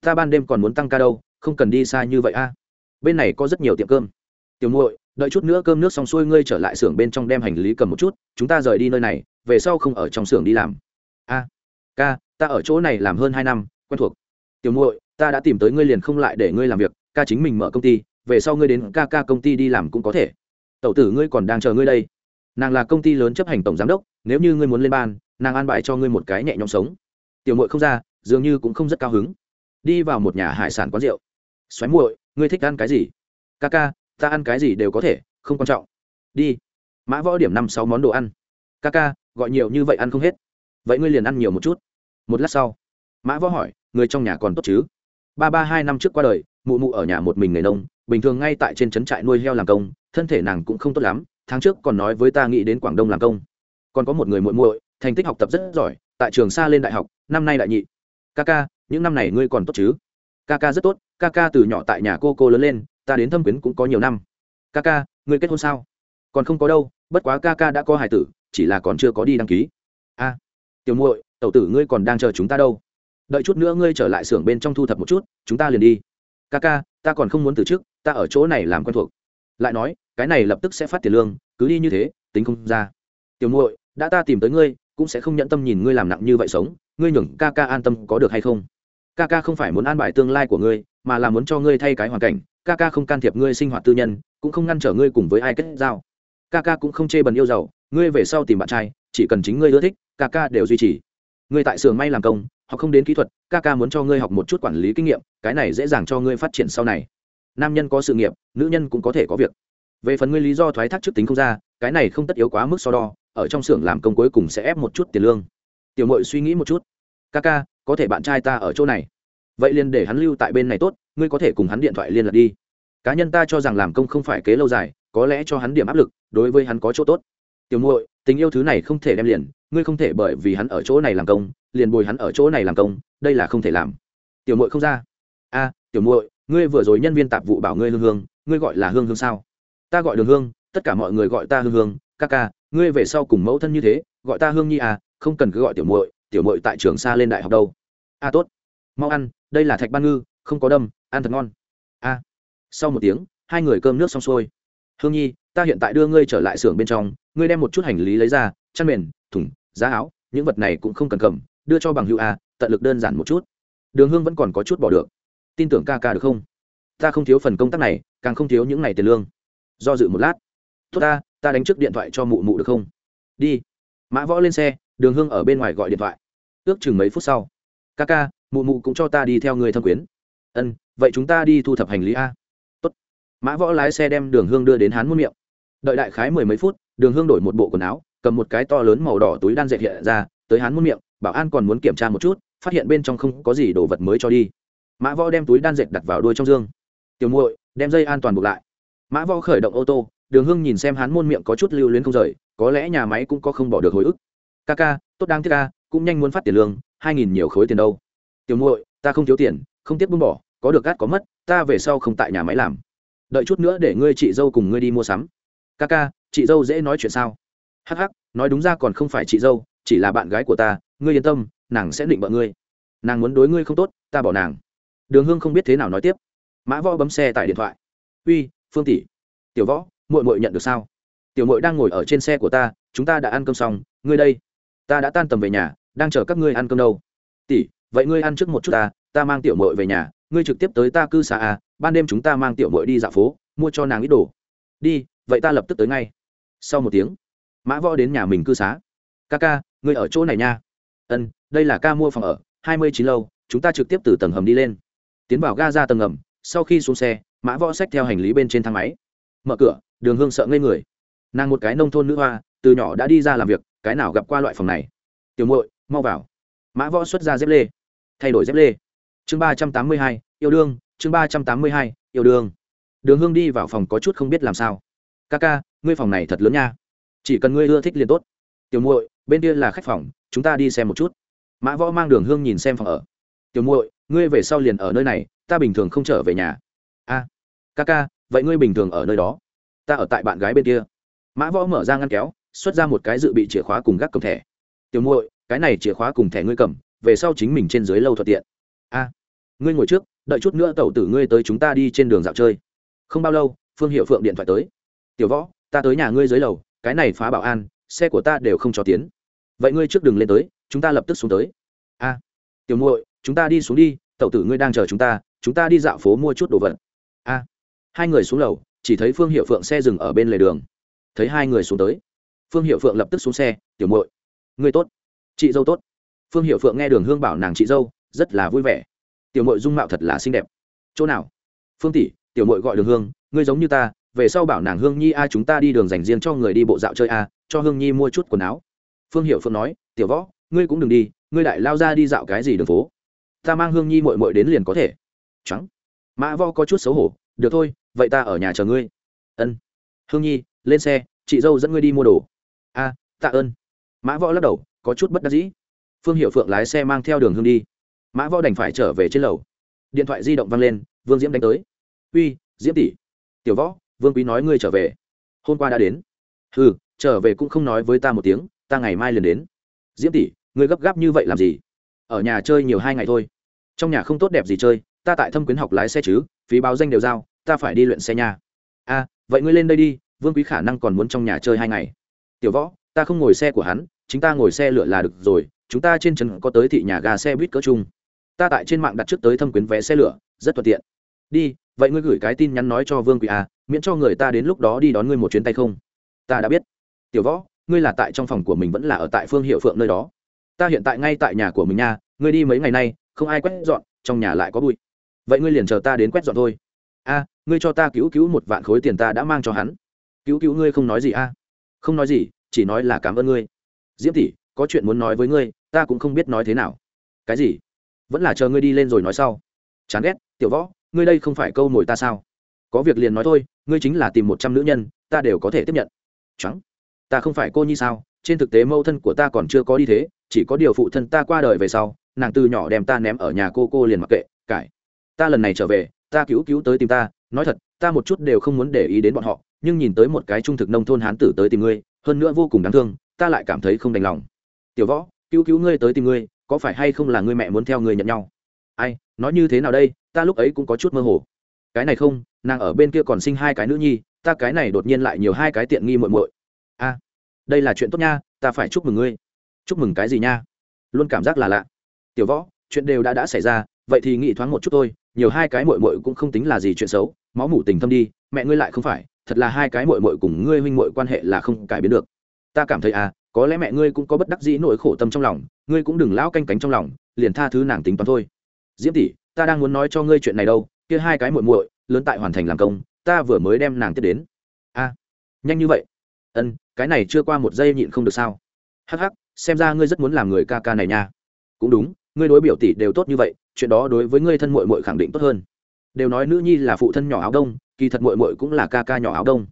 Ta ban đêm còn muốn tăng ca đâu, không cần đi xa như vậy a. Bên này có rất nhiều tiệm cơm tiểu muội, đợi chút nữa cơm nước xong xuôi ngươi trở lại xưởng bên trong đem hành lý cầm một chút, chúng ta rời đi nơi này, về sau không ở trong xưởng đi làm. A, ca, ta ở chỗ này làm hơn hai năm, quen thuộc. Tiểu muội, ta đã tìm tới ngươi liền không lại để ngươi làm việc, ca chính mình mở công ty, về sau ngươi đến ca ca công ty đi làm cũng có thể. Tẩu tử ngươi còn đang chờ ngươi đây. Nàng là công ty lớn chấp hành tổng giám đốc, nếu như ngươi muốn lên ban, nàng an bài cho ngươi một cái nhẹ nhõm sống. Tiểu muội không ra, dường như cũng không rất cao hứng. Đi vào một nhà hải sản quán rượu. Xoáy muội, ngươi thích ăn cái gì? Ca ca ta ăn cái gì đều có thể, không quan trọng. Đi. Mã võ điểm năm sáu món đồ ăn. Ca ca, gọi nhiều như vậy ăn không hết. Vậy ngươi liền ăn nhiều một chút. Một lát sau, mã võ hỏi, người trong nhà còn tốt chứ? Ba ba hai năm trước qua đời, mụ mụ ở nhà một mình người nông, bình thường ngay tại trên trấn trại nuôi heo làm công, thân thể nàng cũng không tốt lắm, tháng trước còn nói với ta nghĩ đến quảng đông làm công. Còn có một người muội muội, thành tích học tập rất giỏi, tại trường xa lên đại học, năm nay đại nhị. Ca ca, những năm này ngươi còn tốt chứ? Ca ca rất tốt, ca ca từ nhỏ tại nhà cô cô lớn lên ta đến thâm quyến cũng có nhiều năm. Ca ca người kết hôn sao? Còn không có đâu, bất quá ca ca đã có hài tử, chỉ là còn chưa có đi đăng ký. A, tiểu muội, tẩu tử ngươi còn đang chờ chúng ta đâu. Đợi chút nữa ngươi trở lại xưởng bên trong thu thập một chút, chúng ta liền đi. Ca ca ta còn không muốn từ chức, ta ở chỗ này làm quen thuộc. Lại nói, cái này lập tức sẽ phát tiền lương, cứ đi như thế, tính không ra. Tiểu muội, đã ta tìm tới ngươi, cũng sẽ không nhận tâm nhìn ngươi làm nặng như vậy sống, ngươi nhường ca ca an tâm có được hay không? Ca ca không phải muốn an bài tương lai của ngươi, mà là muốn cho ngươi thay cái hoàn cảnh ca ca không can thiệp ngươi sinh hoạt tư nhân, cũng không ngăn trở ngươi cùng với ai kết giao. Ca ca cũng không chê bần yêu giàu ngươi về sau tìm bạn trai, chỉ cần chính ngươi ưa thích, ca ca đều duy trì. Ngươi tại xưởng may làm công học không đến kỹ thuật, ca ca muốn cho ngươi học một chút quản lý kinh nghiệm, cái này dễ dàng cho ngươi phát triển sau này. Nam nhân có sự nghiệp, nữ nhân cũng có thể có việc. Về phần ngươi lý do thoái thác trước tính không ra, cái này không tất yếu quá mức so đo, ở trong xưởng làm công cuối cùng sẽ ép một chút tiền lương. Tiểu mội suy nghĩ một chút. Ca ca, có thể bạn trai ta ở chỗ này. Vậy liền để hắn lưu tại bên này tốt ngươi có thể cùng hắn điện thoại liên lạc đi. Cá nhân ta cho rằng làm công không phải kế lâu dài, có lẽ cho hắn điểm áp lực, đối với hắn có chỗ tốt. Tiểu muội, tình yêu thứ này không thể đem liền, ngươi không thể bởi vì hắn ở chỗ này làm công, liền bồi hắn ở chỗ này làm công, đây là không thể làm. Tiểu muội không ra. A, tiểu muội, ngươi vừa rồi nhân viên tạp vụ bảo ngươi hương hương, ngươi gọi là hương hương sao? Ta gọi đường hương, tất cả mọi người gọi ta hương hương, ca ca, ngươi về sau cùng mẫu thân như thế, gọi ta hương nhi à không cần cứ gọi tiểu muội tiểu muội tại trường xa lên đại học đâu. A, tốt. Mau ăn, đây là thạch ban ngư, không có đâm ăn thật ngon. A. Sau một tiếng, hai người cơm nước xong xuôi. Hương nhi, ta hiện tại đưa ngươi trở lại xưởng bên trong, ngươi đem một chút hành lý lấy ra, chăn mền, thùng, giá áo, những vật này cũng không cần cầm, đưa cho bằng hữu a, tận lực đơn giản một chút. Đường hương vẫn còn có chút bỏ được. Tin tưởng ca ca được không? Ta không thiếu phần công tác này, càng không thiếu những ngày tiền lương. Do dự một lát. Tốt ta ta đánh trước điện thoại cho mụ mụ được không? Đi. Mã võ lên xe, đường hương ở bên ngoài gọi điện thoại. Ước chừng mấy phút sau. Ca ca, mụ mụ cũng cho ta đi theo người thâm quyến. Ân vậy chúng ta đi thu thập hành lý a? Tốt. mã võ lái xe đem đường hương đưa đến hán muôn miệng. Đợi đại khái mười mấy phút, đường hương đổi một bộ quần áo, cầm một cái to lớn màu đỏ túi đan dệt hiện ra, tới hán muôn miệng, bảo an còn muốn kiểm tra một chút, phát hiện bên trong không có gì đồ vật mới cho đi. Mã võ đem túi đan dệt đặt vào đuôi trong dương. Tiểu muội, đem dây an toàn buộc lại. Mã võ khởi động ô tô, đường hương nhìn xem hắn môn miệng có chút lưu luyến không rời, có lẽ nhà máy cũng có không bỏ được hồi ức. Ca ca, tốt đáng tiếc ca, cũng nhanh muốn phát tiền lương, hai nghìn nhiều khối tiền đâu. Tiểu muội, ta không thiếu tiền, không tiếc buông bỏ có được gắt có mất, ta về sau không tại nhà máy làm. Đợi chút nữa để ngươi chị dâu cùng ngươi đi mua sắm. Ca ca chị dâu dễ nói chuyện sao? Hắc hắc, nói đúng ra còn không phải chị dâu, chỉ là bạn gái của ta, ngươi yên tâm, nàng sẽ định bợ ngươi. Nàng muốn đối ngươi không tốt, ta bỏ nàng. Đường hương không biết thế nào nói tiếp. Mã võ bấm xe tại điện thoại. Uy, phương tỷ, tiểu võ, muội muội nhận được sao? Tiểu muội đang ngồi ở trên xe của ta, chúng ta đã ăn cơm xong, ngươi đây. Ta đã tan tầm về nhà, đang chờ các ngươi ăn cơm đâu. Tỷ, vậy ngươi ăn trước một chút ta ta mang tiểu muội về nhà ngươi trực tiếp tới ta cư xá à ban đêm chúng ta mang tiểu muội đi dạo phố, mua cho nàng ít đồ. Đi, vậy ta lập tức tới ngay. Sau một tiếng, mã võ đến nhà mình cư xá. Ca ca, ngươi ở chỗ này nha. Ân, đây là ca mua phòng ở, hai mươi chín lâu, chúng ta trực tiếp từ tầng hầm đi lên. Tiến vào ga ra tầng hầm sau khi xuống xe, mã võ xách theo hành lý bên trên thang máy. Mở cửa, đường hương sợ ngây người. Nàng một cái nông thôn nữ hoa, từ nhỏ đã đi ra làm việc, cái nào gặp qua loại phòng này? Tiểu muội, mau vào. Mã võ xuất ra dép lê. Thay đổi dép lê chương ba trăm tám mươi hai, yêu đương, chương ba trăm tám mươi hai, yêu đương. Đường hương đi vào phòng có chút không biết làm sao. Ca ca ngươi phòng này thật lớn nha. Chỉ cần ngươi ưa thích liền tốt. Tiểu muội, bên kia là khách phòng, chúng ta đi xem một chút. Mã võ mang đường hương nhìn xem phòng ở. Tiểu muội, ngươi về sau liền ở nơi này, ta bình thường không trở về nhà. A ca ca vậy ngươi bình thường ở nơi đó? Ta ở tại bạn gái bên kia. Mã võ mở ra ngăn kéo, xuất ra một cái dự bị chìa khóa cùng gác cầm thẻ. Tiểu muội, cái này chìa khóa cùng thẻ ngươi cầm, về sau chính mình trên dưới lâu thuận tiện a ngươi ngồi trước, đợi chút nữa tẩu tử ngươi tới chúng ta đi trên đường dạo chơi. Không bao lâu, phương hiệu phượng điện thoại tới. Tiểu võ, ta tới nhà ngươi dưới lầu, cái này phá bảo an, xe của ta đều không cho tiến. Vậy ngươi trước đường lên tới, chúng ta lập tức xuống tới. A tiểu muội, chúng ta đi xuống đi, tẩu tử ngươi đang chờ chúng ta chúng ta đi dạo phố mua chút đồ vật. A hai người xuống lầu, chỉ thấy phương hiệu phượng xe dừng ở bên lề đường. Thấy hai người xuống tới. Phương hiệu phượng lập tức xuống xe, tiểu muội, ngươi tốt, chị dâu tốt. Phương hiệu phượng nghe đường hương bảo nàng chị dâu rất là vui vẻ. Tiểu muội dung mạo thật là xinh đẹp. Chỗ nào? Phương tỷ, tiểu muội gọi đường hương, ngươi giống như ta, về sau bảo nàng hương nhi a chúng ta đi đường dành riêng cho người đi bộ dạo chơi a, cho hương nhi mua chút quần áo. Phương hiệu phượng nói, tiểu võ, ngươi cũng đừng đi, ngươi đại lao ra đi dạo cái gì đường phố? Ta mang hương nhi mội mội đến liền có thể. Trắng. Mã võ có chút xấu hổ, được thôi, vậy ta ở nhà chờ ngươi. Ân. Hương nhi, lên xe, chị dâu dẫn ngươi đi mua đồ. A, tạ ơn. Mã võ lắc đầu, có chút bất đắc dĩ. Phương hiệu phượng lái xe mang theo đường hương đi mã võ đành phải trở về trên lầu. Điện thoại di động văng lên, vương diễm đánh tới. Uy, diễm tỷ. Tiểu võ, vương quý nói ngươi trở về. Hôm qua đã đến. Ừ trở về cũng không nói với ta một tiếng, ta ngày mai liền đến. Diễm tỷ, ngươi gấp gáp như vậy làm gì? Ở nhà chơi nhiều hai ngày thôi. Trong nhà không tốt đẹp gì chơi, ta tại thâm quyến học lái xe chứ, phí báo danh đều giao, ta phải đi luyện xe nhà a, vậy ngươi lên đây đi, vương quý khả năng còn muốn trong nhà chơi hai ngày. Tiểu võ, ta không ngồi xe của hắn, chính ta ngồi xe lửa là được rồi, chúng ta trên trấn có tới thị nhà ga xe buýt cỡ chung ta tại trên mạng đặt trước tới thâm quyến vé xe lửa, rất thuận tiện. Đi, vậy ngươi gửi cái tin nhắn nói cho vương quý a à, miễn cho người ta đến lúc đó đi đón ngươi một chuyến tay không? Ta đã biết. Tiểu võ, ngươi là tại trong phòng của mình vẫn là ở tại phương hiệu phượng nơi đó? Ta hiện tại ngay tại nhà của mình nha, ngươi đi mấy ngày nay, không ai quét dọn, trong nhà lại có bụi. Vậy ngươi liền chờ ta đến quét dọn thôi. A, ngươi cho ta cứu cứu một vạn khối tiền ta đã mang cho hắn. Cứu cứu ngươi không nói gì a? Không nói gì, chỉ nói là cảm ơn ngươi. Diễm tỷ, có chuyện muốn nói với ngươi, ta cũng không biết nói thế nào. Cái gì? Vẫn là chờ ngươi đi lên rồi nói sau. Chán ghét, tiểu võ, ngươi đây không phải câu mồi ta sao? Có việc liền nói thôi, ngươi chính là tìm một trăm nữ nhân, ta đều có thể tiếp nhận. Trắng ta không phải cô nhi sao? Trên thực tế mâu thân của ta còn chưa có đi thế, chỉ có điều phụ thân ta qua đời về sau, nàng từ nhỏ đem ta ném ở nhà cô cô liền mặc kệ cải ta lần này trở về, ta cứu cứu tới tìm ta, nói thật, ta một chút đều không muốn để ý đến bọn họ, nhưng nhìn tới một cái trung thực nông thôn hán tử tới tìm ngươi, hơn nữa vô cùng đáng thương, ta lại cảm thấy không đành lòng. Tiểu võ, cứu cứu ngươi tới tìm ngươi có phải hay không là người mẹ muốn theo người nhận nhau? Ai, nói như thế nào đây? Ta lúc ấy cũng có chút mơ hồ. Cái này không, nàng ở bên kia còn sinh hai cái nữ nhi, ta cái này đột nhiên lại nhiều hai cái tiện nghi muội muội. A, đây là chuyện tốt nha, ta phải chúc mừng ngươi. Chúc mừng cái gì nha? Luôn cảm giác là lạ. Tiểu võ, chuyện đều đã đã xảy ra, vậy thì nghĩ thoáng một chút thôi, nhiều hai cái muội muội cũng không tính là gì chuyện xấu, máu mủ tình thâm đi, mẹ ngươi lại không phải, thật là hai cái muội muội cùng ngươi huynh muội quan hệ là không cải biến được. Ta cảm thấy à có lẽ mẹ ngươi cũng có bất đắc dĩ nỗi khổ tâm trong lòng, ngươi cũng đừng lão canh cánh trong lòng, liền tha thứ nàng tính toán thôi. Diễm tỷ, ta đang muốn nói cho ngươi chuyện này đâu, kia hai cái muội muội, lớn tại hoàn thành làm công, ta vừa mới đem nàng tiếp đến. A, nhanh như vậy? Ân, cái này chưa qua một giây nhịn không được sao? Hắc hắc, xem ra ngươi rất muốn làm người ca ca này nha. Cũng đúng, ngươi đối biểu tỷ đều tốt như vậy, chuyện đó đối với ngươi thân muội muội khẳng định tốt hơn. Đều nói nữ nhi là phụ thân nhỏ áo đông, kỳ thật muội muội cũng là ca ca nhỏ áo đông.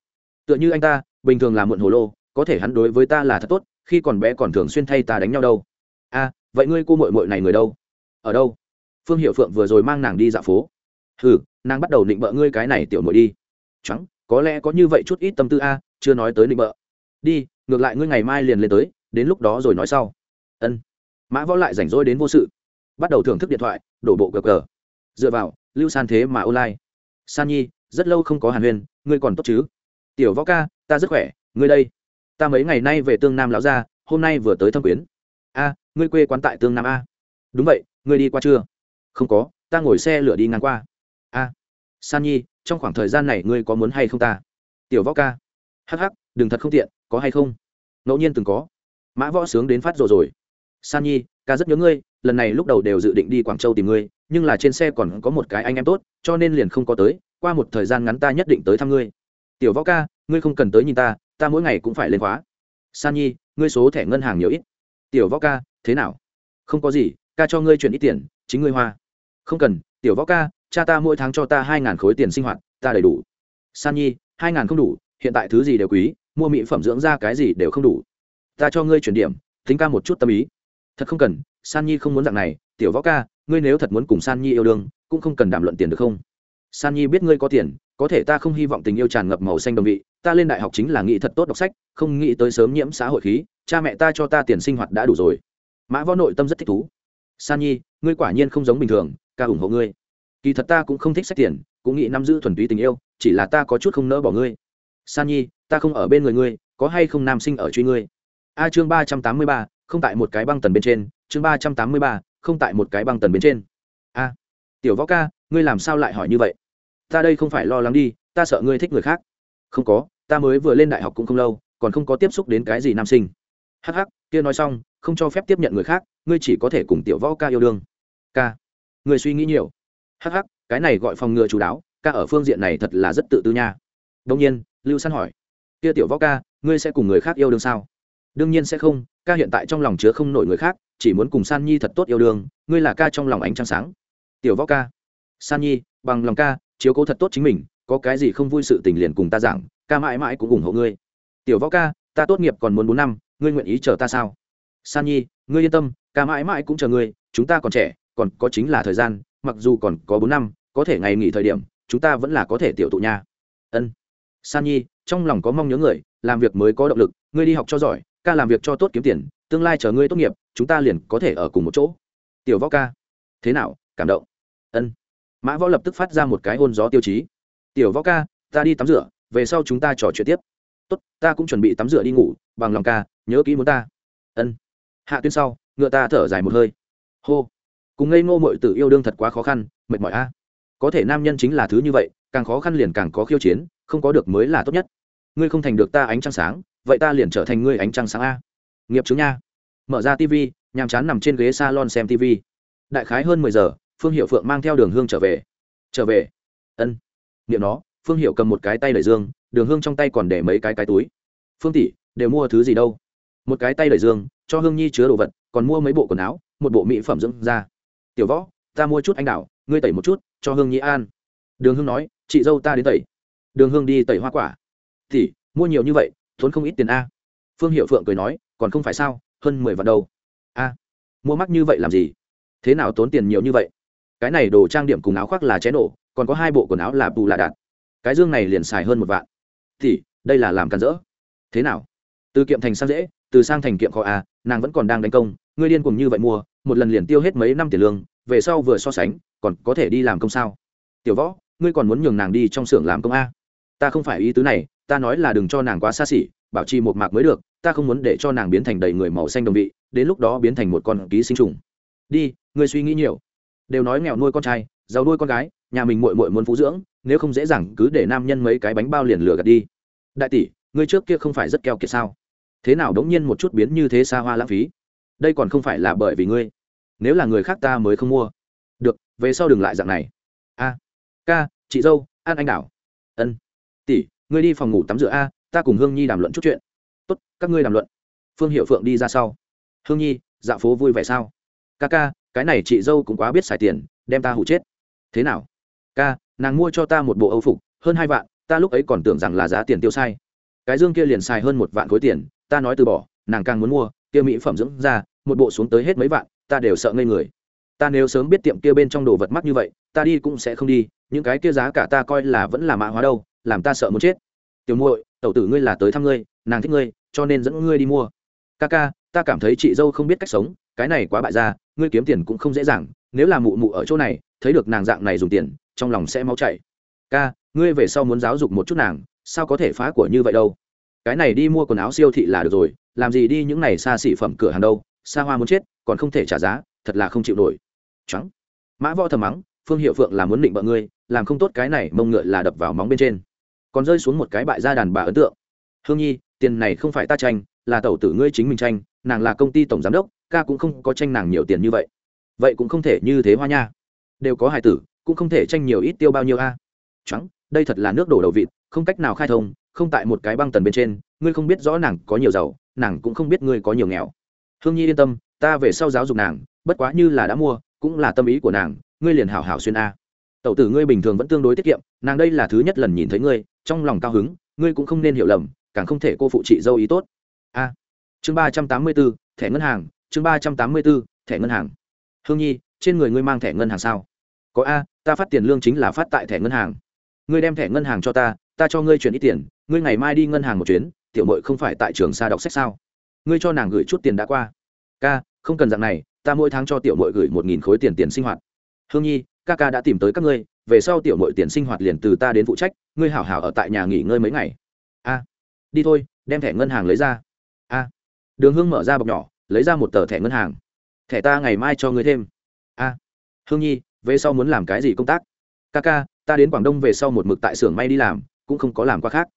Tựa như anh ta, bình thường là muộn hồ lô, có thể hắn đối với ta là thật tốt khi còn bé còn thường xuyên thay ta đánh nhau đâu. A vậy ngươi cô muội muội này người đâu? Ở đâu? Phương hiệu phượng vừa rồi mang nàng đi dạo phố. Hừ, nàng bắt đầu định bợ ngươi cái này tiểu muội đi. Trắng có lẽ có như vậy chút ít tâm tư a chưa nói tới định bợ. Đi, ngược lại ngươi ngày mai liền lên tới, đến lúc đó rồi nói sau. Ân. Mã võ lại rảnh rỗi đến vô sự. Bắt đầu thưởng thức điện thoại, đổ bộ cờ cờ. Dựa vào, lưu san thế mà online. San nhi, rất lâu không có hàn huyên ngươi còn tốt chứ? Tiểu võ ca, ta rất khỏe, ngươi đây ta mấy ngày nay về tương nam lão gia, hôm nay vừa tới thâm quyến. A, ngươi quê quán tại tương nam a. Đúng vậy, ngươi đi qua chưa? Không có, ta ngồi xe lửa đi ngang qua. A. San nhi, trong khoảng thời gian này ngươi có muốn hay không ta? Tiểu võ ca. Hắc hắc, đừng thật không tiện, có hay không? Ngẫu nhiên từng có. Mã võ sướng đến phát rồi rồi. San nhi, ca rất nhớ ngươi, lần này lúc đầu đều dự định đi quảng châu tìm ngươi, nhưng là trên xe còn có một cái anh em tốt, cho nên liền không có tới, qua một thời gian ngắn ta nhất định tới thăm ngươi. Tiểu võ ca, ngươi không cần tới nhìn ta ta mỗi ngày cũng phải lên khóa. San nhi, ngươi số thẻ ngân hàng nhiều ít. Tiểu võ ca, thế nào? Không có gì, ca cho ngươi chuyển ít tiền, chính ngươi hoa. Không cần, tiểu võ ca, cha ta mỗi tháng cho ta hai ngàn khối tiền sinh hoạt, ta đầy đủ. San nhi, hai ngàn không đủ, hiện tại thứ gì đều quý, mua mỹ phẩm dưỡng da cái gì đều không đủ. Ta cho ngươi chuyển điểm, tính ca một chút tâm ý. Thật không cần, san nhi không muốn dạng này, tiểu võ ca, ngươi nếu thật muốn cùng san nhi yêu đương, cũng không cần đàm luận tiền được không? San nhi biết ngươi có tiền, có thể ta không hy vọng tình yêu tràn ngập màu xanh đồng vị ta lên đại học chính là nghĩ thật tốt đọc sách, không nghĩ tới sớm nhiễm xã hội khí, cha mẹ ta cho ta tiền sinh hoạt đã đủ rồi. Mã võ nội tâm rất thích thú. San nhi, ngươi quả nhiên không giống bình thường, ca ủng hộ ngươi. Kỳ thật ta cũng không thích sách tiền, cũng nghĩ nắm giữ thuần túy tình yêu, chỉ là ta có chút không nỡ bỏ ngươi. San nhi, ta không ở bên người ngươi, có hay không nam sinh ở truy ngươi? A chương ba trăm tám mươi ba, không tại một cái băng tần bên trên, chương ba trăm tám mươi ba, không tại một cái băng tần bên trên. A, tiểu võ ca, ngươi làm sao lại hỏi như vậy? Ta đây không phải lo lắng đi, ta sợ ngươi thích người khác. Không có ta mới vừa lên đại học cũng không lâu, còn không có tiếp xúc đến cái gì nam sinh. Hh kia nói xong, không cho phép tiếp nhận người khác, ngươi chỉ có thể cùng tiểu võ ca yêu đương. Ca người suy nghĩ nhiều. Hh cái này gọi phòng ngừa chú đáo, ca ở phương diện này thật là rất tự tư nha. Đông nhiên, lưu săn hỏi, kia tiểu võ ca, ngươi sẽ cùng người khác yêu đương sao? Đương nhiên sẽ không, ca hiện tại trong lòng chứa không nổi người khác, chỉ muốn cùng san nhi thật tốt yêu đương, ngươi là ca trong lòng ánh trăng sáng. Tiểu võ ca, san nhi, bằng lòng ca, chiếu cố thật tốt chính mình, có cái gì không vui sự tình liền cùng ta giảng ca mãi mãi cũng ủng hộ ngươi. Tiểu võ ca, ta tốt nghiệp còn muốn bốn năm, ngươi nguyện ý chờ ta sao? San nhi, ngươi yên tâm, ca mãi mãi cũng chờ ngươi, chúng ta còn trẻ, còn có chính là thời gian, mặc dù còn có bốn năm, có thể ngày nghỉ thời điểm, chúng ta vẫn là có thể tiểu tụ nha. Ân. San nhi, trong lòng có mong nhớ người, làm việc mới có động lực, ngươi đi học cho giỏi, ca làm việc cho tốt kiếm tiền, tương lai chờ ngươi tốt nghiệp, chúng ta liền có thể ở cùng một chỗ. Tiểu võ ca, thế nào, cảm động? Ân. Mã võ lập tức phát ra một cái hôn gió tiêu chí. Tiểu võ ca, ta đi tắm rửa về sau chúng ta trò chuyện tiếp. Tốt, ta cũng chuẩn bị tắm rửa đi ngủ, bằng lòng ca, nhớ kỹ muốn ta. Ân. Hạ tuyến sau, ngựa ta thở dài một hơi. Hô. Cùng ngây ngô mội tự yêu đương thật quá khó khăn, mệt mỏi a. Có thể nam nhân chính là thứ như vậy, càng khó khăn liền càng có khiêu chiến, không có được mới là tốt nhất. Ngươi không thành được ta ánh trăng sáng, vậy ta liền trở thành ngươi ánh trăng sáng a. Nghiệp chứng nha. Mở ra tv nhàm chán nằm trên ghế s a lon xem tv đại khái hơn mười giờ, phương hiệu phượng mang theo đường hương trở về. Trở về. Ân. Niệm nó phương hiệu cầm một cái tay đẩy dương, đường hương trong tay còn để mấy cái cái túi. Phương tỷ, đều mua thứ gì đâu? Một cái tay đẩy dương, cho hương nhi chứa đồ vật, còn mua mấy bộ quần áo, một bộ mỹ phẩm dưỡng da. Tiểu võ, ta mua chút anh đào, ngươi tẩy một chút, cho hương nhi an đường hương nói, chị dâu ta đến tẩy. Đường hương đi tẩy hoa quả. Thì mua nhiều như vậy thốn không ít tiền a. Phương hiệu phượng cười nói, còn không phải sao, hơn mười vạn đâu. A, mua mắc như vậy làm gì? Thế nào tốn tiền nhiều như vậy? Cái này đồ trang điểm cùng áo khoác là cháy nổ, còn có hai bộ quần áo là bù là đạt cái dương này liền xài hơn một vạn. Thì, đây là làm càn rỡ. Thế nào? Từ kiệm thành sang dễ, từ sang thành kiệm khó a nàng vẫn còn đang đánh công, ngươi điên cùng như vậy mua, một lần liền tiêu hết mấy năm tiền lương, về sau vừa so sánh, còn có thể đi làm công sao? Tiểu võ, ngươi còn muốn nhường nàng đi trong xưởng làm công a? Ta không phải ý tứ này, ta nói là đừng cho nàng quá xa xỉ, bảo trì một mạc mới được, ta không muốn để cho nàng biến thành đầy người màu xanh đồng vị, đến lúc đó biến thành một con ký sinh trùng. Đi, ngươi suy nghĩ nhiều. Đều nói nghèo nuôi con trai, giàu nuôi con gái, nhà mình muội muội muốn phú dưỡng nếu không dễ dàng cứ để nam nhân mấy cái bánh bao liền lừa gạt đi. Đại tỷ, ngươi trước kia không phải rất keo kiệt sao? Thế nào đống nhiên một chút biến như thế xa hoa lãng phí? Đây còn không phải là bởi vì ngươi. Nếu là người khác ta mới không mua. Được, về sau đừng lại dạng này. A, ca, chị dâu, an anh đảo. Ân. Tỷ, ngươi đi phòng ngủ tắm rửa a, ta cùng hương nhi đàm luận chút chuyện. Tốt, các ngươi đàm luận. Phương hiệu phượng đi ra sau. Hương nhi dạo phố vui vẻ sao? Ca ca, cái này chị dâu cũng quá biết xài tiền, đem ta hụ chết. Thế nào? Ca nàng mua cho ta một bộ âu phục, hơn hai vạn, ta lúc ấy còn tưởng rằng là giá tiền tiêu sai. Cái dương kia liền xài hơn một vạn khối tiền, ta nói từ bỏ, nàng càng muốn mua, kia mỹ phẩm dưỡng ra một bộ xuống tới hết mấy vạn, ta đều sợ ngây người. Ta nếu sớm biết tiệm kia bên trong đồ vật mắc như vậy, ta đi cũng sẽ không đi, những cái kia giá cả ta coi là vẫn là mã hóa đâu, làm ta sợ muốn chết. Tiểu muội, tẩu tử ngươi là tới thăm ngươi, nàng thích ngươi, cho nên dẫn ngươi đi mua. Ca ca, ta cảm thấy chị dâu không biết cách sống, cái này quá bại ra ngươi kiếm tiền cũng không dễ dàng, nếu là mụ mụ ở chỗ này, thấy được nàng dạng này dùng tiền trong lòng sẽ máu chảy. Ca, ngươi về sau muốn giáo dục một chút nàng, sao có thể phá của như vậy đâu? Cái này đi mua quần áo siêu thị là được rồi, làm gì đi những này xa xỉ phẩm cửa hàng đâu, xa hoa muốn chết, còn không thể trả giá, thật là không chịu nổi. Trắng mã võ thầm mắng, phương hiệu phượng là muốn định bợ ngươi, làm không tốt cái này, mông ngựa là đập vào móng bên trên. Còn rơi xuống một cái bại gia đàn bà ấn tượng. Hương nhi, tiền này không phải ta tranh, là tẩu tử ngươi chính mình tranh, nàng là công ty tổng giám đốc, ca cũng không có tranh nàng nhiều tiền như vậy. Vậy cũng không thể như thế hoa nha. Đều có hài tử cũng không thể tranh nhiều ít tiêu bao nhiêu a. Trắng, đây thật là nước đổ đầu vịt, không cách nào khai thông, không tại một cái băng tần bên trên, ngươi không biết rõ nàng có nhiều giàu, nàng cũng không biết ngươi có nhiều nghèo. Hương nhi yên tâm, ta về sau giáo dục nàng, bất quá như là đã mua, cũng là tâm ý của nàng, ngươi liền hảo hảo xuyên a. Tẩu tử ngươi bình thường vẫn tương đối tiết kiệm, nàng đây là thứ nhất lần nhìn thấy ngươi, trong lòng cao hứng, ngươi cũng không nên hiểu lầm, càng không thể cô phụ chị dâu ý tốt. A. Chương ba trăm tám mươi b ố thẻ ngân hàng, chương ba trăm tám mươi b ố thẻ ngân hàng. Hương nhi, trên người ngươi mang thẻ ngân hàng sao? Có a, ta phát tiền lương chính là phát tại thẻ ngân hàng. Ngươi đem thẻ ngân hàng cho ta ta cho ngươi chuyển ít tiền, ngươi ngày mai đi ngân hàng một chuyến, tiểu mội không phải tại trường xa đọc sách sao? Ngươi cho nàng gửi chút tiền đã qua. Ca, không cần dạng này, ta mỗi tháng cho tiểu mội gửi một nghìn khối tiền tiền sinh hoạt. Hương nhi, ca ca đã tìm tới các ngươi, về sau tiểu mội tiền sinh hoạt liền từ ta đến phụ trách, ngươi hảo hảo ở tại nhà nghỉ ngơi mấy ngày. A, đi thôi, đem thẻ ngân hàng lấy ra. A, đường hương mở ra bọc nhỏ, lấy ra một tờ thẻ ngân hàng. Thẻ ta ngày mai cho ngươi thêm. A, hương nhi về sau muốn làm cái gì công tác? Ca ca, ta đến quảng đông về sau một mực tại xưởng may đi làm, cũng không có làm qua khác.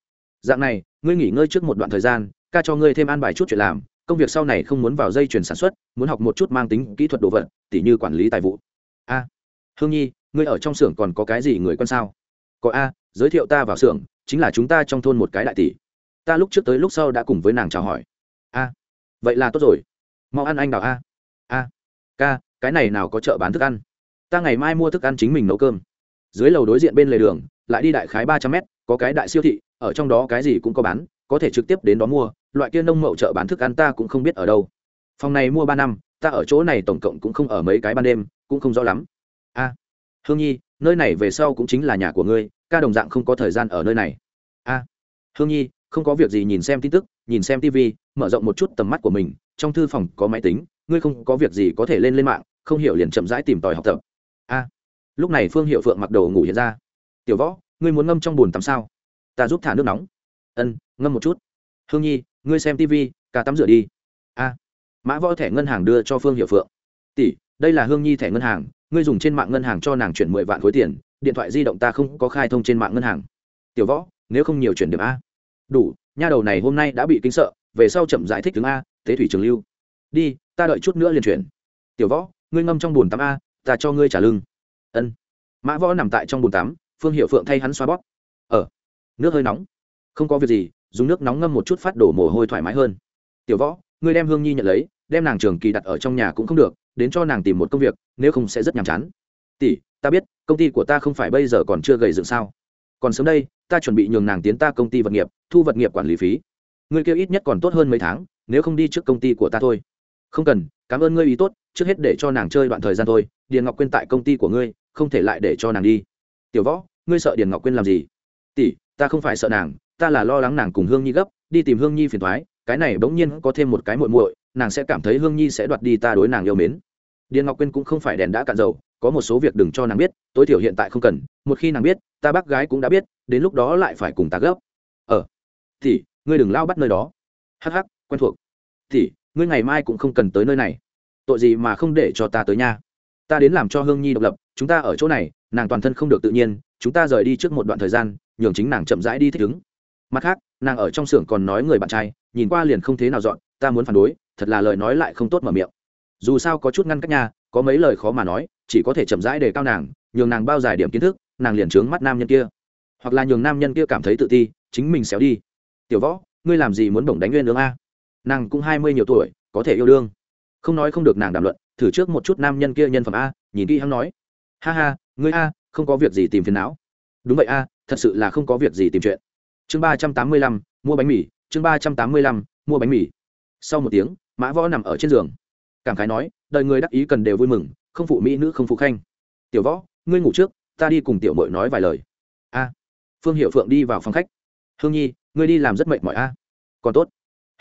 Dạng này, ngươi nghỉ ngơi trước một đoạn thời gian, ca cho ngươi thêm an bài chút chuyện làm, công việc sau này không muốn vào dây chuyển sản xuất, muốn học một chút mang tính kỹ thuật đồ vật, tỉ như quản lý tài vụ. A, hương nhi, ngươi ở trong xưởng còn có cái gì người quan sao? Có a, giới thiệu ta vào xưởng, chính là chúng ta trong thôn một cái đại tỷ. Ta lúc trước tới lúc sau đã cùng với nàng chào hỏi. A, vậy là tốt rồi. Mau ăn anh đào a. A, ca, cái này nào có chợ bán thức ăn? Ta ngày mai mua thức ăn chính mình nấu cơm. Dưới lầu đối diện bên lề đường, lại đi đại khái ba trăm mét, có cái đại siêu thị, ở trong đó cái gì cũng có bán, có thể trực tiếp đến đó mua, loại kia nông mậu chợ bán thức ăn ta cũng không biết ở đâu. Phòng này mua ba năm, ta ở chỗ này tổng cộng cũng không ở mấy cái ban đêm, cũng không rõ lắm. A, hương nhi, nơi này về sau cũng chính là nhà của ngươi, ca đồng dạng không có thời gian ở nơi này. A, hương nhi, không có việc gì nhìn xem tin tức, nhìn xem tv mở rộng một chút tầm mắt của mình, trong thư phòng có máy tính, ngươi không có việc gì có thể lên lên mạng, không hiểu liền chậm rãi tìm tòi học tập lúc này phương hiệu phượng mặc đồ ngủ hiện ra tiểu võ ngươi muốn ngâm trong bùn tắm sao ta giúp thả nước nóng ân ngâm một chút hương nhi ngươi xem tv cả tắm rửa đi a mã võ thẻ ngân hàng đưa cho phương hiệu phượng tỷ đây là hương nhi thẻ ngân hàng ngươi dùng trên mạng ngân hàng cho nàng chuyển mười vạn khối tiền điện thoại di động ta không có khai thông trên mạng ngân hàng tiểu võ nếu không nhiều chuyển điểm a đủ nha đầu này hôm nay đã bị kinh sợ về sau chậm giải thích tướng a tế thủy trường lưu đi ta đợi chút nữa liền chuyển tiểu võ ngươi ngâm trong bùn tắm a ta cho ngươi trả lưng ân. Mã võ nằm tại trong bồn tắm phương hiệu phượng thay hắn xoa bóp. Ở ờ, nước hơi nóng. Không có việc gì dùng nước nóng ngâm một chút phát đổ mồ hôi thoải mái hơn. Tiểu võ ngươi đem hương nhi nhận lấy đem nàng trường kỳ đặt ở trong nhà cũng không được đến cho nàng tìm một công việc nếu không sẽ rất nhàm chán. Tỷ ta biết công ty của ta không phải bây giờ còn chưa gầy dựng sao. Còn sớm đây ta chuẩn bị nhường nàng tiến ta công ty vật nghiệp thu vật nghiệp quản lý phí. Ngươi kêu ít nhất còn tốt hơn mấy tháng nếu không đi trước công ty của ta thôi. Không cần cảm ơn ngươi ý tốt trước hết để cho nàng chơi đoạn thời gian thôi, điền ngọc quyên tại công ty của ngươi, không thể lại để cho nàng đi. Tiểu võ, ngươi sợ điền ngọc quyên làm gì? Tỷ, ta không phải sợ nàng, ta là lo lắng nàng cùng hương nhi gấp, đi tìm hương nhi phiền thoái cái này bỗng nhiên có thêm một cái muội muội, nàng sẽ cảm thấy hương nhi sẽ đoạt đi ta đối nàng yêu mến. Điền ngọc quyên cũng không phải đèn đã cạn dầu, có một số việc đừng cho nàng biết, tối thiểu hiện tại không cần, một khi nàng biết, ta bác gái cũng đã biết, đến lúc đó lại phải cùng ta gấp. Ờ thì ngươi đừng lao bắt nơi đó. Hắc hắc, quen thuộc. Thì ngươi ngày mai cũng không cần tới nơi này tội gì mà không để cho ta tới nha? Ta đến làm cho hương nhi độc lập, chúng ta ở chỗ này, nàng toàn thân không được tự nhiên, chúng ta rời đi trước một đoạn thời gian, nhường chính nàng chậm rãi đi thích ứng. Mặt khác, nàng ở trong xưởng còn nói người bạn trai, nhìn qua liền không thế nào dọn, ta muốn phản đối, thật là lời nói lại không tốt mở miệng. Dù sao có chút ngăn cách nha, có mấy lời khó mà nói, chỉ có thể chậm rãi để cao nàng, nhường nàng bao dài điểm kiến thức, nàng liền trướng mắt nam nhân kia. Hoặc là nhường nam nhân kia cảm thấy tự ti, chính mình xéo đi. Tiểu võ, ngươi làm gì muốn bổng đánh nguyên nướng a? Nàng cũng hai mươi nhiều tuổi, có thể yêu đương không nói không được nàng đàm luận, thử trước một chút nam nhân kia nhân phẩm a, nhìn kỹ hắn nói. Ha ha, ngươi a, không có việc gì tìm phiền não. Đúng vậy a, thật sự là không có việc gì tìm chuyện. Chương ba trăm tám mươi lăm, mua bánh mì, chương ba trăm tám mươi lăm, mua bánh mì. Sau một tiếng, mã võ nằm ở trên giường. Cảm khái nói, đời người đắc ý cần đều vui mừng, không phụ mỹ nữ không phụ khanh. Tiểu võ, ngươi ngủ trước, ta đi cùng tiểu mội nói vài lời. A. Phương hiệu phượng đi vào phòng khách. Hương nhi, ngươi đi làm rất mệt mỏi a. Còn tốt.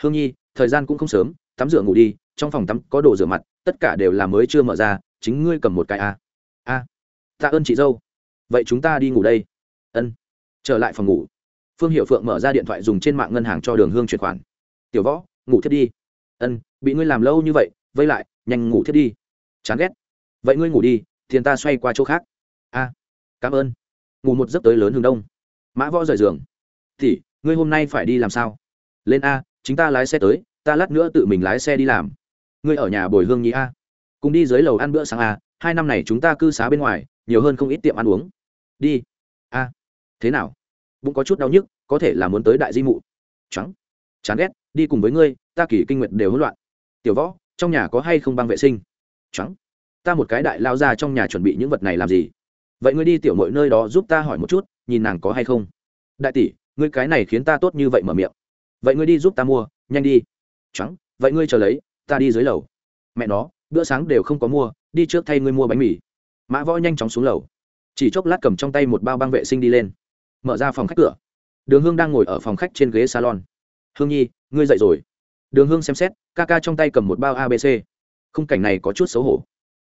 Hương nhi, thời gian cũng không sớm, tắm rửa ngủ đi trong phòng tắm có đồ rửa mặt, tất cả đều là mới chưa mở ra, chính ngươi cầm một cái a a tạ ơn chị dâu. Vậy chúng ta đi ngủ đây. Ân. Trở lại phòng ngủ. Phương hiệu phượng mở ra điện thoại dùng trên mạng ngân hàng cho đường hương chuyển khoản. Tiểu võ, ngủ thiết đi. Ân, bị ngươi làm lâu như vậy, vây lại, nhanh ngủ thiết đi. Chán ghét. Vậy ngươi ngủ đi, tiền ta xoay qua chỗ khác. A cảm ơn. Ngủ một giấc tới lớn hướng đông. Mã võ rời giường. Thì, ngươi hôm nay phải đi làm sao? Lên a, chính ta lái xe tới, ta lát nữa tự mình lái xe đi làm ngươi ở nhà bồi hương nhí a. Cùng đi dưới lầu ăn bữa sáng a, hai năm này chúng ta cư xá bên ngoài, nhiều hơn không ít tiệm ăn uống. Đi. A. Thế nào? Bụng có chút đau nhức, có thể là muốn tới đại di mụ. Trắng chán ghét, đi cùng với ngươi, ta kỷ kinh nguyện đều hỗn loạn. Tiểu võ, trong nhà có hay không băng vệ sinh? Trắng ta một cái đại lao ra trong nhà chuẩn bị những vật này làm gì? Vậy ngươi đi tiểu mọi nơi đó giúp ta hỏi một chút, nhìn nàng có hay không? Đại tỷ, ngươi cái này khiến ta tốt như vậy mở miệng. Vậy ngươi đi giúp ta mua, nhanh đi. Trắng vậy ngươi chờ lấy ta đi dưới lầu. Mẹ nó, bữa sáng đều không có mua, đi trước thay ngươi mua bánh mì. Mã võ nhanh chóng xuống lầu. Chỉ chốc lát cầm trong tay một bao băng vệ sinh đi lên. Mở ra phòng khách cửa. Đường hương đang ngồi ở phòng khách trên ghế salon. Hương nhi, ngươi dậy rồi. Đường hương xem xét, ca ca trong tay cầm một bao abc khung cảnh này có chút xấu hổ.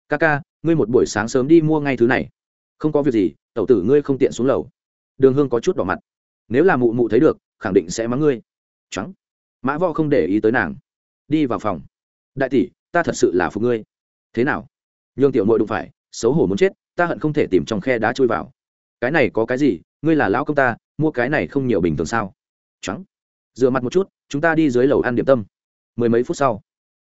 Ca ca, ngươi một buổi sáng sớm đi mua ngay thứ này. Không có việc gì, tẩu tử ngươi không tiện xuống lầu. Đường hương có chút đỏ mặt. Nếu là mụ mụ thấy được, khẳng định sẽ mắng ngươi. Trắng mã võ không để ý tới nàng. Đi vào phòng đại tỷ, ta thật sự là phục ngươi. Thế nào? Nhường tiểu mội đụng phải, xấu hổ muốn chết, ta hận không thể tìm trong khe đá trôi vào. Cái này có cái gì? Ngươi là lão công ta, mua cái này không nhiều bình thường sao? Trắng. Rửa mặt một chút, chúng ta đi dưới lầu ăn điểm tâm. Mười mấy phút sau.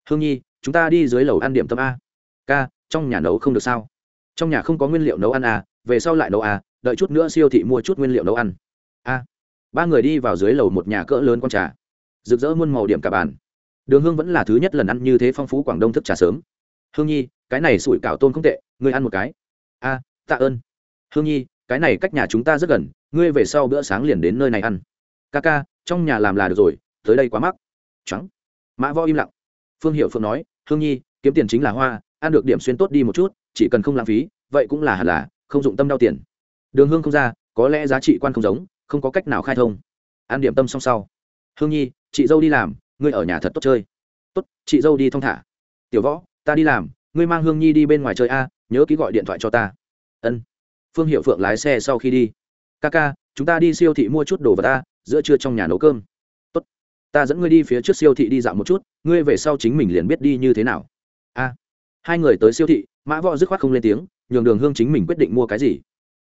Hương nhi, chúng ta đi dưới lầu ăn điểm tâm a. Ca, trong nhà nấu không được sao? Trong nhà không có nguyên liệu nấu ăn à? Về sau lại nấu à? Đợi chút nữa siêu thị mua chút nguyên liệu nấu ăn. A. Ba người đi vào dưới lầu một nhà cỡ lớn con trà. Rực rỡ muôn màu điểm cả bàn đường hương vẫn là thứ nhất lần ăn như thế phong phú quảng đông thức trà sớm. Hương nhi, cái này sủi cảo tôm không tệ, ngươi ăn một cái. A, tạ ơn. Hương nhi, cái này cách nhà chúng ta rất gần, ngươi về sau bữa sáng liền đến nơi này ăn. Ca ca, trong nhà làm là được rồi, tới đây quá mắc. Trắng. Mã võ im lặng. Phương hiệu phượng nói, hương nhi, kiếm tiền chính là hoa, ăn được điểm xuyên tốt đi một chút, chỉ cần không lãng phí, vậy cũng là hẳn là, không dụng tâm đau tiền. Đường hương không ra, có lẽ giá trị quan không giống, không có cách nào khai thông. Ăn điểm tâm xong sau. Hương nhi, chị dâu đi làm ngươi ở nhà thật tốt chơi. Tốt, chị dâu đi thong thả. Tiểu võ, ta đi làm, ngươi mang hương nhi đi bên ngoài chơi a, nhớ ký gọi điện thoại cho ta. Ân. Phương hiệu phượng lái xe sau khi đi. Ca ca, chúng ta đi siêu thị mua chút đồ vật ta giữa trưa trong nhà nấu cơm. Tốt. Ta dẫn ngươi đi phía trước siêu thị đi dạo một chút, ngươi về sau chính mình liền biết đi như thế nào. A. Hai người tới siêu thị, mã võ dứt khoát không lên tiếng, nhường đường hương chính mình quyết định mua cái gì.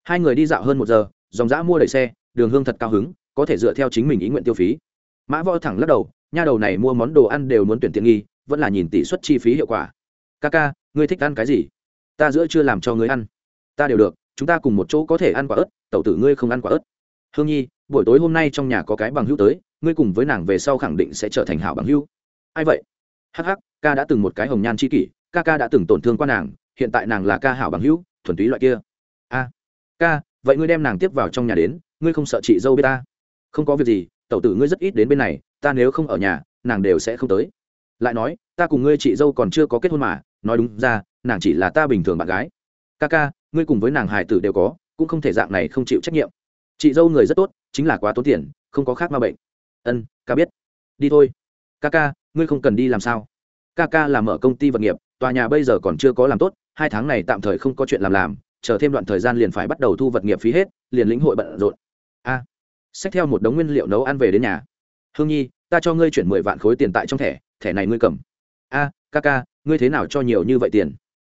Hai người đi dạo hơn một giờ, dòng dã mua đầy xe, đường hương thật cao hứng, có thể dựa theo chính mình ý nguyện tiêu phí. Mã võ thẳng lắc đầu nha đầu này mua món đồ ăn đều muốn tuyển tiện nghi vẫn là nhìn tỷ suất chi phí hiệu quả. Ca ca ngươi thích ăn cái gì? Ta giữa chưa làm cho ngươi ăn. Ta đều được chúng ta cùng một chỗ có thể ăn quả ớt tẩu tử ngươi không ăn quả ớt. Hương nhi buổi tối hôm nay trong nhà có cái bằng hữu tới ngươi cùng với nàng về sau khẳng định sẽ trở thành hảo bằng hữu. Ai vậy? Hắc Hắc, ca đã từng một cái hồng nhan c h i kỷ ca ca đã từng tổn thương qua nàng hiện tại nàng là ca hảo bằng hữu thuần túy loại kia. A ca vậy ngươi đem nàng tiếp vào trong nhà đến ngươi không sợ chị dâu biết ta? Không có việc gì tẩu tử ngươi rất ít đến bên này ta nếu không ở nhà nàng đều sẽ không tới. Lại nói ta cùng ngươi chị dâu còn chưa có kết hôn mà nói đúng ra nàng chỉ là ta bình thường bạn gái. Ca ca ngươi cùng với nàng hải tử đều có cũng không thể dạng này không chịu trách nhiệm. Chị dâu người rất tốt chính là quá tốn tiền không có khác ma bệnh. Ân ca biết. Đi thôi. Ca ca ngươi không cần đi làm sao. Ca ca làm ở công ty vật nghiệp tòa nhà bây giờ còn chưa có làm tốt hai tháng này tạm thời không có chuyện làm làm chờ thêm đoạn thời gian liền phải bắt đầu thu vật nghiệp phí hết liền lĩnh hội bận rộn. A. À, xách theo một đống nguyên liệu nấu ăn về đến nhà hương nhi, ta cho ngươi chuyển mười vạn khối tiền tại trong thẻ thẻ này ngươi cầm. A, ca ca, ngươi thế nào cho nhiều như vậy tiền?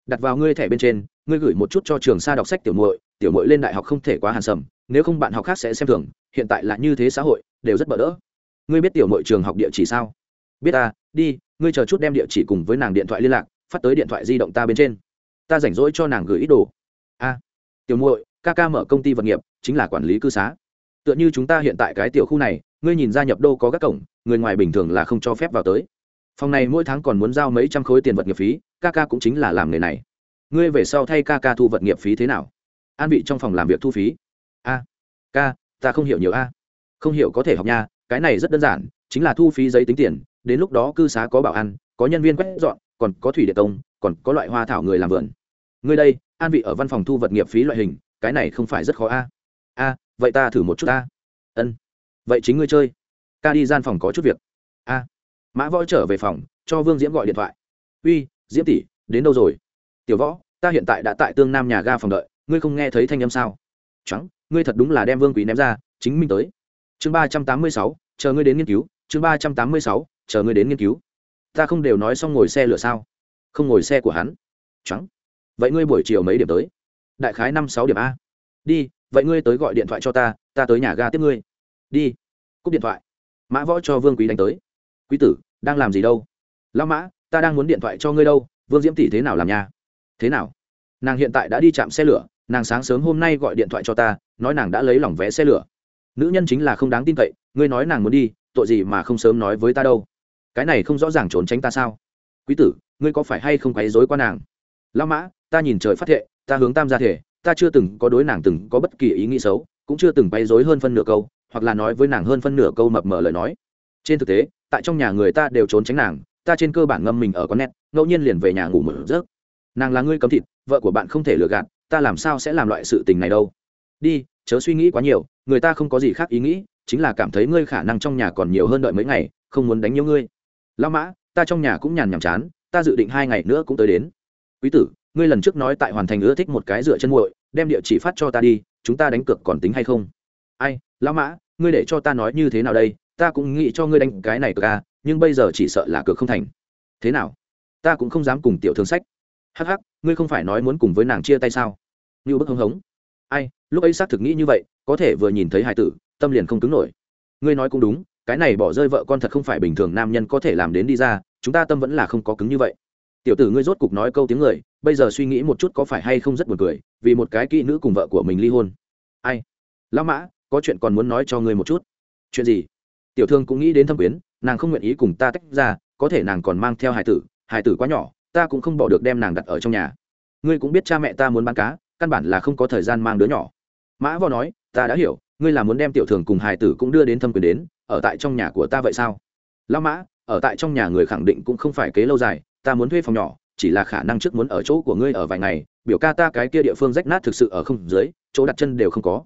Đặt vào ngươi thẻ bên trên, ngươi gửi một chút cho trường Sa đọc sách tiểu muội tiểu muội lên đại học không thể quá hàn sầm, nếu không bạn học khác sẽ xem thường, hiện tại là như thế xã hội, đều rất bỡ đỡ. Ngươi biết tiểu muội trường học địa chỉ sao? Biết ta, đi, ngươi chờ chút đem địa chỉ cùng với nàng điện thoại liên lạc, phát tới điện thoại di động ta bên trên. Ta rảnh rỗi cho nàng gửi ít đồ. A, tiểu muội, ca ca mở công ty vật nghiệp, chính là quản lý cư xá tựa như chúng ta hiện tại cái tiểu khu này, ngươi nhìn ra nhập đô có các cổng, người ngoài bình thường là không cho phép vào tới. Phòng này mỗi tháng còn muốn giao mấy trăm khối tiền vật nghiệp phí, ca ca cũng chính là làm nghề này. Ngươi về sau thay ca ca thu vật nghiệp phí thế nào? An vị trong phòng làm việc thu phí. A, ca, ta không hiểu nhiều a. Không hiểu có thể học nha, cái này rất đơn giản, chính là thu phí giấy tính tiền, đến lúc đó cư xá có bảo ăn có nhân viên quét dọn, còn có thủy điện công, còn có loại hoa thảo người làm vườn. Ngươi đây, an vị ở văn phòng thu vật nghiệp phí loại hình, cái này không phải rất khó a. A vậy ta thử một chút ta. Ân. Vậy chính ngươi chơi. Ca đi gian phòng có chút việc. A. Mã võ trở về phòng, cho vương diễm gọi điện thoại. Uy, diễm tỷ, đến đâu rồi? Tiểu võ, ta hiện tại đã tại tương nam nhà ga phòng đợi, ngươi không nghe thấy thanh âm sao? Trắng ngươi thật đúng là đem vương quý ném ra, chính mình tới. Chương ba trăm tám mươi sáu, chờ ngươi đến nghiên cứu. Chương ba trăm tám mươi sáu, chờ ngươi đến nghiên cứu. Ta không đều nói xong ngồi xe lửa sao? Không ngồi xe của hắn. Trắng vậy ngươi buổi chiều mấy điểm tới? Đại khái năm sáu điểm a. Đi vậy ngươi tới gọi điện thoại cho ta ta tới nhà ga tiếp ngươi. Đi. Cúp điện thoại. Mã võ cho vương quý đánh tới. Quý tử, đang làm gì đâu? Lao mã, ta đang muốn điện thoại cho ngươi đâu, vương diễm tỷ thế nào làm nhà? Thế nào? Nàng hiện tại đã đi chạm xe lửa, nàng sáng sớm hôm nay gọi điện thoại cho ta, nói nàng đã lấy lỏng vé xe lửa. Nữ nhân chính là không đáng tin cậy, ngươi nói nàng muốn đi, tội gì mà không sớm nói với ta đâu? Cái này không rõ ràng trốn tránh ta sao? Quý tử, ngươi có phải hay không quấy dối qua nàng? Lao mã, ta nhìn trời phát thệ, ta hướng tam gia thể ta chưa từng có đối nàng từng có bất kỳ ý nghĩ xấu, cũng chưa từng bay dối hơn phân nửa câu, hoặc là nói với nàng hơn phân nửa câu mập mờ lời nói. Trên thực tế, tại trong nhà người ta đều trốn tránh nàng, ta trên cơ bản ngâm mình ở con nét, ngẫu nhiên liền về nhà ngủ một giấc. Nàng là ngươi cấm thịt, vợ của bạn không thể lừa gạt, ta làm sao sẽ làm loại sự tình này đâu? Đi, chớ suy nghĩ quá nhiều, người ta không có gì khác ý nghĩ, chính là cảm thấy ngươi khả năng trong nhà còn nhiều hơn đợi mấy ngày, không muốn đánh nhiều ngươi. Lao mã, ta trong nhà cũng nhàn nhàm chán, ta dự định hai ngày nữa cũng tới đến. Quý tử ngươi lần trước nói tại hoàn thành ưa thích một cái dựa chân muội, đem địa chỉ phát cho ta đi, chúng ta đánh cược còn tính hay không? Ai, lão mã, ngươi để cho ta nói như thế nào đây? Ta cũng nghĩ cho ngươi đánh cái này cược à nhưng bây giờ chỉ sợ là cược không thành. Thế nào? Ta cũng không dám cùng tiểu thương sách. Hắc hắc, ngươi không phải nói muốn cùng với nàng chia tay sao? Như bức hống hống. Ai, lúc ấy xác thực nghĩ như vậy, có thể vừa nhìn thấy hải tử, tâm liền không cứng nổi. Ngươi nói cũng đúng, cái này bỏ rơi vợ con thật không phải bình thường nam nhân có thể làm đến đi ra, chúng ta tâm vẫn là không có cứng như vậy tiểu tử ngươi rốt cục nói câu tiếng người, bây giờ suy nghĩ một chút có phải hay không rất buồn cười, vì một cái kỹ nữ cùng vợ của mình ly hôn. Ai? Lão mã, có chuyện còn muốn nói cho ngươi một chút. Chuyện gì? Tiểu thương cũng nghĩ đến thâm quyến, nàng không nguyện ý cùng ta tách ra, có thể nàng còn mang theo hải tử hải tử quá nhỏ, ta cũng không bỏ được đem nàng đặt ở trong nhà. Ngươi cũng biết cha mẹ ta muốn bán cá, căn bản là không có thời gian mang đứa nhỏ. Mã vò nói, ta đã hiểu, ngươi là muốn đem tiểu thường cùng hải tử cũng đưa đến thâm quyền đến, ở tại trong nhà của ta vậy sao? Lão mã, ở tại trong nhà người khẳng định cũng không phải kế lâu dài ta muốn thuê phòng nhỏ, chỉ là khả năng trước muốn ở chỗ của ngươi ở vài ngày, biểu ca ta cái kia địa phương rách nát thực sự ở không dưới, chỗ đặt chân đều không có.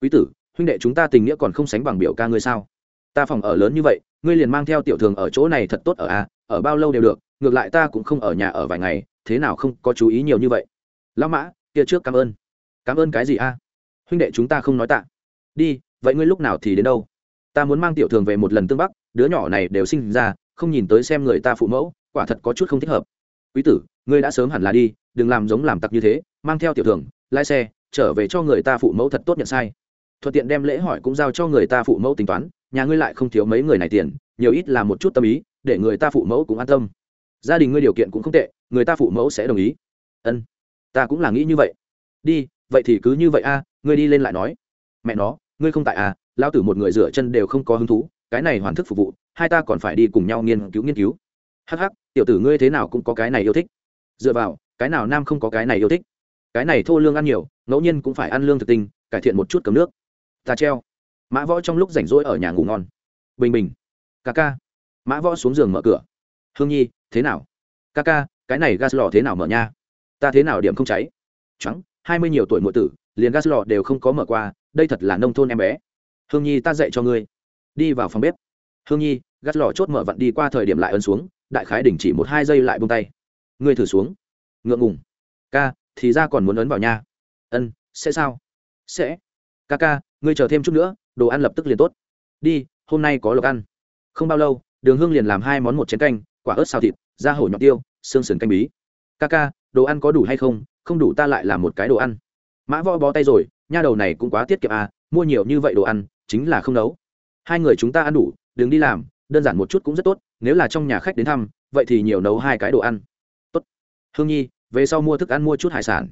Quý tử, huynh đệ chúng ta tình nghĩa còn không sánh bằng biểu ca ngươi sao? Ta phòng ở lớn như vậy, ngươi liền mang theo tiểu thường ở chỗ này thật tốt ở à ở bao lâu đều được, ngược lại ta cũng không ở nhà ở vài ngày, thế nào không có chú ý nhiều như vậy. Lão mã, kia trước cảm ơn. Cảm ơn cái gì a? Huynh đệ chúng ta không nói tạ. Đi, vậy ngươi lúc nào thì đến đâu? Ta muốn mang tiểu thường về một lần tương bắc, đứa nhỏ này đều sinh ra, không nhìn tới xem người ta phụ mẫu quả thật có chút không thích hợp. Quý tử, ngươi đã sớm hẳn là đi, đừng làm giống làm tặc như thế, mang theo tiểu thường lái xe, trở về cho người ta phụ mẫu thật tốt nhận sai. Thuận tiện đem lễ hỏi cũng giao cho người ta phụ mẫu tính toán, nhà ngươi lại không thiếu mấy người này tiền, nhiều ít là một chút tâm ý, để người ta phụ mẫu cũng an tâm. Gia đình ngươi điều kiện cũng không tệ, người ta phụ mẫu sẽ đồng ý. Ân, ta cũng là nghĩ như vậy. Đi, vậy thì cứ như vậy a, ngươi đi lên lại nói. Mẹ nó, ngươi không tại à lao tử một người rửa chân đều không có hứng thú, cái này hoàn thức phục vụ, hai ta còn phải đi cùng nhau nghiên cứu nghiên cứu hắc hắc, tiểu tử ngươi thế nào cũng có cái này yêu thích. Dựa vào, cái nào nam không có cái này yêu thích? Cái này thô lương ăn nhiều, ngẫu nhiên cũng phải ăn lương thực tinh, cải thiện một chút cấm nước. Ta treo. Mã võ trong lúc rảnh rỗi ở nhà ngủ ngon. Bình bình. Ca ca. Mã võ xuống giường mở cửa. Hương nhi, thế nào? Ca ca, cái này gas lò thế nào mở nha? Ta thế nào điểm không cháy? Trắng, hai mươi nhiều tuổi mượn tử, liền gas lò đều không có mở qua, đây thật là nông thôn em bé. Hương nhi, ta dạy cho ngươi. Đi vào phòng bếp. Hương nhi, gas lò chốt mở vặn đi qua thời điểm lại ấn xuống đại khái đình chỉ một hai giây lại bông tay. Ngươi thử xuống. Ngượng ngùng. Ca, thì ra còn muốn ấn vào nha. Ân, sẽ sao? Sẽ. Ca ca, ngươi chờ thêm chút nữa, đồ ăn lập tức liền tốt. Đi, hôm nay có lộc ăn. Không bao lâu, đường hương liền làm hai món một chén canh, quả ớt xào thịt, da hổ nhọc tiêu, xương sườn canh bí. Ca ca, đồ ăn có đủ hay không? Không đủ ta lại làm một cái đồ ăn. Mã võ bó tay rồi, nha đầu này cũng quá tiết kiệm à mua nhiều như vậy đồ ăn, chính là không nấu. Hai người chúng ta ăn đủ, đừng đi làm đơn giản một chút cũng rất tốt, nếu là trong nhà khách đến thăm, vậy thì nhiều nấu hai cái đồ ăn. Tốt. Hương nhi, về sau mua thức ăn mua chút hải sản.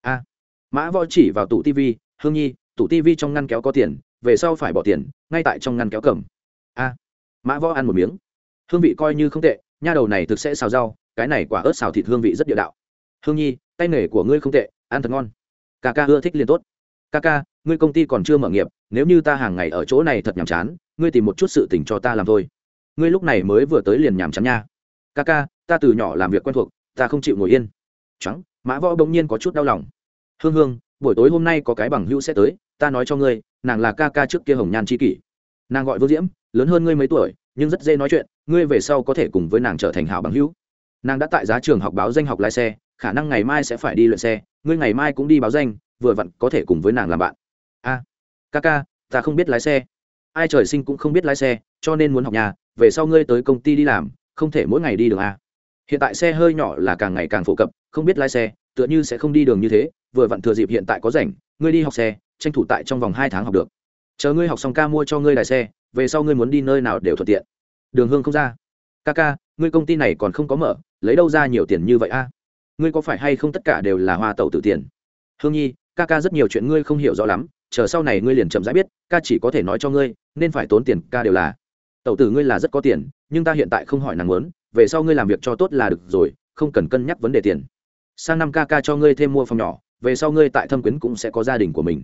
A. Mã võ chỉ vào tủ tv hương nhi, tủ tv trong ngăn kéo có tiền, về sau phải bỏ tiền, ngay tại trong ngăn kéo cầm. A. Mã võ ăn một miếng. Hương vị coi như không tệ, nha đầu này thực sẽ xào rau, cái này quả ớt xào thịt hương vị rất địa đạo. Hương nhi, tay nghề của ngươi không tệ, ăn thật ngon. Ca ca ưa thích liền tốt. Ca ca, ngươi công ty còn chưa mở nghiệp, nếu như ta hàng ngày ở chỗ này thật nhàm chán, ngươi tìm một chút sự tình cho ta làm thôi ngươi lúc này mới vừa tới liền nhàm chán nha. Ca ca ta từ nhỏ làm việc quen thuộc ta không chịu ngồi yên. Trắng mã võ bỗng nhiên có chút đau lòng. Hương hương buổi tối hôm nay có cái bằng hữu sẽ tới ta nói cho ngươi nàng là ca ca trước kia hồng nhan c kỷ. Nàng gọi vô diễm lớn hơn ngươi mấy tuổi nhưng rất dễ nói chuyện ngươi về sau có thể cùng với nàng trở thành hảo bằng hữu. Nàng đã tại giá trường học báo danh học lái xe khả năng ngày mai sẽ phải đi luyện xe ngươi ngày mai cũng đi báo danh vừa vặn có thể cùng với nàng làm bạn. A à, ca ca ta không biết lái xe. Ai trời sinh cũng không biết lái xe cho nên muốn học nhà về sau ngươi tới công ty đi làm, không thể mỗi ngày đi đường a. Hiện tại xe hơi nhỏ là càng ngày càng phổ cập, không biết lái xe, tựa như sẽ không đi đường như thế, vừa vặn thừa dịp hiện tại có rảnh, ngươi đi học xe, tranh thủ tại trong vòng hai tháng học được. Chờ ngươi học xong ca mua cho ngươi đài xe, về sau ngươi muốn đi nơi nào đều thuận tiện. Đường hương không ra. Ca ca, ngươi công ty này còn không có mở, lấy đâu ra nhiều tiền như vậy a? Ngươi có phải hay không tất cả đều là hoa tẩu tự tiền? Hương nhi, ca ca rất nhiều chuyện ngươi không hiểu rõ lắm, chờ sau này ngươi liền chậm rãi biết, ca chỉ có thể nói cho ngươi, nên phải tốn tiền, ca đều là tẩu tử ngươi là rất có tiền, nhưng ta hiện tại không hỏi nàng muốn, về sau ngươi làm việc cho tốt là được rồi, không cần cân nhắc vấn đề tiền. Sang năm ca ca cho ngươi thêm mua phòng nhỏ, về sau ngươi tại thâm quyến cũng sẽ có gia đình của mình.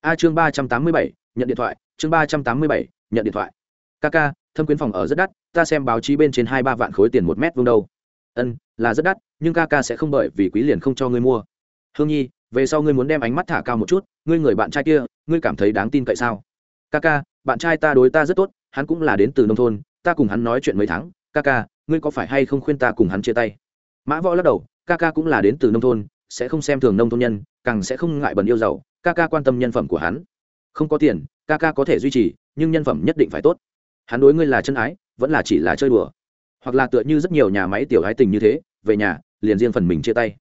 A chương ba trăm tám mươi bảy, nhận điện thoại, chương ba trăm tám mươi bảy, nhận điện thoại. Ca ca, thâm quyến phòng ở rất đắt, ta xem báo chí bên trên hai ba vạn khối tiền một mét vuông đâu. Ân, là rất đắt, nhưng ca ca sẽ không bởi vì quý liền không cho ngươi mua. Hương nhi, về sau ngươi muốn đem ánh mắt thả cao một chút, ngươi người bạn trai kia, ngươi cảm thấy đáng tin cậy sao? Ca ca, bạn trai ta đối ta rất tốt hắn cũng là đến từ nông thôn, ta cùng hắn nói chuyện mấy tháng, ca ca, ngươi có phải hay không khuyên ta cùng hắn chia tay? Mã võ lắc đầu, ca ca cũng là đến từ nông thôn, sẽ không xem thường nông thôn nhân, càng sẽ không ngại bẩn yêu giàu, ca ca quan tâm nhân phẩm của hắn. Không có tiền, ca ca có thể duy trì, nhưng nhân phẩm nhất định phải tốt. Hắn đối ngươi là chân ái, vẫn là chỉ là chơi đùa. Hoặc là tựa như rất nhiều nhà máy tiểu ái tình như thế, về nhà, liền riêng phần mình chia tay.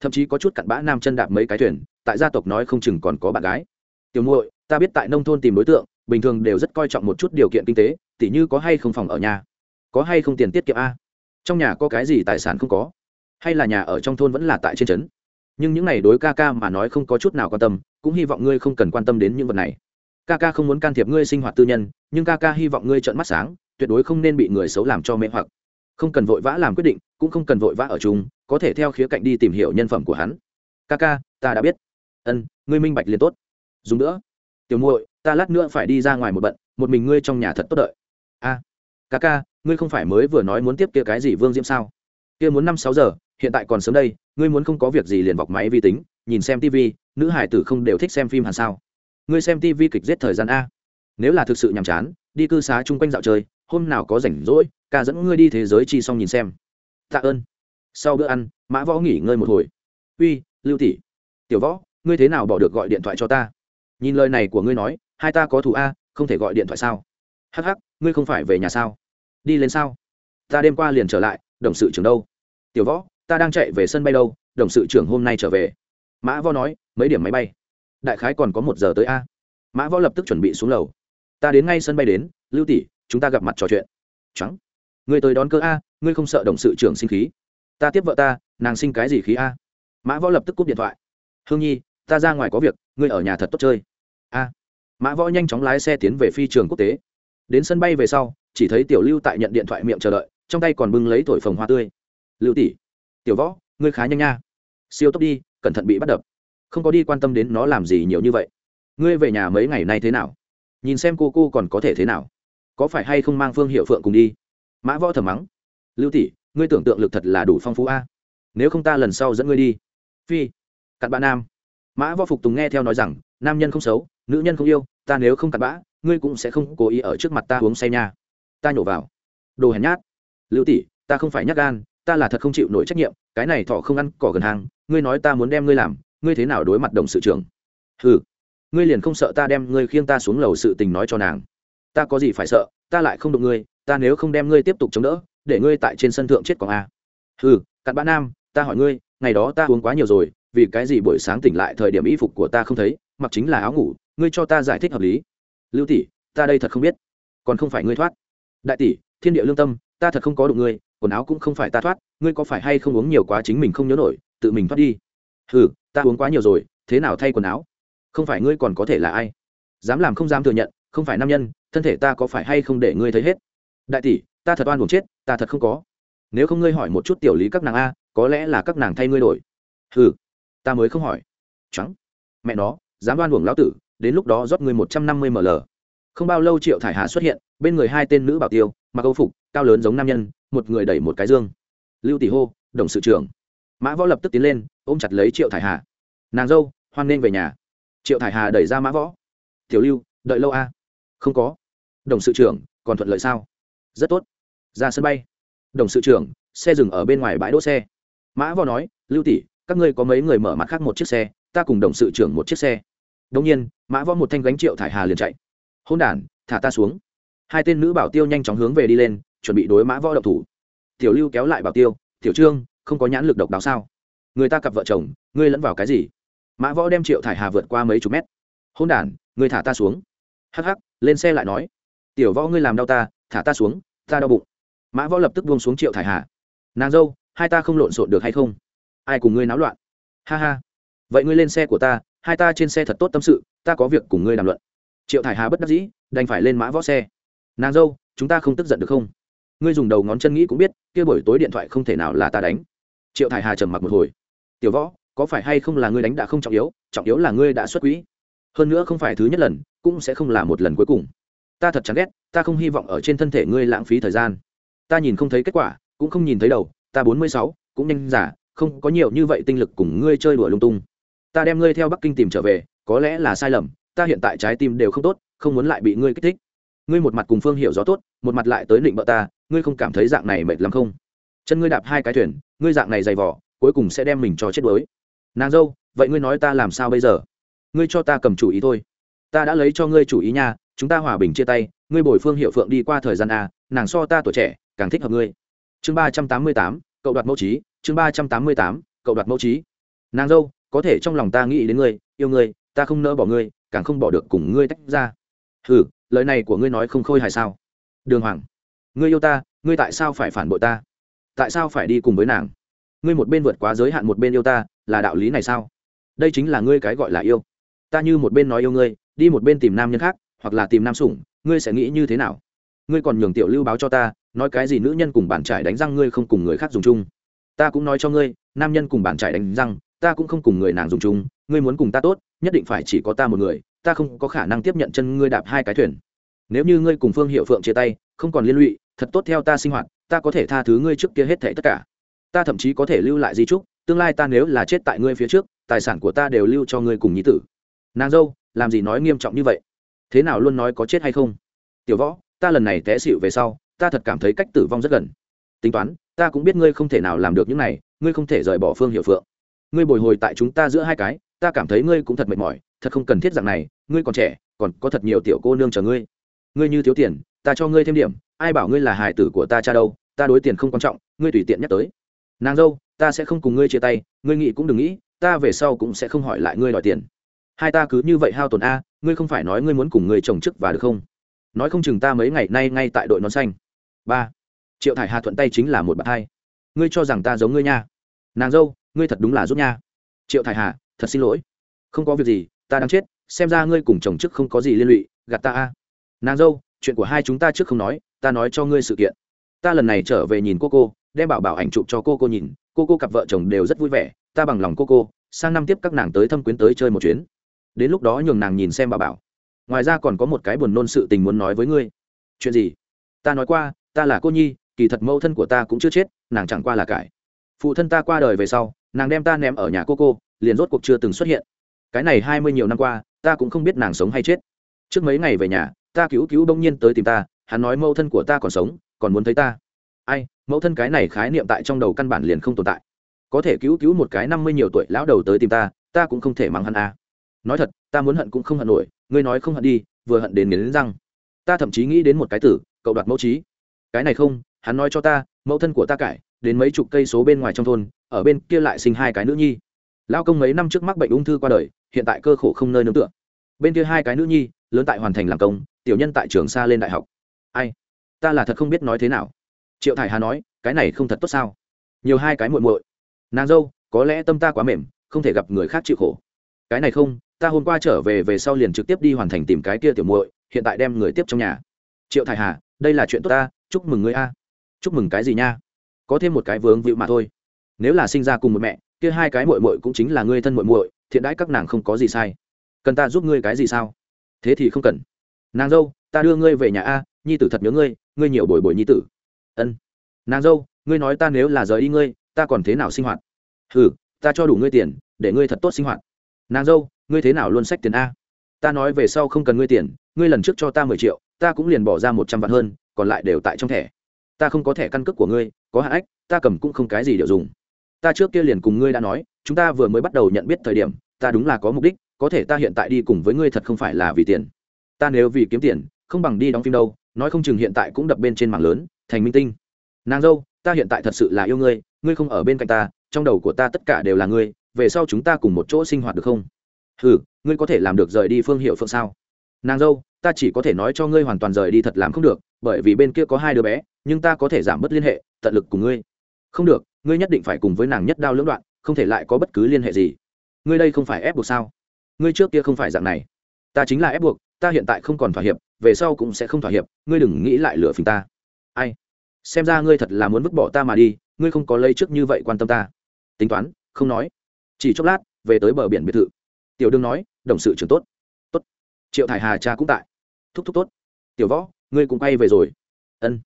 Thậm chí có chút cặn bã nam chân đạp mấy cái thuyền, tại gia tộc nói không chừng còn có bạn gái. Tiểu muội, ta biết tại nông thôn tìm đối tượng bình thường đều rất coi trọng một chút điều kiện kinh tế, tỉ như có hay không phòng ở nhà, có hay không tiền tiết kiệm a? Trong nhà có cái gì tài sản không có? Hay là nhà ở trong thôn vẫn là tại trên trấn? Nhưng những n à y đối ca ca mà nói không có chút nào quan tâm, cũng hy vọng ngươi không cần quan tâm đến những vật này. Ca ca không muốn can thiệp ngươi sinh hoạt tư nhân, nhưng ca ca hy vọng ngươi trợn mắt sáng, tuyệt đối không nên bị người xấu làm cho mê hoặc. Không cần vội vã làm quyết định, cũng không cần vội vã ở chung, có thể theo khía cạnh đi tìm hiểu nhân phẩm của hắn. Ca ca, ta đã biết. Ân, ngươi minh bạch liền tốt. Dùng nữa. Tiểu muội ta lát nữa phải đi ra ngoài một bận, một mình ngươi trong nhà thật tốt đợi. A, ca ca, ngươi không phải mới vừa nói muốn tiếp kia cái gì vương diễm sao? Kia muốn năm sáu giờ, hiện tại còn sớm đây, ngươi muốn không có việc gì liền vọc máy vi tính, nhìn xem tv nữ hải tử không đều thích xem phim hẳn sao? Ngươi xem tv kịch giết thời gian a. Nếu là thực sự nhàm chán, đi cư xá chung quanh dạo chơi, hôm nào có rảnh rỗi, ca dẫn ngươi đi thế giới chi xong nhìn xem. Tạ ơn. Sau bữa ăn, mã võ nghỉ ngơi một hồi. Uy, lưu tỷ. Tiểu võ, ngươi thế nào bỏ được gọi điện thoại cho ta? Nhìn lời này của ngươi nói hai ta có thủ a, không thể gọi điện thoại sao? Hắc hắc, ngươi không phải về nhà sao? Đi lên sao? Ta đêm qua liền trở lại, đồng sự trưởng đâu? Tiểu võ, ta đang chạy về sân bay đâu? Đồng sự trưởng hôm nay trở về. Mã võ nói, mấy điểm máy bay? Đại khái còn có một giờ tới a. Mã võ lập tức chuẩn bị xuống lầu. Ta đến ngay sân bay đến, lưu tỷ, chúng ta gặp mặt trò chuyện. Trắng. Ngươi tới đón cơ a, ngươi không sợ đồng sự trưởng sinh khí? Ta tiếp vợ ta, nàng sinh cái gì khí a? Mã võ lập tức cúp điện thoại. Hương nhi, ta ra ngoài có việc, ngươi ở nhà thật tốt chơi. A mã võ nhanh chóng lái xe tiến về phi trường quốc tế. Đến sân bay về sau, chỉ thấy tiểu lưu tại nhận điện thoại miệng chờ đợi, trong tay còn bưng lấy thổi phồng hoa tươi. Lưu tỷ, tiểu võ, ngươi khá nhanh nha. Siêu tốc đi, cẩn thận bị bắt đập. Không có đi quan tâm đến nó làm gì nhiều như vậy. Ngươi về nhà mấy ngày nay thế nào? Nhìn xem cô cô còn có thể thế nào. Có phải hay không mang phương hiệu phượng cùng đi? Mã võ thầm mắng. Lưu tỷ, ngươi tưởng tượng lực thật là đủ phong phú a. Nếu không ta lần sau dẫn ngươi đi. Phi, cặn bạn nam. Mã võ phục tùng nghe theo nói rằng, nam nhân không xấu nữ nhân không yêu, ta nếu không cặn bã, ngươi cũng sẽ không cố ý ở trước mặt ta uống say nha. Ta nhổ vào. Đồ hèn nhát. Lưu tỷ, ta không phải nhát gan, ta là thật không chịu nổi trách nhiệm, cái này thọ không ăn, cỏ gần hàng, ngươi nói ta muốn đem ngươi làm, ngươi thế nào đối mặt đồng sự trưởng? Ừ ngươi liền không sợ ta đem ngươi khiêng ta xuống lầu sự tình nói cho nàng. Ta có gì phải sợ, ta lại không đụng ngươi, ta nếu không đem ngươi tiếp tục chống đỡ, để ngươi tại trên sân thượng chết còn a. Ừ cặn bã nam, ta hỏi ngươi, ngày đó ta uống quá nhiều rồi, vì cái gì buổi sáng tỉnh lại thời điểm y phục của ta không thấy, mặc chính là áo ngủ ngươi cho ta giải thích hợp lý. Lưu tỷ, ta đây thật không biết. Còn không phải ngươi thoát. Đại tỷ, thiên địa lương tâm, ta thật không có đụng ngươi, quần áo cũng không phải ta thoát, ngươi có phải hay không uống nhiều quá chính mình không nhớ nổi, tự mình thoát đi. Ừ ta uống quá nhiều rồi, thế nào thay quần áo? Không phải ngươi còn có thể là ai? Dám làm không dám thừa nhận, không phải nam nhân, thân thể ta có phải hay không để ngươi thấy hết? Đại tỷ, ta thật oan buồn chết, ta thật không có. Nếu không ngươi hỏi một chút tiểu lý các nàng a, có lẽ là các nàng thay ngươi đổi. Ừ ta mới không hỏi. Trắng. Mẹ nó, dám đoan uổng lão tử đến lúc đó rót ngươi một trăm năm mươi ml. Không bao lâu triệu thải hà xuất hiện, bên người hai tên nữ bảo tiêu, mặc âu phục, cao lớn giống nam nhân, một người đẩy một cái dương. Lưu tỷ hô, đồng sự trưởng. Mã võ lập tức tiến lên, ôm chặt lấy triệu thải hà. Nàng dâu, hoan nên về nhà. Triệu thải hà đẩy ra mã võ. Tiểu lưu, đợi lâu a không có. Đồng sự trưởng, còn thuận lợi sao? Rất tốt. Ra sân bay. Đồng sự trưởng, xe dừng ở bên ngoài bãi đỗ xe. Mã võ nói, lưu tỷ, các ngươi có mấy người mở mặt khác một chiếc xe, ta cùng đồng sự trưởng một chiếc xe đông nhiên, mã võ một thanh gánh triệu thải hà liền chạy. Hôn đ thả ta xuống. Hai tên nữ bảo tiêu nhanh chóng hướng về đi lên, chuẩn bị đối mã võ độc thủ. Tiểu lưu kéo lại bảo tiêu, tiểu trương, không có nhãn lực độc đáo sao? Người ta cặp vợ chồng, ngươi lẫn vào cái gì? Mã võ đem triệu thải hà vượt qua mấy chục mét. Hôn đ ngươi thả ta xuống. Hắc hắc, lên xe lại nói, tiểu võ ngươi làm đau ta, thả ta xuống, ta đau bụng. Mã võ lập tức buông xuống triệu thải hà. Nàng dâu, hai ta không lộn xộn được hay không? Ai cùng ngươi náo loạn? Ha ha. Vậy ngươi lên xe của ta hai ta trên xe thật tốt tâm sự, ta có việc cùng ngươi đàm luận. Triệu thải hà bất đắc dĩ, đành phải lên mã võ xe. Nàng dâu, chúng ta không tức giận được không? Ngươi dùng đầu ngón chân nghĩ cũng biết, kia buổi tối điện thoại không thể nào là ta đánh. Triệu thải hà trầm mặc một hồi. Tiểu võ, có phải hay không là ngươi đánh đã không trọng yếu trọng yếu là ngươi đã xuất quỹ. Hơn nữa không phải thứ nhất lần, cũng sẽ không là một lần cuối cùng. Ta thật chán ghét, ta không hy vọng ở trên thân thể ngươi lãng phí thời gian. Ta nhìn không thấy kết quả, cũng không nhìn thấy đầu, ta bốn mươi sáu, cũng nhanh giả, không có nhiều như vậy tinh lực cùng ngươi chơi đùa lung tung ta đem ngươi theo bắc kinh tìm trở về, có lẽ là sai lầm, ta hiện tại trái tim đều không tốt, không muốn lại bị ngươi kích thích. Ngươi một mặt cùng phương hiểu gió tốt, một mặt lại tới định bợ ta, ngươi không cảm thấy dạng này mệt lắm không? Chân ngươi đạp hai cái thuyền, ngươi dạng này dày vỏ cuối cùng sẽ đem mình cho chết đuối. Nàng dâu, vậy ngươi nói ta làm sao bây giờ? Ngươi cho ta cầm chủ ý thôi. Ta đã lấy cho ngươi chủ ý nha, chúng ta hòa bình chia tay, ngươi bồi phương hiệu phượng đi qua thời gian a, nàng so ta tuổi trẻ, càng thích hợp ngươi. Chương ba trăm tám mươi tám, cậu đoạt mẫu trí, chương ba trăm tám mươi tám, cậu đoạt mẫu trí. Nàng dâu có thể trong lòng ta nghĩ đến ngươi, yêu ngươi, ta không nỡ bỏ ngươi, càng không bỏ được cùng ngươi tách ra. Ừ lời này của ngươi nói không khôi hài sao? Đường hoàng, ngươi yêu ta, ngươi tại sao phải phản bội ta? Tại sao phải đi cùng với nàng? Ngươi một bên vượt quá giới hạn một bên yêu ta, là đạo lý này sao? Đây chính là ngươi cái gọi là yêu. Ta như một bên nói yêu ngươi, đi một bên tìm nam nhân khác, hoặc là tìm nam sủng, ngươi sẽ nghĩ như thế nào? Ngươi còn nhường tiểu lưu báo cho ta, nói cái gì nữ nhân cùng bản trải đánh răng ngươi không cùng người khác dùng chung. Ta cũng nói cho ngươi, nam nhân cùng bản trải đánh răng ta cũng không cùng người nàng dùng chung, ngươi muốn cùng ta tốt, nhất định phải chỉ có ta một người, ta không có khả năng tiếp nhận chân ngươi đạp hai cái thuyền. Nếu như ngươi cùng phương hiệu phượng chia tay, không còn liên lụy, thật tốt theo ta sinh hoạt, ta có thể tha thứ ngươi trước kia hết thảy tất cả. Ta thậm chí có thể lưu lại di trúc, tương lai ta nếu là chết tại ngươi phía trước, tài sản của ta đều lưu cho ngươi cùng nhi tử. Nàng dâu, làm gì nói nghiêm trọng như vậy? Thế nào luôn nói có chết hay không? Tiểu võ, ta lần này té xịu về sau, ta thật cảm thấy cách tử vong rất gần. Tính toán, ta cũng biết ngươi không thể nào làm được những này, ngươi không thể rời bỏ phương hiệu phượng ngươi bồi hồi tại chúng ta giữa hai cái, ta cảm thấy ngươi cũng thật mệt mỏi, thật không cần thiết dạng này, ngươi còn trẻ, còn có thật nhiều tiểu cô nương chờ ngươi. Ngươi như thiếu tiền, ta cho ngươi thêm điểm, ai bảo ngươi là hài tử của ta cha đâu, ta đối tiền không quan trọng, ngươi tùy tiện nhắc tới. Nàng dâu, ta sẽ không cùng ngươi chia tay, ngươi nghĩ cũng đừng nghĩ, ta về sau cũng sẽ không hỏi lại ngươi đòi tiền. Hai ta cứ như vậy hao tổn a, ngươi không phải nói ngươi muốn cùng người chồng chức và được không? Nói không chừng ta mấy ngày nay ngay tại đội nón xanh. Ba. Triệu thải hà thuận tay chính là một bạn hai. Ngươi cho rằng ta giống ngươi nha. Nàng dâu ngươi thật đúng là giúp nha. Triệu thải hà, thật xin lỗi. Không có việc gì, ta đang chết, xem ra ngươi cùng chồng chức không có gì liên lụy, gạt ta a. Nàng dâu, chuyện của hai chúng ta trước không nói, ta nói cho ngươi sự kiện. Ta lần này trở về nhìn cô cô, đem bảo bảo ảnh chụp cho cô cô nhìn, cô cô cặp vợ chồng đều rất vui vẻ, ta bằng lòng cô cô, sang năm tiếp các nàng tới thâm quyến tới chơi một chuyến. Đến lúc đó nhường nàng nhìn xem bà bảo. Ngoài ra còn có một cái buồn nôn sự tình muốn nói với ngươi. Chuyện gì? Ta nói qua, ta là cô nhi, kỳ thật mẫu thân của ta cũng chưa chết, nàng chẳng qua là cải. Phụ thân ta qua đời về sau nàng đem ta ném ở nhà cô cô, liền rốt cuộc chưa từng xuất hiện. Cái này hai mươi nhiều năm qua, ta cũng không biết nàng sống hay chết. Trước mấy ngày về nhà, ta cứu cứu đông nhiên tới tìm ta, hắn nói mẫu thân của ta còn sống, còn muốn thấy ta. Ai, mẫu thân cái này khái niệm tại trong đầu căn bản liền không tồn tại. Có thể cứu cứu một cái năm mươi nhiều tuổi lão đầu tới tìm ta ta cũng không thể mắng hắn à. nói thật, ta muốn hận cũng không hận nổi, ngươi nói không hận đi, vừa hận đến nghiến răng. Ta thậm chí nghĩ đến một cái tử, cậu đoạt mẫu trí. Cái này không, hắn nói cho ta, mẫu thân của ta cải đến mấy chục cây số bên ngoài trong thôn, ở bên kia lại sinh hai cái nữ nhi. Lao công mấy năm trước mắc bệnh ung thư qua đời, hiện tại cơ khổ không nơi nương tựa. Bên kia hai cái nữ nhi, lớn tại hoàn thành làm công, tiểu nhân tại trường xa lên đại học. Ai? Ta là thật không biết nói thế nào. Triệu thải hà nói, cái này không thật tốt sao? Nhiều hai cái muội muội. Nàng dâu, có lẽ tâm ta quá mềm, không thể gặp người khác chịu khổ. Cái này không, ta hôm qua trở về về sau liền trực tiếp đi hoàn thành tìm cái kia tiểu muội, hiện tại đem người tiếp trong nhà. Triệu thải hà, đây là chuyện tốt ta, chúc mừng ngươi a. Chúc mừng cái gì nha? Có thêm một cái vướng vịu mà thôi. Nếu là sinh ra cùng một mẹ, kia hai cái muội muội cũng chính là ngươi thân muội muội, thiện đãi các nàng không có gì sai. Cần ta giúp ngươi cái gì sao? Thế thì không cần. Nàng dâu, ta đưa ngươi về nhà a, nhi tử thật nhớ ngươi ngươi nhiều bồi bồi nhi tử. Ân. Nàng dâu, ngươi nói ta nếu là rời đi ngươi, ta còn thế nào sinh hoạt? Ừ ta cho đủ ngươi tiền, để ngươi thật tốt sinh hoạt. Nàng dâu, ngươi thế nào luôn sách tiền a? Ta nói về sau không cần ngươi tiền, ngươi lần trước cho ta mười triệu, ta cũng liền bỏ ra một trăm vạn hơn, còn lại đều tại trong thẻ ta không có thẻ căn cước của ngươi, có hạ ách, ta cầm cũng không cái gì đều dùng. Ta trước kia liền cùng ngươi đã nói, chúng ta vừa mới bắt đầu nhận biết thời điểm, ta đúng là có mục đích, có thể ta hiện tại đi cùng với ngươi thật không phải là vì tiền. Ta nếu vì kiếm tiền, không bằng đi đóng phim đâu, nói không chừng hiện tại cũng đập bên trên mạng lớn, thành minh tinh. Nàng dâu, ta hiện tại thật sự là yêu ngươi ngươi không ở bên cạnh ta, trong đầu của ta tất cả đều là ngươi, về sau chúng ta cùng một chỗ sinh hoạt được không? Ừ ngươi có thể làm được rời đi phương hiệu phượng sao? Nàng dâu, ta chỉ có thể nói cho ngươi hoàn toàn rời đi thật làm không được, bởi vì bên kia có hai đứa bé nhưng ta có thể giảm bớt liên hệ, tận lực cùng ngươi. Không được, ngươi nhất định phải cùng với nàng nhất đao lưỡng đoạn, không thể lại có bất cứ liên hệ gì. Ngươi đây không phải ép buộc sao? Ngươi trước kia không phải dạng này. Ta chính là ép buộc, ta hiện tại không còn thỏa hiệp, về sau cũng sẽ không thỏa hiệp, ngươi đừng nghĩ lại lửa phình ta. Ai? Xem ra ngươi thật là muốn vứt bỏ ta mà đi, ngươi không có lấy trước như vậy quan tâm ta. Tính toán, không nói. Chỉ chốc lát, về tới bờ biển biệt thự. Tiểu đương nói, đồng sự trưởng tốt. Tốt. Triệu thải hà cha cũng tại. Thúc thúc tốt. Tiểu võ, ngươi cũng quay về rồi. Ân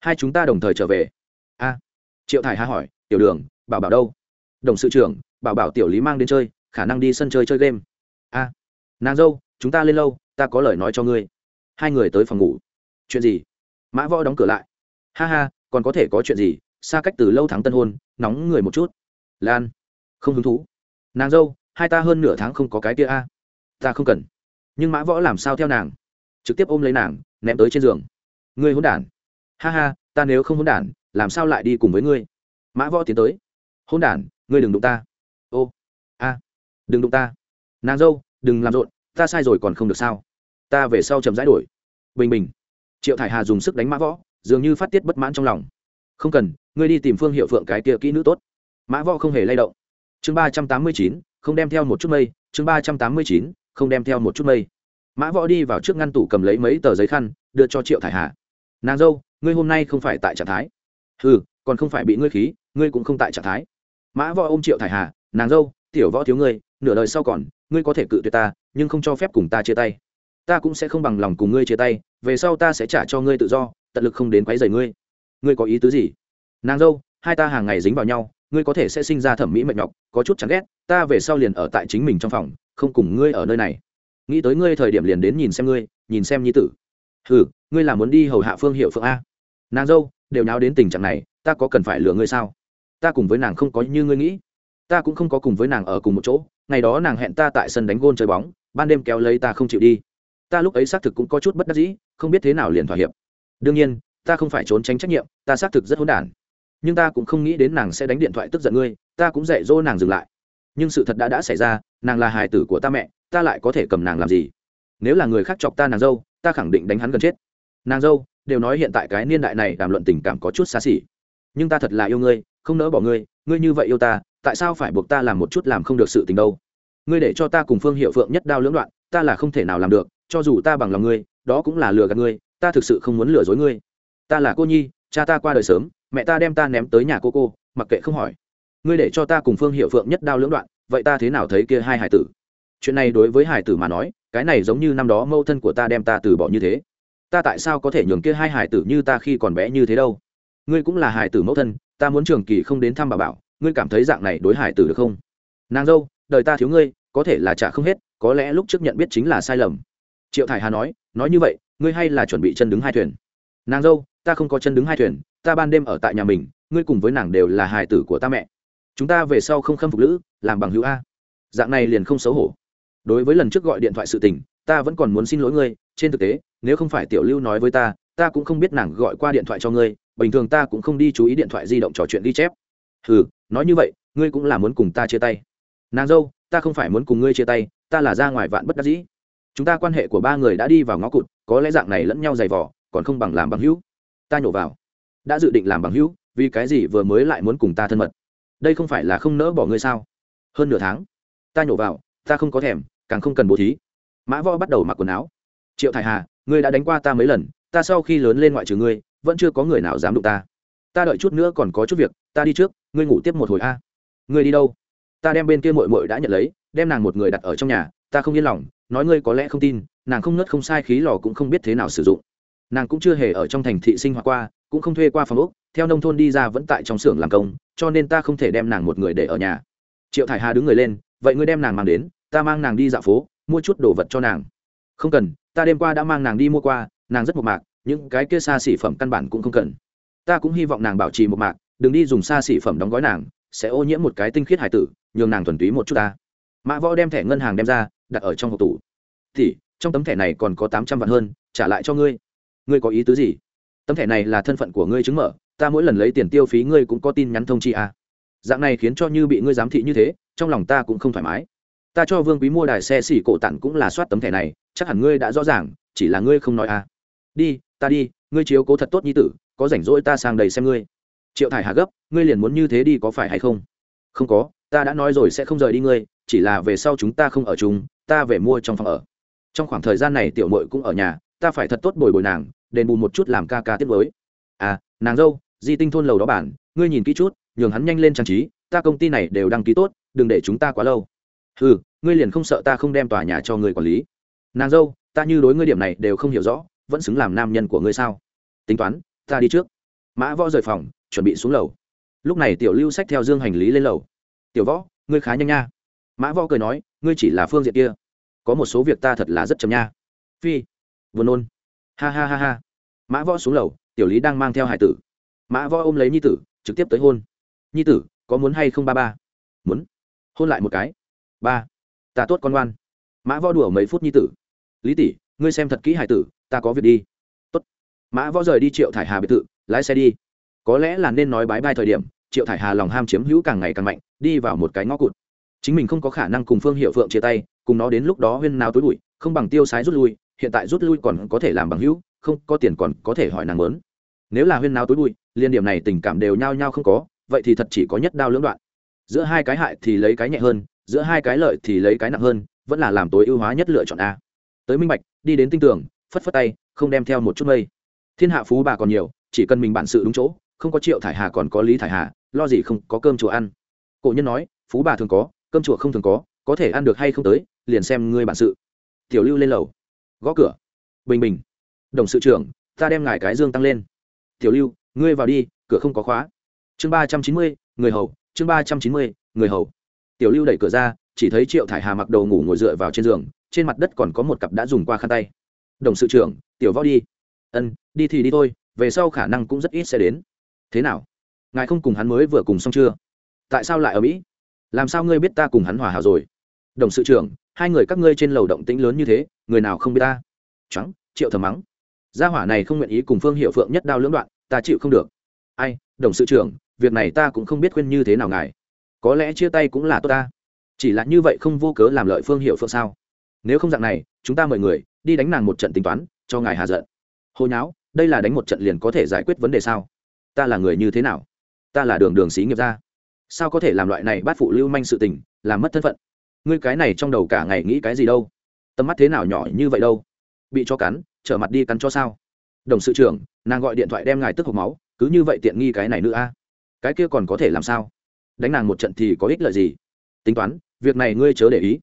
hai chúng ta đồng thời trở về. A. Triệu thải hà hỏi, tiểu đường, bảo bảo đâu? Đồng sự trưởng, bảo bảo tiểu lý mang đến chơi, khả năng đi sân chơi chơi game. A, nàng dâu, chúng ta lên lâu, ta có lời nói cho ngươi. Hai người tới phòng ngủ. Chuyện gì? Mã võ đóng cửa lại. Ha ha, còn có thể có chuyện gì? Xa cách từ lâu tháng tân hôn, nóng người một chút. Lan, không hứng thú. Nàng dâu, hai ta hơn nửa tháng không có cái kia a. Ta không cần. Nhưng mã võ làm sao theo nàng? Trực tiếp ôm lấy nàng, ném tới trên giường. Ngươi hôn đản ha ha, ta nếu không hôn đản, làm sao lại đi cùng với ngươi? Mã võ tiến tới. Hôn đản, ngươi đừng đụng ta. Ô, a, đừng đụng ta. Nàng dâu, đừng làm rộn, ta sai rồi còn không được sao? Ta về sau chậm rãi đổi. Bình bình. Triệu thải hà dùng sức đánh mã võ, dường như phát tiết bất mãn trong lòng. Không cần, ngươi đi tìm phương hiệu phượng cái kia kỹ nữ tốt. Mã võ không hề lay động. Chương ba trăm tám mươi chín, không đem theo một chút mây. Chương ba trăm tám mươi chín, không đem theo một chút mây. Mã võ đi vào trước ngăn tủ cầm lấy mấy tờ giấy khăn, đưa cho triệu thải hà. Nàng dâu ngươi hôm nay không phải tại trạng thái. Ừ còn không phải bị ngươi khí, ngươi cũng không tại trạng thái. Mã võ ôm triệu thải hà, nàng dâu, tiểu võ thiếu ngươi, nửa đời sau còn, ngươi có thể cự tuyệt ta, nhưng không cho phép cùng ta chia tay. Ta cũng sẽ không bằng lòng cùng ngươi chia tay, về sau ta sẽ trả cho ngươi tự do, tận lực không đến quấy rầy ngươi. Ngươi có ý tứ gì? Nàng dâu, hai ta hàng ngày dính vào nhau, ngươi có thể sẽ sinh ra thẩm mỹ mệt nhọc, có chút chán ghét, ta về sau liền ở tại chính mình trong phòng, không cùng ngươi ở nơi này. Nghĩ tới ngươi thời điểm liền đến nhìn xem ngươi, nhìn xem nhi tử. Ừ ngươi là muốn đi hầu hạ phương hiệu phượng a nàng dâu, đều nháo đến tình trạng này, ta có cần phải lừa ngươi sao? Ta cùng với nàng không có như ngươi nghĩ. Ta cũng không có cùng với nàng ở cùng một chỗ, ngày đó nàng hẹn ta tại sân đánh gôn chơi bóng, ban đêm kéo lấy ta không chịu đi. Ta lúc ấy xác thực cũng có chút bất đắc dĩ, không biết thế nào liền thỏa hiệp. Đương nhiên, ta không phải trốn tránh trách nhiệm, ta xác thực rất hỗn đản. Nhưng ta cũng không nghĩ đến nàng sẽ đánh điện thoại tức giận ngươi, ta cũng dạy dỗ nàng dừng lại. Nhưng sự thật đã đã xảy ra, nàng là hài tử của ta mẹ, ta lại có thể cầm nàng làm gì? Nếu là người khác chọc ta nàng dâu, ta khẳng định đánh hắn gần chết. Nàng dâu đều nói hiện tại cái niên đại này đàm luận tình cảm có chút xa xỉ. Nhưng ta thật là yêu ngươi, không nỡ bỏ ngươi ngươi như vậy yêu ta, tại sao phải buộc ta làm một chút làm không được sự tình đâu? Ngươi để cho ta cùng phương hiệu phượng nhất đao lưỡng đoạn, ta là không thể nào làm được, cho dù ta bằng lòng ngươi, đó cũng là lừa gạt ngươi, ta thực sự không muốn lừa dối ngươi. Ta là cô nhi, cha ta qua đời sớm, mẹ ta đem ta ném tới nhà cô cô, mặc kệ không hỏi. Ngươi để cho ta cùng phương hiệu phượng nhất đao lưỡng đoạn, vậy ta thế nào thấy kia hai hải tử? Chuyện này đối với hải tử mà nói, cái này giống như năm đó mâu thân của ta đem ta từ bỏ như thế ta tại sao có thể nhường kia hai hải tử như ta khi còn bé như thế đâu? Ngươi cũng là hải tử mẫu thân, ta muốn trường kỳ không đến thăm bà bảo, ngươi cảm thấy dạng này đối hải tử được không? Nàng dâu, đời ta thiếu ngươi, có thể là trả không hết, có lẽ lúc trước nhận biết chính là sai lầm. Triệu thải hà nói nói như vậy, ngươi hay là chuẩn bị chân đứng hai thuyền. Nàng dâu, ta không có chân đứng hai thuyền, ta ban đêm ở tại nhà mình, ngươi cùng với nàng đều là hài tử của ta mẹ. Chúng ta về sau không khâm phục lữ, làm bằng hữu a. Dạng này liền không xấu hổ. Đối với lần trước gọi điện thoại sự tình ta vẫn còn muốn xin lỗi ngươi, trên thực tế, nếu không phải tiểu lưu nói với ta ta cũng không biết nàng gọi qua điện thoại cho ngươi, bình thường ta cũng không đi chú ý điện thoại di động trò chuyện ghi chép. Ừ nói như vậy, ngươi cũng là muốn cùng ta chia tay. Nàng dâu, ta không phải muốn cùng ngươi chia tay, ta là ra ngoài vạn bất đắc dĩ. Chúng ta quan hệ của ba người đã đi vào ngõ cụt, có lẽ dạng này lẫn nhau dày vỏ còn không bằng làm bằng hữu. Ta nhổ vào. Đã dự định làm bằng hữu, vì cái gì vừa mới lại muốn cùng ta thân mật? Đây không phải là không nỡ bỏ ngươi sao? Hơn nửa tháng, ta nhổ vào, ta không có thèm, càng không cần bố thí mã võ bắt đầu mặc quần áo. Triệu thải hà, ngươi đã đánh qua ta mấy lần, ta sau khi lớn lên ngoại trừ ngươi, vẫn chưa có người nào dám đụng ta. Ta đợi chút nữa còn có chút việc, ta đi trước, ngươi ngủ tiếp một hồi a. Ngươi đi đâu? Ta đem bên kia mội mội đã nhận lấy, đem nàng một người đặt ở trong nhà, ta không yên lòng, nói ngươi có lẽ không tin, nàng không nớt không sai khí lò cũng không biết thế nào sử dụng. Nàng cũng chưa hề ở trong thành thị sinh hoạt qua, cũng không thuê qua phòng úc theo nông thôn đi ra vẫn tại trong xưởng làm công, cho nên ta không thể đem nàng một người để ở nhà. Triệu thải hà đứng người lên, vậy ngươi đem nàng mang đến, ta mang nàng đi dạo phố mua chút đồ vật cho nàng. Không cần, ta đêm qua đã mang nàng đi mua qua, nàng rất một mạc, những cái kia xa xỉ phẩm căn bản cũng không cần. Ta cũng hy vọng nàng bảo trì một mạc, đừng đi dùng xa xỉ phẩm đóng gói nàng, sẽ ô nhiễm một cái tinh khiết hải tử, nhường nàng thuần túy một chút ta. Mã võ đem thẻ ngân hàng đem ra, đặt ở trong hộp tủ. Thì, trong tấm thẻ này còn có tám trăm vạn hơn, trả lại cho ngươi. Ngươi có ý tứ gì? Tấm thẻ này là thân phận của ngươi chứng mở, ta mỗi lần lấy tiền tiêu phí ngươi cũng có tin nhắn thông chi à. dạng này khiến cho như bị ngươi giám thị như thế, trong lòng ta cũng không thoải mái ta cho vương quý mua đài xe xỉ cổ tặng cũng là soát tấm thẻ này, chắc hẳn ngươi đã rõ ràng, chỉ là ngươi không nói à. đi, ta đi, ngươi chiếu cố thật tốt như tử, có rảnh rỗi ta sang đầy xem ngươi. Triệu thải hà gấp, ngươi liền muốn như thế đi có phải hay không? Không có, ta đã nói rồi sẽ không rời đi ngươi, chỉ là về sau chúng ta không ở chung, ta về mua trong phòng ở. Trong khoảng thời gian này tiểu mội cũng ở nhà, ta phải thật tốt bồi bồi nàng, đền bù một chút làm ca ca tiết với à nàng dâu, di tinh thôn lầu đó bản ngươi nhìn kỹ chút, nhường hắn nhanh lên trang trí, ta công ty này đều đăng ký tốt, đừng để chúng ta quá lâu ừ ngươi liền không sợ ta không đem tòa nhà cho người quản lý? Nàng dâu, ta như đối ngươi điểm này đều không hiểu rõ, vẫn xứng làm nam nhân của ngươi sao? Tính toán, ta đi trước. Mã võ rời phòng, chuẩn bị xuống lầu. Lúc này tiểu lưu sách theo dương hành lý lên lầu. Tiểu võ, ngươi khá nhanh nha. Mã võ cười nói, ngươi chỉ là phương diện kia. Có một số việc ta thật là rất chậm nha. Phi vừa nôn. Ha ha ha ha. Mã võ xuống lầu, tiểu lý đang mang theo hải tử. Mã võ ôm lấy nhi tử, trực tiếp tới hôn. Nhi tử, có muốn hay không ba ba? Muốn. Hôn lại một cái ba ta tốt con ngoan. Mã võ đùa mấy phút nhi tử. Lý tỷ, ngươi xem thật kỹ hải tử, ta có việc đi. Tốt. mã võ rời đi triệu thải hà biệt thự, lái xe đi. Có lẽ là nên nói bái bai thời điểm, triệu thải hà lòng ham chiếm hữu càng ngày càng mạnh, đi vào một cái ngõ cụt. Chính mình không có khả năng cùng phương hiệu phượng chia tay, cùng nó đến lúc đó huyên nào tối bụi, không bằng tiêu sái rút lui, hiện tại rút lui còn có thể làm bằng hữu, không có tiền còn có thể hỏi nàng lớn nếu là huyên nào tối bụi, liên điểm này tình cảm đều nhao nhao không có, vậy thì thật chỉ có nhất đao lưỡng đoạn. Giữa hai cái hại thì lấy cái nhẹ hơn giữa hai cái lợi thì lấy cái nặng hơn, vẫn là làm tối ưu hóa nhất lựa chọn a. Tới minh bạch, đi đến tinh tưởng phất phất tay, không đem theo một chút mây. Thiên hạ phú bà còn nhiều, chỉ cần mình bản sự đúng chỗ, không có triệu thải hà còn có lý thải hà, lo gì không có cơm chùa ăn. Cổ nhân nói, phú bà thường có, cơm chùa không thường có có thể ăn được hay không tới, liền xem ngươi bản sự. Tiểu lưu lên lầu, gõ cửa. Bình bình. Đồng sự trưởng, ta đem ngài cái dương tăng lên. Tiểu lưu, ngươi vào đi, cửa không có khóa. Chương ba trăm chín mươi, người hầu, chương ba trăm chín mươi, người hầu tiểu lưu đẩy cửa ra, chỉ thấy triệu thải hà mặc đầu ngủ ngồi dựa vào trên giường, trên mặt đất còn có một cặp đã dùng qua khăn tay. Đồng sự trưởng, tiểu võ đi. Ân, đi thì đi thôi, về sau khả năng cũng rất ít sẽ đến. Thế nào? Ngài không cùng hắn mới vừa cùng xong chưa? Tại sao lại ở mỹ? Làm sao ngươi biết ta cùng hắn hòa hảo rồi? Đồng sự trưởng, hai người các ngươi trên lầu động tĩnh lớn như thế, người nào không biết ta? Trắng, triệu thầm mắng. Gia hỏa này không nguyện ý cùng phương hiệu phượng nhất đao lưỡng đoạn, ta chịu không được. Ai, đồng sự trưởng, việc này ta cũng không biết khuyên như thế nào ngài có lẽ chia tay cũng là tốt ta. Chỉ là như vậy không vô cớ làm lợi phương hiệu phượng sao? Nếu không dạng này, chúng ta mời người, đi đánh nàng một trận tính toán, cho ngài hà giận. Hồi nháo, đây là đánh một trận liền có thể giải quyết vấn đề sao? Ta là người như thế nào? Ta là đường đường sĩ nghiệp gia. Sao có thể làm loại này bắt phụ lưu manh sự tình, làm mất thân phận? Ngươi cái này trong đầu cả ngày nghĩ cái gì đâu? Tầm mắt thế nào nhỏ như vậy đâu? Bị cho cắn, trở mặt đi cắn cho sao? Đồng sự trưởng, nàng gọi điện thoại đem ngài tức hộp máu, cứ như vậy tiện nghi cái này nữa a. Cái kia còn có thể làm sao? Đánh nàng một trận thì có ích lợi gì? Tính toán, việc này ngươi chớ để ý.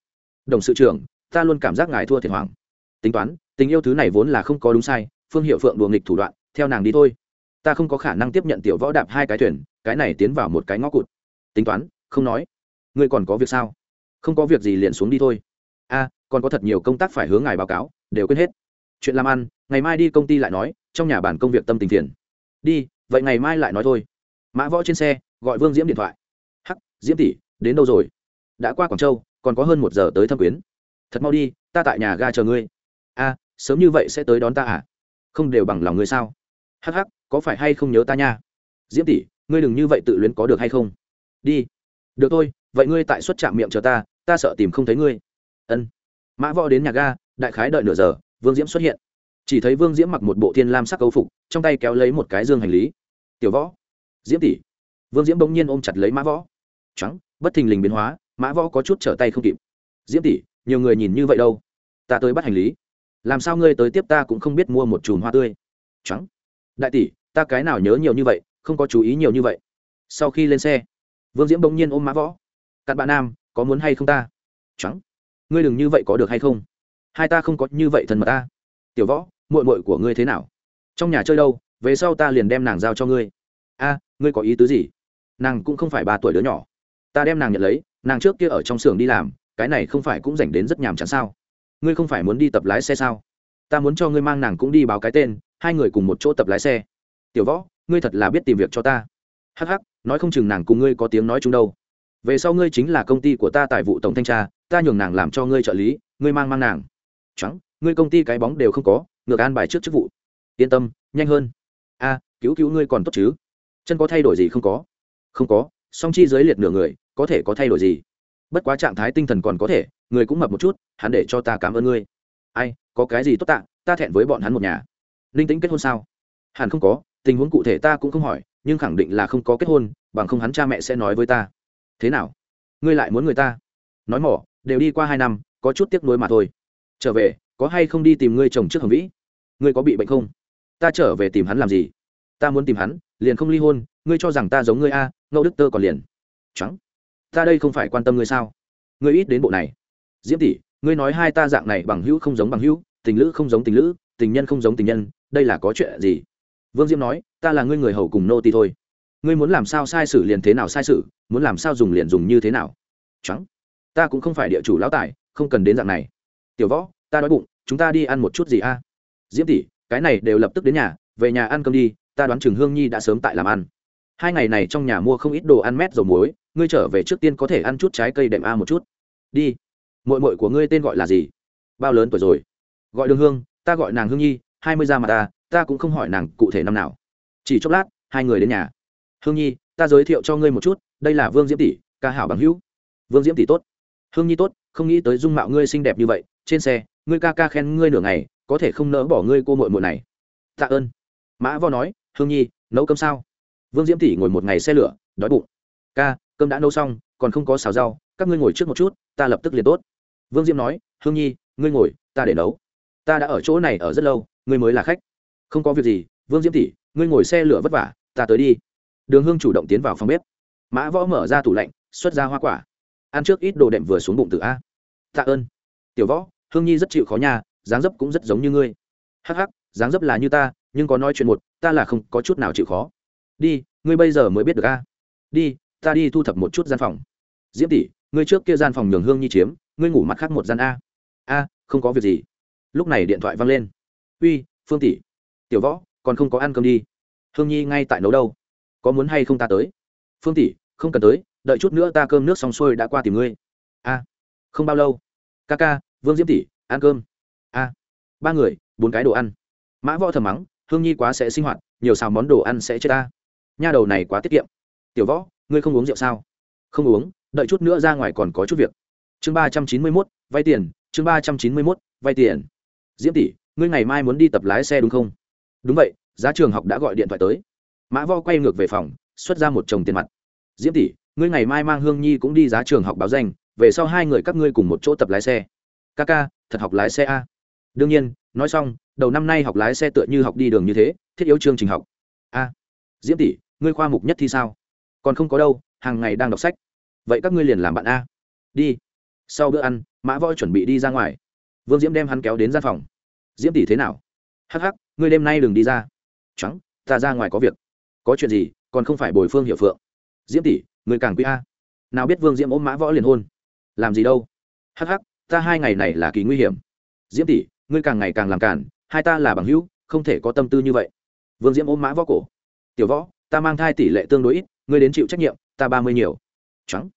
Đồng sự trưởng, ta luôn cảm giác ngài thua thiệt hoàng tính toán, tình yêu thứ này vốn là không có đúng sai, phương hiệu phượng đùa nghịch thủ đoạn, theo nàng đi thôi. Ta không có khả năng tiếp nhận tiểu võ đạp hai cái thuyền, cái này tiến vào một cái ngõ cụt. Tính toán, không nói. Ngươi còn có việc sao? Không có việc gì liền xuống đi thôi. A, còn có thật nhiều công tác phải hướng ngài báo cáo, đều quên hết. Chuyện làm ăn, ngày mai đi công ty lại nói, trong nhà bản công việc tâm tình phiền. Đi, vậy ngày mai lại nói thôi. Mã võ trên xe, gọi vương diễm điện thoại diễm tỷ, đến đâu rồi? Đã qua quảng châu, còn có hơn một giờ tới thâm quyến. Thật mau đi, ta tại nhà ga chờ ngươi. A, sớm như vậy sẽ tới đón ta à? Không đều bằng lòng ngươi sao? Hắc hắc, có phải hay không nhớ ta nha? Diễm tỷ, ngươi đừng như vậy tự luyến có được hay không? Đi. Được thôi, vậy ngươi tại xuất trạm miệng chờ ta ta sợ tìm không thấy ngươi. Ân. Mã võ đến nhà ga, đại khái đợi nửa giờ, vương diễm xuất hiện. Chỉ thấy vương diễm mặc một bộ thiên lam sắc câu phục, trong tay kéo lấy một cái dương hành lý. Tiểu võ. Diễm tỷ. Vương diễm bỗng nhiên ôm chặt lấy mã võ trắng, bất thình lình biến hóa, mã võ có chút trở tay không kịp. Diễm tỷ, nhiều người nhìn như vậy đâu? Ta tới bắt hành lý. Làm sao ngươi tới tiếp ta cũng không biết mua một chùm hoa tươi. Trắng. Đại tỷ, ta cái nào nhớ nhiều như vậy, không có chú ý nhiều như vậy. Sau khi lên xe, vương diễm bỗng nhiên ôm mã võ. Cặn bạn nam, có muốn hay không ta? Trắng. Ngươi đừng như vậy có được hay không? Hai ta không có như vậy thần mật ta. Tiểu võ, muội muội của ngươi thế nào? Trong nhà chơi đâu? Về sau ta liền đem nàng giao cho ngươi. A, ngươi có ý tứ gì? Nàng cũng không phải ba tuổi đứa nhỏ ta đem nàng nhận lấy, nàng trước kia ở trong xưởng đi làm, cái này không phải cũng dành đến rất nhàm chán sao? Ngươi không phải muốn đi tập lái xe sao? Ta muốn cho ngươi mang nàng cũng đi báo cái tên, hai người cùng một chỗ tập lái xe. Tiểu võ, ngươi thật là biết tìm việc cho ta. Hh nói không chừng nàng cùng ngươi có tiếng nói chung đâu. Về sau ngươi chính là công ty của ta tại vụ tổng thanh tra, ta nhường nàng làm cho ngươi trợ lý, ngươi mang mang nàng. Trắng ngươi công ty cái bóng đều không có, ngược an bài trước chức vụ. Yên tâm, nhanh hơn. A, cứu cứu ngươi còn tốt chứ? Chân có thay đổi gì không có? Không có song chi giới liệt nửa người, có thể có thay đổi gì? Bất quá trạng thái tinh thần còn có thể, người cũng mập một chút, hắn để cho ta cảm ơn ngươi. Ai, có cái gì tốt tạ, ta thẹn với bọn hắn một nhà. Linh tính kết hôn sao? Hẳn không có, tình huống cụ thể ta cũng không hỏi, nhưng khẳng định là không có kết hôn, bằng không hắn cha mẹ sẽ nói với ta. Thế nào? Ngươi lại muốn người ta? Nói mỏ, đều đi qua hai năm, có chút tiếc nuối mà thôi. Trở về, có hay không đi tìm ngươi chồng trước hồng vĩ? Ngươi có bị bệnh không? Ta trở về tìm hắn làm gì? Ta muốn tìm hắn, liền không ly hôn ngươi cho rằng ta giống ngươi a ngẫu đức tơ còn liền. Trắng. Ta đây không phải quan tâm ngươi sao? Ngươi ít đến bộ này. Diễm tỷ, ngươi nói hai ta dạng này bằng hữu không giống bằng hữu, tình lữ không giống tình lữ, tình nhân không giống tình nhân, đây là có chuyện gì? Vương diễm nói, ta là ngươi người hầu cùng nô tỳ thôi. Ngươi muốn làm sao sai sử liền thế nào sai sử muốn làm sao dùng liền dùng như thế nào. Trắng. Ta cũng không phải địa chủ lão tài, không cần đến dạng này. Tiểu võ, ta đói bụng, chúng ta đi ăn một chút gì a? Diễm tỷ, cái này đều lập tức đến nhà, về nhà ăn cơm đi, ta đoán trường hương nhi đã sớm tại làm ăn hai ngày này trong nhà mua không ít đồ ăn mét dầu muối, ngươi trở về trước tiên có thể ăn chút trái cây đệm a một chút. Đi. Mội mội của ngươi tên gọi là gì? Bao lớn tuổi rồi? Gọi đường hương, ta gọi nàng hương nhi, hai mươi ra mà ta ta cũng không hỏi nàng cụ thể năm nào. Chỉ chốc lát, hai người đến nhà. Hương nhi, ta giới thiệu cho ngươi một chút, đây là vương diễm tỷ, ca hảo bằng hữu. Vương diễm tỷ tốt. Hương nhi tốt, không nghĩ tới dung mạo ngươi xinh đẹp như vậy, trên xe, ngươi ca ca khen ngươi nửa ngày, có thể không nỡ bỏ ngươi cô mội mội này. Tạ ơn. Mã vo nói, hương nhi, nấu cơm sao? Vương diễm tỷ ngồi một ngày xe lửa, đói bụng. Ca, cơm đã nấu xong, còn không có xào rau, các ngươi ngồi trước một chút, ta lập tức liền tốt. Vương diễm nói, hương nhi, ngươi ngồi, ta để nấu. Ta đã ở chỗ này ở rất lâu, ngươi mới là khách. Không có việc gì, vương diễm tỷ, ngươi ngồi xe lửa vất vả, ta tới đi. Đường hương chủ động tiến vào phòng bếp. Mã võ mở ra tủ lạnh, xuất ra hoa quả. Ăn trước ít đồ đệm vừa xuống bụng từ a. Tạ ơn. Tiểu võ, hương nhi rất chịu khó nhà dáng dấp cũng rất giống như ngươi. Hắc hắc, dáng dấp là như ta, nhưng có nói chuyện một, ta là không có chút nào chịu khó đi, ngươi bây giờ mới biết được a. Đi, ta đi thu thập một chút gian phòng. Diễm tỷ, ngươi trước kia gian phòng nhường hương nhi chiếm, ngươi ngủ mặt khác một gian a. A, không có việc gì. Lúc này điện thoại văng lên. Uy, phương tỷ. Tiểu võ, còn không có ăn cơm đi. Hương nhi ngay tại nấu đâu? Có muốn hay không ta tới? Phương tỷ, không cần tới, đợi chút nữa ta cơm nước xong xuôi đã qua tìm ngươi. A, không bao lâu. Ca ca, vương diễm tỷ, ăn cơm. A, ba người, bốn cái đồ ăn. Mã võ thầm mắng, hương nhi quá sẽ sinh hoạt, nhiều xào món đồ ăn sẽ chết ta nha đầu này quá tiết kiệm. Tiểu võ, ngươi không uống rượu sao? Không uống, đợi chút nữa ra ngoài còn có chút việc. Chương ba trăm chín mươi mốt, vay tiền, chương ba trăm chín mươi mốt, vay tiền. Diễm tỷ, ngươi ngày mai muốn đi tập lái xe đúng không? Đúng vậy, giá trường học đã gọi điện thoại tới. Mã vo quay ngược về phòng, xuất ra một chồng tiền mặt. Diễm tỷ, ngươi ngày mai mang hương nhi cũng đi giá trường học báo danh, về sau hai người các ngươi cùng một chỗ tập lái xe. Ca ca, thật học lái xe a. Đương nhiên, nói xong, đầu năm nay học lái xe tựa như học đi đường như thế, thiết yếu chương trình học. A. Diễm tỷ ngươi khoa mục nhất thì sao? Còn không có đâu, hàng ngày đang đọc sách. Vậy các ngươi liền làm bạn a. Đi. Sau bữa ăn, mã voi chuẩn bị đi ra ngoài. Vương diễm đem hắn kéo đến gian phòng. Diễm tỷ thế nào? Hắc hắc, ngươi đêm nay đừng đi ra. Trắng, ta ra ngoài có việc. Có chuyện gì, còn không phải bồi phương hiệu phượng. Diễm tỷ, người càng quý a. Nào biết vương diễm ôm mã võ liền hôn. Làm gì đâu. Hắc hắc, ta hai ngày này là kỳ nguy hiểm. Diễm tỷ, ngươi càng ngày càng làm cản hai ta là bằng hữu, không thể có tâm tư như vậy. Vương diễm ôm mã võ cổ. Tiểu võ ta mang thai tỷ lệ tương đối ít, ngươi đến chịu trách nhiệm, ta ba mươi nhiều. Trắng.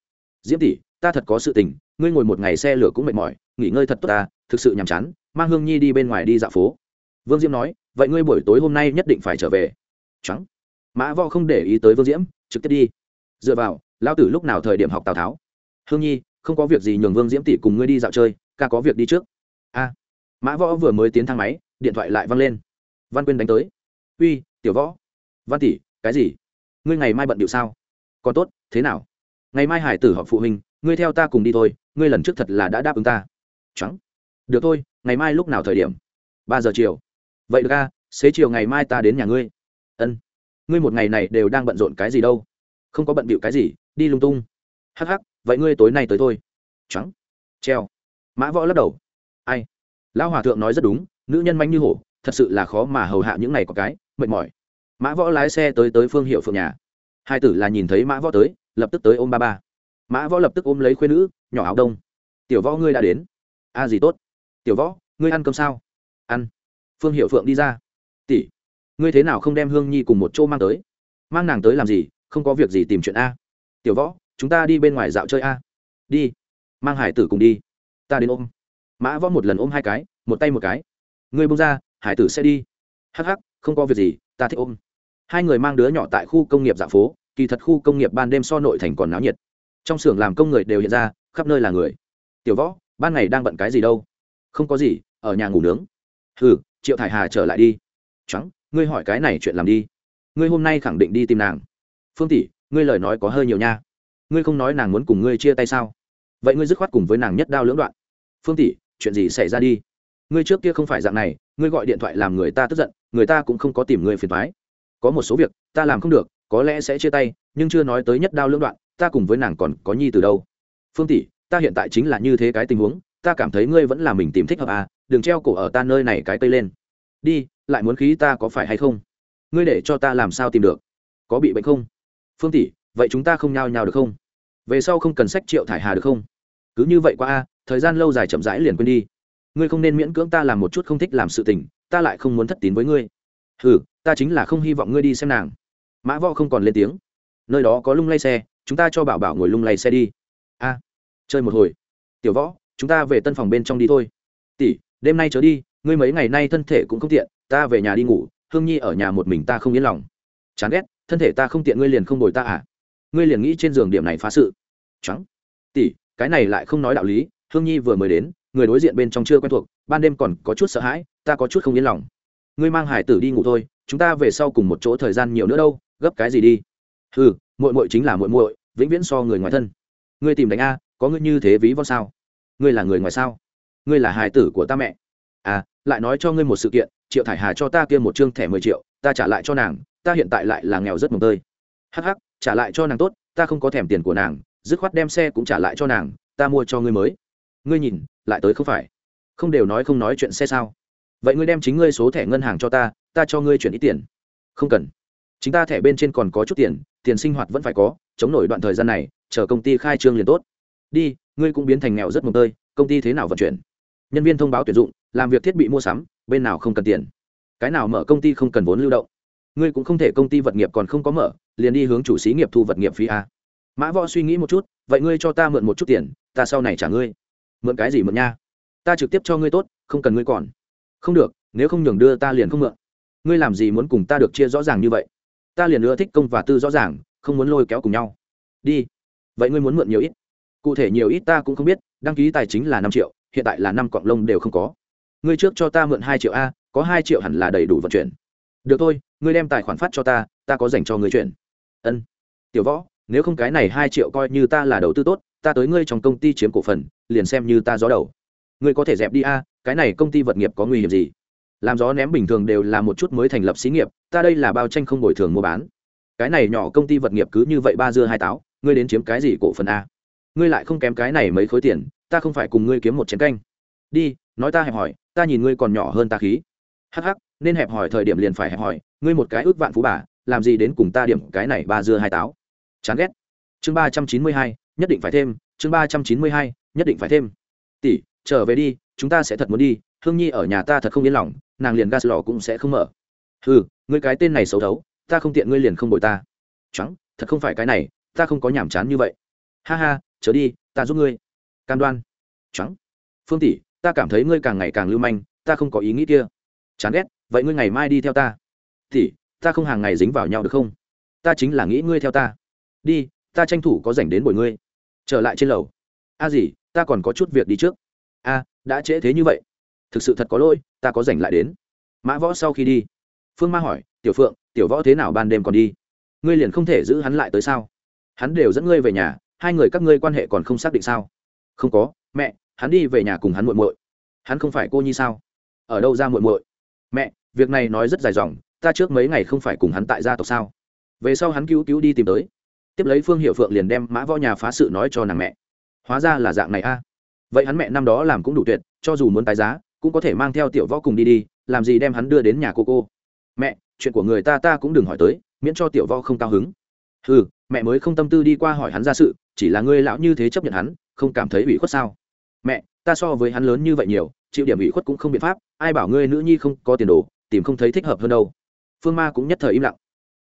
Diễm tỷ, ta thật có sự tình, ngươi ngồi một ngày xe lửa cũng mệt mỏi, nghỉ ngơi thật tốt ta, thực sự nhàm chán, mang hương nhi đi bên ngoài đi dạo phố. Vương diễm nói, vậy ngươi buổi tối hôm nay nhất định phải trở về. Trắng. Mã võ không để ý tới vương diễm, trực tiếp đi. Dựa vào lao tử lúc nào thời điểm học tào tháo? Hương nhi, không có việc gì nhường vương diễm tỷ cùng ngươi đi dạo chơi, ca có việc đi trước. A. Mã võ vừa mới tiến thang máy, điện thoại lại văng lên. Văn quyên đánh tới. Uy, tiểu võ. Văn tỷ cái gì? Ngươi ngày mai bận điệu sao? Còn tốt, thế nào? Ngày mai hải tử họp phụ huynh, ngươi theo ta cùng đi thôi, ngươi lần trước thật là đã đáp ứng ta. Trắng được thôi, ngày mai lúc nào thời điểm? Ba giờ chiều. Vậy được ca xế chiều ngày mai ta đến nhà ngươi. Ân. Ngươi một ngày này đều đang bận rộn cái gì đâu? Không có bận bịu cái gì, đi lung tung. Hắc hắc, vậy ngươi tối nay tới thôi. Trắng treo. Mã võ lắc đầu. Ai? Lão hòa thượng nói rất đúng, nữ nhân manh như hổ, thật sự là khó mà hầu hạ những này có cái, mệt mỏi mã võ lái xe tới tới phương hiệu phượng nhà. Hai tử là nhìn thấy mã võ tới, lập tức tới ôm ba ba. Mã võ lập tức ôm lấy khuyên nữ, nhỏ áo đông. Tiểu võ ngươi đã đến. A gì tốt. Tiểu võ, ngươi ăn cơm sao? Ăn. Phương hiệu phượng đi ra. Tỷ, ngươi thế nào không đem hương nhi cùng một chỗ mang tới? Mang nàng tới làm gì? Không có việc gì tìm chuyện a. Tiểu võ, chúng ta đi bên ngoài dạo chơi a. Đi. Mang hải tử cùng đi. Ta đến ôm. Mã võ một lần ôm hai cái, một tay một cái. Ngươi bông ra, hải tử sẽ đi. Hắc hắc, không có việc gì, ta thích ôm hai người mang đứa nhỏ tại khu công nghiệp dạ phố, kỳ thật khu công nghiệp ban đêm so nội thành còn náo nhiệt. Trong xưởng làm công người đều hiện ra, khắp nơi là người. Tiểu võ, ban ngày đang bận cái gì đâu? Không có gì, ở nhà ngủ nướng. Ừ triệu thải hà trở lại đi. Trắng ngươi hỏi cái này chuyện làm đi. Ngươi hôm nay khẳng định đi tìm nàng. Phương tỷ, ngươi lời nói có hơi nhiều nha. Ngươi không nói nàng muốn cùng ngươi chia tay sao? Vậy ngươi dứt khoát cùng với nàng nhất đao lưỡng đoạn. Phương tỷ, chuyện gì xảy ra đi? Ngươi trước kia không phải dạng này, ngươi gọi điện thoại làm người ta tức giận, người ta cũng không có tìm ngươi phiền thoái có một số việc, ta làm không được, có lẽ sẽ chia tay, nhưng chưa nói tới nhất đao lưỡng đoạn, ta cùng với nàng còn có nhi từ đâu. Phương tỷ, ta hiện tại chính là như thế cái tình huống, ta cảm thấy ngươi vẫn là mình tìm thích hợp à đừng treo cổ ở ta nơi này cái cây lên. Đi, lại muốn khí ta có phải hay không? Ngươi để cho ta làm sao tìm được? Có bị bệnh không? Phương tỷ, vậy chúng ta không nhao nhao được không? Về sau không cần sách triệu thải hà được không? Cứ như vậy qua a thời gian lâu dài chậm rãi liền quên đi. Ngươi không nên miễn cưỡng ta làm một chút không thích làm sự tình, ta lại không muốn thất tín với ngươi. Ừ ta chính là không hy vọng ngươi đi xem nàng. Mã võ không còn lên tiếng. Nơi đó có lung lay xe, chúng ta cho bảo bảo ngồi lung lay xe đi. A, chơi một hồi. Tiểu võ, chúng ta về tân phòng bên trong đi thôi. Tỷ, đêm nay chớ đi, ngươi mấy ngày nay thân thể cũng không tiện, ta về nhà đi ngủ, hương nhi ở nhà một mình ta không yên lòng. Chán ghét, thân thể ta không tiện, ngươi liền không bồi ta à? Ngươi liền nghĩ trên giường điểm này phá sự. Trắng tỷ, cái này lại không nói đạo lý, hương nhi vừa mới đến, người đối diện bên trong chưa quen thuộc, ban đêm còn có chút sợ hãi, ta có chút không yên lòng. Ngươi mang hải tử đi ngủ thôi chúng ta về sau cùng một chỗ thời gian nhiều nữa đâu, gấp cái gì đi? Ừ muội muội chính là muội muội, vĩnh viễn so người ngoài thân. Ngươi tìm đánh a, có ngươi như thế ví von sao? Ngươi là người ngoài sao? Ngươi là hài tử của ta mẹ. À lại nói cho ngươi một sự kiện, triệu thải hà cho ta kia một chương thẻ mười triệu, ta trả lại cho nàng, ta hiện tại lại là nghèo rất mồng tơi. Hắc hắc, trả lại cho nàng tốt, ta không có thèm tiền của nàng, dứt khoát đem xe cũng trả lại cho nàng, ta mua cho ngươi mới. Ngươi nhìn, lại tới không phải. Không đều nói không nói chuyện xe sao? Vậy ngươi đem chính ngươi số thẻ ngân hàng cho ta ta cho ngươi chuyển ít tiền. Không cần. Chính ta thẻ bên trên còn có chút tiền tiền sinh hoạt vẫn phải có, chống nổi đoạn thời gian này, chờ công ty khai trương liền tốt. Đi, ngươi cũng biến thành nghèo rất mồm tơi, công ty thế nào vận chuyển? Nhân viên thông báo tuyển dụng, làm việc thiết bị mua sắm, bên nào không cần tiền? Cái nào mở công ty không cần vốn lưu động? Ngươi cũng không thể công ty vật nghiệp còn không có mở, liền đi hướng chủ xí nghiệp thu vật nghiệp phí a. Mã võ suy nghĩ một chút, vậy ngươi cho ta mượn một chút tiền, ta sau này trả ngươi. Mượn cái gì mượn nha? Ta trực tiếp cho ngươi tốt, không cần ngươi còn không được, nếu không nhường đưa ta liền không mượn. Ngươi làm gì muốn cùng ta được chia rõ ràng như vậy? Ta liền ưa thích công và tư rõ ràng, không muốn lôi kéo cùng nhau. Đi. Vậy ngươi muốn mượn nhiều ít? Cụ thể nhiều ít ta cũng không biết, đăng ký tài chính là năm triệu, hiện tại là năm cọng lông đều không có. Ngươi trước cho ta mượn hai triệu a, có hai triệu hẳn là đầy đủ vận chuyển. Được thôi, ngươi đem tài khoản phát cho ta ta có dành cho ngươi chuyển. Ân. Tiểu võ, nếu không cái này hai triệu coi như ta là đầu tư tốt, ta tới ngươi trong công ty chiếm cổ phần, liền xem như ta gió đầu. Ngươi có thể dẹp đi a cái này công ty vật nghiệp có nguy hiểm gì? Làm gió ném bình thường đều là một chút mới thành lập xí nghiệp, ta đây là bao tranh không bồi thường mua bán. Cái này nhỏ công ty vật nghiệp cứ như vậy ba dưa hai táo, ngươi đến chiếm cái gì cổ phần a? Ngươi lại không kém cái này mấy khối tiền, ta không phải cùng ngươi kiếm một chén canh. Đi, nói ta hẹp hỏi ta nhìn ngươi còn nhỏ hơn ta khí. Hắc hắc, nên hẹp hỏi thời điểm liền phải hẹp hỏi ngươi một cái ước vạn phú bà, làm gì đến cùng ta điểm cái này ba dưa hai táo? Chán ghét. Chương ba trăm chín mươi hai, nhất định phải thêm, chương ba trăm chín mươi hai, nhất định phải thêm. Tỷ, trở về đi chúng ta sẽ thật muốn đi, hương nhi ở nhà ta thật không yên lòng, nàng liền gas lò cũng sẽ không mở. Ừ ngươi cái tên này xấu thấu, ta không tiện ngươi liền không bội ta. Trắng, thật không phải cái này, ta không có nhàm chán như vậy. Ha ha, trở đi, ta giúp ngươi. Cam đoan. Trắng. Phương tỷ, ta cảm thấy ngươi càng ngày càng lưu manh, ta không có ý nghĩ kia. Chán ghét, vậy ngươi ngày mai đi theo ta. Tỷ, ta không hàng ngày dính vào nhau được không? Ta chính là nghĩ ngươi theo ta. Đi, ta tranh thủ có dành đến buổi ngươi. Trở lại trên lầu. A gì ta còn có chút việc đi trước. A đã trễ thế như vậy. Thực sự thật có lỗi, ta có dành lại đến. Mã võ sau khi đi, phương ma hỏi, tiểu phượng, tiểu võ thế nào ban đêm còn đi? Ngươi liền không thể giữ hắn lại tới sao? Hắn đều dẫn ngươi về nhà, hai người các ngươi quan hệ còn không xác định sao? Không có, mẹ, hắn đi về nhà cùng hắn muội muội. Hắn không phải cô nhi sao? Ở đâu ra muội muội? Mẹ, việc này nói rất dài dòng, ta trước mấy ngày không phải cùng hắn tại gia tộc sao? Về sau hắn cứu cứu đi tìm tới. Tiếp lấy phương hiệu phượng liền đem mã võ nhà phá sự nói cho nàng mẹ. Hóa ra là dạng này a vậy hắn mẹ năm đó làm cũng đủ tuyệt, cho dù muốn tái giá, cũng có thể mang theo tiểu võ cùng đi đi, làm gì đem hắn đưa đến nhà cô cô. Mẹ, chuyện của người ta ta cũng đừng hỏi tới, miễn cho tiểu võ không cao hứng. Ừ mẹ mới không tâm tư đi qua hỏi hắn ra sự, chỉ là ngươi lão như thế chấp nhận hắn, không cảm thấy ủy khuất sao? Mẹ, ta so với hắn lớn như vậy nhiều, chịu điểm ủy khuất cũng không biện pháp, ai bảo ngươi nữ nhi không có tiền đồ, tìm không thấy thích hợp hơn đâu. Phương ma cũng nhất thời im lặng.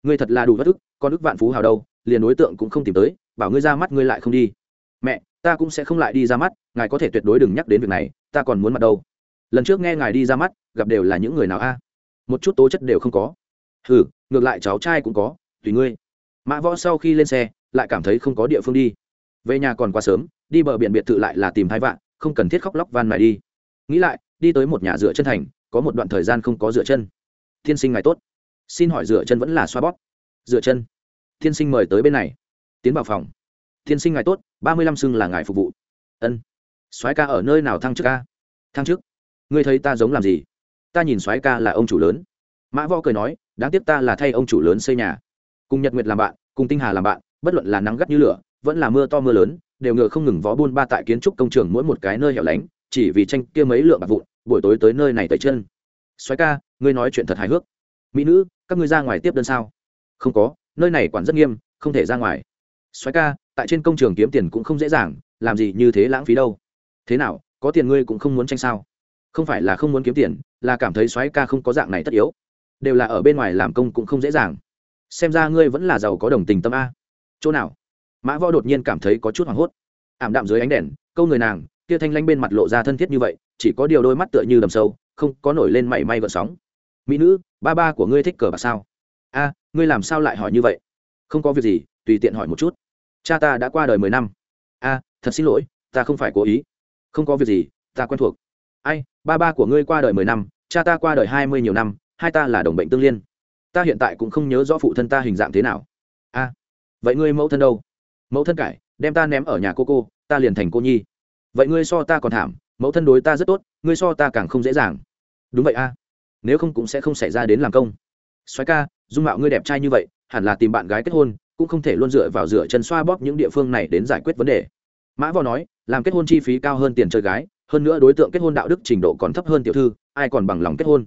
Ngươi thật là đủ bất ức, con ức vạn phú hào đâu, liền đối tượng cũng không tìm tới, bảo ngươi ra mắt ngươi lại không đi. Mẹ ta cũng sẽ không lại đi ra mắt, ngài có thể tuyệt đối đừng nhắc đến việc này, ta còn muốn mặt đâu. Lần trước nghe ngài đi ra mắt, gặp đều là những người nào a? À? Một chút tố chất đều không có. Ừ ngược lại cháu trai cũng có, tùy ngươi. Mã võ sau khi lên xe, lại cảm thấy không có địa phương đi. Về nhà còn quá sớm, đi bờ biển biệt thự lại là tìm hai vạn, không cần thiết khóc lóc van mài đi. Nghĩ lại, đi tới một nhà rửa chân thành, có một đoạn thời gian không có rửa chân. Tiên sinh ngài tốt. Xin hỏi rửa chân vẫn là xoa bóp. Rửa chân. Tiên sinh mời tới bên này. Tiến vào phòng tiên sinh ngài tốt, ba mươi lăm xưng là ngài phục vụ. Ân. Soái ca ở nơi nào thăng chức ca thăng chức? Ngươi thấy ta giống làm gì? Ta nhìn soái ca là ông chủ lớn. Mã võ cười nói, đáng tiếc ta là thay ông chủ lớn xây nhà. Cùng nhật nguyệt làm bạn, cùng tinh hà làm bạn, bất luận là nắng gắt như lửa, vẫn là mưa to mưa lớn, đều ngựa không ngừng vó buôn ba tại kiến trúc công trường mỗi một cái nơi hẻo lánh, chỉ vì tranh kia mấy lượng bạc vụn, buổi tối tới nơi này tới chân. Xoáy ca, ngươi nói chuyện thật hài hước. Mỹ nữ, các ngươi ra ngoài tiếp đơn sao? Không có, nơi này quản rất nghiêm, không thể ra ngoài. Xoáy ca tại trên công trường kiếm tiền cũng không dễ dàng, làm gì như thế lãng phí đâu. Thế nào, có tiền ngươi cũng không muốn tranh sao? Không phải là không muốn kiếm tiền, là cảm thấy xoáy ca không có dạng này tất yếu. Đều là ở bên ngoài làm công cũng không dễ dàng. Xem ra ngươi vẫn là giàu có đồng tình tâm a. Chỗ nào? Mã võ đột nhiên cảm thấy có chút hoảng hốt. Ảm đạm dưới ánh đèn, câu người nàng, kia thanh lanh bên mặt lộ ra thân thiết như vậy, chỉ có điều đôi mắt tựa như đầm sâu, không có nổi lên mảy may gợn sóng. Mỹ nữ, ba ba của ngươi thích cờ bạc sao? A, ngươi làm sao lại hỏi như vậy? Không có việc gì, tùy tiện hỏi một chút cha ta đã qua đời mười năm. A, thật xin lỗi, ta không phải cố ý. Không có việc gì, ta quen thuộc. Ai, ba ba của ngươi qua đời mười năm, cha ta qua đời hai mươi nhiều năm, hai ta là đồng bệnh tương liên. Ta hiện tại cũng không nhớ rõ phụ thân ta hình dạng thế nào. A, vậy ngươi mẫu thân đâu? Mẫu thân cải, đem ta ném ở nhà cô cô, ta liền thành cô nhi. Vậy ngươi so ta còn thảm, mẫu thân đối ta rất tốt, ngươi so ta càng không dễ dàng. Đúng vậy a. Nếu không cũng sẽ không xảy ra đến làm công. Soái ca, dung mạo ngươi đẹp trai như vậy, hẳn là tìm bạn gái kết hôn cũng không thể luôn dựa vào dựa chân xoa bóp những địa phương này đến giải quyết vấn đề. Mã võ nói, làm kết hôn chi phí cao hơn tiền chơi gái, hơn nữa đối tượng kết hôn đạo đức trình độ còn thấp hơn tiểu thư, ai còn bằng lòng kết hôn?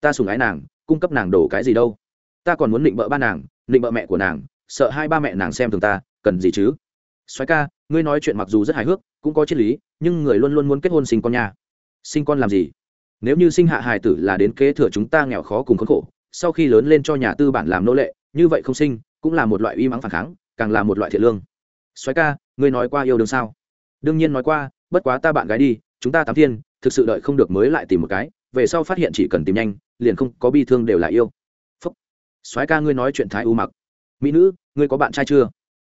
Ta sùng ái nàng, cung cấp nàng đổ cái gì đâu? Ta còn muốn định bợ ba nàng, định bợ mẹ của nàng, sợ hai ba mẹ nàng xem thường ta, cần gì chứ? Xoáy ca, ngươi nói chuyện mặc dù rất hài hước, cũng có triết lý, nhưng người luôn luôn muốn kết hôn sinh con nhà sinh con làm gì? Nếu như sinh hạ hài tử là đến kế thừa chúng ta nghèo khó cùng khốn khổ sau khi lớn lên cho nhà tư bản làm nô lệ, như vậy không sinh, cũng là một loại uy mắng phản kháng, càng là một loại thiện lương. Xoáy ca, ngươi nói qua yêu đương sao? Đương nhiên nói qua, bất quá ta bạn gái đi, chúng ta tám thiên, thực sự đợi không được mới lại tìm một cái, về sau phát hiện chỉ cần tìm nhanh, liền không có bi thương đều là yêu. Phúc. Soái ca, ngươi nói chuyện thái u mặc. Mỹ nữ, ngươi có bạn trai chưa?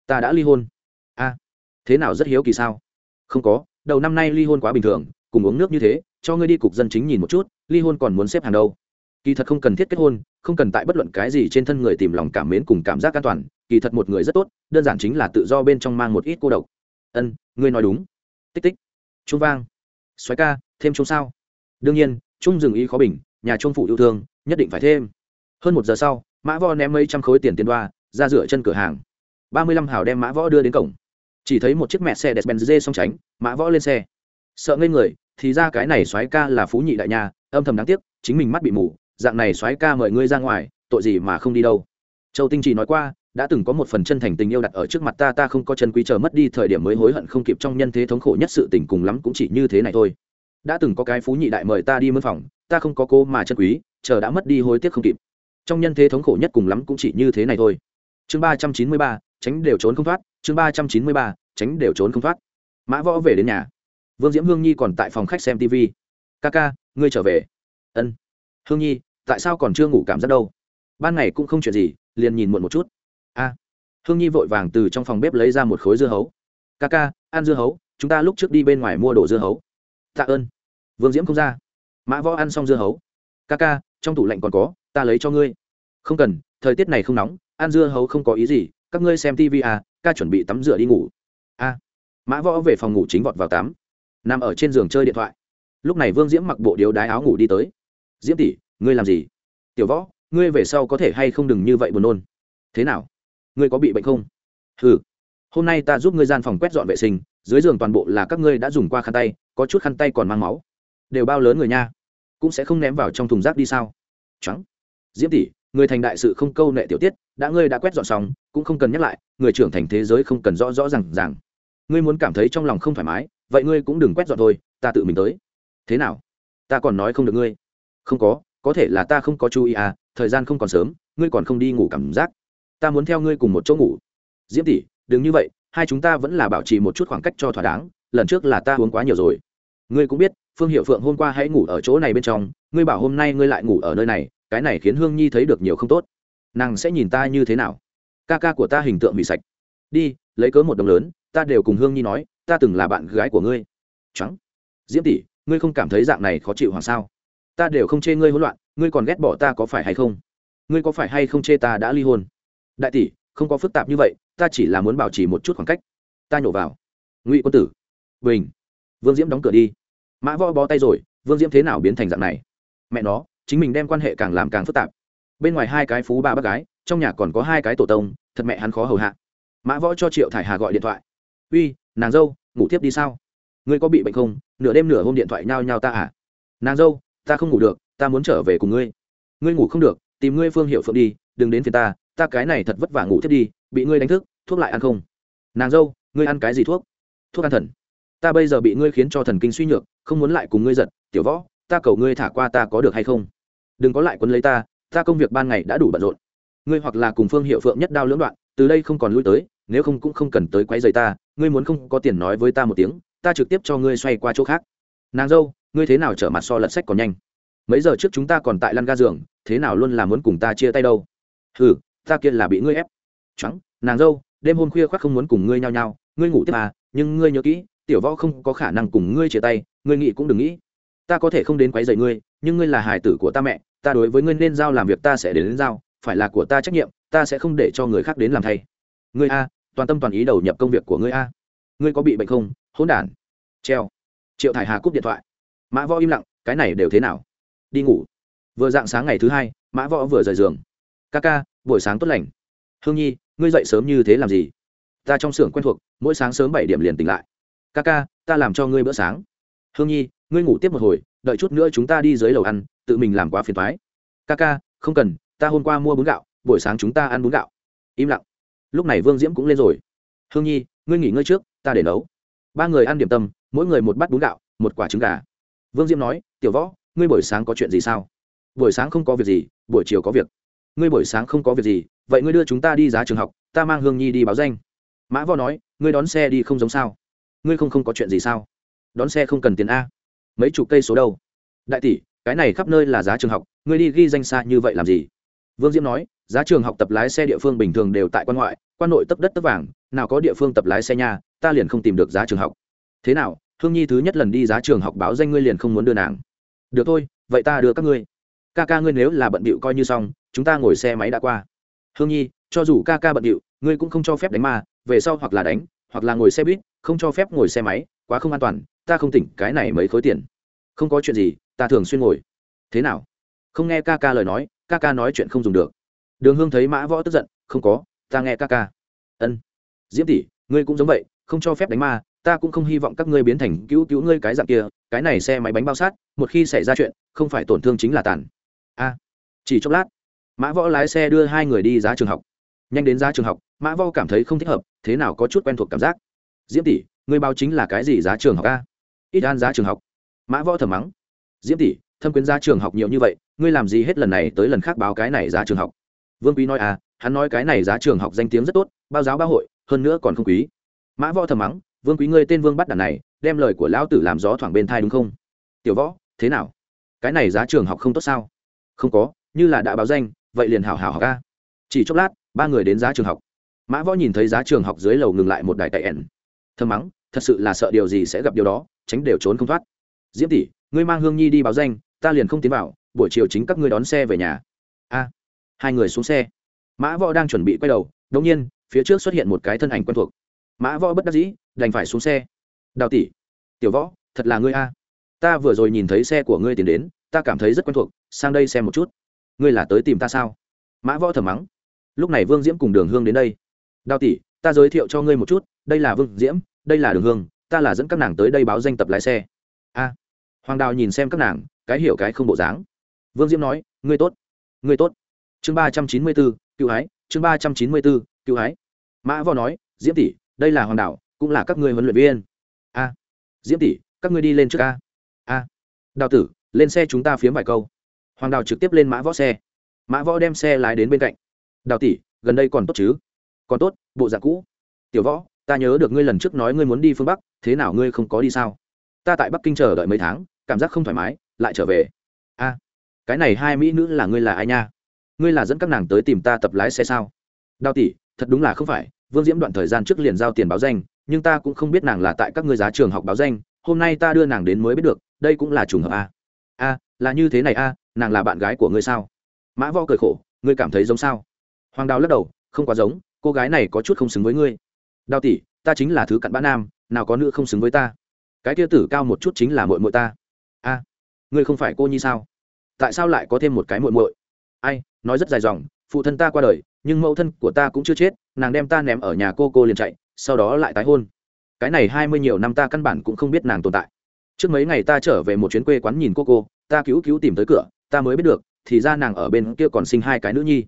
Ta đã ly hôn. A. Thế nào rất hiếu kỳ sao? Không có, đầu năm nay ly hôn quá bình thường, cùng uống nước như thế, cho ngươi đi cục dân chính nhìn một chút, ly hôn còn muốn xếp hàng đâu? Kỳ thật không cần thiết kết hôn, không cần tại bất luận cái gì trên thân người tìm lòng cảm mến cùng cảm giác an toàn, kỳ thật một người rất tốt, đơn giản chính là tự do bên trong mang một ít cô độc. Ân, ngươi nói đúng. Tích tích. Trung vang. Xoáy ca, thêm chung sao? Đương nhiên trung dừng ý khó bình, nhà trung phụ yêu thương, nhất định phải thêm. Hơn một giờ sau, mã võ ném mấy trăm khối tiền tiền đoa, ra rửa chân cửa hàng. Ba mươi lăm hào đem mã võ đưa đến cổng. Chỉ thấy một chiếc mẹ xe đẹp benz dê song tránh mã võ lên xe. Sợ ngây người, thì ra cái này xoáy ca là phú nhị đại nhà, âm thầm đáng tiếc, chính mình mắt bị mù dạng này soái ca mời ngươi ra ngoài, tội gì mà không đi đâu. Châu tinh chỉ nói qua, đã từng có một phần chân thành tình yêu đặt ở trước mặt ta ta không có chân quý chờ mất đi, thời điểm mới hối hận không kịp trong nhân thế thống khổ nhất sự tình cùng lắm cũng chỉ như thế này thôi. Đã từng có cái phú nhị đại mời ta đi mân phòng, ta không có cô mà chân quý, chờ đã mất đi hối tiếc không kịp. Trong nhân thế thống khổ nhất cùng lắm cũng chỉ như thế này thôi. Chương ba trăm chín mươi ba, tránh đều trốn không thoát. Chương ba trăm chín mươi ba, tránh đều trốn không thoát. Mã võ về đến nhà. Vương diễm hương nhi còn tại phòng khách xem tv ca ca, ngươi trở về. Ân. Hương nhi tại sao còn chưa ngủ cảm giác đâu? Ban ngày cũng không chuyện gì, liền nhìn muộn một chút. A, hương nhi vội vàng từ trong phòng bếp lấy ra một khối dưa hấu. Ca ca, ăn dưa hấu, chúng ta lúc trước đi bên ngoài mua đồ dưa hấu. Tạ ơn. Vương diễm không ra. Mã võ ăn xong dưa hấu. Ca ca, trong tủ lạnh còn có, ta lấy cho ngươi. Không cần, thời tiết này không nóng, ăn dưa hấu không có ý gì, các ngươi xem tv à ca chuẩn bị tắm rửa đi ngủ. A, mã võ về phòng ngủ chính vọt vào tắm. Nằm ở trên giường chơi điện thoại. Lúc này vương diễm mặc bộ điếu đái áo ngủ đi tới. Diễm tỷ ngươi làm gì? Tiểu võ, ngươi về sau có thể hay không đừng như vậy buồn nôn? Thế nào? Ngươi có bị bệnh không? Ừ hôm nay ta giúp ngươi gian phòng quét dọn vệ sinh, dưới giường toàn bộ là các ngươi đã dùng qua khăn tay, có chút khăn tay còn mang máu. Đều bao lớn người nha. Cũng sẽ không ném vào trong thùng rác đi sao? Trắng. Diễm tỷ, người thành đại sự không câu nệ tiểu tiết, đã ngươi đã quét dọn xong, cũng không cần nhắc lại, người trưởng thành thế giới không cần rõ rõ r à n g rằng ngươi muốn cảm thấy trong lòng không thoải mái, vậy ngươi cũng đừng quét dọn thôi, ta tự mình tới. Thế nào? Ta còn nói không được ngươi. Không có có thể là ta không có chú ý à thời gian không còn sớm, ngươi còn không đi ngủ cảm giác. Ta muốn theo ngươi cùng một chỗ ngủ. Diễm tỷ, đừng như vậy, hai chúng ta vẫn là bảo trì một chút khoảng cách cho thỏa đáng, lần trước là ta uống quá nhiều rồi. Ngươi cũng biết, phương hiệu phượng hôm qua hãy ngủ ở chỗ này bên trong, ngươi bảo hôm nay ngươi lại ngủ ở nơi này, cái này khiến hương nhi thấy được nhiều không tốt. Nàng sẽ nhìn ta như thế nào? Ca ca của ta hình tượng bị sạch. Đi, lấy cớ một đồng lớn, ta đều cùng hương nhi nói, ta từng là bạn gái của ngươi. Trắng diễm tỷ, ngươi không cảm thấy dạng này khó chịu hoàng sao? Ta đều không chê ngươi hỗn loạn, ngươi còn ghét bỏ ta có phải hay không? Ngươi có phải hay không chê ta đã ly hôn? Đại tỷ, không có phức tạp như vậy, ta chỉ là muốn bảo trì một chút khoảng cách. Ta nhổ vào. Ngụy quân tử. Bình. Vương diễm đóng cửa đi. Mã võ bó tay rồi, vương diễm thế nào biến thành dạng này? Mẹ nó, chính mình đem quan hệ càng làm càng phức tạp. Bên ngoài hai cái phú ba bác gái, trong nhà còn có hai cái tổ tông, thật mẹ hắn khó hầu hạ. Mã võ cho triệu thải hà gọi điện thoại. Uy, nàng dâu, ngủ tiếp đi sao? Ngươi có bị bệnh không? Nửa đêm nửa hôm điện thoại nhao nhao ta à? Nàng dâu ta không ngủ được, ta muốn trở về cùng ngươi. Ngươi ngủ không được, tìm ngươi phương hiệu phượng đi, đừng đến phiền ta ta cái này thật vất vả ngủ thiết đi, bị ngươi đánh thức, thuốc lại ăn không? Nàng dâu, ngươi ăn cái gì thuốc? Thuốc ăn thần. Ta bây giờ bị ngươi khiến cho thần kinh suy nhược, không muốn lại cùng ngươi giật, tiểu võ, ta cầu ngươi thả qua ta có được hay không? Đừng có lại quấn lấy ta ta công việc ban ngày đã đủ bận rộn. Ngươi hoặc là cùng phương hiệu phượng nhất đao lưỡng đoạn, từ đây không còn lui tới, nếu không cũng không cần tới quấy rầy ta, ngươi muốn không có tiền nói với ta một tiếng, ta trực tiếp cho ngươi xoay qua chỗ khác. Nàng dâu ngươi thế nào trở mặt so lật sách còn nhanh? Mấy giờ trước chúng ta còn tại lăn ga giường thế nào luôn là muốn cùng ta chia tay đâu? Ừ ta kia là bị ngươi ép. Trắng nàng dâu đêm hôm khuya khoác không muốn cùng ngươi nhao nhao ngươi ngủ tiếp à nhưng ngươi nhớ kỹ tiểu võ không có khả năng cùng ngươi chia tay ngươi nghĩ cũng đừng nghĩ. Ta có thể không đến quấy rầy ngươi nhưng ngươi là hài tử của ta mẹ ta đối với ngươi nên giao làm việc ta sẽ đến, đến giao phải là của ta trách nhiệm ta sẽ không để cho người khác đến làm thay. Ngươi a toàn tâm toàn ý đầu nhập công việc của ngươi a. Ngươi có bị bệnh không? Hỗn đản. Treo. Triệu thải hà cúp điện thoại mã võ im lặng, cái này đều thế nào? Đi ngủ. Vừa dạng sáng ngày thứ hai, mã võ vừa rời giường. Ca ca, buổi sáng tốt lành. Hương nhi, ngươi dậy sớm như thế làm gì? Ta trong xưởng quen thuộc, mỗi sáng sớm bảy điểm liền tỉnh lại. Ca ca, ta làm cho ngươi bữa sáng. Hương nhi, ngươi ngủ tiếp một hồi, đợi chút nữa chúng ta đi dưới lầu ăn, tự mình làm quá phiền thoái ca ca, không cần, ta hôm qua mua bún gạo, buổi sáng chúng ta ăn bún gạo. Im lặng. Lúc này vương diễm cũng lên rồi. Hương nhi, ngươi nghỉ ngơi trước, ta để nấu. Ba người ăn điểm tâm, mỗi người một bát bún gạo, một quả trứng gà vương diễm nói, tiểu võ, ngươi buổi sáng có chuyện gì sao? Buổi sáng không có việc gì, buổi chiều có việc. Ngươi buổi sáng không có việc gì, vậy ngươi đưa chúng ta đi giá trường học, ta mang hương nhi đi báo danh. Mã võ nói, ngươi đón xe đi không giống sao? Ngươi không không có chuyện gì sao? Đón xe không cần tiền a. Mấy chục cây số đâu? Đại tỷ, cái này khắp nơi là giá trường học, ngươi đi ghi danh xa như vậy làm gì? Vương diễm nói, giá trường học tập lái xe địa phương bình thường đều tại quan ngoại, quan nội tấp đất tấp vàng, nào có địa phương tập lái xe nhà ta liền không tìm được giá trường học. Thế nào hương nhi thứ nhất lần đi giá trường học báo danh ngươi liền không muốn đưa nàng. Được thôi, vậy ta đưa các ngươi. Ca ca ngươi nếu là bận bịu coi như xong, chúng ta ngồi xe máy đã qua. Hương nhi, cho dù ca ca bận bịu, ngươi cũng không cho phép đánh ma, về sau hoặc là đánh, hoặc là ngồi xe buýt, không cho phép ngồi xe máy, quá không an toàn, ta không tỉnh, cái này mấy khối tiền. Không có chuyện gì, ta thường xuyên ngồi. Thế nào? Không nghe ca ca lời nói, ca ca nói chuyện không dùng được. Đường hương thấy mã võ tức giận, không có, ta nghe ca ca. Ân. Diễm tỷ, ngươi cũng giống vậy, không cho phép đánh ma ta cũng không hy vọng các ngươi biến thành cứu cứu ngươi cái dạng kia, cái này xe máy bánh bao sát, một khi xảy ra chuyện, không phải tổn thương chính là tàn. A, chỉ chốc lát, mã võ lái xe đưa hai người đi giá trường học. Nhanh đến giá trường học, mã võ cảm thấy không thích hợp, thế nào có chút quen thuộc cảm giác. Diễm tỷ, ngươi báo chính là cái gì giá trường học a? Ít an giá trường học. Mã võ thầm mắng. Diễm tỷ, thâm quyến giá trường học nhiều như vậy, ngươi làm gì hết lần này tới lần khác báo cái này giá trường học? Vương quý nói à hắn nói cái này giá trường học danh tiếng rất tốt, bao giáo bao hội, hơn nữa còn không quý. Mã võ thầm mắng vương quý ngươi tên vương bắt đàn này, đem lời của lão tử làm gió thoảng bên thai đúng không? Tiểu võ, thế nào? Cái này giá trường học không tốt sao? Không có, như là đã báo danh, vậy liền hảo hảo học ca chỉ chốc lát, ba người đến giá trường học. Mã võ nhìn thấy giá trường học dưới lầu ngừng lại một đài cậy ẻn thơm mắng, thật sự là sợ điều gì sẽ gặp điều đó, tránh đều trốn không thoát. Diễm tỷ, ngươi mang hương nhi đi báo danh, ta liền không tiến vào, buổi chiều chính các ngươi đón xe về nhà. A, hai người xuống xe. Mã võ đang chuẩn bị quay đầu đống nhiên, phía trước xuất hiện một cái thân ảnh quen thuộc mã võ bất đắc dĩ, đành phải xuống xe. Đào tỷ, tiểu võ, thật là ngươi a. Ta vừa rồi nhìn thấy xe của ngươi tiến đến, ta cảm thấy rất quen thuộc, sang đây xem một chút. Ngươi là tới tìm ta sao? Mã võ thầm mắng. Lúc này vương diễm cùng đường hương đến đây. Đào tỷ, ta giới thiệu cho ngươi một chút, đây là vương diễm, đây là đường hương, ta là dẫn các nàng tới đây báo danh tập lái xe. A. Hoàng đào nhìn xem các nàng, cái hiểu cái không bộ dáng. Vương diễm nói, ngươi tốt ngươi tốt. Chương ba trăm chín mươi bốn, cựu hái chương ba trăm chín mươi bốn, cựu hái mã võ nói, diễm tỷ đây là hoàng đảo cũng là các ngươi huấn luyện viên. A, diễm tỷ, các ngươi đi lên trước a. A, đào tử, lên xe chúng ta phiếm vài câu. Hoàng đào trực tiếp lên mã võ xe. Mã võ đem xe lái đến bên cạnh. Đào tỷ, gần đây còn tốt chứ? Còn tốt, bộ dạng cũ. Tiểu võ, ta nhớ được ngươi lần trước nói ngươi muốn đi phương bắc, thế nào ngươi không có đi sao? Ta tại bắc kinh chờ đợi mấy tháng, cảm giác không thoải mái, lại trở về. A, cái này hai mỹ nữ là ngươi là ai nha? Ngươi là dẫn các nàng tới tìm ta tập lái xe sao? Đào tỷ, thật đúng là không phải vương diễm đoạn thời gian trước liền giao tiền báo danh, nhưng ta cũng không biết nàng là tại các ngươi giá trường học báo danh, hôm nay ta đưa nàng đến mới biết được, đây cũng là trùng hợp a a là như thế này a nàng là bạn gái của ngươi sao? Mã võ cười khổ, ngươi cảm thấy giống sao? Hoàng đào lắc đầu, không quá giống, cô gái này có chút không xứng với ngươi. Đào tỷ, ta chính là thứ cặn bã nam, nào có nữ không xứng với ta? Cái kia tử cao một chút chính là mội mội ta. A ngươi không phải cô nhi sao? Tại sao lại có thêm một cái mội mội ai, nói rất dài dòng, phụ thân ta qua đời, nhưng mẫu thân của ta cũng chưa chết nàng đem ta ném ở nhà cô cô liền chạy, sau đó lại tái hôn. Cái này hai mươi nhiều năm ta căn bản cũng không biết nàng tồn tại. Trước mấy ngày ta trở về một chuyến quê quán nhìn cô cô, ta cứu cứu tìm tới cửa, ta mới biết được, thì ra nàng ở bên kia còn sinh hai cái nữ nhi.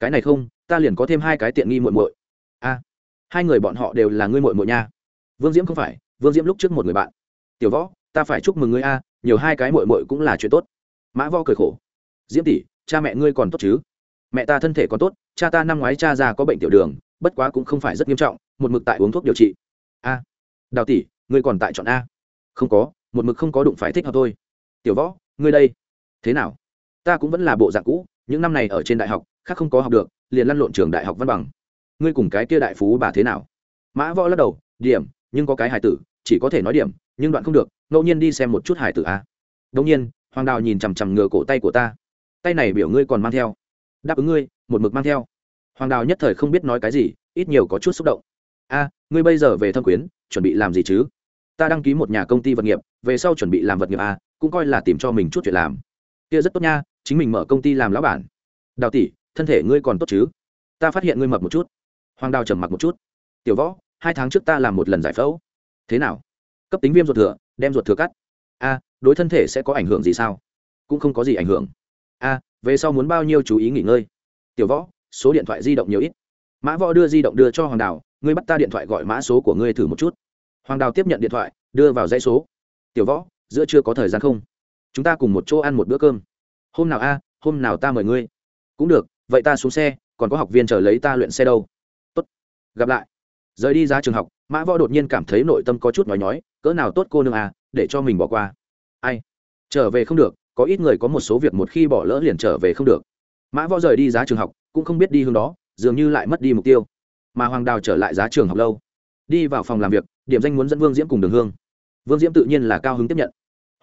Cái này không, ta liền có thêm hai cái tiện nghi muội muội. A, hai người bọn họ đều là ngươi muội muội nha. Vương diễm không phải, vương diễm lúc trước một người bạn. Tiểu võ, ta phải chúc mừng ngươi a, nhiều hai cái muội muội cũng là chuyện tốt. Mã võ cười khổ. Diễm tỷ, cha mẹ ngươi còn tốt chứ? Mẹ ta thân thể còn tốt, cha ta năm ngoái cha già có bệnh tiểu đường, bất quá cũng không phải rất nghiêm trọng, một mực tại uống thuốc điều trị. A, đào tỷ, ngươi còn tại chọn a. Không có, một mực không có đụng phải thích hợp thôi. Tiểu võ, ngươi đây. Thế nào? Ta cũng vẫn là bộ dạng cũ, những năm này ở trên đại học, khác không có học được, liền lăn lộn trường đại học văn bằng. Ngươi cùng cái kia đại phú bà thế nào? Mã võ lắc đầu, điểm, nhưng có cái hải tử, chỉ có thể nói điểm, nhưng đoạn không được, ngẫu nhiên đi xem một chút hải tử a. Đông nhiên, hoàng đào nhìn chằm chằm ngừa cổ tay của ta. Tay này biểu ngươi còn mang theo đáp ứng ngươi, một mực mang theo. Hoàng đào nhất thời không biết nói cái gì, ít nhiều có chút xúc động. A, ngươi bây giờ về thâm quyến, chuẩn bị làm gì chứ? Ta đăng ký một nhà công ty vật nghiệp, về sau chuẩn bị làm vật nghiệp a, cũng coi là tìm cho mình chút chuyện làm. Kia rất tốt nha, chính mình mở công ty làm lão bản. Đào tỷ, thân thể ngươi còn tốt chứ? Ta phát hiện ngươi mập một chút. Hoàng đào trầm mặc một chút. Tiểu võ, hai tháng trước ta làm một lần giải phẫu. Thế nào? Cấp tính viêm ruột thừa, đem ruột thừa cắt. A, đối thân thể sẽ có ảnh hưởng gì sao? Cũng không có gì ảnh hưởng a về sau muốn bao nhiêu chú ý nghỉ ngơi? Tiểu võ, số điện thoại di động nhiều ít. Mã võ đưa di động đưa cho hoàng đào, ngươi bắt ta điện thoại gọi mã số của ngươi thử một chút. Hoàng đào tiếp nhận điện thoại, đưa vào dãy số. Tiểu võ, giữa chưa có thời gian không? Chúng ta cùng một chỗ ăn một bữa cơm. Hôm nào a, hôm nào ta mời ngươi? Cũng được, vậy ta xuống xe, còn có học viên chờ lấy ta luyện xe đâu. Tốt, gặp lại. Rời đi ra trường học, mã võ đột nhiên cảm thấy nội tâm có chút nói nhói, cỡ nào tốt cô nương à để cho mình bỏ qua. Ai? Trở về không được có ít người có một số việc một khi bỏ lỡ liền trở về không được. Mã võ rời đi giá trường học, cũng không biết đi hướng đó, dường như lại mất đi mục tiêu. Mà hoàng đào trở lại giá trường học lâu. Đi vào phòng làm việc, điểm danh muốn dẫn vương diễm cùng đường hương. Vương diễm tự nhiên là cao hứng tiếp nhận.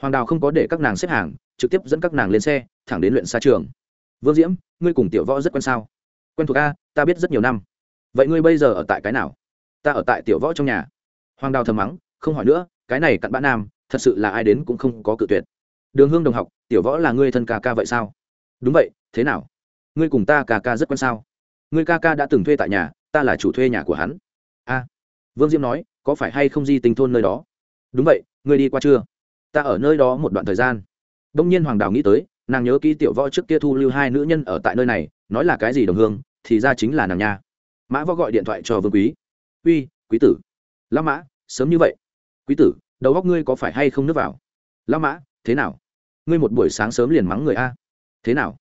Hoàng đào không có để các nàng xếp hàng, trực tiếp dẫn các nàng lên xe, thẳng đến luyện xa trường. Vương diễm, ngươi cùng tiểu võ rất quen sao? Quen thuộc a, ta biết rất nhiều năm. Vậy ngươi bây giờ ở tại cái nào? Ta ở tại tiểu võ trong nhà. Hoàng đào thầm mắng, không hỏi nữa, cái này cặn bã nam, thật sự là ai đến cũng không có cự tuyệt. Đường hương đồng học tiểu võ là ngươi thân ca ca vậy sao? Đúng vậy, thế nào? Ngươi cùng ta ca ca rất quan sao? Ngươi ca ca đã từng thuê tại nhà, ta là chủ thuê nhà của hắn. A. Vương diễm nói, có phải hay không di tình thôn nơi đó? Đúng vậy, ngươi đi qua chưa? Ta ở nơi đó một đoạn thời gian. Đông nhiên hoàng đào nghĩ tới, nàng nhớ kỹ tiểu võ trước kia thu lưu hai nữ nhân ở tại nơi này, nói là cái gì đồng hương, thì ra chính là nàng nha. Mã võ gọi điện thoại cho vương quý. Uy, quý tử. Lao mã, sớm như vậy. Quý tử, đầu góc ngươi có phải hay không nước vào? Lao mã, thế nào? Ngươi một buổi sáng sớm liền mắng người a. Thế nào?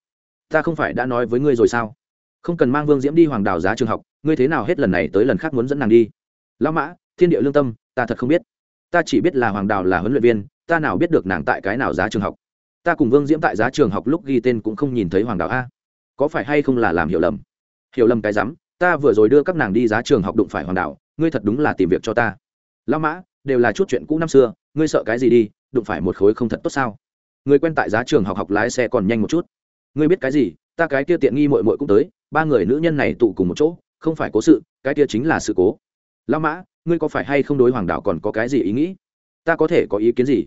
Ta không phải đã nói với ngươi rồi sao? Không cần mang vương diễm đi hoàng đào giá trường học, ngươi thế nào hết lần này tới lần khác muốn dẫn nàng đi? Lão mã, thiên địa lương tâm, ta thật không biết. Ta chỉ biết là hoàng đào là huấn luyện viên, ta nào biết được nàng tại cái nào giá trường học. Ta cùng vương diễm tại giá trường học lúc ghi tên cũng không nhìn thấy hoàng đào a. Có phải hay không là làm hiểu lầm? Hiểu lầm cái rắm, ta vừa rồi đưa các nàng đi giá trường học đụng phải hoàng đào ngươi thật đúng là tìm việc cho ta. Lão mã, đều là chút chuyện cũ năm xưa, ngươi sợ cái gì đi, đụng phải một khối không thật tốt sao? Người quen tại giá trường học học lái xe còn nhanh một chút. Ngươi biết cái gì? Ta cái kia tiện nghi mội mội cũng tới, ba người nữ nhân này tụ cùng một chỗ, không phải cố sự, cái kia chính là sự cố. Lão mã, ngươi có phải hay không đối hoàng đạo còn có cái gì ý nghĩ? Ta có thể có ý kiến gì?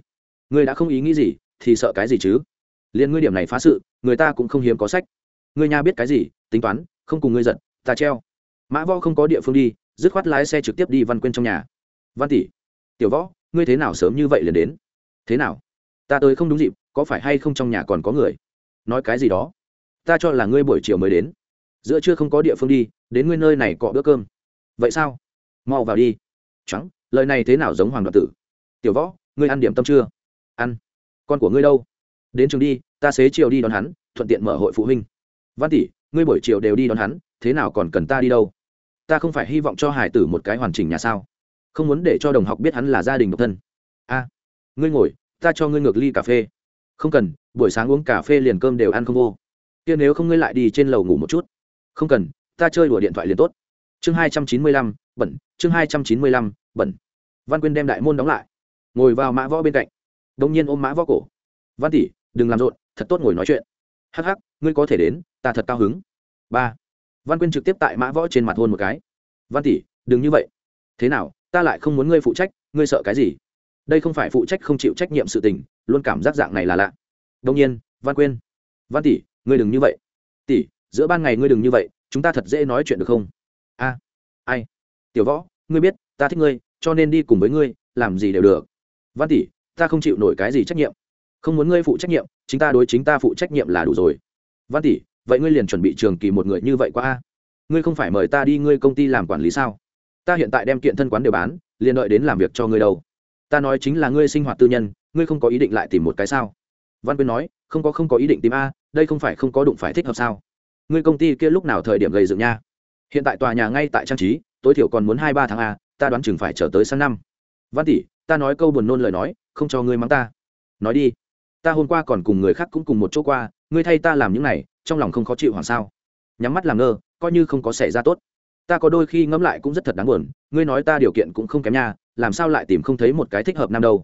Ngươi đã không ý nghĩ gì, thì sợ cái gì chứ? Liền ngươi điểm này phá sự, người ta cũng không hiếm có sách. Ngươi nha biết cái gì? Tính toán, không cùng ngươi giận, ta treo. Mã võ không có địa phương đi, dứt khoát lái xe trực tiếp đi văn quên trong nhà. Văn tỷ, tiểu võ, ngươi thế nào sớm như vậy liền đến? Thế nào? Ta tới không đúng dịp có phải hay không trong nhà còn có người? Nói cái gì đó? Ta cho là ngươi buổi chiều mới đến. Giữa trưa không có địa phương đi, đến ngươi nơi này cọ bữa cơm. Vậy sao? Mau vào đi. Trắng, lời này thế nào giống hoàng đoạn tử? Tiểu võ, ngươi ăn điểm tâm chưa? Ăn. Con của ngươi đâu? Đến trường đi, ta xế chiều đi đón hắn, thuận tiện mở hội phụ huynh. Văn tỷ, ngươi buổi chiều đều đi đón hắn, thế nào còn cần ta đi đâu? Ta không phải hy vọng cho hải tử một cái hoàn chỉnh nhà sao? Không muốn để cho đồng học biết hắn là gia đình độc thân. A, ngươi ngồi, ta cho ngươi ngược ly cà phê không cần, buổi sáng uống cà phê liền cơm đều ăn không vô. Kia nếu không ngươi lại đi trên lầu ngủ một chút. Không cần, ta chơi đùa điện thoại liền tốt. Chương hai trăm chín mươi lăm, bẩn, chương hai trăm chín mươi lăm, bẩn. Văn quyên đem đại môn đóng lại, ngồi vào mã võ bên cạnh. Đông nhiên ôm mã võ cổ. Văn tỷ, đừng làm rộn, thật tốt ngồi nói chuyện. Hắc hắc, ngươi có thể đến, ta thật cao hứng. Ba. Văn quyên trực tiếp tại mã võ trên mặt hôn một cái. Văn tỷ, đừng như vậy. Thế nào, ta lại không muốn ngươi phụ trách, ngươi sợ cái gì? Đây không phải phụ trách không chịu trách nhiệm sự tình luôn cảm giác dạng này là lạ. Đông nhiên, văn quyên. Văn tỷ, ngươi đừng như vậy. Tỷ, giữa ban ngày ngươi đừng như vậy, chúng ta thật dễ nói chuyện được không? A, ai? Tiểu võ, ngươi biết, ta thích ngươi, cho nên đi cùng với ngươi, làm gì đều được. Văn tỷ, ta không chịu nổi cái gì trách nhiệm. Không muốn ngươi phụ trách nhiệm, chính ta đối chính ta phụ trách nhiệm là đủ rồi. Văn tỷ, vậy ngươi liền chuẩn bị trường kỳ một người như vậy qua a. Ngươi không phải mời ta đi ngươi công ty làm quản lý sao? Ta hiện tại đem kiện thân quán đều bán, liền đợi đến làm việc cho ngươi đâu ta nói chính là ngươi sinh hoạt tư nhân, ngươi không có ý định lại tìm một cái sao? Văn quyên nói, không có không có ý định tìm a, đây không phải không có đụng phải thích hợp sao? Ngươi công ty kia lúc nào thời điểm gây dựng nha? Hiện tại tòa nhà ngay tại trang trí, tối thiểu còn muốn hai ba tháng a, ta đoán chừng phải trở tới sang năm. Văn tỷ, ta nói câu buồn nôn lời nói, không cho ngươi mắng ta. Nói đi. Ta hôm qua còn cùng người khác cũng cùng một chỗ qua, ngươi thay ta làm những này, trong lòng không khó chịu hoàng sao? Nhắm mắt làm ngơ, coi như không có xảy ra tốt. Ta có đôi khi ngẫm lại cũng rất thật đáng buồn, ngươi nói ta điều kiện cũng không kém nha làm sao lại tìm không thấy một cái thích hợp nam đâu?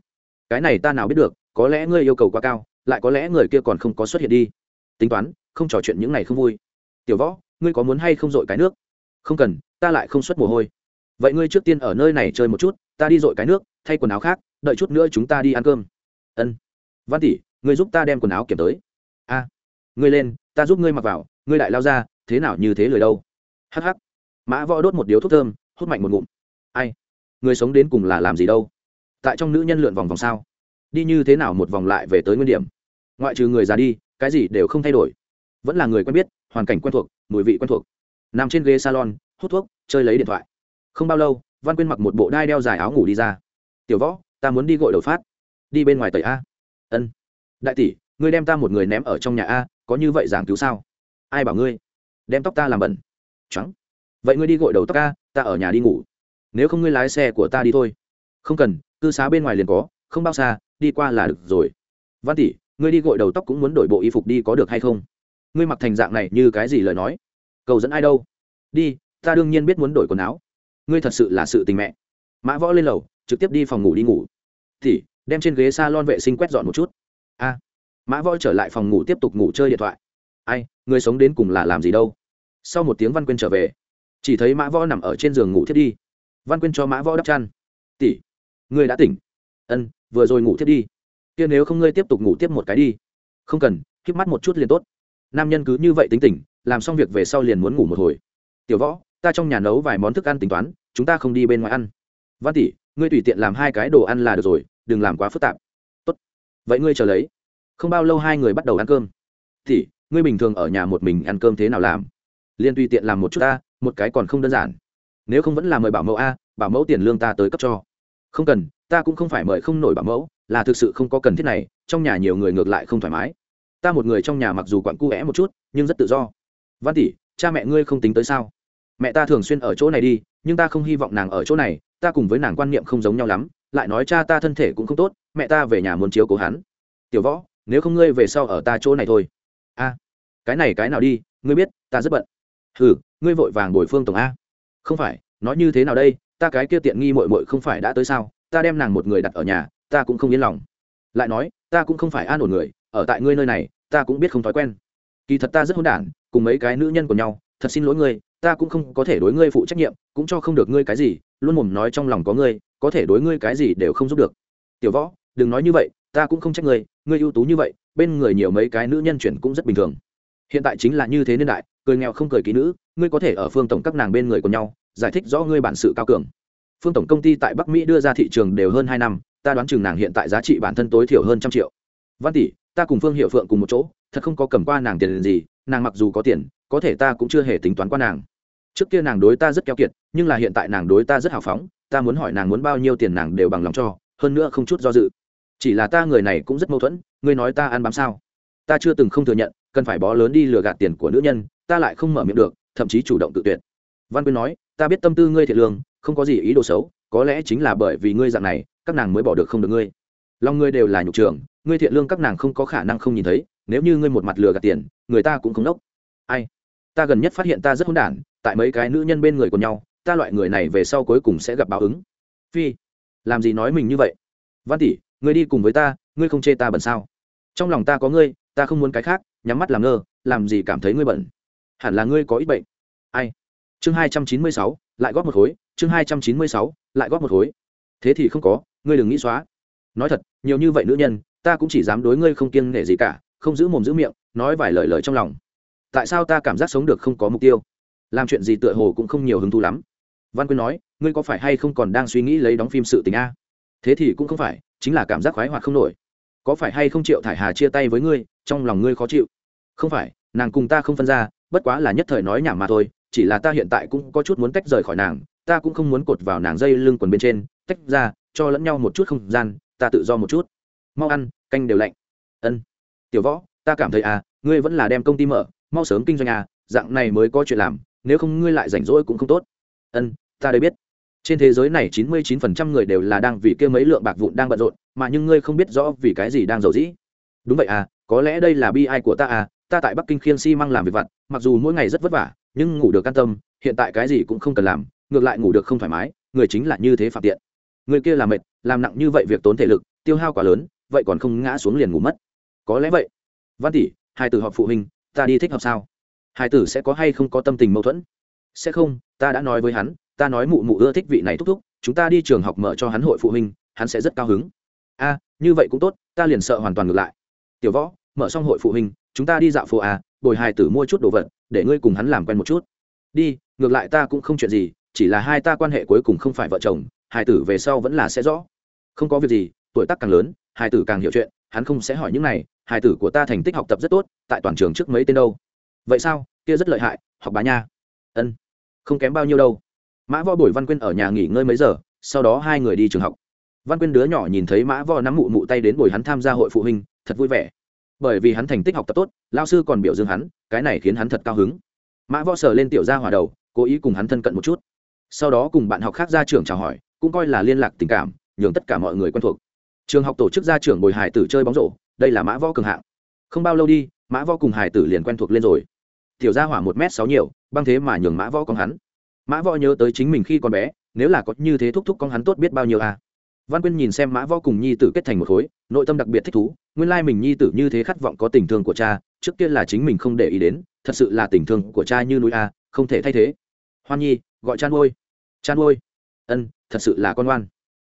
Cái này ta nào biết được, có lẽ ngươi yêu cầu quá cao, lại có lẽ người kia còn không có xuất hiện đi. Tính toán, không trò chuyện những này không vui. Tiểu võ, ngươi có muốn hay không dội cái nước? Không cần, ta lại không xuất mồ hôi. Vậy ngươi trước tiên ở nơi này chơi một chút, ta đi dội cái nước, thay quần áo khác, đợi chút nữa chúng ta đi ăn cơm. Ân. Văn tỷ, ngươi giúp ta đem quần áo kiểm tới. A. Ngươi lên, ta giúp ngươi mặc vào, ngươi lại lao ra, thế nào như thế lời đâu. Hh mã võ đốt một điếu thuốc thơm, hút mạnh một ngụm. Ai? Người sống đến cùng là làm gì đâu? Tại trong nữ nhân lượn vòng vòng sao? Đi như thế nào một vòng lại về tới nguyên điểm? Ngoại trừ người già đi, cái gì đều không thay đổi. Vẫn là người quen biết, hoàn cảnh quen thuộc, mùi vị quen thuộc. Nằm trên ghế salon, hút thuốc, chơi lấy điện thoại. Không bao lâu, văn quyên mặc một bộ đai đeo dài áo ngủ đi ra. Tiểu võ, ta muốn đi gội đầu phát. Đi bên ngoài tẩy a. Ân. Đại tỷ, ngươi đem ta một người ném ở trong nhà a, có như vậy giảng cứu sao? Ai bảo ngươi? Đem tóc ta làm bẩn. Trắng. Vậy ngươi đi gội đầu tóc a, ta ở nhà đi ngủ nếu không ngươi lái xe của ta đi thôi. Không cần, cư xá bên ngoài liền có, không bao xa, đi qua là được rồi. Văn tỷ, ngươi đi gội đầu tóc cũng muốn đổi bộ y phục đi có được hay không? Ngươi mặc thành dạng này như cái gì lời nói? Cầu dẫn ai đâu? Đi, ta đương nhiên biết muốn đổi quần áo. Ngươi thật sự là sự tình mẹ. Mã võ lên lầu, trực tiếp đi phòng ngủ đi ngủ. Thì đem trên ghế s a lon vệ sinh quét dọn một chút. A. Mã võ trở lại phòng ngủ tiếp tục ngủ chơi điện thoại. Ai, người sống đến cùng là làm gì đâu? Sau một tiếng văn quên trở về, chỉ thấy mã võ nằm ở trên giường ngủ thiết đi văn quyên cho mã võ đắp chăn. Tỷ ngươi đã tỉnh. Ân vừa rồi ngủ thiết đi. Kia nếu không ngươi tiếp tục ngủ tiếp một cái đi. Không cần k mắt một chút liền tốt. Nam nhân cứ như vậy tính tỉnh, làm xong việc về sau liền muốn ngủ một hồi. Tiểu võ ta trong nhà nấu vài món thức ăn tính toán chúng ta không đi bên ngoài ăn. Văn tỷ ngươi tùy tiện làm hai cái đồ ăn là được rồi đừng làm quá phức tạp. Tốt vậy ngươi chờ lấy. Không bao lâu hai người bắt đầu ăn cơm. Tỷ ngươi bình thường ở nhà một mình ăn cơm thế nào làm? Liền tùy tiện làm một chút ta một cái còn không đơn giản nếu không vẫn là mời bảo mẫu a, bảo mẫu tiền lương ta tới cấp cho. Không cần, ta cũng không phải mời không nổi bảo mẫu, là thực sự không có cần thiết này, trong nhà nhiều người ngược lại không thoải mái. Ta một người trong nhà mặc dù quặn cu vẽ một chút, nhưng rất tự do. Văn tỷ, cha mẹ ngươi không tính tới sao? Mẹ ta thường xuyên ở chỗ này đi, nhưng ta không hy vọng nàng ở chỗ này, ta cùng với nàng quan niệm không giống nhau lắm, lại nói cha ta thân thể cũng không tốt, mẹ ta về nhà muốn chiếu cố hắn. Tiểu võ, nếu không ngươi về sau ở ta chỗ này thôi. A, cái này cái nào đi, ngươi biết, ta rất bận. Ừ ngươi vội vàng bồi phương tổng a không phải, nói như thế nào đây, ta cái kia tiện nghi mội mội không phải đã tới sao, ta đem nàng một người đặt ở nhà, ta cũng không yên lòng. Lại nói, ta cũng không phải an ổn người, ở tại ngươi nơi này, ta cũng biết không thói quen. Kỳ thật ta rất hôn đản, cùng mấy cái nữ nhân của nhau, thật xin lỗi ngươi, ta cũng không có thể đối ngươi phụ trách nhiệm, cũng cho không được ngươi cái gì, luôn mồm nói trong lòng có ngươi, có thể đối ngươi cái gì đều không giúp được. Tiểu võ, đừng nói như vậy, ta cũng không trách ngươi ngươi ưu tú như vậy, bên người nhiều mấy cái nữ nhân chuyển cũng rất bình thường. Hiện tại chính là như thế niên đại, cười nghèo không cười kỹ nữ ngươi có thể ở phương tổng các nàng bên người của nhau, giải thích rõ ngươi bản sự cao cường. Phương tổng công ty tại bắc mỹ đưa ra thị trường đều hơn hai năm, ta đoán chừng nàng hiện tại giá trị bản thân tối thiểu hơn trăm triệu. Văn tỷ, ta cùng phương hiệu phượng cùng một chỗ, thật không có cầm qua nàng tiền gì, nàng mặc dù có tiền, có thể ta cũng chưa hề tính toán qua nàng. Trước kia nàng đối ta rất keo kiệt, nhưng là hiện tại nàng đối ta rất hào phóng, ta muốn hỏi nàng muốn bao nhiêu tiền nàng đều bằng lòng cho, hơn nữa không chút do dự. Chỉ là ta người này cũng rất mâu thuẫn, ngươi nói ta ăn bám sao? Ta chưa từng không thừa nhận, cần phải bó lớn đi lừa gạt tiền của nữ nhân, ta lại không mở miệng được thậm chí chủ động tự tuyệt. Văn quyên nói, ta biết tâm tư ngươi thiệt lương, không có gì ý đồ xấu, có lẽ chính là bởi vì ngươi dạng này, các nàng mới bỏ được không được ngươi. Lòng ngươi đều là nhục trường, ngươi thiện lương các nàng không có khả năng không nhìn thấy, nếu như ngươi một mặt lừa gạt tiền, người ta cũng không đốc. Ai? Ta gần nhất phát hiện ta rất hỗn đản, tại mấy cái nữ nhân bên người của nhau, ta loại người này về sau cuối cùng sẽ gặp báo ứng. Phi, làm gì nói mình như vậy? Văn tỷ, ngươi đi cùng với ta, ngươi không chê ta bẩn sao? Trong lòng ta có ngươi, ta không muốn cái khác, nhắm mắt làm ngơ, làm gì cảm thấy ngươi bẩn? Hẳn là ngươi có ít bệnh ai? Chương hai trăm chín mươi sáu, lại góp một khối, chương hai trăm chín mươi sáu, lại góp một khối. Thế thì không có, ngươi đừng nghĩ xóa. Nói thật, nhiều như vậy nữ nhân, ta cũng chỉ dám đối ngươi không kiêng nể gì cả, không giữ mồm giữ miệng, nói vài lời lời trong lòng. Tại sao ta cảm giác sống được không có mục tiêu? Làm chuyện gì tựa hồ cũng không nhiều hứng thú lắm. Văn quyên nói, ngươi có phải hay không còn đang suy nghĩ lấy đóng phim sự tình a? Thế thì cũng không phải, chính là cảm giác khoái hoạt không nổi. Có phải hay không chịu thải hà chia tay với ngươi, trong lòng ngươi khó chịu? Không phải, nàng cùng ta không phân ra, bất quá là nhất thời nói nhảm mà thôi chỉ là ta hiện tại cũng có chút muốn tách rời khỏi nàng, ta cũng không muốn cột vào nàng dây lưng quần bên trên, tách ra, cho lẫn nhau một chút không gian, ta tự do một chút. Mau ăn, canh đều lạnh. Ân. Tiểu võ, ta cảm thấy à ngươi vẫn là đem công ty mở, mau sớm kinh doanh à dạng này mới có chuyện làm, nếu không ngươi lại rảnh rỗi cũng không tốt. Ân, ta đây biết. Trên thế giới này chín mươi chín phần trăm người đều là đang vì kia mấy lượng bạc vụn đang bận rộn, mà nhưng ngươi không biết rõ vì cái gì đang giàu dĩ. Đúng vậy à có lẽ đây là bi ai của ta à ta tại bắc kinh khiêng xi、si、măng làm việc vặt, mặc dù mỗi ngày rất vất vả nhưng ngủ được an tâm, hiện tại cái gì cũng không cần làm, ngược lại ngủ được không thoải mái, người chính là như thế phạm tiện. Người kia là mệt, làm nặng như vậy việc tốn thể lực, tiêu hao quá lớn, vậy còn không ngã xuống liền ngủ mất. Có lẽ vậy. Văn tỷ hai tử họp phụ huynh, ta đi thích hợp sao? Hai tử sẽ có hay không có tâm tình mâu thuẫn? Sẽ không, ta đã nói với hắn, ta nói mụ mụ ưa thích vị này thúc thúc, chúng ta đi trường học mở cho hắn hội phụ huynh, hắn sẽ rất cao hứng. A, như vậy cũng tốt, ta liền sợ hoàn toàn ngược lại. Tiểu võ, mở xong hội phụ huynh, chúng ta đi dạo phố a, bồi hài tử mua chút đồ vật để ngươi cùng hắn làm quen một chút. Đi, ngược lại ta cũng không chuyện gì, chỉ là hai ta quan hệ cuối cùng không phải vợ chồng hải tử về sau vẫn là sẽ rõ. Không có việc gì, tuổi tác càng lớn hải tử càng hiểu chuyện, hắn không sẽ hỏi những này Hải tử của ta thành tích học tập rất tốt, tại toàn trường trước mấy tên đâu. Vậy sao, kia rất lợi hại, học bá nha. Ân, không kém bao nhiêu đâu. Mã võ bồi văn quyên ở nhà nghỉ ngơi mấy giờ, sau đó hai người đi trường học. Văn quyên đứa nhỏ nhìn thấy mã võ nắm mụ mụ tay đến bồi hắn tham gia hội phụ huynh, thật vui vẻ bởi vì hắn thành tích học tập tốt, lao sư còn biểu dương hắn, cái này khiến hắn thật cao hứng. Mã võ sờ lên tiểu gia hòa đầu, cố ý cùng hắn thân cận một chút. Sau đó cùng bạn học khác ra trường chào hỏi, cũng coi là liên lạc tình cảm, nhường tất cả mọi người quen thuộc. Trường học tổ chức ra trường bồi hải tử chơi bóng rổ, đây là mã võ cường hạng. Không bao lâu đi, mã võ cùng hải tử liền quen thuộc lên rồi. Tiểu gia hỏa một m sáu nhiều, băng thế mà nhường mã võ con hắn. Mã võ nhớ tới chính mình khi còn bé, nếu là có như thế thúc thúc con hắn tốt biết bao nhiêu à văn quyên nhìn xem mã võ cùng nhi tử kết thành một khối, nội tâm đặc biệt thích thú, nguyên lai mình nhi tử như thế khát vọng có tình thương của cha, trước kia là chính mình không để ý đến, thật sự là tình thương của cha như núi a, không thể thay thế. Hoan nhi, gọi cha nuôi cha nuôi ân, thật sự là con ngoan.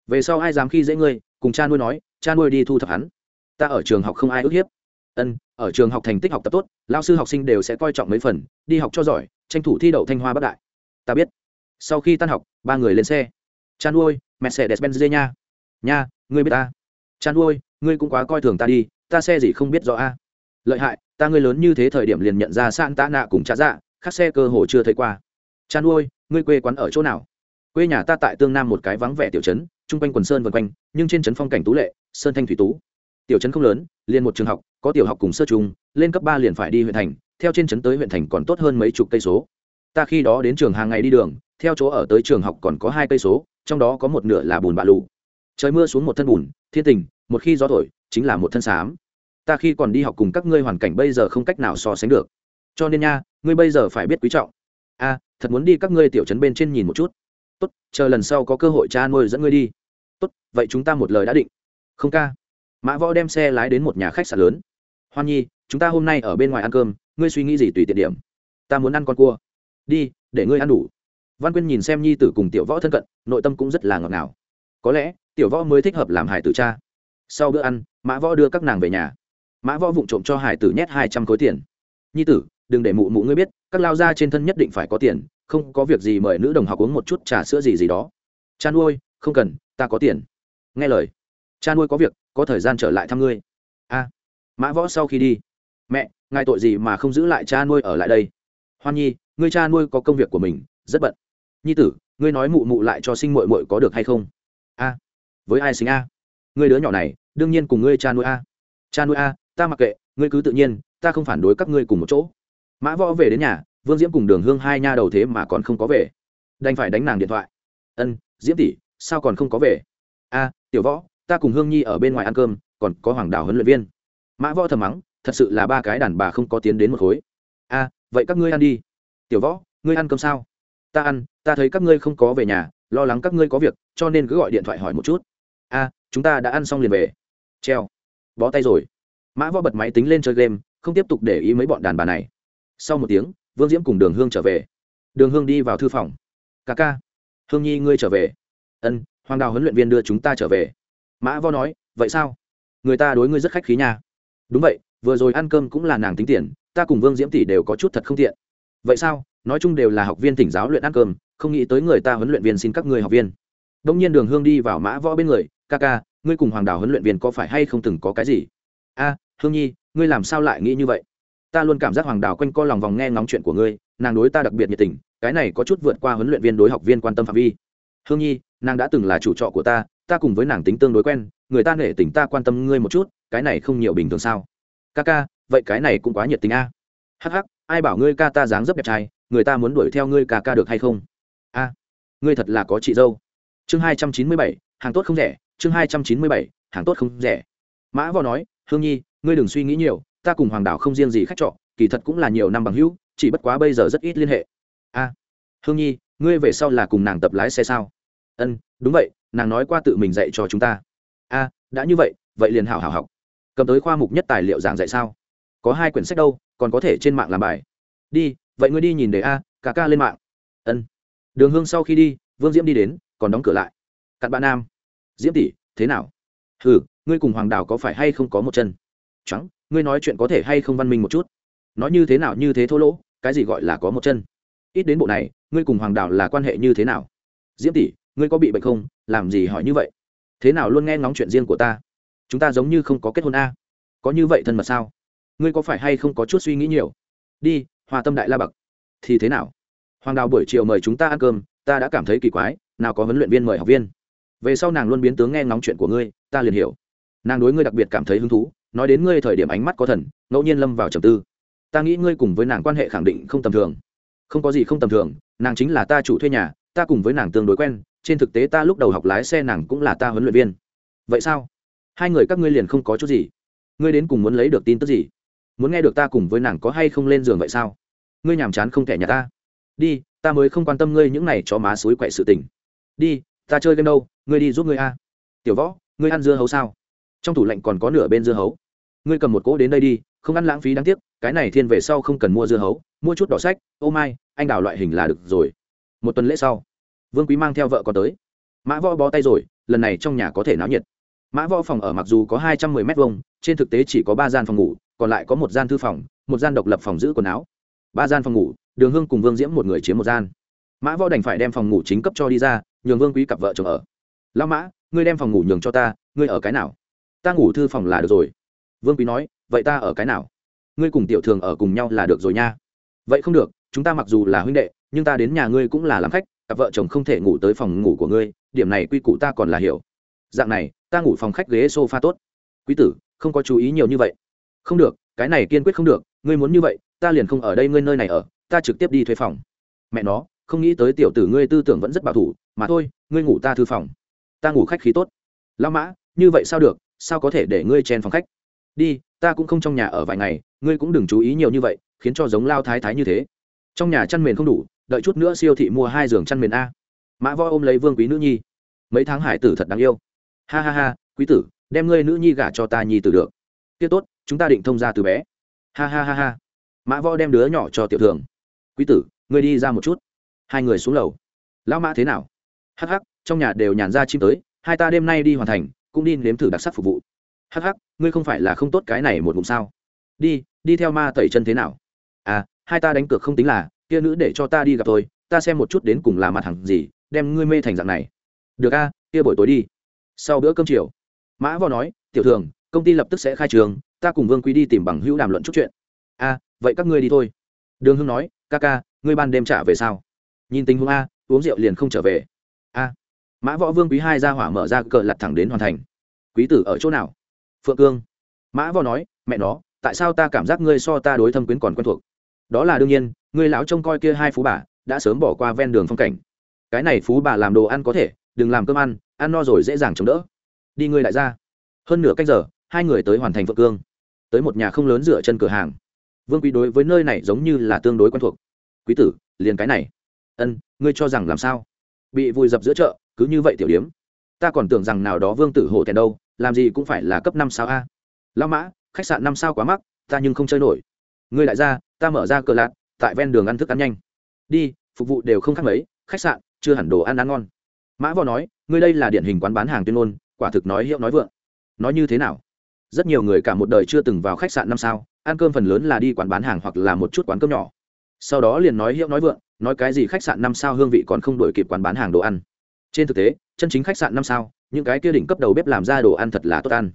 Về sau ai dám khi dễ ngươi, cùng cha nuôi nói cha nuôi đi thu thập hắn. Ta ở trường học không ai ức hiếp. Ân, ở trường học thành tích học tập tốt lao sư học sinh đều sẽ coi trọng mấy phần, đi học cho giỏi, tranh thủ thi đậu thanh hoa bắc đại. Ta biết. Sau khi tan học, ba người lên xe. Cha nuôi mercedes benz nha nha, ngươi biết ta? Chăn nuôi ngươi cũng quá coi thường ta đi, ta xe gì không biết rõ a? Lợi hại, ta ngươi lớn như thế thời điểm liền nhận ra san tạ nạ cùng trả dạ khác xe cơ hồ chưa thấy qua. Chăn nuôi ngươi quê quán ở chỗ nào? Quê nhà ta tại tương nam một cái vắng vẻ tiểu trấn, chung quanh quần sơn vân quanh, nhưng trên trấn phong cảnh tú lệ, sơn thanh thủy tú. Tiểu trấn không lớn, liền một trường học, có tiểu học cùng sơ trung, lên cấp ba liền phải đi huyện thành, theo trên trấn tới huyện thành còn tốt hơn mấy chục cây số. Ta khi đó đến trường hàng ngày đi đường, theo chỗ ở tới trường học còn có hai cây số, trong đó có một nửa là bùn bạ lụ trời mưa xuống một thân bùn, thiên tình, một khi gió thổi, chính là một thân xám ta khi còn đi học cùng các ngươi hoàn cảnh bây giờ không cách nào so sánh được. Cho nên nha, ngươi bây giờ phải biết quý trọng. A, thật muốn đi các ngươi tiểu trấn bên trên nhìn một chút. Tốt, chờ lần sau có cơ hội cha nuôi dẫn ngươi đi. Tốt, vậy chúng ta một lời đã định. Không ca. Mã võ đem xe lái đến một nhà khách sạn lớn. Hoan nhi, chúng ta hôm nay ở bên ngoài ăn cơm, ngươi suy nghĩ gì tùy tiện điểm. Ta muốn ăn con cua. Đi, để ngươi ăn đủ. Văn quyên nhìn xem nhi tử cùng tiểu võ thân cận, nội tâm cũng rất là ngọt ngào. Có lẽ tiểu võ mới thích hợp làm hải tử cha. Sau bữa ăn, mã võ đưa các nàng về nhà. Mã võ vụng trộm cho hải tử nhét hai trăm khối tiền. Nhi tử, đừng để mụ mụ ngươi biết, các lao gia trên thân nhất định phải có tiền, không có việc gì mời nữ đồng học uống một chút trà sữa gì gì đó. Cha nuôi không cần, ta có tiền. Nghe lời cha nuôi có việc, có thời gian trở lại thăm ngươi. A, mã võ sau khi đi. Mẹ, ngài tội gì mà không giữ lại cha nuôi ở lại đây? Hoan nhi, ngươi cha nuôi có công việc của mình, rất bận. Nhi tử, ngươi nói mụ mụ lại cho sinh mội mội có được hay không? Với ai sinh a? Người đứa nhỏ này, đương nhiên cùng ngươi cha nuôi a. Cha nuôi a, ta mặc kệ, ngươi cứ tự nhiên, ta không phản đối các ngươi cùng một chỗ. Mã võ về đến nhà, vương diễm cùng đường hương hai nha đầu thế mà còn không có về. Đành phải đánh nàng điện thoại. Ân, diễm tỷ, sao còn không có về? A, tiểu võ, ta cùng hương nhi ở bên ngoài ăn cơm, còn có hoàng đảo huấn luyện viên. Mã võ thầm mắng, thật sự là ba cái đàn bà không có tiến đến một khối. A, vậy các ngươi ăn đi. Tiểu võ, ngươi ăn cơm sao? Ta ăn, ta thấy các ngươi không có về nhà, lo lắng các ngươi có việc, cho nên cứ gọi điện thoại hỏi một chút a, chúng ta đã ăn xong liền về. Treo. Bó tay rồi. Mã võ bật máy tính lên chơi game, không tiếp tục để ý mấy bọn đàn bà này. Sau một tiếng, vương diễm cùng đường hương trở về. Đường hương đi vào thư phòng. Ca ca, hương nhi ngươi trở về. Ân, hoàng đào huấn luyện viên đưa chúng ta trở về. Mã võ nói, vậy sao? Người ta đối ngươi rất khách khí nha. Đúng vậy, vừa rồi ăn cơm cũng là nàng tính tiền, ta cùng vương diễm tỷ đều có chút thật không tiện. Vậy sao? Nói chung đều là học viên tỉnh giáo luyện ăn cơm, không nghĩ tới người ta huấn luyện viên xin các người học viên. Đông nhiên đường hương đi vào mã võ bên người ca ca, ngươi cùng hoàng đào huấn luyện viên có phải hay không từng có cái gì? A, hương nhi, ngươi làm sao lại nghĩ như vậy? Ta luôn cảm giác hoàng đào quanh co lòng vòng nghe ngóng chuyện của ngươi, nàng đối ta đặc biệt nhiệt tình, cái này có chút vượt qua huấn luyện viên đối học viên quan tâm phạm vi. Hương nhi, nàng đã từng là chủ trọ của ta ta cùng với nàng tính tương đối quen, người ta nể tình ta quan tâm ngươi một chút, cái này không nhiều bình thường sao? Ca ca, vậy cái này cũng quá nhiệt tình a. Hắc hắc, ai bảo ngươi ca ta dáng dấp đẹp trai, người ta muốn đuổi theo ngươi ca ca được hay không? A, ngươi thật là có chị dâu. Chương hai trăm chín mươi bảy, hàng tốt không rẻ chương hai trăm chín mươi bảy, hàng tốt không rẻ. Mã võ nói, hương nhi, ngươi đừng suy nghĩ nhiều, ta cùng hoàng đảo không riêng gì khách trọ, kỳ thật cũng là nhiều năm bằng hữu, chỉ bất quá bây giờ rất ít liên hệ. A, hương nhi, ngươi về sau là cùng nàng tập lái xe sao? Ân, đúng vậy, nàng nói qua tự mình dạy cho chúng ta. A, đã như vậy vậy liền hảo hảo học. Cầm tới khoa mục nhất tài liệu giảng dạy sao? Có hai quyển sách đâu, còn có thể trên mạng làm bài. Đi, vậy ngươi đi nhìn để a cả ca lên mạng. Ân. Đường hương sau khi đi, vương diễm đi đến, còn đóng cửa lại. Cặn bạn nam diễm tỷ, thế nào? Ừ ngươi cùng hoàng đào có phải hay không có một chân? Trắng, ngươi nói chuyện có thể hay không văn minh một chút? Nói như thế nào như thế thô lỗ, cái gì gọi là có một chân? Ít đến bộ này, ngươi cùng hoàng đào là quan hệ như thế nào? Diễm tỷ, ngươi có bị bệnh không? Làm gì hỏi như vậy? Thế nào luôn nghe ngóng chuyện riêng của ta? Chúng ta giống như không có kết hôn a. Có như vậy thân mật sao? Ngươi có phải hay không có chút suy nghĩ nhiều? Đi, hòa tâm đại la bậc. Thì thế nào? Hoàng đào buổi chiều mời chúng ta ăn cơm, ta đã cảm thấy kỳ quái, nào có huấn luyện viên mời học viên? Về sau nàng luôn biến tướng nghe ngóng chuyện của ngươi, ta liền hiểu. Nàng đối ngươi đặc biệt cảm thấy hứng thú, nói đến ngươi thời điểm ánh mắt có thần, ngẫu nhiên lâm vào trầm tư. Ta nghĩ ngươi cùng với nàng quan hệ khẳng định không tầm thường. Không có gì không tầm thường, nàng chính là ta chủ thuê nhà, ta cùng với nàng tương đối quen, trên thực tế ta lúc đầu học lái xe nàng cũng là ta huấn luyện viên. Vậy sao? Hai người các ngươi liền không có chút gì. Ngươi đến cùng muốn lấy được tin tức gì? Muốn nghe được ta cùng với nàng có hay không lên giường vậy sao? Ngươi nhàm chán không thể nhà ta. Đi, ta mới không quan tâm ngươi những này cho má suối quậy sự tình. Đi ta chơi game đâu, ngươi đi giúp ngươi a. Tiểu võ, ngươi ăn dưa hấu sao? Trong tủ lạnh còn có nửa bên dưa hấu. Ngươi cầm một cỗ đến đây đi, không ăn lãng phí đáng tiếc, cái này thiên về sau không cần mua dưa hấu, mua chút đỏ sách, ô mai, anh đào loại hình là được rồi. Một tuần lễ sau, vương quý mang theo vợ có tới. Mã võ bó tay rồi, lần này trong nhà có thể náo nhiệt. Mã võ phòng ở mặc dù có hai trăm mười m hai trên thực tế chỉ có ba gian phòng ngủ, còn lại có một gian thư phòng, một gian độc lập phòng giữ quần áo. Ba gian phòng ngủ, đường hương cùng vương diễm một người chiếm một gian mã võ đành phải đem phòng ngủ chính cấp cho đi ra, nhường vương quý cặp vợ chồng ở. Lao mã, ngươi đem phòng ngủ nhường cho ta, ngươi ở cái nào? Ta ngủ thư phòng là được rồi. Vương quý nói, vậy ta ở cái nào? Ngươi cùng tiểu thường ở cùng nhau là được rồi nha. Vậy không được, chúng ta mặc dù là huynh đệ, nhưng ta đến nhà ngươi cũng là làm khách, cặp vợ chồng không thể ngủ tới phòng ngủ của ngươi, điểm này quy củ ta còn là hiểu. Dạng này, ta ngủ phòng khách ghế s o f a tốt. Quý tử, không có chú ý nhiều như vậy. Không được, cái này kiên quyết không được, ngươi muốn như vậy, ta liền không ở đây, ngươi nơi này ở, ta trực tiếp đi thuê phòng. Mẹ nó không nghĩ tới tiểu tử ngươi tư tưởng vẫn rất bảo thủ, mà thôi, ngươi ngủ ta thư phòng. Ta ngủ khách khí tốt. Lao mã, như vậy sao được, sao có thể để ngươi chen phòng khách? Đi, ta cũng không trong nhà ở vài ngày, ngươi cũng đừng chú ý nhiều như vậy, khiến cho giống lao thái thái như thế. Trong nhà chăn mền không đủ, đợi chút nữa siêu thị mua hai giường chăn mền a. Mã voi ôm lấy vương quý nữ nhi. Mấy tháng hải tử thật đáng yêu. Ha ha ha, quý tử, đem ngươi nữ nhi gả cho ta nhi tử được. Tiết tốt, chúng ta định thông ra từ bé. Ha ha ha ha. Mã võ đem đứa nhỏ cho tiểu thường quý tử, ngươi đi ra một chút hai người xuống lầu. Lão mã thế nào? Hắc hắc, trong nhà đều nhàn ra chim tới, hai ta đêm nay đi hoàn thành, cũng đi nếm thử đặc sắc phục vụ. Hắc hắc, ngươi không phải là không tốt cái này một ngụm sao? Đi đi theo ma tẩy chân thế nào? À hai ta đánh cược không tính là, kia nữ để cho ta đi gặp tôi, ta xem một chút đến cùng là mặt hàng gì, đem ngươi mê thành dạng này. Được a, kia buổi tối đi. Sau bữa cơm chiều, mã vò nói, tiểu thường, công ty lập tức sẽ khai trường, ta cùng vương quý đi tìm bằng hữu đàm luận chút chuyện. A, vậy các ngươi đi thôi. Đường hưng nói, ca ca, ngươi ban đêm trả về sao? Nhìn tình huống a, uống rượu liền không trở về. A. Mã võ vương quý hai ra hỏa mở ra cờ lặt thẳng đến hoàn thành. Quý tử ở chỗ nào? Phượng cương. Mã võ nói, mẹ nó, tại sao ta cảm giác ngươi so ta đối thâm quyến còn quen thuộc? Đó là đương nhiên, ngươi lão trông coi kia hai phú bà, đã sớm bỏ qua ven đường phong cảnh. Cái này phú bà làm đồ ăn có thể, đừng làm cơm ăn ăn no rồi dễ dàng chống đỡ. Đi ngươi lại ra hơn nửa cách giờ, hai người tới hoàn thành phượng cương. Tới một nhà không lớn dựa chân cửa hàng. Vương quý đối với nơi này giống như là tương đối quen thuộc. Quý tử, liền cái này ân, ngươi cho rằng làm sao? Bị vùi dập giữa chợ, cứ như vậy tiểu điếm. Ta còn tưởng rằng nào đó vương tử hổ tèn đâu, làm gì cũng phải là cấp năm sao a. Lao mã, khách sạn năm sao quá mắc, ta nhưng không chơi nổi. Ngươi lại ra ta mở ra cờ lạc tại ven đường ăn thức ăn nhanh. Đi, phục vụ đều không khác mấy, khách sạn, chưa hẳn đồ ăn ăn ngon. Mã võ nói, ngươi đây là điển hình quán bán hàng tuyên ngôn, quả thực nói hiệu nói vượng. Nói như thế nào? Rất nhiều người cả một đời chưa từng vào khách sạn năm sao, ăn cơm phần lớn là đi quán bán hàng hoặc là một chút quán cơm nhỏ sau đó liền nói hiệu nói vượng, nói cái gì khách sạn năm sao hương vị còn không đổi kịp quán bán hàng đồ ăn. Trên thực tế, chân chính khách sạn năm sao, những cái kia đỉnh cấp đầu bếp làm ra đồ ăn thật là tốt ăn.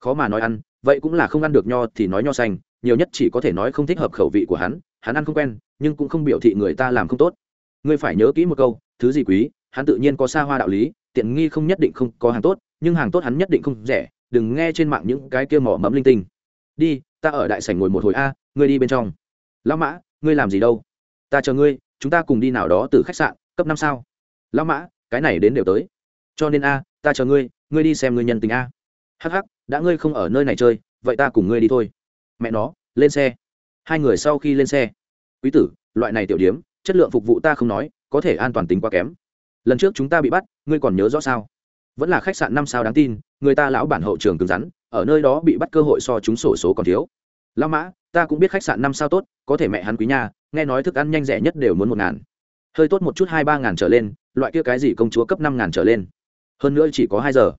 Khó mà nói ăn, vậy cũng là không ăn được nho thì nói nho xanh, nhiều nhất chỉ có thể nói không thích hợp khẩu vị của hắn hắn ăn không quen, nhưng cũng không biểu thị người ta làm không tốt. Ngươi phải nhớ kỹ một câu, thứ gì quý, hắn tự nhiên có xa hoa đạo lý, tiện nghi không nhất định không có hàng tốt, nhưng hàng tốt hắn nhất định không rẻ, đừng nghe trên mạng những cái kia mỏ mẫm linh tinh. Đi, ta ở đại sảnh ngồi một hồi a, ngươi đi bên trong. Lão mã ngươi làm gì đâu? Ta chờ ngươi, chúng ta cùng đi nào đó từ khách sạn, cấp năm sao? Lão mã, cái này đến đều tới. Cho nên a, ta chờ ngươi ngươi đi xem ngươi nhân tình a. Hắc hắc, đã ngươi không ở nơi này chơi, vậy ta cùng ngươi đi thôi. Mẹ nó, lên xe. Hai người sau khi lên xe, quý tử, loại này tiểu điếm, chất lượng phục vụ ta không nói, có thể an toàn tính quá kém. Lần trước chúng ta bị bắt, ngươi còn nhớ rõ sao? Vẫn là khách sạn năm sao đáng tin, người ta lão bản hậu trường cứng rắn, ở nơi đó bị bắt cơ hội so chúng sổ số còn thiếu lão mã, ta cũng biết khách sạn năm sao tốt, có thể mẹ hắn quý nha, nghe nói thức ăn nhanh rẻ nhất đều muốn một ngàn. Hơi tốt một chút hai ba ngàn trở lên, loại kia cái gì công chúa cấp năm ngàn trở lên. Hơn nữa chỉ có hai giờ.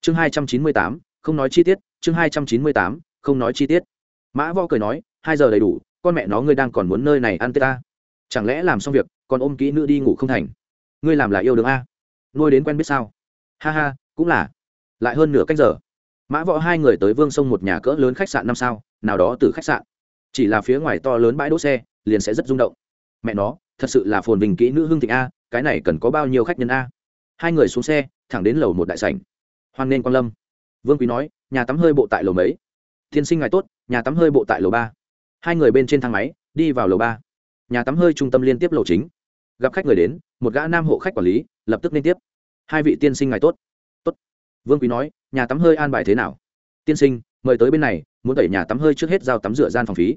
Chương hai trăm chín mươi tám, không nói chi tiết, chương hai trăm chín mươi tám, không nói chi tiết. Mã vo cười nói, hai giờ đầy đủ, con mẹ nó ngươi đang còn muốn nơi này ăn tết ta. Chẳng lẽ làm xong việc, còn ôm kỹ nữ đi ngủ không thành? Ngươi làm là yêu đương a. Nuôi đến quen biết sao? Ha ha, cũng là. Lại hơn nửa cách giờ mã võ hai người tới vương sông một nhà cỡ lớn khách sạn năm sao, nào đó từ khách sạn. Chỉ là phía ngoài to lớn bãi đỗ xe, liền sẽ rất rung động. Mẹ nó, thật sự là phồn bình kỹ nữ hương thịnh a, cái này cần có bao nhiêu khách nhân a? Hai người xuống xe, thẳng đến lầu một đại sảnh. Hoan nên quan lâm. Vương quý nói, nhà tắm hơi bộ tại lầu mấy? Tiên sinh ngài tốt, nhà tắm hơi bộ tại lầu ba. Hai người bên trên thang máy, đi vào lầu ba. Nhà tắm hơi trung tâm liên tiếp lầu chính. Gặp khách người đến, một gã nam hộ khách quản lý, lập tức liên tiếp. Hai vị tiên sinh ngài tốt vương quý nói, nhà tắm hơi an bài thế nào? Tiên sinh, mời tới bên này, muốn tẩy nhà tắm hơi trước hết giao tắm rửa gian phòng phí.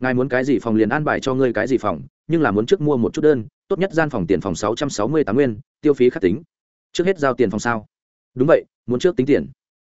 Ngài muốn cái gì phòng liền an bài cho ngươi cái gì phòng, nhưng là muốn trước mua một chút đơn, tốt nhất gian phòng tiền phòng sáu trăm sáu mươi tám nguyên, tiêu phí khắc tính. Trước hết giao tiền phòng sao? Đúng vậy, muốn trước tính tiền.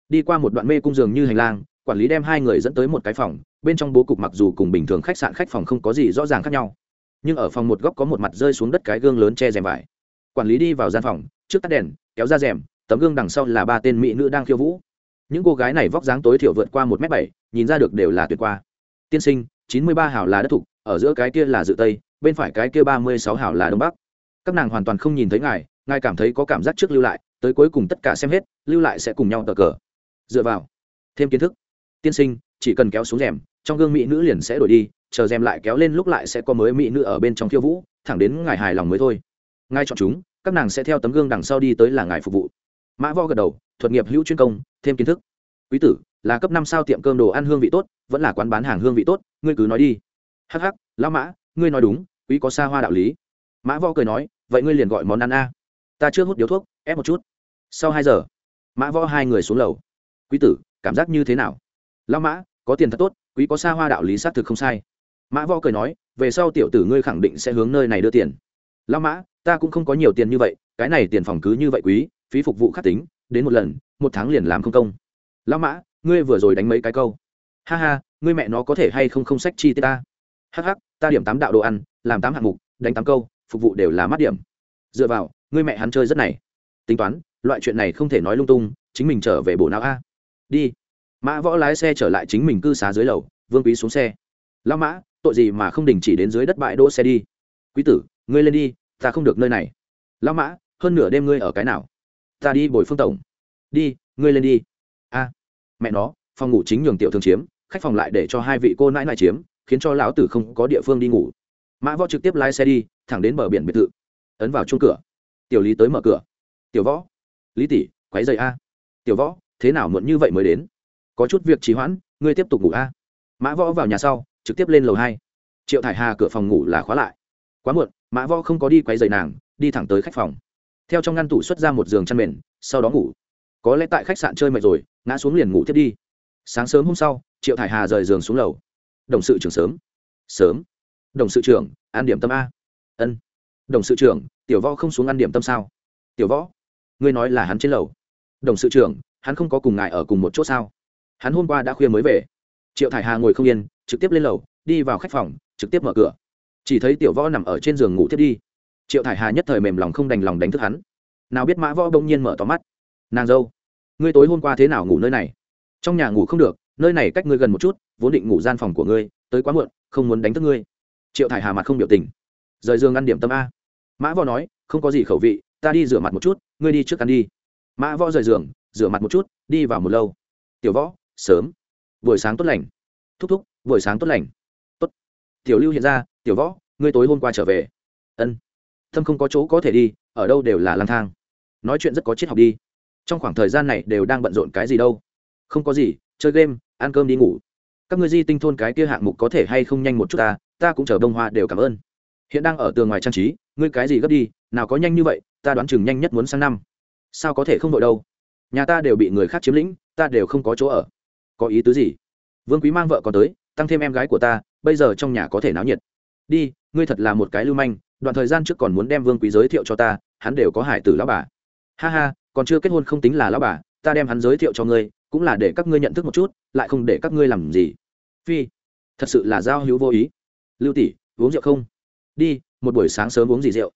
Đi qua một đoạn mê cung giường như hành lang, quản lý đem hai người dẫn tới một cái phòng, bên trong bố cục mặc dù cùng bình thường khách sạn khách phòng không có gì rõ ràng khác nhau, nhưng ở phòng một góc có một mặt rơi xuống đất cái gương lớn che rèm vải. Quản lý đi vào gian phòng, trước tắt đèn, kéo ra rèm tấm gương đằng sau là ba tên mỹ nữ đang khiêu vũ. Những cô gái này vóc dáng tối thiểu vượt qua một m bảy, nhìn ra được đều là tuyệt qua. Tiên sinh, chín mươi ba hảo là đất thục, ở giữa cái kia là dự tây, bên phải cái kia ba mươi sáu hảo là đông bắc. Các nàng hoàn toàn không nhìn thấy ngài ngài cảm thấy có cảm giác trước lưu lại, tới cuối cùng tất cả xem hết, lưu lại sẽ cùng nhau tờ cờ. Dựa vào, thêm kiến thức. Tiên sinh, chỉ cần kéo xuống rèm, trong gương mỹ nữ liền sẽ đổi đi, chờ rèm lại kéo lên lúc lại sẽ có mới mỹ nữ ở bên trong khiêu vũ, thẳng đến ngài hài lòng mới thôi. Ngài chọn chúng, các nàng sẽ theo tấm gương đằng sau đi tới là ngài phục vụ mã vo gật đầu, thuật nghiệp hữu chuyên công, thêm kiến thức. Quý tử, là cấp năm sao tiệm cơm đồ ăn hương vị tốt, vẫn là quán bán hàng hương vị tốt, ngươi cứ nói đi. Hắc hắc, lão mã, ngươi nói đúng, quý có xa hoa đạo lý. Mã vo cười nói, vậy ngươi liền gọi món ăn a. Ta chưa hút điếu thuốc, ép một chút. Sau hai giờ, mã vo hai người xuống lầu. Quý tử, cảm giác như thế nào? Lão mã, có tiền thật tốt, quý có xa hoa đạo lý xác thực không sai. Mã vo cười nói, về sau tiểu tử ngươi khẳng định sẽ hướng nơi này đưa tiền. Lão mã, ta cũng không có nhiều tiền như vậy, cái này tiền phòng cứ như vậy quý phí phục vụ khắc tính, đến một lần, một tháng liền làm không công. Lão mã, ngươi vừa rồi đánh mấy cái câu? Ha ha, ngươi mẹ nó có thể hay không không sách chi tiết ta? Hh ta điểm tám đạo đồ ăn, làm tám hạng mục, đánh tám câu, phục vụ đều là mát điểm. Dựa vào, ngươi mẹ hắn chơi rất này. Tính toán, loại chuyện này không thể nói lung tung, chính mình trở về bộ não a. Đi. Mã võ lái xe trở lại chính mình cư xá dưới lầu, vương quý xuống xe. Lao mã, tội gì mà không đình chỉ đến dưới đất bãi đỗ xe đi? Quý tử, ngươi lên đi, ta không được nơi này. Lao mã, hơn nửa đêm ngươi ở cái nào? Ta đi bồi phương tổng. Đi, ngươi lên đi. A. Mẹ nó, phòng ngủ chính nhường tiểu thường chiếm, khách phòng lại để cho hai vị cô nãi nãi chiếm, khiến cho lão tử không có địa phương đi ngủ. Mã võ trực tiếp lái xe đi, thẳng đến bờ biển biệt thự. Ấn vào chung cửa. Tiểu lý tới mở cửa. Tiểu võ. Lý tỷ quáy dậy a. Tiểu võ, thế nào muộn như vậy mới đến? Có chút việc trì hoãn, ngươi tiếp tục ngủ a. Mã võ vào nhà sau, trực tiếp lên lầu hai. Triệu thải hà cửa phòng ngủ là khóa lại. Quá muộn, mã võ không có đi quáy dày nàng, đi thẳng tới khách phòng theo trong ngăn tủ xuất ra một giường chăn mền, sau đó ngủ. Có lẽ tại khách sạn chơi mệt rồi, ngã xuống liền ngủ tiếp đi. Sáng sớm hôm sau, triệu thải hà rời giường xuống lầu. Đồng sự trưởng sớm. Sớm. Đồng sự trưởng, ăn điểm tâm a. Ân. Đồng sự trưởng, tiểu võ không xuống ăn điểm tâm sao? Tiểu võ, ngươi nói là hắn trên lầu. Đồng sự trưởng, hắn không có cùng ngài ở cùng một chỗ sao? Hắn hôm qua đã khuya mới về. Triệu thải hà ngồi không yên, trực tiếp lên lầu, đi vào khách phòng, trực tiếp mở cửa. Chỉ thấy tiểu võ nằm ở trên giường ngủ tiếp đi triệu thải hà nhất thời mềm lòng không đành lòng đánh thức hắn. Nào biết mã võ bỗng nhiên mở tóm mắt. Nàng dâu, ngươi tối hôm qua thế nào ngủ nơi này? Trong nhà ngủ không được, nơi này cách ngươi gần một chút, vốn định ngủ gian phòng của ngươi, tới quá muộn, không muốn đánh thức ngươi. Triệu thải hà mặt không biểu tình. Rời giường ăn điểm tâm a. Mã võ nói, không có gì khẩu vị, ta đi rửa mặt một chút, ngươi đi trước ăn đi. Mã võ rời giường, rửa mặt một chút, đi vào một lâu. Tiểu võ, sớm. Buổi sáng tốt lành. Thúc thúc, buổi sáng tốt lành. Tốt. Tiểu lưu hiện ra, tiểu võ, ngươi tối hôm qua trở về. Ân thâm không có chỗ có thể đi, ở đâu đều là lang thang. Nói chuyện rất có triết học đi. Trong khoảng thời gian này đều đang bận rộn cái gì đâu. Không có gì, chơi game, ăn cơm đi ngủ. Các ngươi di tinh thôn cái kia hạng mục có thể hay không nhanh một chút ta ta cũng chờ bông hoa đều cảm ơn. Hiện đang ở tường ngoài trang trí, ngươi cái gì gấp đi, nào có nhanh như vậy, ta đoán chừng nhanh nhất muốn sang năm. Sao có thể không đội đâu? Nhà ta đều bị người khác chiếm lĩnh, ta đều không có chỗ ở. Có ý tứ gì? Vương quý mang vợ còn tới, tăng thêm em gái của ta, bây giờ trong nhà có thể náo nhiệt. Đi, ngươi thật là một cái lưu manh đoạn thời gian trước còn muốn đem vương quý giới thiệu cho ta, hắn đều có hải tử lão bà. Ha ha, còn chưa kết hôn không tính là lão bà, ta đem hắn giới thiệu cho ngươi, cũng là để các ngươi nhận thức một chút, lại không để các ngươi làm gì. Phi, thật sự là giao hữu vô ý. Lưu tỷ, uống rượu không? Đi, một buổi sáng sớm uống gì rượu?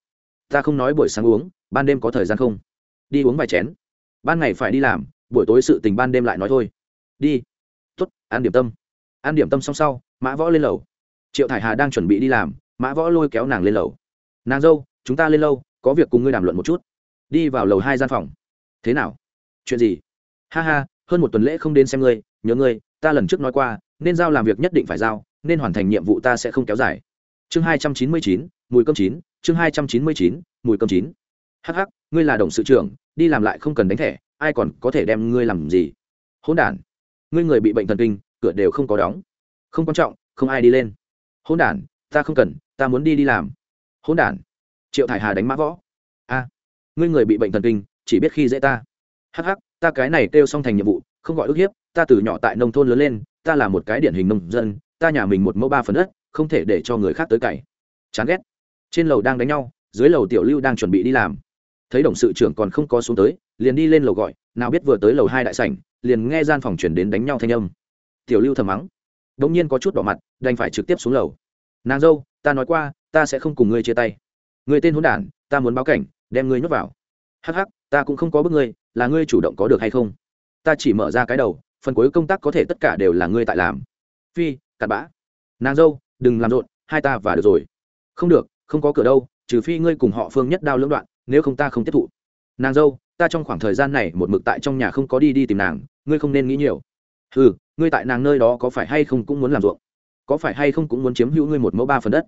Ta không nói buổi sáng uống, ban đêm có thời gian không? Đi uống vài chén. Ban ngày phải đi làm, buổi tối sự tình ban đêm lại nói thôi. Đi. Tuất ăn điểm tâm. Ăn điểm tâm xong sau, mã võ lên lầu. Triệu thải hà đang chuẩn bị đi làm, mã võ lôi kéo nàng lên lầu nàng dâu, chúng ta lên lâu, có việc cùng ngươi đàm luận một chút. Đi vào lầu hai gian phòng. Thế nào? Chuyện gì? Ha ha, hơn một tuần lễ không đến xem ngươi, nhớ ngươi, ta lần trước nói qua, nên giao làm việc nhất định phải giao, nên hoàn thành nhiệm vụ ta sẽ không kéo dài. Chương hai trăm chín mươi chín, mùi cơm chín, chương hai trăm chín mươi chín, mùi cơm chín. Hh ngươi là đồng sự trưởng, đi làm lại không cần đánh thẻ, ai còn có thể đem ngươi làm gì? Hôn đản. Ngươi người bị bệnh thần kinh, cửa đều không có đóng. Không quan trọng, không ai đi lên. Hôn đản, ta không cần, ta muốn đi đi làm hỗn đản. Triệu thải hà đánh mã võ. A, ngươi người bị bệnh thần kinh, chỉ biết khi dễ ta. Hh ta cái này kêu xong thành nhiệm vụ, không gọi ức hiếp, ta từ nhỏ tại nông thôn lớn lên, ta là một cái điển hình nông dân, ta nhà mình một mẫu ba phần đất, không thể để cho người khác tới cày. Chán ghét. Trên lầu đang đánh nhau, dưới lầu tiểu lưu đang chuẩn bị đi làm. Thấy đồng sự trưởng còn không có xuống tới, liền đi lên lầu gọi, nào biết vừa tới lầu hai đại sảnh, liền nghe gian phòng chuyển đến đánh nhau thanh âm. Tiểu lưu thầm mắng. Đông nhiên có chút đỏ mặt, đành phải trực tiếp xuống lầu. Nàng dâu ta nói qua, ta sẽ không cùng ngươi chia tay. Người tên hôn đản, ta muốn báo cảnh, đem ngươi nhốt vào. Hắc hắc, ta cũng không có bức ngươi, là ngươi chủ động có được hay không? Ta chỉ mở ra cái đầu, phần cuối công tác có thể tất cả đều là ngươi tại làm. Phi, cặn bã. Nàng dâu, đừng làm rộn, hai ta và được rồi. Không được, không có cửa đâu, trừ phi ngươi cùng họ phương nhất đao lưỡng đoạn, nếu không ta không tiếp thụ. Nàng dâu, ta trong khoảng thời gian này một mực tại trong nhà không có đi đi tìm nàng, ngươi không nên nghĩ nhiều. Ừ ngươi tại nàng nơi đó có phải hay không cũng muốn làm ruộng? Có phải hay không cũng muốn chiếm hữu ngươi một mẫu ba phần đất?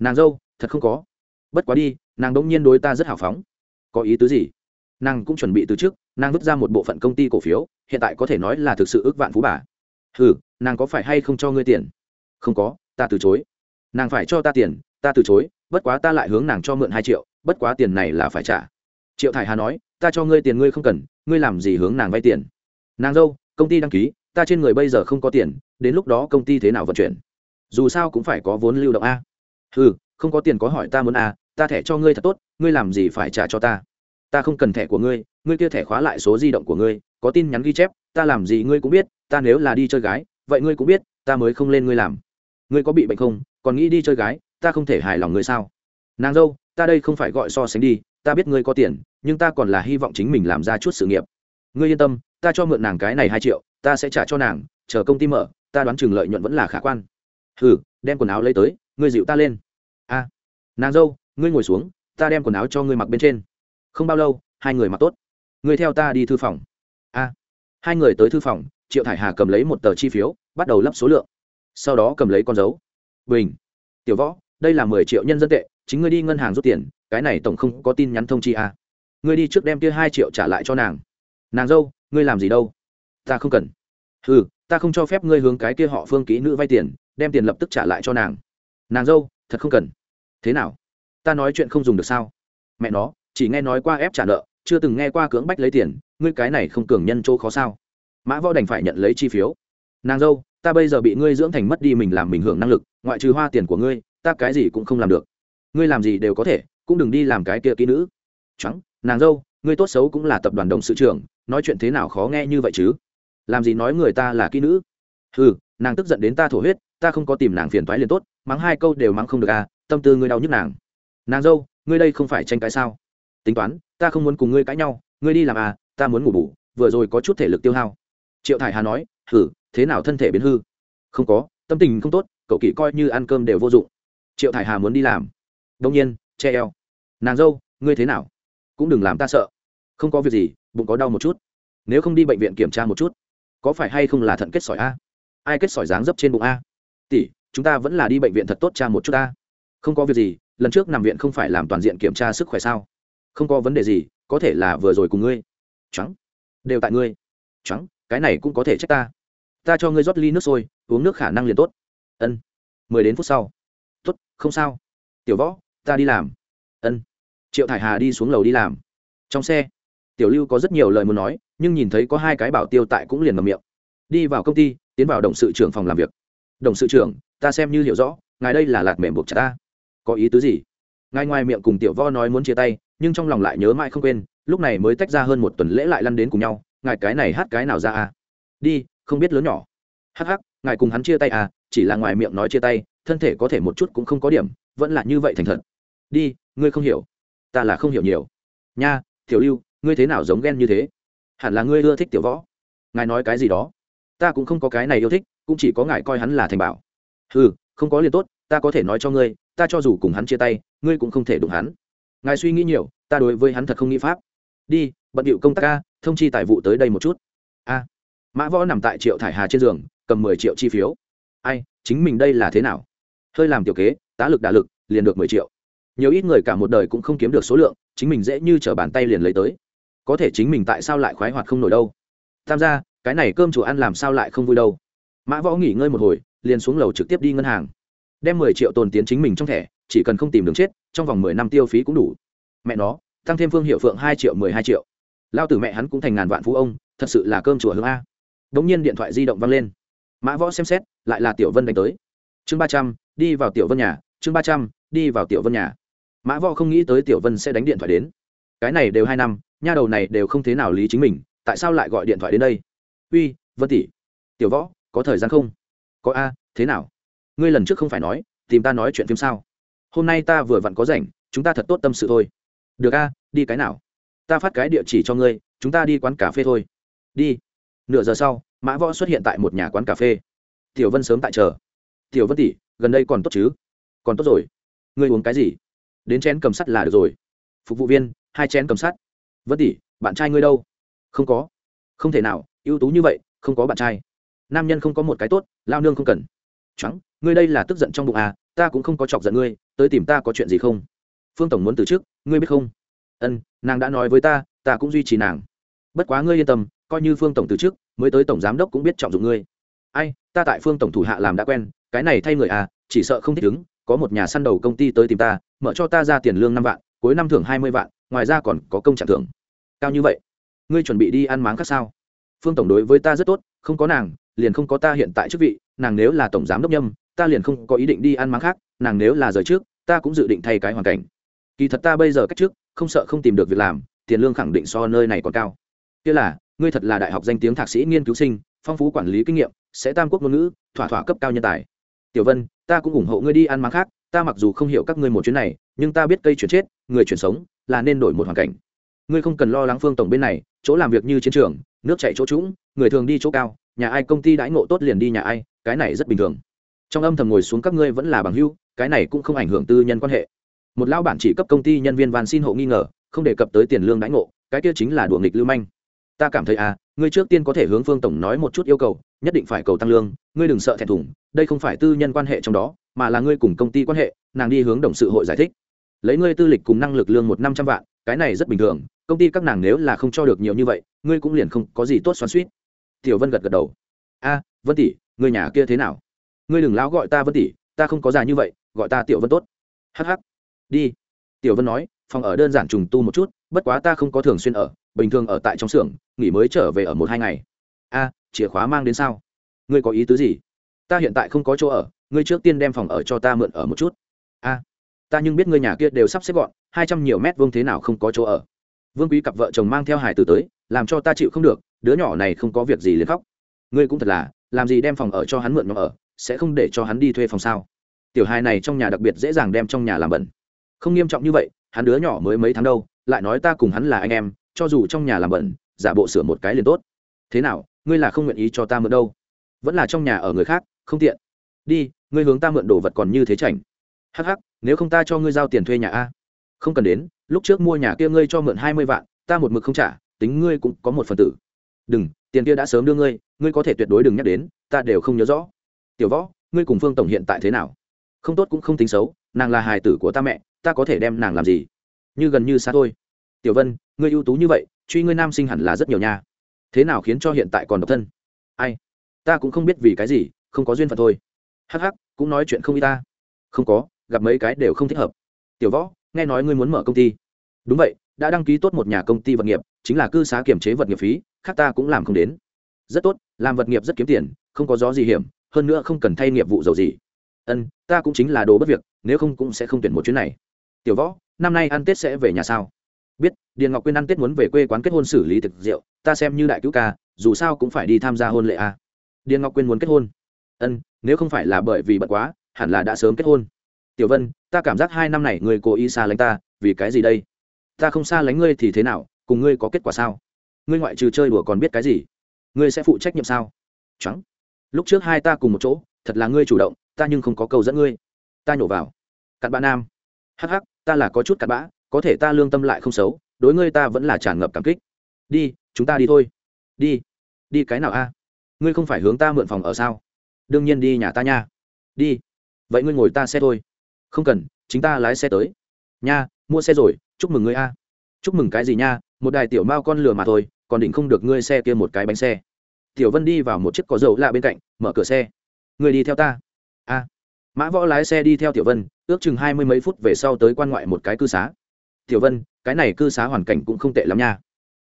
Nàng dâu, thật không có. Bất quá đi, nàng đông nhiên đối ta rất hào phóng. Có ý tứ gì? Nàng cũng chuẩn bị từ trước, nàng vứt ra một bộ phận công ty cổ phiếu, hiện tại có thể nói là thực sự ước vạn phú bà. Ừ nàng có phải hay không cho ngươi tiền? Không có, ta từ chối. Nàng phải cho ta tiền, ta từ chối, bất quá ta lại hướng nàng cho mượn hai triệu, bất quá tiền này là phải trả. Triệu thải hà nói, ta cho ngươi tiền ngươi không cần, ngươi làm gì hướng nàng vay tiền? Nàng dâu, công ty đăng ký, ta trên người bây giờ không có tiền, đến lúc đó công ty thế nào vận chuyển? Dù sao cũng phải có vốn lưu động a ừ không có tiền có hỏi ta muốn à, ta thẻ cho ngươi thật tốt ngươi làm gì phải trả cho ta? Ta không cần thẻ của ngươi ngươi kia thẻ khóa lại số di động của ngươi có tin nhắn ghi chép ta làm gì ngươi cũng biết ta nếu là đi chơi gái vậy ngươi cũng biết ta mới không lên ngươi làm. Ngươi có bị bệnh không? Còn nghĩ đi chơi gái ta không thể hài lòng ngươi sao? Nàng dâu ta đây không phải gọi so sánh đi ta biết ngươi có tiền nhưng ta còn là hy vọng chính mình làm ra chút sự nghiệp. Ngươi yên tâm ta cho mượn nàng cái này hai triệu ta sẽ trả cho nàng chờ công ty mở ta đoán chừng lợi nhuận vẫn là khả quan. Hừ đem quần áo lấy tới, ngươi dịu ta lên. A, nàng dâu, ngươi ngồi xuống, ta đem quần áo cho ngươi mặc bên trên. Không bao lâu, hai người mặc tốt. Ngươi theo ta đi thư phòng. A, hai người tới thư phòng, triệu thải hà cầm lấy một tờ chi phiếu, bắt đầu lấp số lượng. Sau đó cầm lấy con dấu. Bình. Tiểu võ, đây là mười triệu nhân dân tệ, chính ngươi đi ngân hàng rút tiền, cái này tổng không có tin nhắn thông chi à. ngươi đi trước đem kia hai triệu trả lại cho nàng. Nàng dâu, ngươi làm gì đâu? Ta không cần. Ừ ta không cho phép ngươi hướng cái kia họ phương kỹ nữ vay tiền đem tiền lập tức trả lại cho nàng. Nàng dâu, thật không cần. Thế nào? Ta nói chuyện không dùng được sao? Mẹ nó, chỉ nghe nói qua ép trả nợ, chưa từng nghe qua cưỡng bách lấy tiền, ngươi cái này không cường nhân chỗ khó sao? Mã võ đành phải nhận lấy chi phiếu. Nàng dâu, ta bây giờ bị ngươi dưỡng thành mất đi mình làm mình hưởng năng lực, ngoại trừ hoa tiền của ngươi, ta cái gì cũng không làm được. Ngươi làm gì đều có thể, cũng đừng đi làm cái kia kỹ nữ. Trắng, nàng dâu, ngươi tốt xấu cũng là tập đoàn đồng sự trưởng, nói chuyện thế nào khó nghe như vậy chứ? Làm gì nói người ta là kỹ nữ? Ừ nàng tức giận đến ta thổ huyết ta không có tìm nàng phiền toái liền tốt, mắng hai câu đều mắng không được à tâm tư ngươi đau nhức nàng. Nàng dâu, ngươi đây không phải tranh cãi sao? Tính toán, ta không muốn cùng ngươi cãi nhau, ngươi đi làm à ta muốn ngủ bủ vừa rồi có chút thể lực tiêu hao. Triệu thải hà nói, hử, thế nào thân thể biến hư? Không có, tâm tình không tốt, cậu kỵ coi như ăn cơm đều vô dụng. Triệu thải hà muốn đi làm. Đông nhiên, che eo. Nàng dâu, ngươi thế nào? Cũng đừng làm ta sợ. Không có việc gì, bụng có đau một chút. Nếu không đi bệnh viện kiểm tra một chút, có phải hay không là thận kết sỏi a? Ai kết sỏi dáng dấp trên bụng a? Tỷ, chúng ta vẫn là đi bệnh viện thật tốt cha một chút ta. Không có việc gì, lần trước nằm viện không phải làm toàn diện kiểm tra sức khỏe sao? Không có vấn đề gì, có thể là vừa rồi cùng ngươi. Trắng đều tại ngươi. Trắng cái này cũng có thể trách ta. Ta cho ngươi rót ly nước sôi, uống nước khả năng liền tốt. Ân. Mười đến phút sau. Tốt, không sao. Tiểu võ, ta đi làm. Ân. Triệu thải hà đi xuống lầu đi làm. Trong xe, tiểu lưu có rất nhiều lời muốn nói, nhưng nhìn thấy có hai cái bảo tiêu tại cũng liền ngầm miệng. Đi vào công ty, tiến vào động sự trưởng phòng làm việc đồng sự trưởng, ta xem như hiểu rõ, ngài đây là lạt mềm buộc chặt ta. Có ý tứ gì? Ngài ngoài miệng cùng tiểu võ nói muốn chia tay, nhưng trong lòng lại nhớ mãi không quên, lúc này mới tách ra hơn một tuần lễ lại lăn đến cùng nhau, ngài cái này hát cái nào ra à? Đi, không biết lớn nhỏ. Hắc hắc, ngài cùng hắn chia tay à chỉ là ngoài miệng nói chia tay, thân thể có thể một chút cũng không có điểm, vẫn là như vậy thành thật. Đi, ngươi không hiểu. Ta là không hiểu nhiều. Nha, tiểu lưu, ngươi thế nào giống ghen như thế? Hẳn là ngươi ưa thích tiểu võ. Ngài nói cái gì đó? Ta cũng không có cái này yêu thích, cũng chỉ có ngài coi hắn là thành bảo. Ừ không có liền tốt, ta có thể nói cho ngươi, ta cho dù cùng hắn chia tay, ngươi cũng không thể đụng hắn. Ngài suy nghĩ nhiều, ta đối với hắn thật không nghĩ pháp. Đi, bận điệu công tác ca, thông chi tài vụ tới đây một chút. A. Mã võ nằm tại triệu thải hà trên giường, cầm mười triệu chi phiếu. Ai, chính mình đây là thế nào? Hơi làm tiểu kế, tá lực đả lực, liền được mười triệu. Nhiều ít người cả một đời cũng không kiếm được số lượng, chính mình dễ như t r ở bàn tay liền lấy tới. Có thể chính mình tại sao lại khoái hoạt không nổi đâu? Tham gia cái này cơm chùa ăn làm sao lại không vui đâu. Mã võ nghỉ ngơi một hồi, liền xuống lầu trực tiếp đi ngân hàng. Đem mười triệu tồn tiến chính mình trong thẻ, chỉ cần không tìm đường chết, trong vòng mười năm tiêu phí cũng đủ. Mẹ nó, tăng thêm phương hiệu phượng hai triệu mười hai triệu. Lao từ mẹ hắn cũng thành ngàn vạn phú ông, thật sự là cơm chùa hương a. Đ ỗ n g nhiên điện thoại di động văng lên. Mã võ xem xét, lại là tiểu vân đánh tới. Chương ba trăm, đi vào tiểu vân nhà, chương ba trăm, đi vào tiểu vân nhà. Mã võ không nghĩ tới tiểu vân sẽ đánh điện thoại đến. Cái này đều hai năm, nha đầu này đều không thế nào lý chính mình, tại sao lại gọi điện thoại đến đây? Uy, vân tỷ, tiểu võ, có thời gian không? Có a, thế nào? Ngươi lần trước không phải nói, tìm ta nói chuyện phim sao? Hôm nay ta vừa vặn có rảnh, chúng ta thật tốt tâm sự thôi. Được a, đi cái nào? Ta phát cái địa chỉ cho ngươi, chúng ta đi quán cà phê thôi. Đi. Nửa giờ sau, mã võ xuất hiện tại một nhà quán cà phê. Tiểu vân sớm tại chờ. Tiểu vân tỷ, gần đây còn tốt chứ? Còn tốt rồi. Ngươi uống cái gì? Đến chén cầm sắt là được rồi. Phục vụ viên, hai chén cầm sắt. Vân tỷ, bạn trai ngươi đâu? Không có. Không thể nào ưu tú như vậy, không có bạn trai. Nam nhân không có một cái tốt, lao nương không cần. Trắng, ngươi đây là tức giận trong bụng à ta cũng không có chọc giận ngươi, tới tìm ta có chuyện gì không? Phương tổng muốn từ chức ngươi biết không? Ân, nàng đã nói với ta ta cũng duy trì nàng. Bất quá ngươi yên tâm, coi như phương tổng từ chức mới tới tổng giám đốc cũng biết trọng dụng ngươi. Ai, ta tại phương tổng thủ hạ làm đã quen, cái này thay người à chỉ sợ không thích ứng có một nhà săn đầu công ty tới tìm ta, mở cho ta ra tiền lương năm vạn, cuối năm thưởng hai mươi vạn, ngoài ra còn có công trạng thưởng. Cao như vậy, ngươi chuẩn bị đi ăn máng khác sao? Phương tổng đối với ta rất tốt, không có nàng, liền không có ta hiện tại chức vị, nàng nếu là tổng giám đốc nhâm, ta liền không có ý định đi ăn mắng khác, nàng nếu là rời trước, ta cũng dự định thay cái hoàn cảnh. Kỳ thật ta bây giờ cách trước, không sợ không tìm được việc làm, tiền lương khẳng định so nơi này còn cao. Kia là, ngươi thật là đại học danh tiếng thạc sĩ nghiên cứu sinh, phong phú quản lý kinh nghiệm, sẽ tam quốc ngôn ngữ, thỏa thỏa cấp cao nhân tài. Tiểu vân, ta cũng ủng hộ ngươi đi ăn mắng khác, ta mặc dù không hiểu các ngươi một chuyến này, nhưng ta biết cây chuyển chết, người chuyển sống, là nên đổi một hoàn cảnh. Ngươi không cần lo lắng phương tổng bên này, chỗ làm việc như chiến trường nước chạy chỗ trũng, người thường đi chỗ cao, nhà ai công ty đãi ngộ tốt liền đi nhà ai, cái này rất bình thường. Trong âm thầm ngồi xuống các ngươi vẫn là bằng hưu cái này cũng không ảnh hưởng tư nhân quan hệ. Một lão bản chỉ cấp công ty nhân viên van xin hộ nghi ngờ, không đề cập tới tiền lương đãi ngộ, cái kia chính là đùa nghịch lưu manh. Ta cảm thấy à ngươi trước tiên có thể hướng phương tổng nói một chút yêu cầu, nhất định phải cầu tăng lương, ngươi đừng sợ thẹn thùng, đây không phải tư nhân quan hệ trong đó, mà là ngươi cùng công ty quan hệ, nàng đi hướng đồng sự hội giải thích. Lấy ngươi tư lịch cùng năng lực lương một năm trăm vạn, cái này rất bình thường, công ty các nàng nếu là không cho được nhiều như vậy ngươi cũng liền không có gì tốt xoắn suýt. Tiểu vân gật gật đầu. A, vân tỷ, người nhà kia thế nào? Ngươi đừng lão gọi ta vân tỷ, ta không có già như vậy, gọi ta tiểu vân tốt. Hh đi. Tiểu vân nói, phòng ở đơn giản trùng tu một chút, bất quá ta không có thường xuyên ở, bình thường ở tại trong xưởng, nghỉ mới trở về ở một hai ngày. A, chìa khóa mang đến sao? Ngươi có ý tứ gì? Ta hiện tại không có chỗ ở, ngươi trước tiên đem phòng ở cho ta mượn ở một chút. A, ta nhưng biết ngươi nhà kia đều sắp xếp gọn, hai trăm nhiều mét vuông thế nào không có chỗ ở. Vương quý cặp vợ chồng mang theo hải tử tới làm cho ta chịu không được, đứa nhỏ này không có việc gì liền khóc. Ngươi cũng thật là, làm gì đem phòng ở cho hắn mượn nhóm ở, sẽ không để cho hắn đi thuê phòng sao? Tiểu hài này trong nhà đặc biệt dễ dàng đem trong nhà làm bẩn. Không nghiêm trọng như vậy, hắn đứa nhỏ mới mấy tháng đâu, lại nói ta cùng hắn là anh em, cho dù trong nhà làm bẩn, giả bộ sửa một cái liền tốt. Thế nào, ngươi là không nguyện ý cho ta mượn đâu? Vẫn là trong nhà ở người khác, không tiện. Đi, ngươi hướng ta mượn đồ vật còn như thế chảnh. Hắc hắc, nếu không ta cho ngươi giao tiền thuê nhà a. Không cần đến, lúc trước mua nhà kia ngươi cho mượn hai mươi vạn, ta một mực không trả tính ngươi cũng có một phần tử. Đừng, tiền kia đã sớm đưa ngươi ngươi có thể tuyệt đối đừng nhắc đến, ta đều không nhớ rõ. Tiểu võ, ngươi cùng phương tổng hiện tại thế nào? Không tốt cũng không tính xấu, nàng là hài tử của ta mẹ, ta có thể đem nàng làm gì? Như gần như xa thôi. Tiểu vân, ngươi ưu tú như vậy, truy ngươi nam sinh hẳn là rất nhiều nha. Thế nào khiến cho hiện tại còn độc thân? Ai? Ta cũng không biết vì cái gì, không có duyên phận thôi. Hắc hắc, cũng nói chuyện không y ta. Không có, gặp mấy cái đều không thích hợp. Tiểu võ, nghe nói ngươi muốn mở công ty. Đúng vậy, đã đăng ký tốt một nhà công ty vật nghiệp chính là cư xá kiểm chế vật nghiệp phí, khác ta cũng làm không đến. Rất tốt, làm vật nghiệp rất kiếm tiền, không có gió gì hiểm, hơn nữa không cần thay nghiệp vụ giàu gì. Ân, ta cũng chính là đồ bất việc, nếu không cũng sẽ không tuyển một chuyến này. Tiểu võ, năm nay ăn tết sẽ về nhà sao? Biết, điền ngọc quyên ăn tết muốn về quê quán kết hôn xử lý thực rượu, ta xem như đại cứu ca, dù sao cũng phải đi tham gia hôn lễ a à. điền ngọc quyên muốn kết hôn. Ân, nếu không phải là bởi vì bận quá, hẳn là đã sớm kết hôn. Tiểu vân, ta cảm giác hai năm này người cố ý xa lánh ta, vì cái gì đây? Ta không xa lánh ngươi thì thế nào cùng ngươi có kết quả sao? Ngươi ngoại trừ chơi đùa còn biết cái gì? Ngươi sẽ phụ trách nhiệm sao? Trắng lúc trước hai ta cùng một chỗ, thật là ngươi chủ động, ta nhưng không có câu dẫn ngươi. Ta nhổ vào. Cặn bã nam. Hắc hắc, ta là có chút cặn bã, có thể ta lương tâm lại không xấu, đối ngươi ta vẫn là tràn ngập cảm kích. Đi, chúng ta đi thôi. Đi. Đi cái nào a? Ngươi không phải hướng ta mượn phòng ở sao? Đương nhiên đi nhà ta nha. Đi. Vậy ngươi ngồi ta xe thôi. Không cần, chính ta lái xe tới. Nha, mua xe rồi, chúc mừng ngươi a. Chúc mừng cái gì nha? Một đài tiểu mao con lừa mà thôi, còn định không được ngươi xe kia một cái bánh xe. Tiểu vân đi vào một chiếc có dầu lạ bên cạnh, mở cửa xe. Người đi theo ta. A. Mã võ lái xe đi theo tiểu vân, ước chừng hai mươi mấy phút về sau tới quan ngoại một cái cư xá. Tiểu vân, cái này cư xá hoàn cảnh cũng không tệ lắm nha.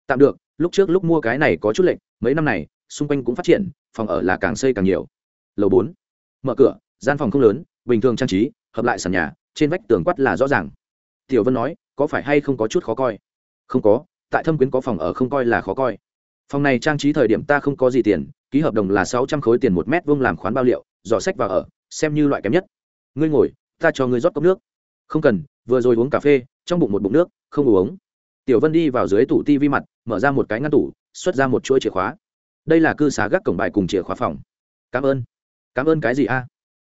Tạm được, lúc trước lúc mua cái này có chút lệnh mấy năm này, xung quanh cũng phát triển, phòng ở là càng xây càng nhiều. Lầu bốn. Mở cửa, gian phòng không lớn, bình thường trang trí, hợp lại sàn nhà, trên vách tường quát là rõ ràng. Tiểu vân nói, có phải hay không có chút khó coi? Không có tại thâm quyến có phòng ở không coi là khó coi. Phòng này trang trí thời điểm ta không có gì tiền, ký hợp đồng là sáu trăm khối tiền một mét vuông làm khoán bao liệu, giỏ sách vào ở, xem như loại kém nhất. Ngươi ngồi, ta cho ngươi rót cốc nước. Không cần, vừa rồi uống cà phê, trong bụng một bụng nước, không uống. Tiểu vân đi vào dưới tủ ti vi mặt, mở ra một cái ngăn tủ, xuất ra một chuỗi chìa khóa. Đây là cư xá gác cổng bài cùng chìa khóa phòng. Cảm ơn. Cảm ơn cái gì a?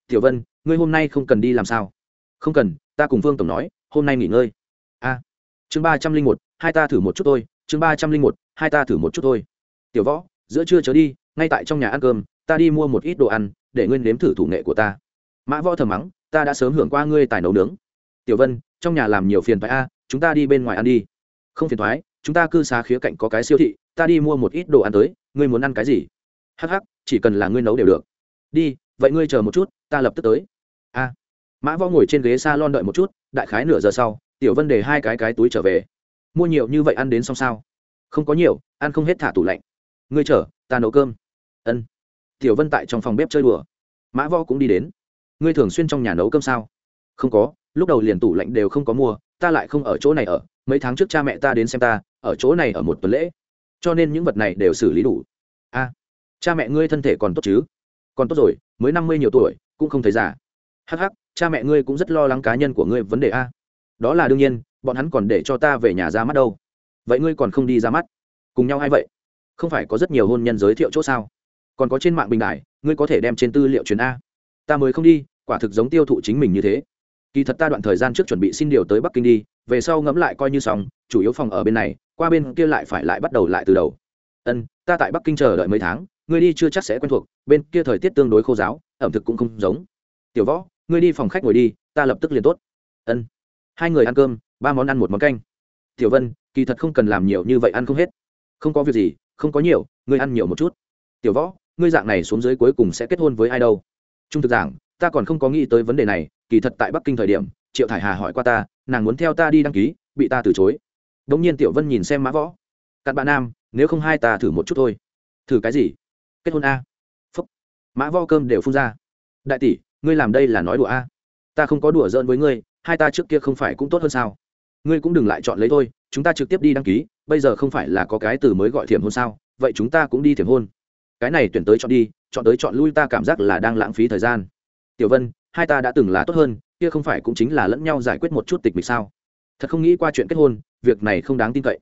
Tiểu vân, ngươi hôm nay không cần đi làm sao? Không cần, ta cùng phương tổng nói, hôm nay nghỉ ngơi. A. Chương ba trăm linh một hai ta thử một chút thôi, chương ba trăm linh một, hai ta thử một chút thôi. Tiểu võ, giữa trưa chớ đi, ngay tại trong nhà ăn cơm, ta đi mua một ít đồ ăn, để nguyên nếm thử thủ nghệ của ta. Mã võ thầm mắng, ta đã sớm hưởng qua ngươi tài nấu nướng. Tiểu vân, trong nhà làm nhiều phiền thoại a, chúng ta đi bên ngoài ăn đi. Không phiền thoái chúng ta cư xá khía cạnh có cái siêu thị, ta đi mua một ít đồ ăn tới, ngươi muốn ăn cái gì? Hắc hắc, chỉ cần là ngươi nấu đều được. Đi, vậy ngươi chờ một chút, ta lập tức tới. A. Mã võ ngồi trên ghế s a lon đợi một chút, đại khái nửa giờ sau, tiểu vân để hai cái cái túi trở về mua nhiều như vậy ăn đến xong sao? Không có nhiều, ăn không hết thả tủ lạnh. Ngươi chở ta nấu cơm. Ân. Tiểu vân tại trong phòng bếp chơi đùa. Mã võ cũng đi đến. Ngươi thường xuyên trong nhà nấu cơm sao? Không có, lúc đầu liền tủ lạnh đều không có mua, ta lại không ở chỗ này ở. Mấy tháng trước cha mẹ ta đến xem ta, ở chỗ này ở một tuần lễ. Cho nên những vật này đều xử lý đủ. A, cha mẹ ngươi thân thể còn tốt chứ? Còn tốt rồi, mới năm mươi nhiều tuổi, cũng không thấy già. Hh cha mẹ ngươi cũng rất lo lắng cá nhân của ngươi vấn đề a đó là đương nhiên, bọn hắn còn để cho ta về nhà ra mắt đâu. Vậy ngươi còn không đi ra mắt? Cùng nhau hay vậy? Không phải có rất nhiều hôn nhân giới thiệu chỗ sao? Còn có trên mạng bình đại ngươi có thể đem trên tư liệu chuyến a. Ta mới không đi, quả thực giống tiêu thụ chính mình như thế. Kỳ thật ta đoạn thời gian trước chuẩn bị xin điều tới bắc kinh đi, về sau ngẫm lại coi như xong, chủ yếu phòng ở bên này, qua bên kia lại phải lại bắt đầu lại từ đầu. Ân, ta tại bắc kinh chờ đợi mấy tháng, ngươi đi chưa chắc sẽ quen thuộc, bên kia thời tiết tương đối khô giáo, ẩm thực cũng không giống. Tiểu võ, ngươi đi phòng khách ngồi đi, ta lập tức liền tốt. Ân hai người ăn cơm, ba món ăn một món canh. Tiểu vân, kỳ thật không cần làm nhiều như vậy ăn không hết. Không có việc gì, không có nhiều, ngươi ăn nhiều một chút. Tiểu võ, ngươi dạng này xuống dưới cuối cùng sẽ kết hôn với ai đâu? Trung thực giảng, ta còn không có nghĩ tới vấn đề này, kỳ thật tại bắc kinh thời điểm, triệu thải hà hỏi qua ta, nàng muốn theo ta đi đăng ký, bị ta từ chối. Đ ỗ n g nhiên tiểu vân nhìn xem mã võ. Cặn bạn nam, nếu không hai ta thử một chút thôi. Thử cái gì? Kết hôn a. Phúc. Mã võ cơm đều phun ra. Đại tỷ, ngươi làm đây là nói đùa a. Ta không có đùa giỡn với ngươi hai ta trước kia không phải cũng tốt hơn sao? Ngươi cũng đừng lại chọn lấy thôi chúng ta trực tiếp đi đăng ký, bây giờ không phải là có cái từ mới gọi thiểm hôn sao? Vậy chúng ta cũng đi thiểm hôn. Cái này tuyển tới chọn đi, chọn tới chọn lui ta cảm giác là đang lãng phí thời gian. Tiểu vân, hai ta đã từng là tốt hơn, kia không phải cũng chính là lẫn nhau giải quyết một chút tịch mịch sao? Thật không nghĩ qua chuyện kết hôn, việc này không đáng tin cậy.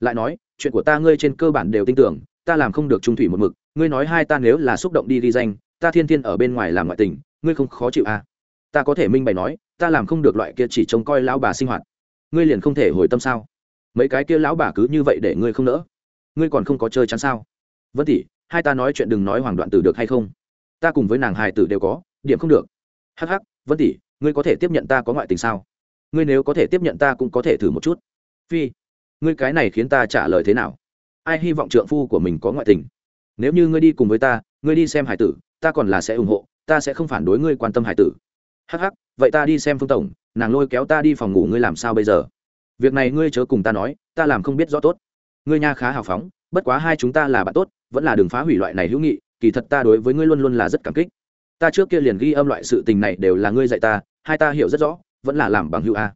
Lại nói, chuyện của ta ngươi trên cơ bản đều tin tưởng, ta làm không được trung thủy một mực, ngươi nói hai ta nếu là xúc động đi ghi danh, ta thiên thiên ở bên ngoài làm ngoại tình, ngươi không khó chịu à? Ta có thể minh bày nói ta làm không được loại kia chỉ trông coi lão bà sinh hoạt. Ngươi liền không thể hồi tâm sao? Mấy cái kia lão bà cứ như vậy để ngươi không nỡ. Ngươi còn không có chơi chắn sao? Vân tỷ, hai ta nói chuyện đừng nói hoàng đoạn tử được hay không? Ta cùng với nàng hài tử đều có, điểm không được. Hh vân tỷ, ngươi có thể tiếp nhận ta có ngoại tình sao? Ngươi nếu có thể tiếp nhận ta cũng có thể thử một chút. Phi, ngươi cái này khiến ta trả lời thế nào? Ai hy vọng trượng phu của mình có ngoại tình? Nếu như ngươi đi cùng với ta, ngươi đi xem hải tử, ta còn là sẽ ủng hộ, ta sẽ không phản đối ngươi quan tâm hải tử hắc hắc, vậy ta đi xem phương tổng, nàng lôi kéo ta đi phòng ngủ ngươi làm sao bây giờ? Việc này ngươi chớ cùng ta nói, ta làm không biết rõ tốt. Ngươi nha khá hào phóng, bất quá hai chúng ta là bạn tốt, vẫn là đường phá hủy loại này hữu nghị, kỳ thật ta đối với ngươi luôn luôn là rất cảm kích. Ta trước kia liền ghi âm loại sự tình này đều là ngươi dạy ta, hai ta hiểu rất rõ, vẫn là làm bằng hữu a.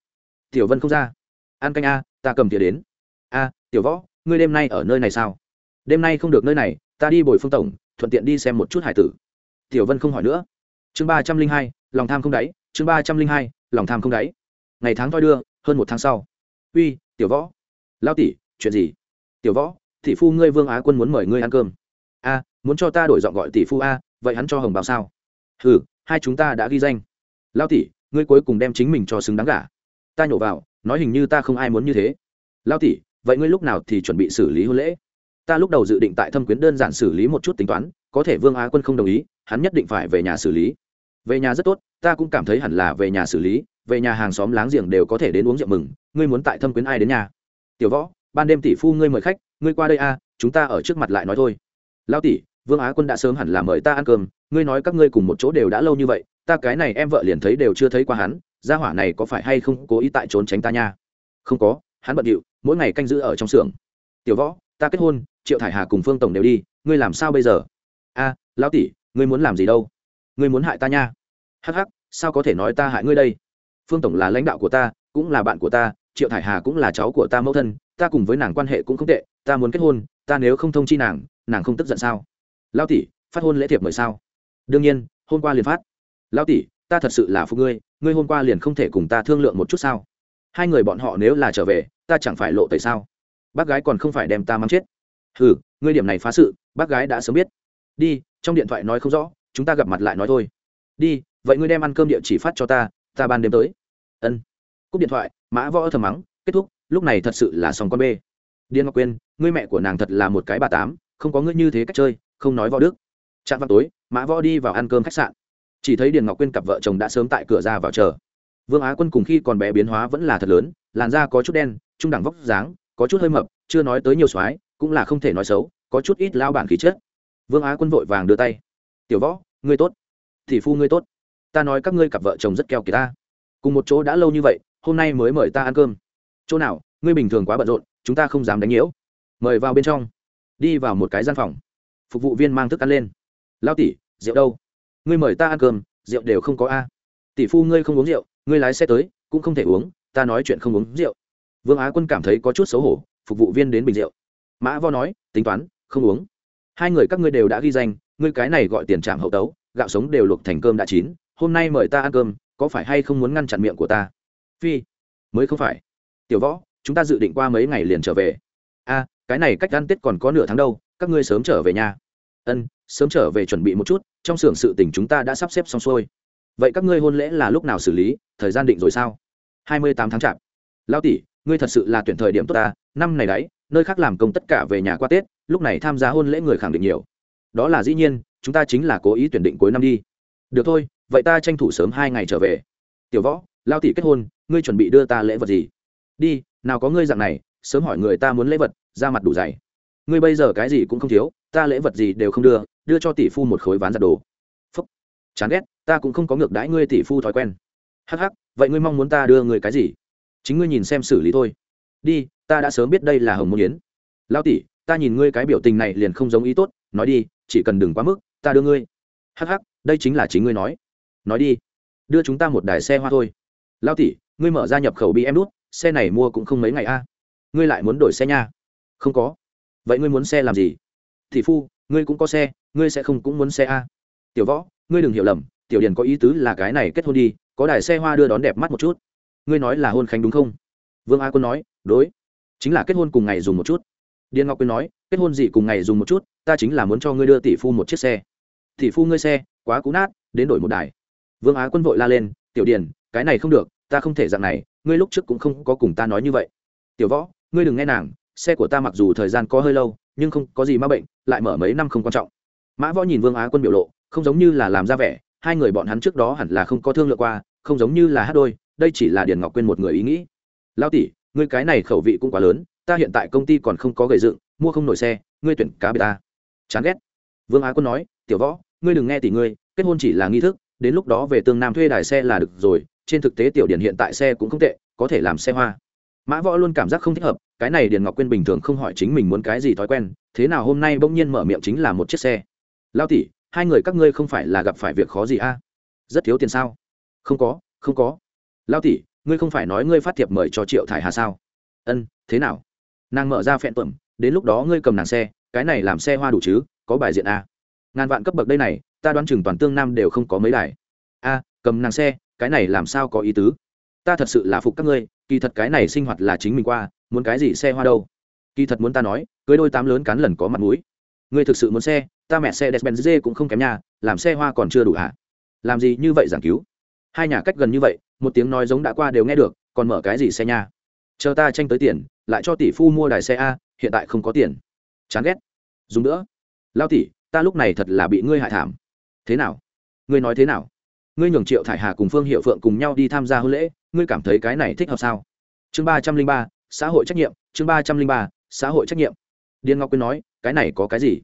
Tiểu vân không ra. An canh a, ta cầm tỉa đến. A, tiểu võ, ngươi đêm nay ở nơi này sao? Đêm nay không được nơi này, ta đi bồi phương tổng, thuận tiện đi xem một chút hải tử. Tiểu vân không hỏi nữa. Chương ba trăm linh hai lòng tham không đáy chương ba trăm linh hai lòng tham không đáy. Ngày tháng thoi đưa hơn một tháng sau. Uy tiểu võ. Lao tỷ chuyện gì? Tiểu võ thị phu ngươi vương á quân muốn mời ngươi ăn cơm. A muốn cho ta đổi giọng gọi tỷ phu a vậy hắn cho hồng bảo sao? Hừ hai chúng ta đã ghi danh. Lao tỷ ngươi cuối cùng đem chính mình cho xứng đáng cả, ta nhổ vào nói hình như ta không ai muốn như thế. Lao tỷ vậy ngươi lúc nào thì chuẩn bị xử lý hôn lễ? Ta lúc đầu dự định tại thâm quyến đơn giản xử lý một chút tính toán có thể vương á quân không đồng ý hắn nhất định phải về nhà xử lý về nhà rất tốt, ta cũng cảm thấy hẳn là về nhà xử lý, về nhà hàng xóm láng giềng đều có thể đến uống rượu mừng, ngươi muốn tại thâm quyến ai đến nhà? Tiểu võ, ban đêm tỷ phu ngươi mời khách, ngươi qua đây a chúng ta ở trước mặt lại nói thôi. Lao tỷ, vương á quân đã sớm hẳn là mời ta ăn cơm, ngươi nói các ngươi cùng một chỗ đều đã lâu như vậy, ta cái này em vợ liền thấy đều chưa thấy qua hắn, gia hỏa này có phải hay không cố ý tại trốn tránh ta nha? Không có, hắn bận điệu, mỗi ngày canh giữ ở trong xưởng. Tiểu võ, ta kết hôn, triệu thải hà cùng phương tổng đều đi, ngươi làm sao bây giờ? A lão tỷ, ngươi muốn làm gì đâu? Ngươi muốn hại ta nha. Hắc hắc, sao có thể nói ta hại ngươi đây? Phương tổng là lãnh đạo của ta, cũng là bạn của ta, triệu thải hà cũng là cháu của ta mẫu thân, ta cùng với nàng quan hệ cũng không tệ, ta muốn kết hôn, ta nếu không thông chi nàng nàng không tức giận sao? Lao tỷ, phát hôn lễ thiệp mời sao? Đương nhiên, hôm qua liền phát. Lao tỷ, ta thật sự là phụ ngươi ngươi hôm qua liền không thể cùng ta thương lượng một chút sao? Hai người bọn họ nếu là trở về, ta chẳng phải lộ tẩy sao? Bác gái còn không phải đem ta mắng chết. Ừ ngươi điểm này phá sự, bác gái đã sớm biết. Đi, trong điện thoại nói không rõ chúng ta gặp mặt lại nói thôi. Đi, vậy ngươi đem ăn cơm địa chỉ phát cho ta ta ban đêm tới. Ân. Cúp điện thoại, mã võ thầm mắng, kết thúc, lúc này thật sự là xong con bê. Điên ngọc quyên, ngươi mẹ của nàng thật là một cái bà tám, không có ngươi như thế cách chơi, không nói võ đức. Chạm vào tối, mã võ đi vào ăn cơm khách sạn. Chỉ thấy điền ngọc quyên cặp vợ chồng đã sớm tại cửa ra vào chờ. Vương á quân cùng khi còn bé biến hóa vẫn là thật lớn, làn da có chút đen, trung đẳng vóc dáng, có chút hơi mập, chưa nói tới nhiều soái, cũng là không thể nói xấu, có chút ít lao bản khí chết vương á quân vội vàng đưa tay tiểu võ, ngươi tốt. Thì phu ngươi tốt. Ta nói các ngươi cặp vợ chồng rất keo kỳ ta. Cùng một chỗ đã lâu như vậy, hôm nay mới mời ta ăn cơm. Chỗ nào, ngươi bình thường quá bận rộn, chúng ta không dám đánh nhiễu. Mời vào bên trong. Đi vào một cái gian phòng. Phục vụ viên mang thức ăn lên. Lao tỷ, rượu đâu? Ngươi mời ta ăn cơm, rượu đều không có a. Tỷ phu ngươi không uống rượu, ngươi lái xe tới, cũng không thể uống, ta nói chuyện không uống rượu. Vương á quân cảm thấy có chút xấu hổ, phục vụ viên đến bình rượu. Mã vo nói, tính toán, không uống. Hai người các ngươi đều đã ghi danh ngươi cái này gọi tiền trạm hậu tấu, gạo sống đều luộc thành cơm đã chín, hôm nay mời ta ăn cơm, có phải hay không muốn ngăn chặn miệng của ta? Phi, mới không phải. Tiểu võ, chúng ta dự định qua mấy ngày liền trở về. A, cái này cách ăn tết còn có nửa tháng đâu, các ngươi sớm trở về nhà. Ân, sớm trở về chuẩn bị một chút, trong xưởng sự tình chúng ta đã sắp xếp xong xuôi. Vậy các ngươi hôn lễ là lúc nào xử lý, thời gian định rồi sao? Hai mươi tám tháng chạp. Lao tỷ, ngươi thật sự là tuyển thời điểm tốt ta, năm này đấy, nơi khác làm công tất cả về nhà qua tết, lúc này tham gia hôn lễ người khẳng định nhiều đó là dĩ nhiên, chúng ta chính là cố ý tuyển định cuối năm đi. Được thôi, vậy ta tranh thủ sớm hai ngày trở về. Tiểu võ, lao tỷ kết hôn, ngươi chuẩn bị đưa ta lễ vật gì? Đi, nào có ngươi dạng này, sớm hỏi người ta muốn lễ vật, ra mặt đủ dày. Ngươi bây giờ cái gì cũng không thiếu, ta lễ vật gì đều không đưa đưa cho tỷ phu một khối ván giặt đồ. Phúc. Chán ghét, ta cũng không có ngược đãi ngươi tỷ phu thói quen. Hắc hắc, vậy ngươi mong muốn ta đưa người cái gì? Chính ngươi nhìn xem xử lý thôi. Đi, ta đã sớm biết đây là hồng môn yến. Lao tỷ, ta nhìn ngươi cái biểu tình này liền không giống ý tốt nói đi, chỉ cần đừng quá mức, ta đưa ngươi. Hắc hắc, đây chính là chính ngươi nói. Nói đi, đưa chúng ta một đài xe hoa thôi. Lao tỷ, ngươi mở ra nhập khẩu bị em đút, xe này mua cũng không mấy ngày a. Ngươi lại muốn đổi xe nha. Không có. Vậy ngươi muốn xe làm gì? Thị phu, ngươi cũng có xe, ngươi sẽ không cũng muốn xe a. Tiểu võ, ngươi đừng hiểu lầm, tiểu điền có ý tứ là cái này kết hôn đi, có đài xe hoa đưa đón đẹp mắt một chút. Ngươi nói là hôn khánh đúng không? Vương a quân nói, đối, chính là kết hôn cùng ngày dùng một chút. Điền ngọc quyên nói, kết hôn gì cùng ngày dùng một chút ta chính là muốn cho ngươi đưa tỷ phu một chiếc xe. Tỷ phu ngươi xe, quá cũ nát, đến đổi một đài. Vương á quân vội la lên, tiểu điền, cái này không được, ta không thể dạng này, ngươi lúc trước cũng không có cùng ta nói như vậy. Tiểu võ, ngươi đừng nghe nàng, xe của ta mặc dù thời gian có hơi lâu, nhưng không có gì m a bệnh, lại mở mấy năm không quan trọng. Mã võ nhìn vương á quân biểu lộ, không giống như là làm ra vẻ, hai người bọn hắn trước đó hẳn là không có thương lượng qua, không giống như là hát đôi, đây chỉ là điền ngọc quên một người ý nghĩ. Lao tỷ, ngươi cái này khẩu vị cũng quá lớn, ta hiện tại công ty còn không có gầy dựng, mua không nổi xe, ngươi tuyển cá bê ta chán ghét. Vương á quân nói, tiểu võ, ngươi đừng nghe tỷ ngươi, kết hôn chỉ là nghi thức, đến lúc đó về tương nam thuê đài xe là được rồi, trên thực tế tiểu điển hiện tại xe cũng không tệ, có thể làm xe hoa. Mã võ luôn cảm giác không thích hợp, cái này điền ngọc quyên bình thường không hỏi chính mình muốn cái gì thói quen, thế nào hôm nay bỗng nhiên mở miệng chính là một chiếc xe. Lao tỷ, hai người các ngươi không phải là gặp phải việc khó gì a? À? rất thiếu tiền sao? Không có không có. Lao tỷ, ngươi không phải nói ngươi phát thiệp mời cho triệu thải hà sao? Ân, thế nào? Nàng mở ra phẹn tuẩm, đến lúc đó ngươi cầm nàng xe cái này làm xe hoa đủ chứ, có bài diện a. Ngàn vạn cấp bậc đây này, ta đoán chừng toàn tương nam đều không có mấy đài a, cầm nàng xe, cái này làm sao có ý tứ? Ta thật sự là phục các ngươi, kỳ thật cái này sinh hoạt là chính mình qua, muốn cái gì xe hoa đâu? Kỳ thật muốn ta nói, cưới đôi tám lớn cán lần có mặt mũi. Ngươi thực sự muốn xe, ta mẹ xe despen dê cũng không kém nha, làm xe hoa còn chưa đủ hả? Làm gì như vậy giảng cứu? Hai nhà cách gần như vậy, một tiếng nói giống đã qua đều nghe được, còn mở cái gì xe nha? Chờ ta tranh tới tiền, lại cho tỷ phu mua đài xe a, hiện tại không có tiền chán ghét. Dùng nữa. Lao tỉ ta lúc này thật là bị ngươi hại thảm. Thế nào? Ngươi nói thế nào? Ngươi nhường triệu thải hà cùng phương hiệu phượng cùng nhau đi tham gia hôn lễ, ngươi cảm thấy cái này thích hợp sao? Chương ba trăm linh ba, xã hội trách nhiệm, chương ba trăm linh ba, xã hội trách nhiệm. Điên ngọc quyên nói, cái này có cái gì?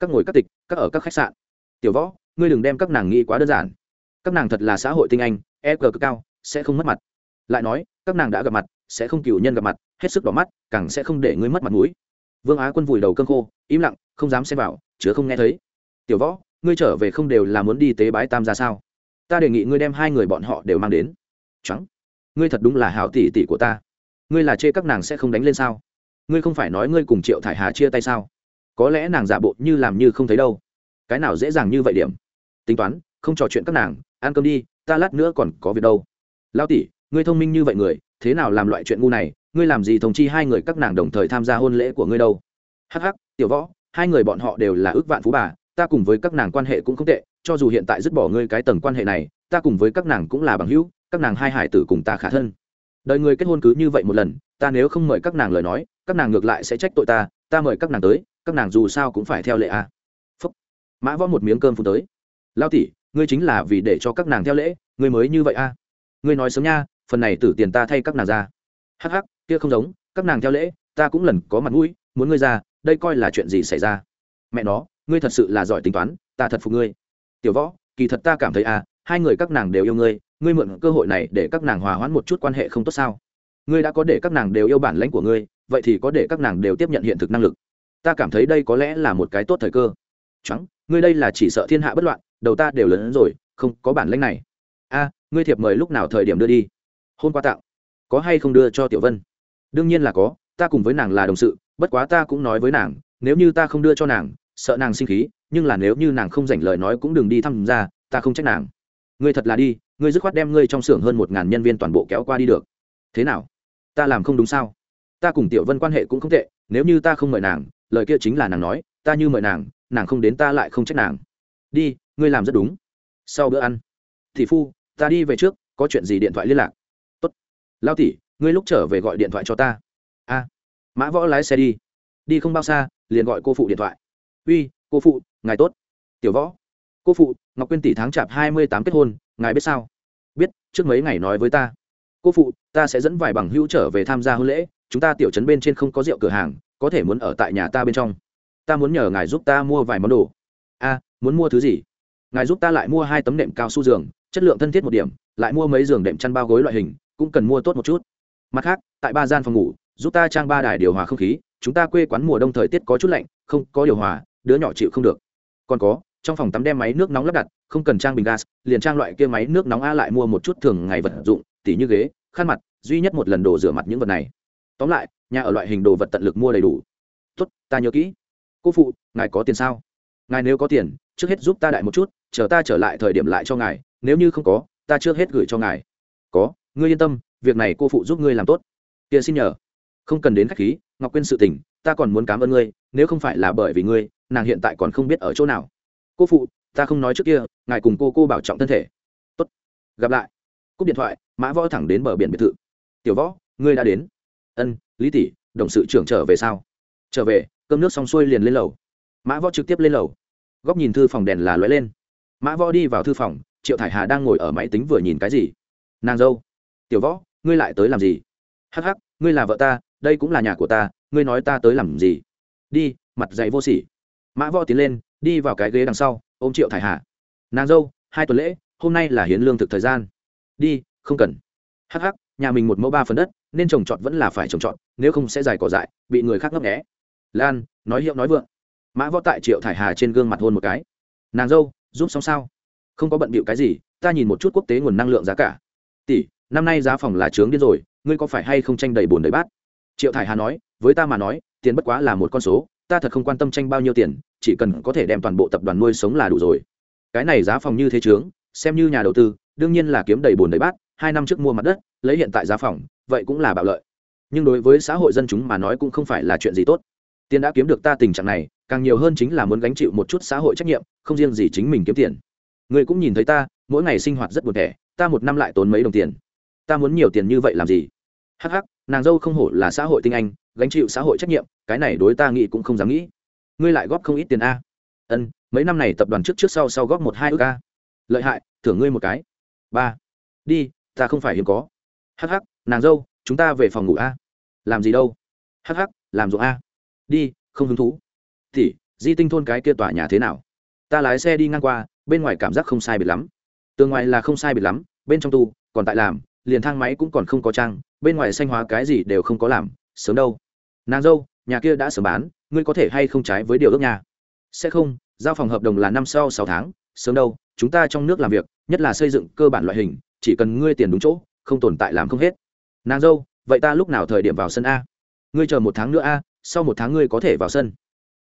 Các ngồi các tịch, các ở các khách sạn. Tiểu võ, ngươi đừng đem các nàng nghĩ quá đơn giản. Các nàng thật là xã hội tinh anh e g cực cao, sẽ không mất mặt. Lại nói, các nàng đã gặp mặt, sẽ không cựu nhân gặp mặt, hết sức đỏ mắt, càng sẽ không để ngươi mất mặt mũi vương á quân vùi đầu cơn khô, im lặng, không dám xem vào, chứa không nghe thấy. Tiểu võ, ngươi trở về không đều là muốn đi tế bái tam ra sao? Ta đề nghị ngươi đem hai người bọn họ đều mang đến. Trắng ngươi thật đúng là hảo tỷ tỷ của ta. Ngươi là chê các nàng sẽ không đánh lên sao? Ngươi không phải nói ngươi cùng triệu thải hà chia tay sao? Có lẽ nàng giả bộ như làm như không thấy đâu. Cái nào dễ dàng như vậy điểm? Tính toán, không trò chuyện các nàng, ăn cơm đi, ta lát nữa còn có việc đâu. Lao tỷ, ngươi thông minh như vậy người, thế nào làm loại chuyện ngu này? Ngươi làm gì thông chi hai người các nàng đồng thời tham gia hôn lễ của ngươi đâu hh tiểu võ hai người bọn họ đều là ước vạn phú bà ta cùng với các nàng quan hệ cũng không tệ cho dù hiện tại dứt bỏ ngươi cái tầng quan hệ này ta cùng với các nàng cũng là bằng hữu các nàng hai hải tử cùng ta khả thân đời người kết hôn cứ như vậy một lần ta nếu không mời các nàng lời nói các nàng ngược lại sẽ trách tội ta ta mời các nàng tới các nàng dù sao cũng phải theo lệ a à. phúc mã võ một miếng cơm phun tới lao tỷ ngươi chính là vì để cho các nàng theo lễ ngươi mới như vậy a à. ngươi nói sớm nha phần này tử tiền ta thay các nàng ra hắc hắc kia không giống, các nàng theo lễ, ta cũng lần có mặt mũi, muốn ngươi ra, đây coi là chuyện gì xảy ra? Mẹ nó, ngươi thật sự là giỏi tính toán, ta thật phục ngươi. Tiểu võ, kỳ thật ta cảm thấy à hai người các nàng đều yêu ngươi ngươi mượn cơ hội này để các nàng hòa hoãn một chút quan hệ không tốt sao? Ngươi đã có để các nàng đều yêu bản lãnh của ngươi, vậy thì có để các nàng đều tiếp nhận hiện thực năng lực. Ta cảm thấy đây có lẽ là một cái tốt thời cơ. Trắng ngươi đây là chỉ sợ thiên hạ bất loạn, đầu ta đều lớn hơn rồi, không có bản lãnh này. A, ngươi thiệp mời lúc nào thời điểm đưa đi? Hôm qua tặng. Có hay không đưa cho tiểu vân? Đương nhiên là có, ta cùng với nàng là đồng sự, bất quá ta cũng nói với nàng, nếu như ta không đưa cho nàng, sợ nàng sinh khí, nhưng là nếu như nàng không dành lời nói cũng đừng đi thăm ra, ta không trách nàng. Ngươi thật là đi, ngươi dứt khoát đem ngươi trong xưởng hơn một ngàn nhân viên toàn bộ kéo qua đi được. Thế nào? Ta làm không đúng sao? Ta cùng tiểu vân quan hệ cũng không tệ, nếu như ta không mời nàng, lời kia chính là nàng nói, ta như mời nàng nàng không đến ta lại không trách nàng. Đi, ngươi làm rất đúng. Sau bữa ăn. Thị phu, ta đi về trước, có chuyện gì điện thoại liên lạc. Tốt. Lao tỷ ngươi lúc trở về gọi điện thoại cho ta. A, mã võ lái xe đi. Đi không bao xa, liền gọi cô phụ điện thoại. Uy, cô phụ, ngài tốt. Tiểu võ. Cô phụ, ngọc quyên tỷ tháng chạp hai mươi tám kết hôn, ngài biết sao? Biết, trước mấy ngày nói với ta. Cô phụ, ta sẽ dẫn vài bằng hữu trở về tham gia hôn lễ, chúng ta tiểu trấn bên trên không có rượu cửa hàng, có thể muốn ở tại nhà ta bên trong. Ta muốn nhờ ngài giúp ta mua vài món đồ. A, muốn mua thứ gì? Ngài giúp ta lại mua hai tấm nệm cao su giường, chất lượng thân thiết một điểm, lại mua mấy giường đệm chăn bao gối loại hình, cũng cần mua tốt một chút mặt khác, tại ba gian phòng ngủ, giúp ta trang ba đài điều hòa không khí, chúng ta quê quán mùa đông thời tiết có chút lạnh, không có điều hòa, đứa nhỏ chịu không được. Còn có, trong phòng tắm đem máy nước nóng lắp đặt, không cần trang bình gas, liền trang loại kia máy nước nóng a lại mua một chút thường ngày vật dụng, tỉ như ghế, khăn mặt, duy nhất một lần đồ rửa mặt những vật này. Tóm lại, nhà ở loại hình đồ vật tận lực mua đầy đủ. Tốt, ta nhớ kỹ. Cô phụ, ngài có tiền sao? Ngài nếu có tiền, trước hết giúp ta đại một chút, chờ ta trở lại thời điểm lại cho ngài, nếu như không có, ta trước hết gửi cho ngài. Có, ngươi yên tâm việc này cô phụ giúp ngươi làm tốt. Kia xin nhờ. Không cần đến khách khí, ngọc quyên sự tình, ta còn muốn cảm ơn ngươi, nếu không phải là bởi vì ngươi, nàng hiện tại còn không biết ở chỗ nào. Cô phụ, ta không nói trước kia, ngài cùng cô cô bảo trọng thân thể. Tốt. Gặp lại. Cúp điện thoại, mã võ thẳng đến bờ biển biệt thự. Tiểu võ, ngươi đã đến. Ân, lý tỷ, đồng sự trưởng trở về sao? Trở về, cơm nước xong xuôi liền lên lầu. Mã võ trực tiếp lên lầu. Góc nhìn thư phòng đèn là lóe lên. Mã võ đi vào thư phòng, triệu thải hà đang ngồi ở máy tính vừa nhìn cái gì? Nàng dâu. Tiểu võ ngươi lại tới làm gì? Hắc hắc ngươi là vợ ta đây cũng là nhà của ta ngươi nói ta tới làm gì? Đi mặt dạy vô sỉ. Mã võ tiến lên đi vào cái ghế đằng sau ôm triệu thải hà. Nàng dâu hai tuần lễ hôm nay là hiến lương thực thời gian. Đi không cần. Hắc hắc, nhà mình một mẫu ba phần đất nên trồng trọt vẫn là phải trồng trọt nếu không sẽ dài cỏ dại bị người khác ngấp nghẽ lan nói hiệu nói vượng. Mã võ tại triệu thải hà trên gương mặt hôn một cái. Nàng dâu giúp xong sao? Không có bận bịu cái gì ta nhìn một chút quốc tế nguồn năng lượng giá cả tỷ, năm nay giá phòng là trướng điên rồi, ngươi có phải hay không tranh đầy bồn đầy bát? Triệu thải hà nói, với ta mà nói, tiền bất quá là một con số, ta thật không quan tâm tranh bao nhiêu tiền, chỉ cần có thể đem toàn bộ tập đoàn nuôi sống là đủ rồi. Cái này giá phòng như thế trướng xem như nhà đầu tư, đương nhiên là kiếm đầy bồn đầy bát, hai năm trước mua mặt đất, lấy hiện tại giá phòng, vậy cũng là bạo lợi. Nhưng đối với xã hội dân chúng mà nói cũng không phải là chuyện gì tốt. Tiền đã kiếm được ta tình trạng này, càng nhiều hơn chính là muốn gánh chịu một chút xã hội trách nhiệm, không riêng gì chính mình kiếm tiền. Người cũng nhìn thấy ta, mỗi ngày sinh hoạt rất buồn thẻ ta một năm lại tốn mấy đồng tiền. Ta muốn nhiều tiền như vậy làm gì? Hắc hắc, nàng dâu không hổ là xã hội tinh anh gánh chịu xã hội trách nhiệm cái này đối ta nghĩ cũng không dám nghĩ. Ngươi lại góp không ít tiền a. Ân mấy năm này tập đoàn trước trước sau sau góp một hai ước a. Lợi hại thưởng ngươi một cái. Ba đi ta không phải hiếm có. Hắc hắc, nàng dâu chúng ta về phòng ngủ a. Làm gì đâu. Hắc hắc, làm ruộng a. Đi không hứng thú. Thì di tinh thôn cái kia tòa nhà thế nào? Ta lái xe đi ngang qua bên ngoài cảm giác không sai biệt lắm. Tường ngoài là không sai biệt lắm bên trong tu, còn tại làm, liền thang máy cũng còn không có trang, bên ngoài xanh hóa cái gì đều không có làm, sớm đâu. Nàng dâu, nhà kia đã sớm bán, ngươi có thể hay không trái với điều ước nhà? Sẽ không, giao phòng hợp đồng là năm sau sáu tháng, sớm đâu, chúng ta trong nước làm việc, nhất là xây dựng cơ bản loại hình, chỉ cần ngươi tiền đúng chỗ, không tồn tại làm không hết. Nàng dâu, vậy ta lúc nào thời điểm vào sân a? Ngươi chờ một tháng nữa a, sau một tháng ngươi có thể vào sân.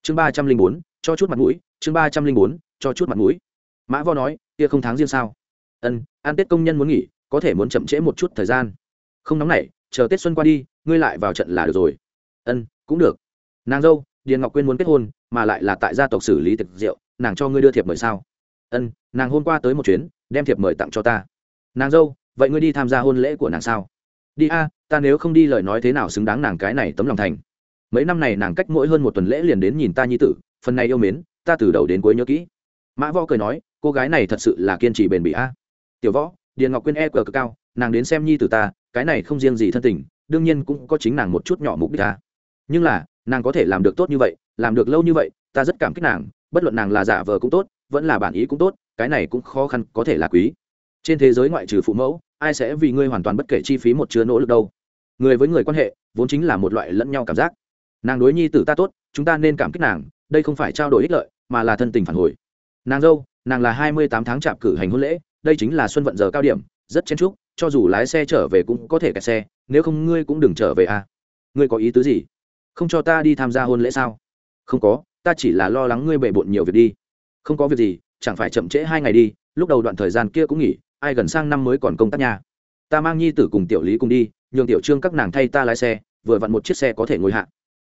Chương ba trăm linh bốn, cho chút mặt mũi, chương ba trăm linh bốn, cho chút mặt mũi. Mã vo nói, kia không tháng riêng sao? Ân an tết công nhân muốn nghỉ, có thể muốn chậm trễ một chút thời gian. Không nóng nảy chờ tết xuân qua đi, ngươi lại vào trận là được rồi. Ân, cũng được. Nàng dâu, điền ngọc quyên muốn kết hôn, mà lại là tại gia tộc xử lý tiệc rượu, nàng cho ngươi đưa thiệp mời sao? Ân, nàng hôm qua tới một chuyến, đem thiệp mời tặng cho ta. Nàng dâu, vậy ngươi đi tham gia hôn lễ của nàng sao? Đi a, ta nếu không đi lời nói thế nào xứng đáng nàng cái này tấm lòng thành? Mấy năm này nàng cách mỗi hơn một tuần lễ liền đến nhìn ta nhi tử, phần này yêu mến, ta từ đầu đến cuối nhớ kỹ. Mã võ cười nói, cô gái này thật sự là kiên trì bền bỉ a tiểu võ, điền ngọc quyên e cờ cực cao, nàng đến xem nhi tử ta, cái này không riêng gì thân tình, đương nhiên cũng có chính nàng một chút nhỏ mục đích ta. Nhưng là, nàng có thể làm được tốt như vậy, làm được lâu như vậy, ta rất cảm kích nàng, bất luận nàng là giả vờ cũng tốt, vẫn là bản ý cũng tốt, cái này cũng khó khăn, có thể là quý. Trên thế giới ngoại trừ phụ mẫu, ai sẽ vì ngươi hoàn toàn bất kể chi phí một chứa nỗ lực đâu. Người với người quan hệ, vốn chính là một loại lẫn nhau cảm giác. Nàng đối nhi tử ta tốt, chúng ta nên cảm kích nàng, đây không phải trao đổi ích lợi, mà là thân tình phản hồi. Nàng dâu, nàng là hai mươi tám tháng chạp cử hành hôn lễ đây chính là xuân vận giờ cao điểm, rất chen chúc, cho dù lái xe trở về cũng có thể kẹt xe, nếu không ngươi cũng đừng trở về à. Ngươi có ý tứ gì? Không cho ta đi tham gia hôn lễ sao? Không có, ta chỉ là lo lắng ngươi bề bộn nhiều việc đi. Không có việc gì, chẳng phải chậm trễ hai ngày đi, lúc đầu đoạn thời gian kia cũng nghỉ, ai gần sang năm mới còn công tác nhà. Ta mang nhi tử cùng tiểu lý cùng đi, nhường tiểu trương các nàng thay ta lái xe, vừa vặn một chiếc xe có thể ngồi hạ.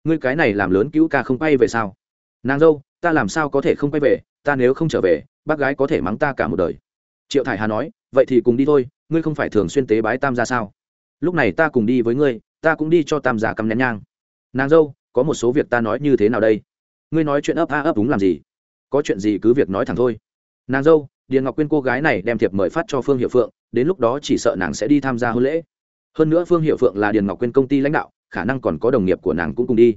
Ngươi cái này làm lớn cứu ca không quay về sao? Nàng dâu, ta làm sao có thể không quay về, ta nếu không trở về, bác gái có thể mắng ta cả một đời triệu thải hà nói, vậy thì cùng đi thôi, ngươi không phải thường xuyên tế bái tam gia sao? Lúc này ta cùng đi với ngươi, ta cũng đi cho tam gia cắm nén nhang. Nàng dâu, có một số việc ta nói như thế nào đây? Ngươi nói chuyện ấp a ấp đúng làm gì? Có chuyện gì cứ việc nói thẳng thôi. Nàng dâu, điền ngọc quyên cô gái này đem thiệp mời phát cho phương hiệu phượng, đến lúc đó chỉ sợ nàng sẽ đi tham gia hôn lễ. Hơn nữa phương hiệu phượng là điền ngọc quyên công ty lãnh đạo, khả năng còn có đồng nghiệp của nàng cũng cùng đi.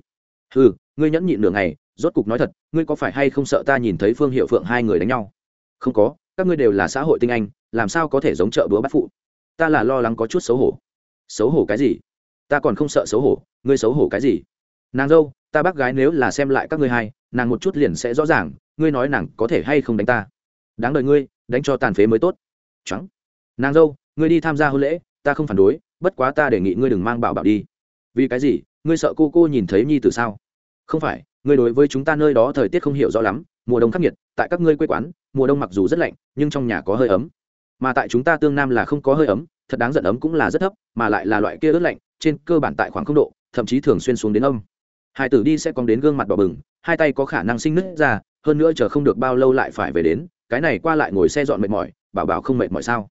Ừ ngươi nhẫn nhịn nửa ngày, rốt cục nói thật, ngươi có phải hay không sợ ta nhìn thấy phương hiệu phượng hai người đánh nhau? Không có các ngươi đều là xã hội tinh anh, làm sao có thể giống chợ búa bắt phụ? Ta là lo lắng có chút xấu hổ. Xấu hổ cái gì? Ta còn không sợ xấu hổ. Ngươi xấu hổ cái gì? Nàng dâu, ta bác gái nếu là xem lại các ngươi hai, nàng một chút liền sẽ rõ ràng, ngươi nói nàng có thể hay không đánh ta. Đáng đời ngươi, đánh cho tàn phế mới tốt. Trắng nàng dâu, ngươi đi tham gia hôn lễ, ta không phản đối, bất quá ta đề nghị ngươi đừng mang bảo bảo đi. Vì cái gì? Ngươi sợ cô cô nhìn thấy nhi từ sao? Không phải, ngươi đối với chúng ta nơi đó thời tiết không hiểu rõ lắm, mùa đông khắc nghiệt tại các ngươi quê quán, mùa đông mặc dù rất lạnh, nhưng trong nhà có hơi ấm. Mà tại chúng ta tương nam là không có hơi ấm, thật đáng giận ấm cũng là rất thấp, mà lại là loại kia ướt lạnh, trên cơ bản tại khoảng không độ, thậm chí thường xuyên xuống đến âm. Hai tử đi sẽ còn đến gương mặt đỏ bừng, hai tay có khả năng sinh nứt ra, hơn nữa chờ không được bao lâu lại phải về đến, cái này qua lại ngồi xe dọn mệt mỏi, bảo bảo không mệt mỏi sao?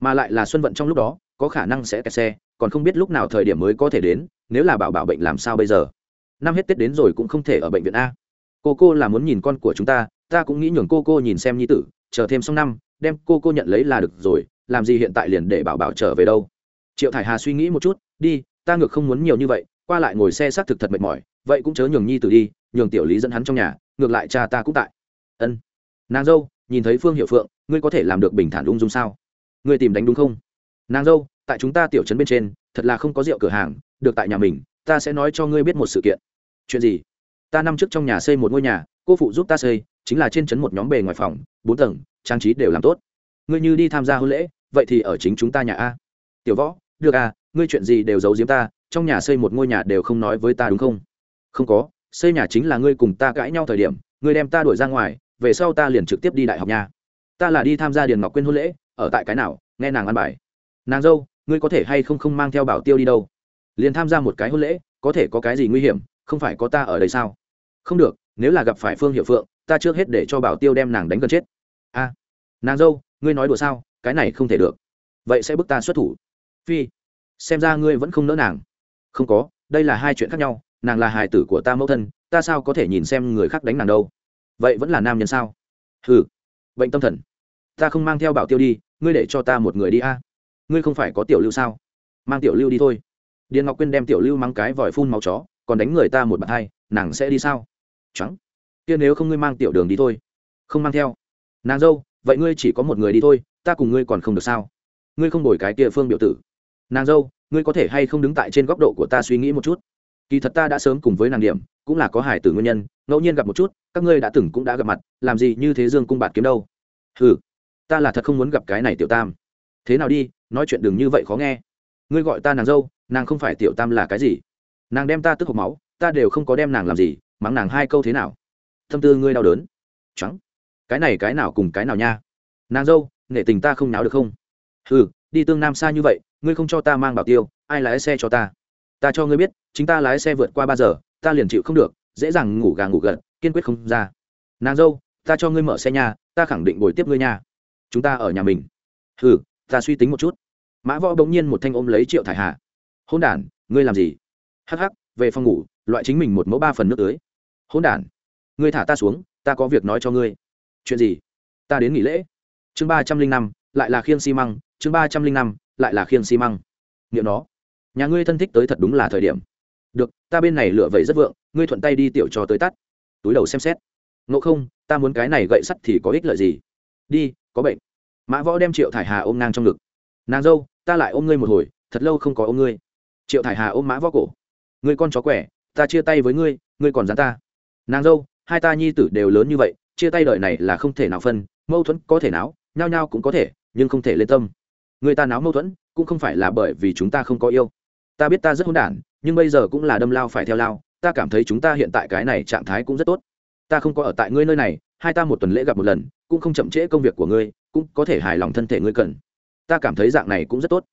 Mà lại là xuân vận trong lúc đó, có khả năng sẽ kẹt xe, còn không biết lúc nào thời điểm mới có thể đến, nếu là bảo bảo bệnh làm sao bây giờ? Năm hết tết đến rồi cũng không thể ở bệnh viện a. Cô cô là muốn nhìn con của chúng ta ta cũng nghĩ nhường cô cô nhìn xem nhi tử, chờ thêm xong năm, đem cô cô nhận lấy là được rồi, làm gì hiện tại liền để bảo bảo trở về đâu. Triệu thải hà suy nghĩ một chút, đi, ta ngược không muốn nhiều như vậy, qua lại ngồi xe xác thực thật mệt mỏi, vậy cũng chớ nhường nhi tử đi, nhường tiểu lý dẫn hắn trong nhà, ngược lại cha ta cũng tại. Ân. Nàng dâu, nhìn thấy phương hiệu phượng, ngươi có thể làm được bình thản ung dung sao? Ngươi tìm đánh đúng không? Nàng dâu, tại chúng ta tiểu trấn bên trên, thật là không có rượu cửa hàng, được tại nhà mình, ta sẽ nói cho ngươi biết một sự kiện. Chuyện gì? Ta năm trước trong nhà xây một ngôi nhà, cô phụ giúp ta xây chính là trên trấn một nhóm bề ngoài phòng, bốn tầng, trang trí đều làm tốt. Ngươi như đi tham gia hôn lễ, vậy thì ở chính chúng ta nhà a. Tiểu võ, được à ngươi chuyện gì đều giấu giếm ta, trong nhà xây một ngôi nhà đều không nói với ta đúng không? Không có, xây nhà chính là ngươi cùng ta cãi nhau thời điểm, ngươi đem ta đuổi ra ngoài, về sau ta liền trực tiếp đi đại học nhà ta là đi tham gia điền ngọc quyên hôn lễ, ở tại cái nào, nghe nàng ăn bài. Nàng dâu, ngươi có thể hay không không mang theo bảo tiêu đi đâu? Liền tham gia một cái hôn lễ, có thể có cái gì nguy hiểm, không phải có ta ở đây sao? Không được nếu là gặp phải phương hiệu phượng, ta trước hết để cho bảo tiêu đem nàng đánh gần chết. A, nàng dâu, ngươi nói đùa sao? Cái này không thể được. Vậy sẽ bức ta xuất thủ. Phi, xem ra ngươi vẫn không nỡ nàng. Không có, đây là hai chuyện khác nhau. Nàng là hài tử của ta mẫu thân, ta sao có thể nhìn xem người khác đánh nàng đâu? Vậy vẫn là nam nhân sao? Hừ, bệnh tâm thần. Ta không mang theo bảo tiêu đi, ngươi để cho ta một người đi a. Ngươi không phải có tiểu lưu sao? Mang tiểu lưu đi thôi. Điền ngọc quyên đem tiểu lưu mang cái vòi phun máu chó, còn đánh người ta một bàn hai nàng sẽ đi sao? Trắng. Kia nếu không ngươi mang tiểu đường đi thôi. Không mang theo. Nàng dâu, vậy ngươi chỉ có một người đi thôi, ta cùng ngươi còn không được sao? Ngươi không đổi cái kia phương biểu tử. Nàng dâu, ngươi có thể hay không đứng tại trên góc độ của ta suy nghĩ một chút? Kỳ thật ta đã sớm cùng với nàng điểm, cũng là có hải tử nguyên nhân, ngẫu nhiên gặp một chút, các ngươi đã từng cũng đã gặp mặt, làm gì như thế dương cung bạt kiếm đâu? Ừ ta là thật không muốn gặp cái này tiểu tam. Thế nào đi, nói chuyện đừng như vậy khó nghe. Ngươi gọi ta nàng dâu, nàng không phải tiểu tam là cái gì? Nàng đem ta tức hộp máu, ta đều không có đem nàng làm gì mắng nàng hai câu thế nào? Tâm tư ngươi đau đớn. Trắng. Cái này cái nào cùng cái nào nha? Nàng dâu, nể tình ta không náo được không? Ừ đi tương nam xa như vậy, ngươi không cho ta mang bảo tiêu, ai lái xe cho ta? Ta cho ngươi biết, chính ta lái xe vượt qua ba giờ, ta liền chịu không được, dễ dàng ngủ gà ngủ gật, kiên quyết không ra. Nàng dâu, ta cho ngươi mở xe nhà ta khẳng định bồi tiếp ngươi nhà chúng ta ở nhà mình. Ừ ta suy tính một chút. Mã võ bỗng nhiên một thanh ôm lấy triệu thải hà. Hôn đ ngươi làm gì? Hắc hắc, về phòng ngủ, loại chính mình một mẫu ba phần nước tưới hỗn đản. Ngươi thả ta xuống, ta có việc nói cho ngươi. Chuyện gì? Ta đến nghỉ lễ. Chương ba trăm linh năm, lại là khiêng xi măng. Chương ba trăm linh năm, lại là khiêng xi măng. Nghiệm nó. Nhà ngươi thân thích tới thật đúng là thời điểm. Được, ta bên này lựa vậy rất vượng, ngươi thuận tay đi tiểu cho tới tắt. Túi đầu xem xét. Ngộ không, ta muốn cái này gậy sắt thì có ích lợi gì? Đi, có bệnh. Mã võ đem triệu thải hà ôm ngang trong ngực. Nàng dâu, ta lại ôm ngươi một hồi, thật lâu không có ôm ngươi. Triệu thải hà ôm mã võ cổ. Ngươi con chó quẻ, ta chia tay với ngươi ngươi còn dán ta nàng dâu hai ta nhi tử đều lớn như vậy chia tay đời này là không thể nào phân mâu thuẫn có thể náo, nhao nhao cũng có thể nhưng không thể lên tâm. Người ta náo mâu thuẫn cũng không phải là bởi vì chúng ta không có yêu. Ta biết ta rất hôn đản nhưng bây giờ cũng là đâm lao phải theo lao ta cảm thấy chúng ta hiện tại cái này trạng thái cũng rất tốt. Ta không có ở tại ngươi nơi này hai ta một tuần lễ gặp một lần cũng không chậm trễ công việc của ngươi cũng có thể hài lòng thân thể ngươi cần. Ta cảm thấy dạng này cũng rất tốt.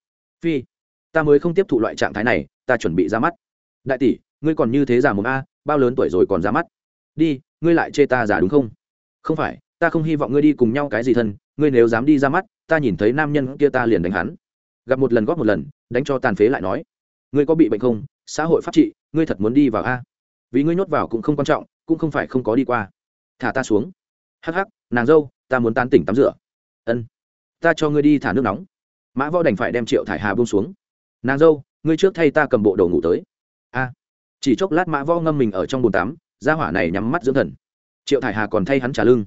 Phi ta mới không tiếp thụ loại trạng thái này ta chuẩn bị ra mắt. Đại tỷ ngươi còn như thế già mồm a bao lớn tuổi rồi còn ra mắt? Đi, ngươi lại chê ta giả đúng không? Không phải, ta không hy vọng ngươi đi cùng nhau cái gì thân, ngươi nếu dám đi ra mắt, ta nhìn thấy nam nhân kia ta liền đánh hắn. Gặp một lần góp một lần, đánh cho tàn phế lại nói. Ngươi có bị bệnh không? Xã hội pháp trị, ngươi thật muốn đi vào a? Vì ngươi nhốt vào cũng không quan trọng, cũng không phải không có đi qua. Thả ta xuống. Hắc hắc, nàng dâu, ta muốn tan tỉnh tắm rửa. Ân. Ta cho ngươi đi thả nước nóng. Mã võ đành phải đem triệu thải hà bông xuống. Nàng dâu, ngươi trước thay ta cầm bộ đồ ngủ tới. A. Chỉ chốc lát mã võ ngâm mình ở trong bồn tắm gia hỏa này nhắm mắt dưỡng thần. Triệu thải hà còn thay hắn trả lưng.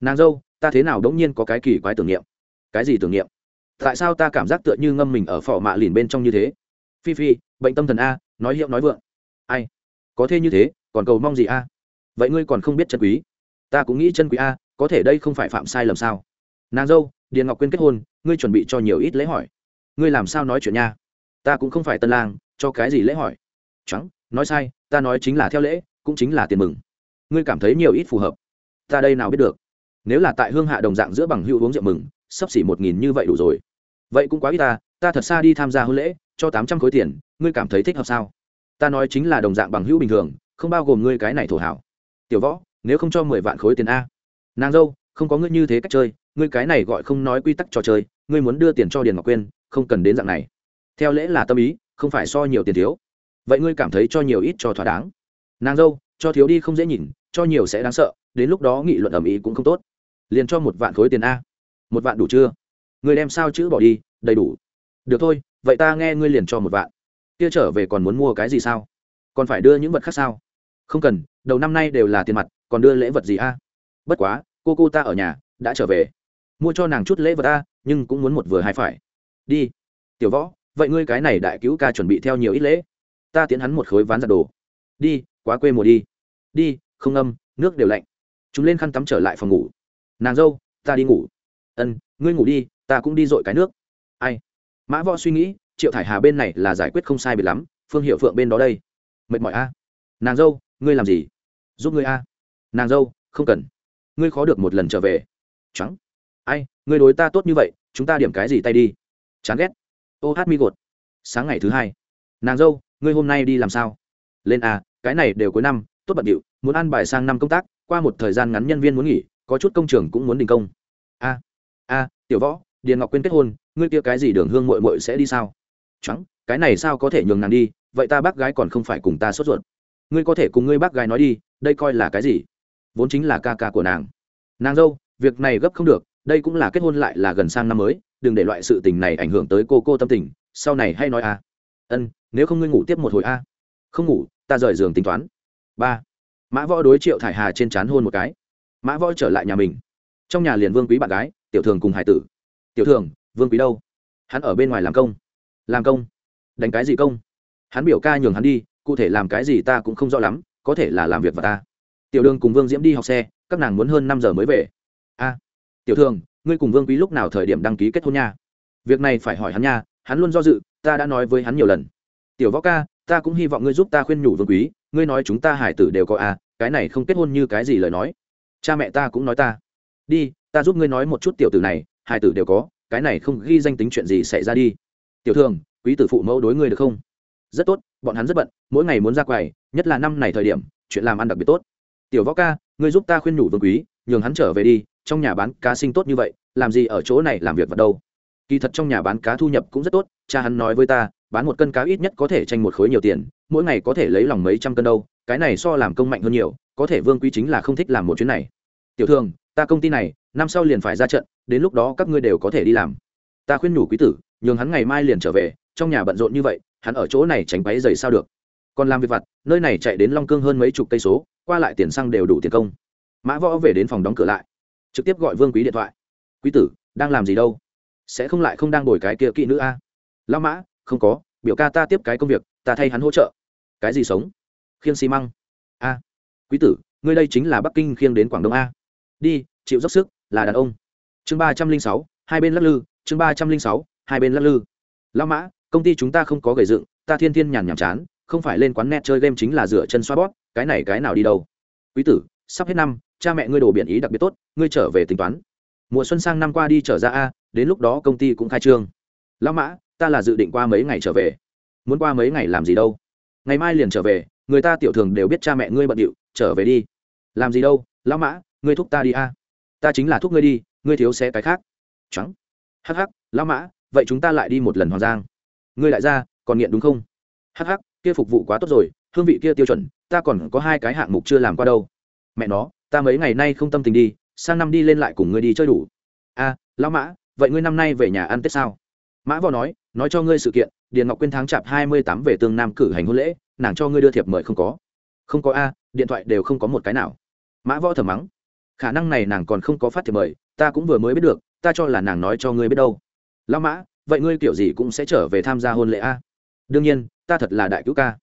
Nàng dâu, ta thế nào đống nhiên có cái kỳ quái tưởng niệm? Cái gì tưởng niệm? Tại sao ta cảm giác tựa như ngâm mình ở phỏ mạ lìn bên trong như thế? Phi phi, bệnh tâm thần a, nói hiệu nói vượng. Ai? Có thế như thế, còn cầu mong gì a? Vậy ngươi còn không biết chân quý. Ta cũng nghĩ chân quý a, có thể đây không phải phạm sai lầm sao? Nàng dâu, điền ngọc quyên kết hôn, ngươi chuẩn bị cho nhiều ít lễ hỏi. Ngươi làm sao nói chuyện nha? Ta cũng không phải tân lang, cho cái gì lễ hỏi? Trắng nói sai, ta nói chính là theo lễ cũng chính là tiền mừng. Ngươi cảm thấy nhiều ít phù hợp. Ta đây nào biết được? Nếu là tại hương hạ đồng dạng giữa bằng hữu uống rượu mừng, sắp xỉ một nghìn như vậy đủ rồi. Vậy cũng quá ít ta ta thật xa đi tham gia hôn lễ, cho tám trăm khối tiền, ngươi cảm thấy thích hợp sao? Ta nói chính là đồng dạng bằng hữu bình thường, không bao gồm ngươi cái này thổ hảo. Tiểu võ, nếu không cho mười vạn khối tiền a. Nàng dâu, không có ngươi như thế cách chơi, ngươi cái này gọi không nói quy tắc trò chơi, ngươi muốn đưa tiền cho điền ngọc quyên, không cần đến dạng này. Theo lễ là tâm ý, không phải so nhiều tiền thiếu. Vậy ngươi cảm thấy cho nhiều ít cho thỏa đáng nàng dâu, cho thiếu đi không dễ nhìn, cho nhiều sẽ đáng sợ, đến lúc đó nghị luận ẩm ý cũng không tốt. Liền cho một vạn khối tiền a. Một vạn đủ chưa? Người đem sao chữ bỏ đi, đầy đủ. Được thôi, vậy ta nghe ngươi liền cho một vạn. Kia trở về còn muốn mua cái gì sao? Còn phải đưa những vật khác sao? Không cần, đầu năm nay đều là tiền mặt, còn đưa lễ vật gì a? Bất quá, cô cô ta ở nhà, đã trở về. Mua cho nàng chút lễ vật ta nhưng cũng muốn một vừa hai phải. Đi. Tiểu võ, vậy ngươi cái này đại cứu ca chuẩn bị theo nhiều ít lễ. Ta tiến hắn một khối ván giặt đồ. Đi quá quê mùa đi. Đi, không âm nước đều lạnh. Chúng lên khăn tắm trở lại phòng ngủ. Nàng dâu, ta đi ngủ. Ân, ngươi ngủ đi, ta cũng đi dội cái nước. Ai? Mã võ suy nghĩ, triệu thải hà bên này là giải quyết không sai biệt lắm, phương hiệu phượng bên đó đây. Mệt mỏi a. Nàng dâu, ngươi làm gì? Giúp ngươi a. Nàng dâu, không cần. Ngươi khó được một lần trở về. Trắng. Ai, ngươi đối ta tốt như vậy, chúng ta điểm cái gì tay đi? Chán ghét. Ô hát mi gột. Sáng ngày thứ hai. Nàng dâu, ngươi hôm nay đi làm sao? Lên a cái này đều cuối năm, tốt bận điệu, muốn ăn bài sang năm công tác, qua một thời gian ngắn nhân viên muốn nghỉ, có chút công trường cũng muốn đình công. A a, tiểu võ, điền ngọc quyên kết hôn, ngươi kia cái gì đường hương mội mội sẽ đi sao? Trắng, cái này sao có thể nhường nàng đi, vậy ta bác gái còn không phải cùng ta sốt ruột. Ngươi có thể cùng ngươi bác gái nói đi, đây coi là cái gì? Vốn chính là ca ca của nàng. Nàng dâu, việc này gấp không được, đây cũng là kết hôn lại là gần sang năm mới, đừng để loại sự tình này ảnh hưởng tới cô cô tâm tình, sau này hay nói a. Ân, nếu không ngươi ngủ tiếp một hồi a. Không ngủ ta rời giường tính toán. Ba. Mã võ đối triệu thải hà trên c h á n hôn một cái. Mã võ trở lại nhà mình. Trong nhà liền vương quý bạn gái, tiểu thường cùng hải tử. Tiểu thường, vương quý đâu? Hắn ở bên ngoài làm công. Làm công? Đánh cái gì công? Hắn biểu ca nhường hắn đi, cụ thể làm cái gì ta cũng không rõ lắm, có thể là làm việc và ta. Tiểu đường cùng vương diễm đi học xe, các nàng muốn hơn năm giờ mới về. A, tiểu thường, ngươi cùng vương quý lúc nào thời điểm đăng ký kết hôn nha? Việc này phải hỏi hắn nha, hắn luôn do dự, ta đã nói với hắn nhiều lần. Tiểu võ ca ta cũng hy vọng ngươi giúp ta khuyên nhủ vương quý, ngươi nói chúng ta hải tử đều có à? cái này không kết hôn như cái gì lời nói. Cha mẹ ta cũng nói ta, đi, ta giúp ngươi nói một chút tiểu tử này, Hải tử đều có, cái này không ghi danh tính chuyện gì xảy ra đi. Tiểu thường, quý tử phụ mẫu đối ngươi được không? Rất tốt, bọn hắn rất bận, mỗi ngày muốn ra quầy, nhất là năm này thời điểm, chuyện làm ăn đặc biệt tốt. Tiểu võ ca, ngươi giúp ta khuyên nhủ vương quý, nhường hắn trở về đi, trong nhà bán cá sinh tốt như vậy, làm gì ở chỗ này làm việc vào đâu? Kỳ thật trong nhà bán cá thu nhập cũng rất tốt, cha hắn nói với ta bán một cân cá ít nhất có thể tranh một khối nhiều tiền, mỗi ngày có thể lấy lòng mấy trăm cân đâu, cái này so làm công mạnh hơn nhiều, có thể vương quý chính là không thích làm một chuyến này. Tiểu thường, ta công ty này, năm sau liền phải ra trận, đến lúc đó các ngươi đều có thể đi làm. Ta khuyên nhủ quý tử, nhường hắn ngày mai liền trở về, trong nhà bận rộn như vậy, hắn ở chỗ này tránh váy dày sao được. Còn làm việc vặt, nơi này chạy đến long cương hơn mấy chục cây số, qua lại tiền xăng đều đủ tiền công. Mã võ về đến phòng đóng cửa lại, trực tiếp gọi vương quý điện thoại. Quý tử, đang làm gì đâu? Sẽ không lại không đang đổi cái kia kỹ nữ a? À? mã không có, biểu ca ta tiếp cái công việc, ta thay hắn hỗ trợ. Cái gì sống? Khiêng xi măng. A. Quý tử, ngươi đây chính là bắc kinh khiêng đến quảng đông a. Đi, chịu dốc sức, là đàn ông. Chương ba trăm linh sáu, hai bên lắc lư, chương ba trăm linh sáu, hai bên lắc lư. Lao mã, công ty chúng ta không có gầy dựng, ta thiên thiên nhàn nhàm chán, không phải lên quán net chơi game chính là rửa chân xoa bóp, cái này cái nào đi đâu? Quý tử, sắp hết năm, cha mẹ ngươi đồ biện ý đặc biệt tốt, ngươi trở về tính toán. Mùa xuân sang năm qua đi trở ra a, đến lúc đó công ty cũng khai trương. Lão mã ta là dự định qua mấy ngày trở về. Muốn qua mấy ngày làm gì đâu? Ngày mai liền trở về, người ta tiểu thường đều biết cha mẹ ngươi bận điệu, trở về đi. Làm gì đâu, lão mã, ngươi thúc ta đi a. À? Ta chính là thúc ngươi đi, ngươi thiếu xé cái khác. Trắng. Hắc hắc, lão mã, vậy chúng ta lại đi một lần hoàng giang. Ngươi lại ra còn nghiện đúng không? Hắc hắc, kia phục vụ quá tốt rồi, hương vị kia tiêu chuẩn, ta còn có hai cái hạng mục chưa làm qua đâu. Mẹ nó, ta mấy ngày nay không tâm tình đi, sang năm đi lên lại cùng ngươi đi chơi đủ. A, lão mã, vậy ngươi năm nay về nhà ăn tết sao? Mã võ nói nói cho ngươi sự kiện, điền ngọc quyên tháng chạp hai mươi tám về tương nam cử hành hôn lễ, nàng cho ngươi đưa thiệp mời không có. Không có a, điện thoại đều không có một cái nào. Mã võ thầm mắng, khả năng này nàng còn không có phát thiệp mời, ta cũng vừa mới biết được, ta cho là nàng nói cho ngươi biết đâu. Lão mã, vậy ngươi kiểu gì cũng sẽ trở về tham gia hôn lễ a? Đương nhiên, ta thật là đại cứu ca.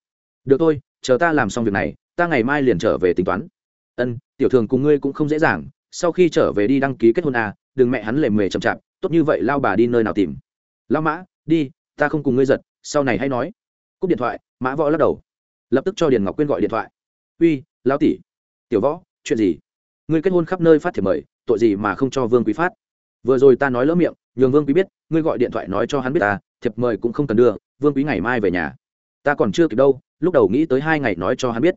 Được thôi, chờ ta làm xong việc này, ta ngày mai liền trở về tính toán. Ân, tiểu thường cùng ngươi cũng không dễ dàng, sau khi trở về đi đăng ký kết hôn a, đừng mẹ hắn lề mề chậm chạp, tốt như vậy lao bà đi nơi nào tìm lao mã, đi, ta không cùng ngươi giật, sau này hay nói. Cúp điện thoại, mã võ lắc đầu. Lập tức cho điền ngọc quyên gọi điện thoại. Uy lao tỷ, tiểu võ, chuyện gì? Ngươi kết hôn khắp nơi phát thiệp mời, tội gì mà không cho vương quý phát? Vừa rồi ta nói lỡ miệng, nhường vương quý biết, ngươi gọi điện thoại nói cho hắn biết ta, thiệp mời cũng không cần đưa, vương quý ngày mai về nhà. Ta còn chưa kịp đâu, lúc đầu nghĩ tới hai ngày nói cho hắn biết.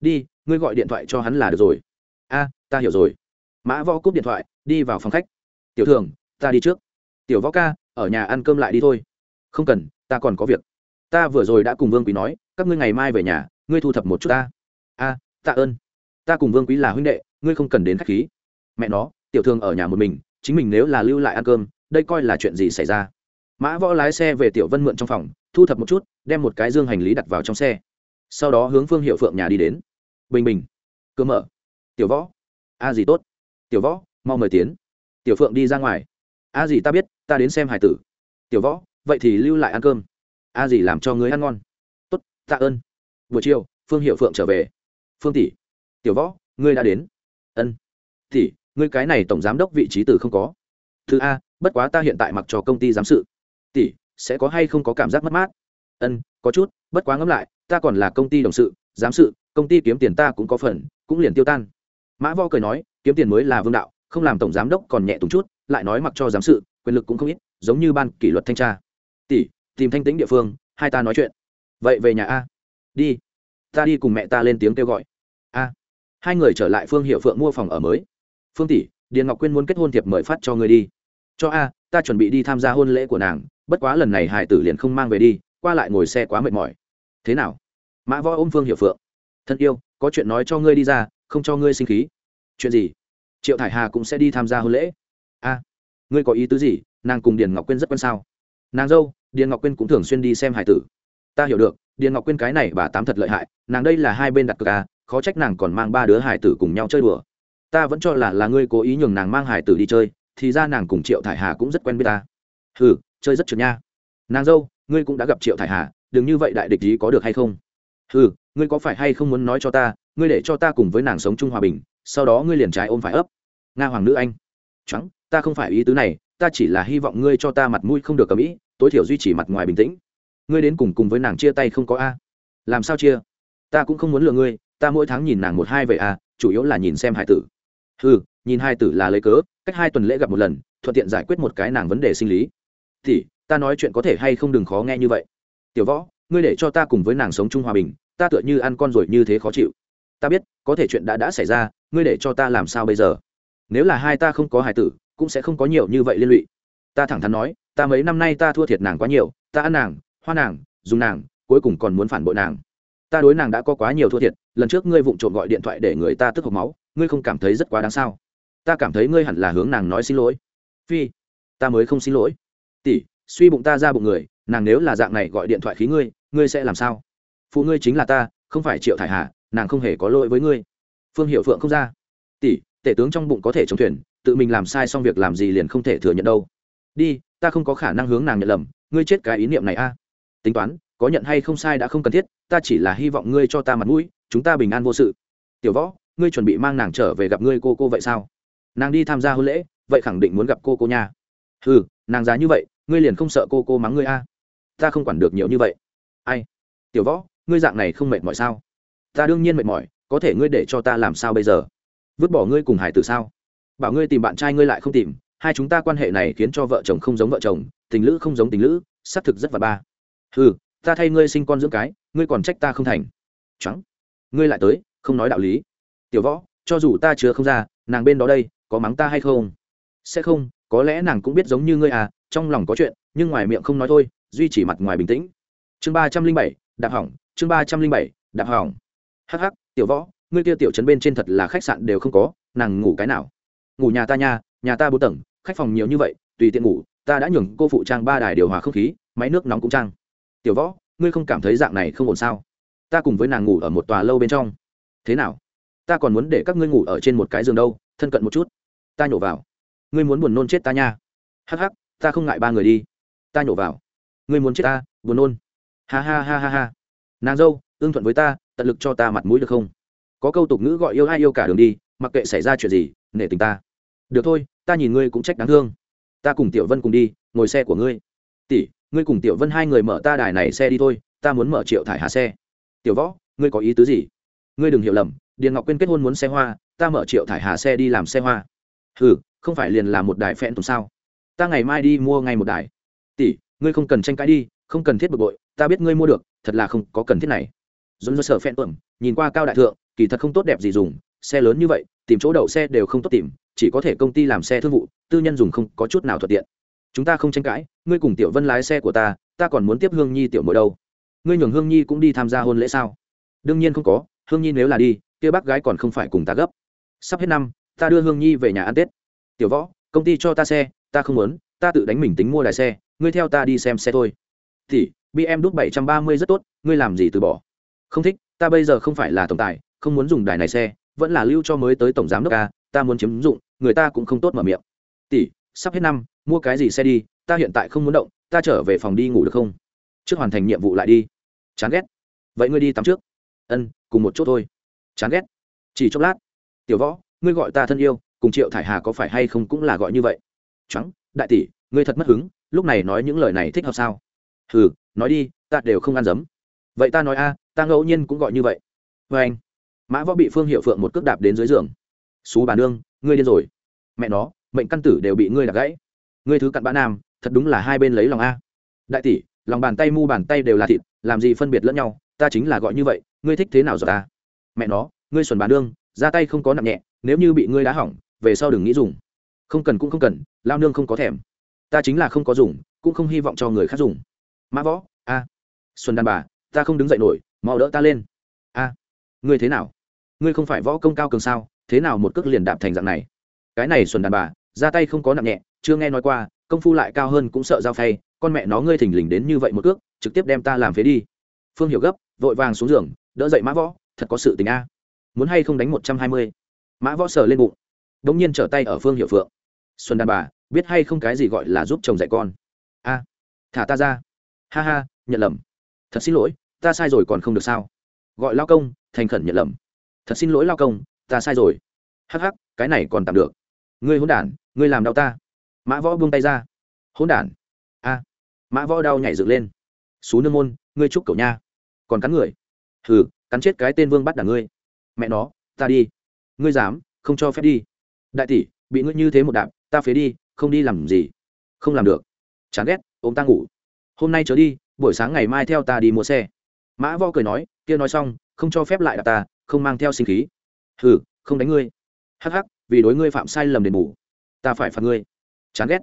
Đi, ngươi gọi điện thoại cho hắn là được rồi. A, ta hiểu rồi. Mã võ cúp điện thoại, đi vào phòng khách. Tiểu thường, ta đi trước. Tiểu võ ca ở nhà ăn cơm lại đi thôi. Không cần, ta còn có việc. Ta vừa rồi đã cùng vương quý nói, các ngươi ngày mai về nhà, ngươi thu thập một chút ta. A, tạ ơn. Ta cùng vương quý là huynh đệ, ngươi không cần đến k h á c h khí. Mẹ nó, tiểu thương ở nhà một mình, chính mình nếu là lưu lại ăn cơm, đây coi là chuyện gì xảy ra? Mã võ lái xe về tiểu vân mượn trong phòng, thu thập một chút, đem một cái dương hành lý đặt vào trong xe. Sau đó hướng phương hiệu phượng nhà đi đến. Bình bình. Cơ mở. Tiểu võ. A, gì tốt. Tiểu võ, mau mời tiến. Tiểu phượng đi ra ngoài a gì ta biết, ta đến xem hải tử. Tiểu võ, vậy thì lưu lại ăn cơm. A gì làm cho người ăn ngon. Tốt, tạ ơn. Buổi chiều, phương hiệu phượng trở về. Phương tỷ. Tiểu võ, ngươi đã đến. Ân. Tỷ, ngươi cái này tổng giám đốc vị trí từ không có. Thứ a, bất quá ta hiện tại mặc cho công ty giám sự. Tỷ, sẽ có hay không có cảm giác mất mát? Ân, có chút, bất quá ngẫm lại, ta còn là công ty đồng sự, giám sự, công ty kiếm tiền ta cũng có phần, cũng liền tiêu tan. Mã vo cười nói, kiếm tiền mới là vương đạo, không làm tổng giám đốc còn nhẹ tùng chút lại nói mặc cho giám sự, quyền lực cũng không ít, giống như ban kỷ luật thanh tra. Tỷ, tìm thanh tĩnh địa phương, hai ta nói chuyện. Vậy về nhà a. Đi. Ta đi cùng mẹ ta lên tiếng kêu gọi. A. Hai người trở lại phương hiệu phượng mua phòng ở mới. Phương tỷ, điền ngọc quyên muốn kết hôn thiệp mời phát cho người đi. Cho a, ta chuẩn bị đi tham gia hôn lễ của nàng, bất quá lần này hải tử liền không mang về đi, qua lại ngồi xe quá mệt mỏi. Thế nào? Mã võ ôm phương hiệu phượng. Thân yêu, có chuyện nói cho ngươi đi ra, không cho ngươi sinh khí. Chuyện gì? Triệu thải hà cũng sẽ đi tham gia hôn lễ a, ngươi có ý tứ gì? Nàng cùng điền ngọc quyên rất quan sao? Nàng dâu, điền ngọc quyên cũng thường xuyên đi xem hải tử. Ta hiểu được, điền ngọc quyên cái này bà tám thật lợi hại, nàng đây là hai bên đặt cược à khó trách nàng còn mang ba đứa hải tử cùng nhau chơi đùa. Ta vẫn cho là là ngươi cố ý nhường nàng mang hải tử đi chơi, thì ra nàng cùng triệu thải hà cũng rất quen biết ta. Ừ chơi rất trượt nha. Nàng dâu, ngươi cũng đã gặp triệu thải hà, đừng như vậy đại địch ý có được hay không? Ừ ngươi có phải hay không muốn nói cho ta, ngươi để cho ta cùng với nàng sống chung hòa bình, sau đó ngươi liền trái ôm phải ấp. Nga hoàng nữ anh. Trắng ta không phải ý tứ này, ta chỉ là hy vọng ngươi cho ta mặt mũi không được cầm ý, tối thiểu duy trì mặt ngoài bình tĩnh. Ngươi đến cùng cùng với nàng chia tay không có a? Làm sao chia? Ta cũng không muốn lừa ngươi, ta mỗi tháng nhìn nàng một hai vậy a, chủ yếu là nhìn xem hải tử. Ừ nhìn hai tử là lấy cớ, cách hai tuần lễ gặp một lần, thuận tiện giải quyết một cái nàng vấn đề sinh lý. Thì ta nói chuyện có thể hay không đừng khó nghe như vậy. Tiểu võ, ngươi để cho ta cùng với nàng sống chung hòa bình, ta tựa như ăn con rồi như thế khó chịu. Ta biết, có thể chuyện đã đã xảy ra, ngươi để cho ta làm sao bây giờ? Nếu là hai ta không có hài tử cũng sẽ không có nhiều như vậy liên lụy. Ta thẳng thắn nói, ta mấy năm nay ta thua thiệt nàng quá nhiều, ta ăn nàng, hoa nàng, dùng nàng, cuối cùng còn muốn phản bội nàng. Ta đối nàng đã có quá nhiều thua thiệt, lần trước ngươi vụng trộm gọi điện thoại để người ta tức hộc máu, ngươi không cảm thấy rất quá đáng sao? Ta cảm thấy ngươi hẳn là hướng nàng nói xin lỗi. Phi, ta mới không xin lỗi. Tỷ, suy bụng ta ra bụng người, nàng nếu là dạng này gọi điện thoại khí ngươi ngươi sẽ làm sao? Phụ ngươi chính là ta, không phải triệu thải hà, nàng không hề có lỗi với ngươi. Phương hiệu phượng không ra. Tỷ, tể tướng trong bụng có thể chống thuyền tự mình làm sai xong việc làm gì liền không thể thừa nhận đâu. Đi, ta không có khả năng hướng nàng nhận lầm, ngươi chết cái ý niệm này a. À. Tính toán, có nhận hay không sai đã không cần thiết, ta chỉ là hy vọng ngươi cho ta mặt mũi, chúng ta bình an vô sự. Tiểu võ, ngươi chuẩn bị mang nàng trở về gặp ngươi cô cô vậy sao? Nàng đi tham gia hôn lễ, vậy khẳng định muốn gặp cô cô nha. Ừ nàng giá như vậy, ngươi liền không sợ cô cô mắng ngươi a? À? Ta không quản được nhiều như vậy. Ai? Tiểu võ, ngươi dạng này không mệt mỏi sao? Ta đương nhiên mệt mỏi, có thể ngươi để cho ta làm sao bây giờ? Vứt bỏ ngươi cùng hải tử sao? Bảo ngươi tìm bạn trai ngươi lại không tìm, hai chúng ta quan hệ này khiến cho vợ chồng không giống vợ chồng, tình lữ không giống tình lữ, xác thực rất và ba. Ừ ta thay ngươi sinh con dưỡng cái, ngươi còn trách ta không thành. Trắng ngươi lại tới, không nói đạo lý. Tiểu võ, cho dù ta chứa không ra, nàng bên đó đây, có mắng ta hay không? Sẽ không, có lẽ nàng cũng biết giống như ngươi à trong lòng có chuyện, nhưng ngoài miệng không nói thôi, duy trì mặt ngoài bình tĩnh. Chương ba trăm linh bảy, đạp hỏng, chương ba trăm linh bảy, đạp hỏng. Hh tiểu võ, ngươi kia tiểu trấn bên trên thật là khách sạn đều không có, nàng ngủ cái nào? Ngủ nhà ta nha, nhà ta bốn tầng, khách phòng nhiều như vậy, tùy tiện ngủ, ta đã nhường cô phụ trang ba đài điều hòa không khí, máy nước nóng cũng trang. Tiểu võ, ngươi không cảm thấy dạng này không ổn sao? Ta cùng với nàng ngủ ở một tòa lâu bên trong. Thế nào? Ta còn muốn để các ngươi ngủ ở trên một cái giường đâu, thân cận một chút. Ta nhổ vào. Ngươi muốn buồn nôn chết ta nha. Hắc hắc, ta không ngại ba người đi. Ta nhổ vào. Ngươi muốn chết ta, buồn nôn. Ha ha ha ha ha. Nàng dâu, ưng thuận với ta, tận lực cho ta mặt mũi được không? Có câu tục ngữ gọi yêu ai yêu cả đường đi, mặc kệ xảy ra chuyện gì, nể tình ta được thôi, ta nhìn ngươi cũng trách đáng thương. Ta cùng tiểu vân cùng đi, ngồi xe của ngươi. Tỷ, ngươi cùng tiểu vân hai người mở ta đài này xe đi thôi, ta muốn mở triệu thải hà xe. Tiểu võ, ngươi có ý tứ gì? Ngươi đừng hiểu lầm, điền ngọc quyên kết hôn muốn xe hoa, ta mở triệu thải hà xe đi làm xe hoa. Ừ không phải liền là một đài phen tùng sao? Ta ngày mai đi mua ngay một đài. Tỷ, ngươi không cần tranh cãi đi, không cần thiết bực bội, ta biết ngươi mua được, thật là không có cần thiết này. Dồn dơ sở phen tuẩm nhìn qua cao đại thượng, kỳ thật không tốt đẹp gì dùng, xe lớn như vậy tìm chỗ đậu xe đều không tốt tìm, chỉ có thể công ty làm xe thương vụ, tư nhân dùng không có chút nào thuận tiện. Chúng ta không tranh cãi, ngươi cùng tiểu vân lái xe của ta ta còn muốn tiếp hương nhi tiểu mỗi đâu. Ngươi nhường hương nhi cũng đi tham gia hôn lễ sao? Đương nhiên không có, hương nhi nếu là đi, kia bác gái còn không phải cùng ta gấp. Sắp hết năm, ta đưa hương nhi về nhà ăn tết. Tiểu võ, công ty cho ta xe, ta không muốn, ta tự đánh mình tính mua đài xe, ngươi theo ta đi xem xe thôi. Thì bm đúc bảy trăm ba mươi rất tốt, ngươi làm gì từ bỏ? Không thích, ta bây giờ không phải là tổng tài, không muốn dùng đài này xe vẫn là lưu cho mới tới tổng giám đốc ca, ta muốn chiếm dụng, người ta cũng không tốt mở miệng. Tỷ, sắp hết năm, mua cái gì xe đi, ta hiện tại không muốn động, ta trở về phòng đi ngủ được không? Trước hoàn thành nhiệm vụ lại đi. Chán ghét. Vậy ngươi đi tắm trước. Ân, cùng một chỗ thôi. Chán ghét. Chỉ chốc lát. Tiểu võ, ngươi gọi ta thân yêu, cùng triệu thải hà có phải hay không cũng là gọi như vậy. Trắng đại tỷ, ngươi thật mất hứng, lúc này nói những lời này thích hợp sao? Hừ, nói đi, ta đều không ăn dấm vậy ta nói a, ta ngẫu nhiên cũng gọi như vậy. Vê anh mã võ bị phương hiệu phượng một cước đạp đến dưới giường xú bà nương ngươi điên rồi mẹ nó mệnh căn tử đều bị ngươi đạp gãy ngươi thứ cặn bã nam thật đúng là hai bên lấy lòng a đại tỷ lòng bàn tay mu bàn tay đều là thịt làm gì phân biệt lẫn nhau ta chính là gọi như vậy ngươi thích thế nào rồi ta mẹ nó ngươi xuẩn bà nương ra tay không có nặng nhẹ nếu như bị ngươi đá hỏng về sau đừng nghĩ dùng không cần cũng không cần lao nương không có thèm ta chính là không có dùng cũng không hy vọng cho người khác dùng mã võ a xuân đàn bà ta không đứng dậy nổi mau đỡ ta lên a ngươi thế nào ngươi không phải võ công cao cường sao, thế nào một cước liền đạp thành dạng này? Cái này xuân đàn bà, ra tay không có nặng nhẹ, chưa nghe nói qua, công phu lại cao hơn cũng sợ giao phay, con mẹ nó ngươi thình lình đến như vậy một cước, trực tiếp đem ta làm phế đi. Phương hiểu gấp, vội vàng xuống giường, đỡ dậy mã võ, thật có sự tình a. Muốn hay không đánh một trăm hai mươi? Mã võ sờ lên bụng đ ỗ n g nhiên trở tay ở phương hiệu phượng. Xuân đàn bà, biết hay không cái gì gọi là giúp chồng dạy con? A, thả ta ra. Ha ha, nhận lầm. Thật xin lỗi, ta sai rồi còn không được sao? Gọi lao công, thành khẩn nhận lầm thật xin lỗi lao công, ta sai rồi. Hắc hắc, cái này còn tạm được. Ngươi hôn đản, ngươi làm đau ta. Mã võ buông tay ra. Hôn đản? A. Mã võ đau nhảy dựng lên. Xú nương môn, ngươi chúc cậu nha. Còn cắn người? Hừ, cắn chết cái tên vương bắt đảng ngươi. Mẹ nó, ta đi. Ngươi dám, không cho phép đi. Đại tỷ, bị ngươi như thế một đạp, ta phế đi, không đi làm gì. Không làm được. Chán ghét, ôm ta ngủ. Hôm nay trở đi, buổi sáng ngày mai theo ta đi mua xe. Mã võ cười nói, kia nói xong, không cho phép lại đạp ta không mang theo sinh khí. Hừ, không đánh ngươi. Hắc hắc, vì đối ngươi phạm sai lầm đền bù, ta phải phạt ngươi. Chán ghét.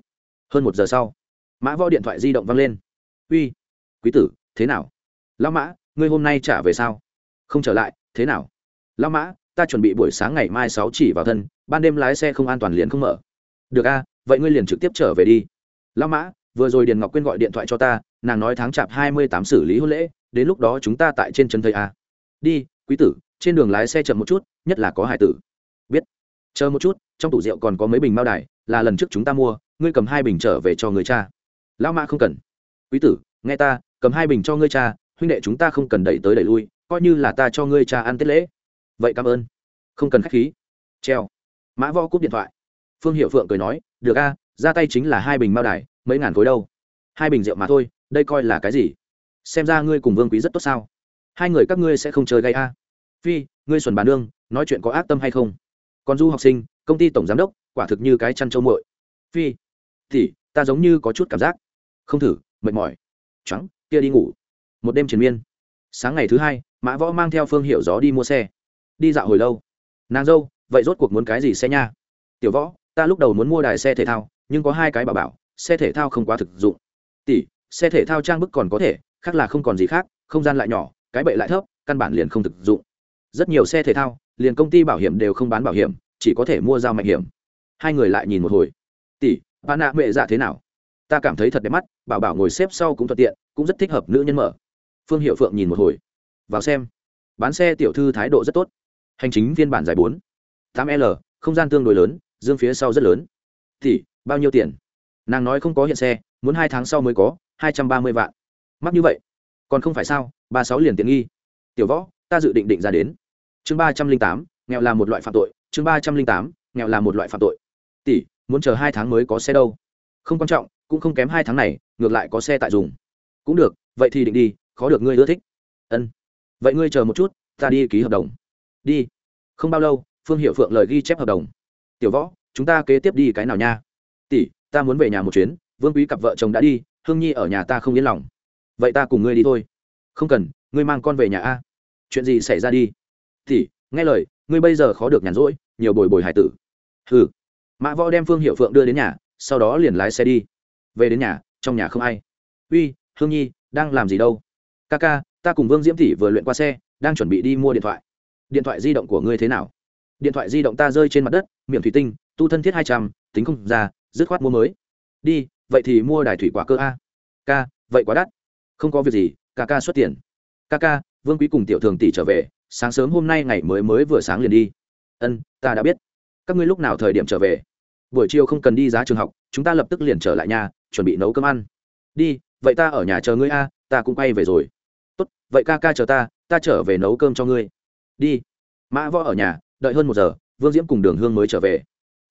Hơn một giờ sau, mã vo điện thoại di động văng lên. Uy, quý tử, thế nào? Lão mã, ngươi hôm nay trả về sao? Không trở lại, thế nào? Lão mã, ta chuẩn bị buổi sáng ngày mai sáu chỉ vào thân, ban đêm lái xe không an toàn liền không mở. Được a, vậy ngươi liền trực tiếp trở về đi. Lão mã, vừa rồi điền ngọc quyên gọi điện thoại cho ta, nàng nói tháng chạp hai mươi tám xử lý hôn lễ, đến lúc đó chúng ta tại trên chân thầy a. Đi, quý tử trên đường lái xe chậm một chút, nhất là có hải tử. Biết. Chờ một chút, trong tủ rượu còn có mấy bình bao đài, là lần trước chúng ta mua, ngươi cầm hai bình trở về cho người cha. Lão mã không cần. Quý tử, nghe ta, cầm hai bình cho ngươi cha, huynh đệ chúng ta không cần đẩy tới đẩy lui, coi như là ta cho ngươi cha ăn tết lễ. Vậy cảm ơn. Không cần k h á c h khí. Treo. Mã võ cúp điện thoại. Phương hiệu phượng cười nói, được a, ra tay chính là hai bình mao đài, mấy ngàn khối đâu. Hai bình rượu mà thôi, đây coi là cái gì? Xem ra ngươi cùng vương quý rất tốt sao? Hai người các ngươi sẽ không chơi gây a phi, ngươi xuẩn bàn đương nói chuyện có ác tâm hay không? Còn du học sinh, công ty tổng giám đốc, quả thực như cái chăn trâu muội. Phi thì ta giống như có chút cảm giác. Không thử, mệt mỏi. Trắng, kia đi ngủ. Một đêm triền miên. Sáng ngày thứ hai, mã võ mang theo phương hiệu gió đi mua xe. Đi dạo hồi lâu. Nàng dâu, vậy rốt cuộc muốn cái gì xe nha? Tiểu võ, ta lúc đầu muốn mua đài xe thể thao, nhưng có hai cái bảo bảo, xe thể thao không quá thực dụng. Tỷ, xe thể thao trang bức còn có thể, khác là không còn gì khác, không gian lại nhỏ, cái bệ lại thấp, căn bản liền không thực dụng rất nhiều xe thể thao liền công ty bảo hiểm đều không bán bảo hiểm chỉ có thể mua giao mạnh hiểm. Hai người lại nhìn một hồi. Tỷ bà nạ mẹ dạ thế nào? Ta cảm thấy thật đẹp mắt bảo bảo ngồi xếp sau cũng thuận tiện cũng rất thích hợp nữ nhân mở. Phương hiệu phượng nhìn một hồi. Vào xem. Bán xe tiểu thư thái độ rất tốt. Hành chính phiên bản dài bốn. Tám l không gian tương đối lớn dương phía sau rất lớn. Tỷ, bao nhiêu tiền? Nàng nói không có hiện xe muốn hai tháng sau mới có hai trăm ba mươi vạn. Mắc như vậy? Còn không phải sao ba sáu liền tiện nghi. Tiểu võ ta dự định định ra đến chương ba trăm linh tám, nghèo là một loại phạm tội. Chương ba trăm linh tám, nghèo là một loại phạm tội. Tỷ, muốn chờ hai tháng mới có xe đâu? Không quan trọng, cũng không kém hai tháng này, ngược lại có xe tại dùng. Cũng được, vậy thì định đi, khó được ngươi ưa thích. Ân. Vậy ngươi chờ một chút, ta đi ký hợp đồng. Đi. Không bao lâu, phương hiệu phượng lời ghi chép hợp đồng. Tiểu võ, chúng ta kế tiếp đi cái nào nha? Tỷ, ta muốn về nhà một chuyến, vương quý cặp vợ chồng đã đi, hương nhi ở nhà ta không yên lòng. Vậy ta cùng ngươi đi thôi. Không cần, ngươi mang con về nhà a. Chuyện gì xảy ra đi? Thì nghe lời, ngươi bây giờ khó được nhàn rỗi, nhiều bồi bồi hải tử. Hừ. Mã võ đem phương hiệu phượng đưa đến nhà, sau đó liền lái xe đi. Về đến nhà, trong nhà không ai. Uy, hương nhi, đang làm gì đâu? Ca ca, ta cùng vương diễm tỷ vừa luyện qua xe, đang chuẩn bị đi mua điện thoại. Điện thoại di động của ngươi thế nào? Điện thoại di động ta rơi trên mặt đất, miệng thủy tinh, tu thân thiết hai trăm, tính không ra, dứt khoát mua mới. Đi, vậy thì mua đài thủy quả cơ a. Ca, vậy quá đắt. Không có việc gì, ca ca xuất tiền. Ca ca, vương quý cùng tiểu thường tỷ trở về sáng sớm hôm nay ngày mới mới vừa sáng liền đi. Ân, ta đã biết. Các ngươi lúc nào thời điểm trở về? Buổi chiều không cần đi giá trường học, chúng ta lập tức liền trở lại nhà, chuẩn bị nấu cơm ăn. Đi, vậy ta ở nhà chờ ngươi a, ta cũng quay về rồi. Tốt, vậy ca ca chờ ta ta trở về nấu cơm cho ngươi. Đi. Mã võ ở nhà, đợi hơn một giờ, vương diễm cùng đường hương mới trở về.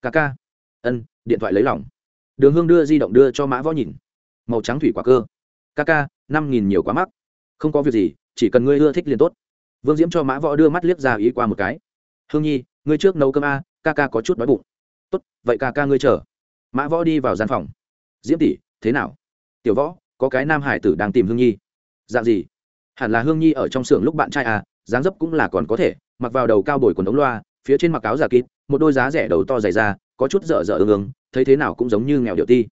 Ca ca. Ân, điện thoại lấy lỏng đường hương đưa di động đưa cho mã võ nhìn. Màu trắng thủy quả cơ. Ca ca, năm nghìn nhiều quá mắc. Không có việc gì, chỉ cần ngươi ưa thích liền tốt vương diễm cho mã võ đưa mắt liếc ra ý qua một cái. Hương nhi ngươi trước nấu cơm a ca ca có chút đói bụng. Tốt vậy ca ca ngươi chờ. Mã võ đi vào gian phòng. Diễm tỷ thế nào? Tiểu võ có cái nam hải tử đang tìm hương nhi. Dạng gì? Hẳn là hương nhi ở trong xưởng lúc bạn trai à dáng dấp cũng là còn có thể mặc vào đầu cao bồi quần ống loa phía trên mặc áo giả kín, một đôi giá rẻ đầu to dày ra có chút dở dở ương ương thấy thế nào cũng giống như nghèo điệu ti.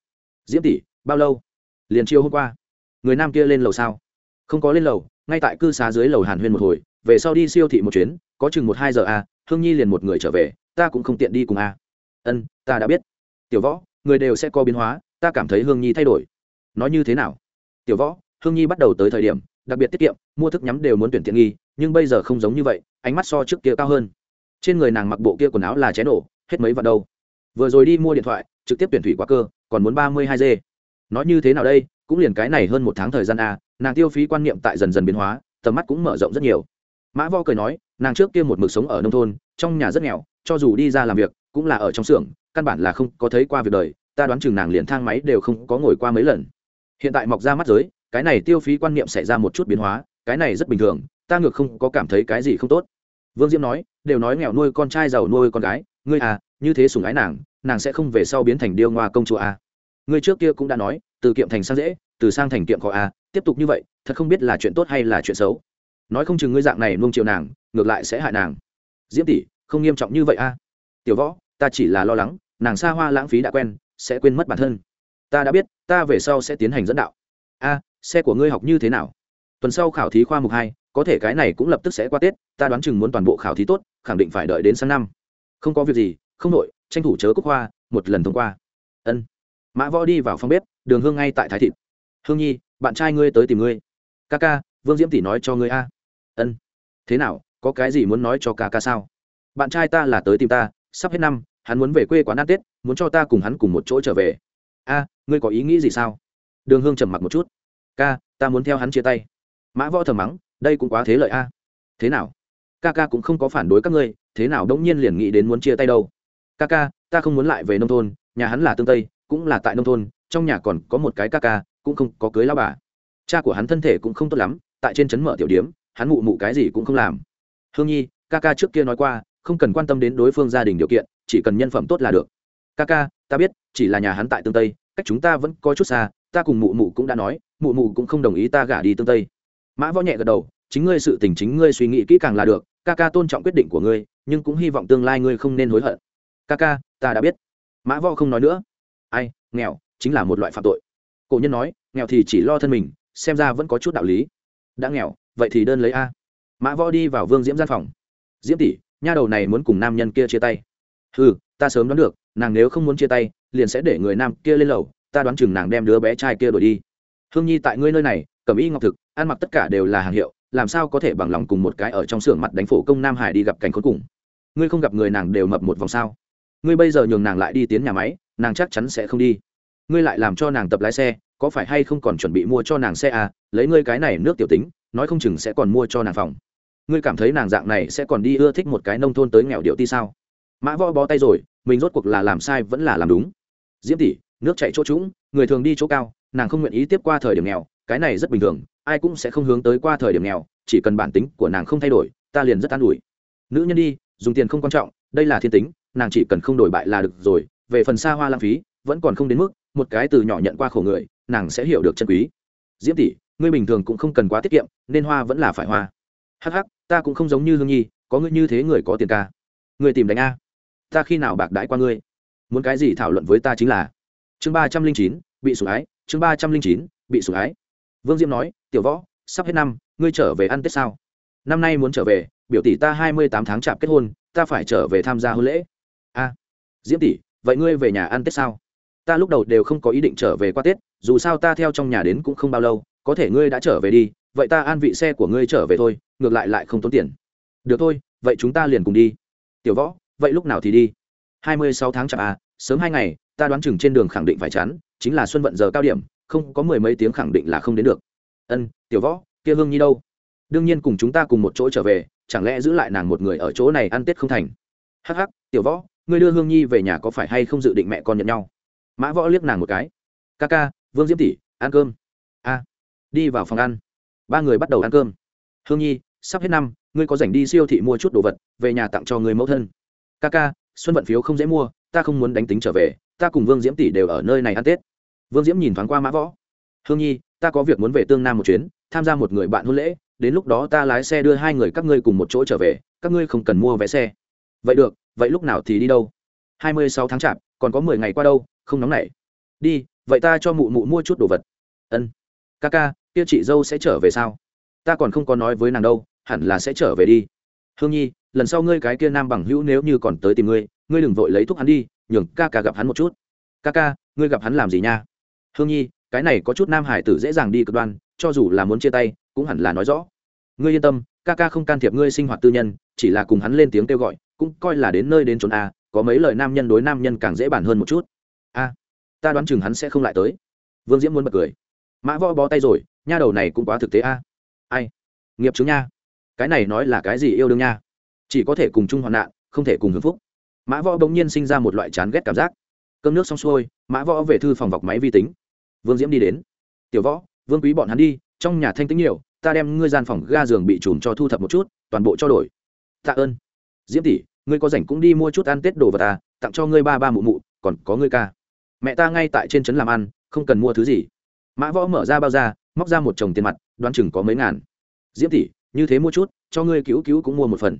Diễm tỷ bao lâu? Liền chiều hôm qua. Người nam kia lên lầu sao? Không có lên lầu ngay tại cư xá dưới lầu hàn huyên một hồi về sau đi siêu thị một chuyến, có chừng một hai giờ à hương nhi liền một người trở về, ta cũng không tiện đi cùng à. Ân, ta đã biết. Tiểu võ, người đều sẽ có biến hóa, ta cảm thấy hương nhi thay đổi. Nói như thế nào? Tiểu võ, hương nhi bắt đầu tới thời điểm, đặc biệt tiết kiệm, mua thức nhắm đều muốn tuyển tiện nghi, nhưng bây giờ không giống như vậy, ánh mắt so trước kia cao hơn. Trên người nàng mặc bộ kia quần áo là cháy nổ hết mấy vạn đâu. Vừa rồi đi mua điện thoại, trực tiếp tuyển thủy quá cơ, còn muốn ba mươi hai g. Nói như thế nào đây, cũng liền cái này hơn một tháng thời gian a nàng tiêu phí quan niệm tại dần dần biến hóa, tầm mắt cũng mở rộng rất nhiều mã vo cười nói nàng trước kia một mực sống ở nông thôn trong nhà rất nghèo cho dù đi ra làm việc cũng là ở trong xưởng căn bản là không có thấy qua việc đời ta đoán chừng nàng liền thang máy đều không có ngồi qua mấy lần. Hiện tại mọc ra mắt giới cái này tiêu phí quan niệm xảy ra một chút biến hóa cái này rất bình thường ta ngược không có cảm thấy cái gì không tốt. Vương diễm nói đều nói nghèo nuôi con trai giàu nuôi con gái ngươi à như thế sủng ái nàng nàng sẽ không về sau biến thành điêu ngoa công chúa à. ngươi trước kia cũng đã nói từ kiệm thành sang dễ từ sang thành kiệm khó à, tiếp tục như vậy thật không biết là chuyện tốt hay là chuyện xấu nói không chừng ngươi dạng này nuông chiều nàng ngược lại sẽ hại nàng. Diễm tỷ không nghiêm trọng như vậy à. tiểu võ ta chỉ là lo lắng nàng xa hoa lãng phí đã quen sẽ quên mất bản thân. Ta đã biết ta về sau sẽ tiến hành dẫn đạo. A xe của ngươi học như thế nào? Tuần sau khảo thí khoa mục hai có thể cái này cũng lập tức sẽ qua tết ta đoán chừng muốn toàn bộ khảo thí tốt khẳng định phải đợi đến sang năm. Không có việc gì không nội, tranh thủ chớ cúc hoa một lần thông qua. Ân. Mã võ đi vào phòng bếp đường hương ngay tại thái thịt hương nhi bạn trai ngươi tới tìm ngươi. Ca ca vương diễm tỷ nói cho ngươi a ân. Thế nào, có cái gì muốn nói cho ca ca sao? Bạn trai ta là tới tìm ta, sắp hết năm, hắn muốn về quê quán ăn tết, muốn cho ta cùng hắn cùng một chỗ trở về. A, ngươi có ý nghĩ gì sao? Đường hương trầm mặc một chút. Ca, ta muốn theo hắn chia tay. Mã võ thầm mắng, đây cũng quá thế lợi a. Thế nào? Ca ca cũng không có phản đối các ngươi, thế nào đống nhiên liền nghĩ đến muốn chia tay đâu? Ca ca, ta không muốn lại về nông thôn, nhà hắn là tương tây, cũng là tại nông thôn, trong nhà còn có một cái ca ca, cũng không có cưới lao bà. Cha của hắn thân thể cũng không tốt lắm, tại trên trấn mở tiểu điếm hắn mụ mụ cái gì cũng không làm. Hương nhi, ca ca trước kia nói qua, không cần quan tâm đến đối phương gia đình điều kiện, chỉ cần nhân phẩm tốt là được. Ca ca, ta biết, chỉ là nhà hắn tại tương tây, cách chúng ta vẫn có chút xa, ta cùng mụ mụ cũng đã nói, mụ mụ cũng không đồng ý ta gả đi tương tây. Mã võ nhẹ gật đầu, chính ngươi sự tình chính ngươi suy nghĩ kỹ càng là được, ca ca tôn trọng quyết định của ngươi, nhưng cũng hy vọng tương lai ngươi không nên hối hận. Ca ca, ta đã biết. Mã võ không nói nữa. Ai, nghèo, chính là một loại phạm tội. Cổ nhân nói, nghèo thì chỉ lo thân mình, xem ra vẫn có chút đạo lý. Đã nghèo vậy thì đơn lấy a. Mã võ đi vào vương diễm gian phòng. Diễm tỷ, nha đầu này muốn cùng nam nhân kia chia tay. Ừ ta sớm đoán được, nàng nếu không muốn chia tay, liền sẽ để người nam kia lên lầu, ta đoán chừng nàng đem đứa bé trai kia đổi đi. Hương nhi tại ngươi nơi này, cầm y ngọc thực, ăn mặc tất cả đều là hàng hiệu, làm sao có thể bằng lòng cùng một cái ở trong xưởng mặt đánh phổ công nam hải đi gặp cảnh cuối cùng? Ngươi không gặp người nàng đều mập một vòng sao? Ngươi bây giờ nhường nàng lại đi tiến nhà máy, nàng chắc chắn sẽ không đi. Ngươi lại làm cho nàng tập lái xe, có phải hay không còn chuẩn bị mua cho nàng xe à? Lấy ngươi cái này nước tiểu tính nói không chừng sẽ còn mua cho nàng phòng. Ngươi cảm thấy nàng dạng này sẽ còn đi ưa thích một cái nông thôn tới nghèo điệu ti sao? Mã võ bó tay rồi, mình rốt cuộc là làm sai vẫn là làm đúng. Diễm tỷ, nước chạy chỗ trũng, người thường đi chỗ cao, nàng không nguyện ý tiếp qua thời điểm nghèo, cái này rất bình thường, ai cũng sẽ không hướng tới qua thời điểm nghèo, chỉ cần bản tính của nàng không thay đổi, ta liền rất an ủi. Nữ nhân đi, dùng tiền không quan trọng, đây là thiên tính, nàng chỉ cần không đổi bại là được rồi, về phần xa hoa lãng phí, vẫn còn không đến mức, một cái từ nhỏ nhận qua khổ người, nàng sẽ hiểu được chân quý. Diễm tỷ ngươi bình thường cũng không cần quá tiết kiệm, nên hoa vẫn là phải hoa. Hắc hắc, ta cũng không giống như hương nhi, có ngươi như thế người có tiền ca. Người tìm đánh a. Ta khi nào bạc đãi qua ngươi? Muốn cái gì thảo luận với ta chính là. Chương ba trăm linh chín, bị sủng ái, chương ba trăm linh chín, bị sủng ái. Vương diễm nói, tiểu võ, sắp hết năm, ngươi trở về ăn tết sao? Năm nay muốn trở về, biểu tỷ ta hai mươi tám tháng chạp kết hôn, ta phải trở về tham gia hôn lễ. A diễm tỷ, vậy ngươi về nhà ăn tết sao? Ta lúc đầu đều không có ý định trở về qua tết, dù sao ta theo trong nhà đến cũng không bao lâu có thể ngươi đã trở về đi, vậy ta an vị xe của ngươi trở về thôi, ngược lại lại không tốn tiền. Được thôi, vậy chúng ta liền cùng đi. Tiểu võ, vậy lúc nào thì đi? Hai mươi sáu tháng chạp à sớm hai ngày, ta đoán chừng trên đường khẳng định phải chắn chính là xuân vận giờ cao điểm, không có mười mấy tiếng khẳng định là không đến được. Ân, tiểu võ, kia hương nhi đâu? Đương nhiên cùng chúng ta cùng một chỗ trở về, chẳng lẽ giữ lại nàng một người ở chỗ này ăn tết không thành? Hắc hắc, tiểu võ, ngươi đưa hương nhi về nhà có phải hay không dự định mẹ con nhận nhau? Mã võ liếc nàng một cái. Ca ca, vương diễm tỷ, ăn cơm đi vào phòng ăn. Ba người bắt đầu ăn cơm. Hương nhi, sắp hết năm, ngươi có rảnh đi siêu thị mua chút đồ vật, về nhà tặng cho người mẫu thân. Ca ca xuân vận phiếu không dễ mua, ta không muốn đánh tính trở về, ta cùng vương diễm tỷ đều ở nơi này ăn tết. Vương diễm nhìn thoáng qua mã võ. Hương nhi, ta có việc muốn về tương nam một chuyến, tham gia một người bạn hôn lễ, đến lúc đó ta lái xe đưa hai người các ngươi cùng một chỗ trở về, các ngươi không cần mua vé xe. Vậy được, vậy lúc nào thì đi đâu? Hai mươi sáu tháng chạp, còn có mười ngày qua đâu, không nóng nảy. Đi, vậy ta cho mụ mụ mua chút đồ vật. Ân. Ca ca kia chị dâu sẽ trở về sao? Ta còn không có nói với nàng đâu, hẳn là sẽ trở về đi. Hương nhi, lần sau ngươi cái kia nam bằng hữu nếu như còn tới tìm ngươi ngươi đừng vội lấy thuốc hắn đi, nhường ca ca gặp hắn một chút. Ca ca, ngươi gặp hắn làm gì nha? Hương nhi, cái này có chút nam hải tử dễ dàng đi cực đoan, cho dù là muốn chia tay, cũng hẳn là nói rõ. Ngươi yên tâm, ca ca không can thiệp ngươi sinh hoạt tư nhân, chỉ là cùng hắn lên tiếng kêu gọi, cũng coi là đến nơi đến trốn a à, có mấy lời nam nhân đối nam nhân càng dễ bàn hơn một chút. A ta đoán chừng hắn sẽ không lại tới. Vương diễm muốn bật cười. Mã võ bó tay rồi nha đầu này cũng quá thực tế a. Ai? Nghiệp chứng nha. Cái này nói là cái gì yêu đương nha? Chỉ có thể cùng chung hoạn nạn, không thể cùng hưởng phúc. Mã võ bỗng nhiên sinh ra một loại chán ghét cảm giác. Cơm nước xong xuôi, mã võ về thư phòng vọc máy vi tính. Vương diễm đi đến. Tiểu võ, vương quý bọn hắn đi, trong nhà thanh tính nhiều, ta đem ngươi gian phòng ga giường bị trùm cho thu thập một chút, toàn bộ cho đổi. Tạ ơn. Diễm tỷ, ngươi có rảnh cũng đi mua chút ăn tết đồ vật ta tặng cho ngươi ba ba mụ mụ, còn có ngươi ca. Mẹ ta ngay tại trên trấn làm ăn, không cần mua thứ gì. Mã võ mở ra bao ra móc ra một chồng tiền mặt, đoán chừng có mấy ngàn. Diễm tỷ, như thế mua chút, cho ngươi cứu cứu cũng mua một phần.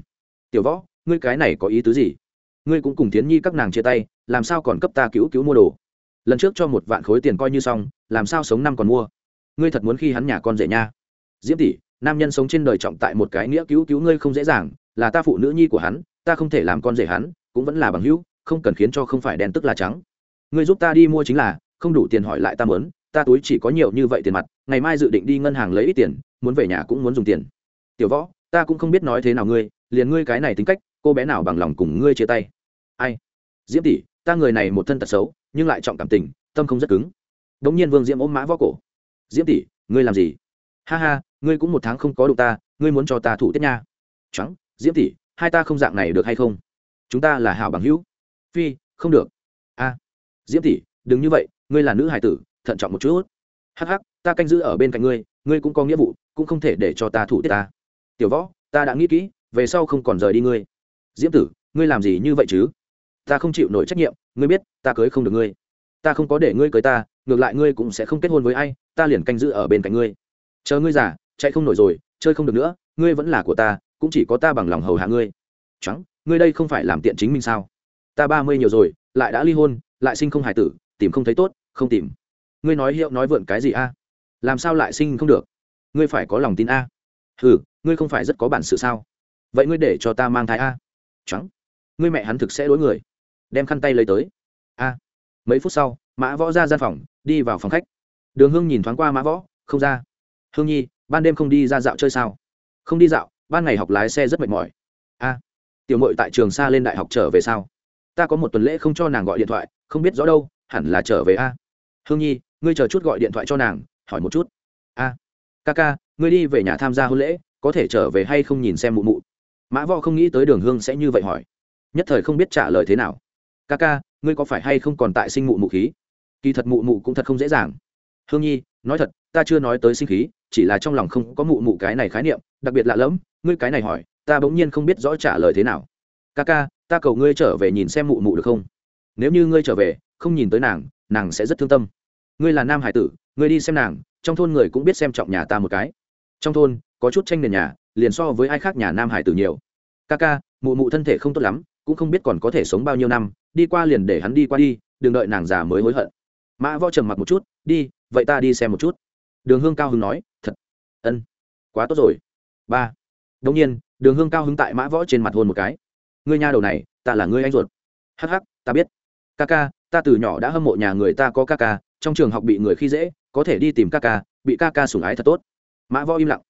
Tiểu võ, ngươi cái này có ý tứ gì? Ngươi cũng cùng tiến nhi các nàng chia tay, làm sao còn cấp ta cứu cứu mua đồ? Lần trước cho một vạn khối tiền coi như xong, làm sao sống năm còn mua? Ngươi thật muốn khi hắn nhà con rể nha. Diễm tỷ, nam nhân sống trên đời trọng tại một cái nghĩa cứu cứu ngươi không dễ dàng, là ta phụ nữ nhi của hắn, ta không thể làm con rể hắn, cũng vẫn là bằng hữu, không cần khiến cho không phải đen tức là trắng. Ngươi giúp ta đi mua chính là, không đủ tiền hỏi lại ta mớn ta túi chỉ có nhiều như vậy tiền mặt, ngày mai dự định đi ngân hàng lấy ít tiền, muốn về nhà cũng muốn dùng tiền. Tiểu võ, ta cũng không biết nói thế nào ngươi, liền ngươi cái này tính cách, cô bé nào bằng lòng cùng ngươi chia tay? Ai? Diễm tỷ, ta người này một thân tật xấu, nhưng lại trọng cảm tình, tâm không rất cứng. Đ ỗ n g nhiên vương diễm ôm mã võ cổ. Diễm tỷ, ngươi làm gì? Ha ha, ngươi cũng một tháng không có đụng ta, ngươi muốn cho ta thủ tiết nha. Trắng diễm tỷ, hai ta không dạng này được hay không? Chúng ta là hảo bằng hữu. Phi, không được. A. Diễm tỷ, đừng như vậy, ngươi là nữ hải tử thận trọng một chút. Hắc hắc, ta canh giữ ở bên cạnh ngươi ngươi cũng có nghĩa vụ, cũng không thể để cho ta thủ tiết ta. Tiểu võ, ta đã nghĩ kỹ, về sau không còn rời đi ngươi. Diễm tử, ngươi làm gì như vậy chứ? Ta không chịu nổi trách nhiệm, ngươi biết, ta cưới không được ngươi. Ta không có để ngươi cưới ta, ngược lại ngươi cũng sẽ không kết hôn với ai, ta liền canh giữ ở bên cạnh ngươi. Chờ ngươi già, chạy không nổi rồi, chơi không được nữa, ngươi vẫn là của ta, cũng chỉ có ta bằng lòng hầu hạ ngươi. Trắng ngươi đây không phải làm tiện chính mình sao? Ta ba mươi nhiều rồi, lại đã ly hôn, lại sinh không hài tử, tìm không thấy tốt, không tìm ngươi nói hiệu nói vượn cái gì a? Làm sao lại sinh không được? Ngươi phải có lòng tin a. Ừ ngươi không phải rất có bản sự sao? Vậy ngươi để cho ta mang thai a. Trắng ngươi mẹ hắn thực sẽ đối người. Đem khăn tay lấy tới. A. Mấy phút sau, mã võ ra gian phòng, đi vào phòng khách. Đường hương nhìn thoáng qua mã võ, không ra. Hương nhi, ban đêm không đi ra dạo chơi sao? Không đi dạo, ban ngày học lái xe rất mệt mỏi. A. Tiểu mội tại trường xa lên đại học trở về sao? Ta có một tuần lễ không cho nàng gọi điện thoại, không biết rõ đâu, hẳn là trở về a. Hương nhi ngươi chờ chút gọi điện thoại cho nàng, hỏi một chút. A, ca ca, ngươi đi về nhà tham gia hôn lễ, có thể trở về hay không nhìn xem mụ mụ? Mã võ không nghĩ tới đường hương sẽ như vậy hỏi. Nhất thời không biết trả lời thế nào. Ca ca, ngươi có phải hay không còn tại sinh mụ mụ khí? Kỳ thật mụ mụ cũng thật không dễ dàng. Hương nhi, nói thật, ta chưa nói tới sinh khí, chỉ là trong lòng không có mụ mụ cái này khái niệm, đặc biệt lạ lẫm, ngươi cái này hỏi, ta bỗng nhiên không biết rõ trả lời thế nào. Ca ca, ta cầu ngươi trở về nhìn xem mụ mụ được không? Nếu như ngươi trở về, không nhìn tới nàng nàng sẽ rất thương tâm ngươi là nam hải tử, ngươi đi xem nàng, trong thôn người cũng biết xem trọng nhà ta một cái. Trong thôn, có chút tranh nền nhà, liền so với ai khác nhà nam hải tử nhiều. Ca ca, mụ mụ thân thể không tốt lắm, cũng không biết còn có thể sống bao nhiêu năm, đi qua liền để hắn đi qua đi, đừng đợi nàng già mới hối hận. Mã võ trầm mặc một chút, đi, vậy ta đi xem một chút. Đường hương cao hứng nói, thật, ân, quá tốt rồi. Ba đông nhiên, đường hương cao hứng tại mã võ trên mặt hôn một cái. Ngươi nha đầu này, ta là ngươi anh ruột. Hh ta biết. Ca ca, ta từ nhỏ đã hâm mộ nhà người ta có ca ca trong trường học bị người khi dễ, có thể đi tìm ca ca, bị ca ca sủng ái thật tốt. Mã võ im lặng.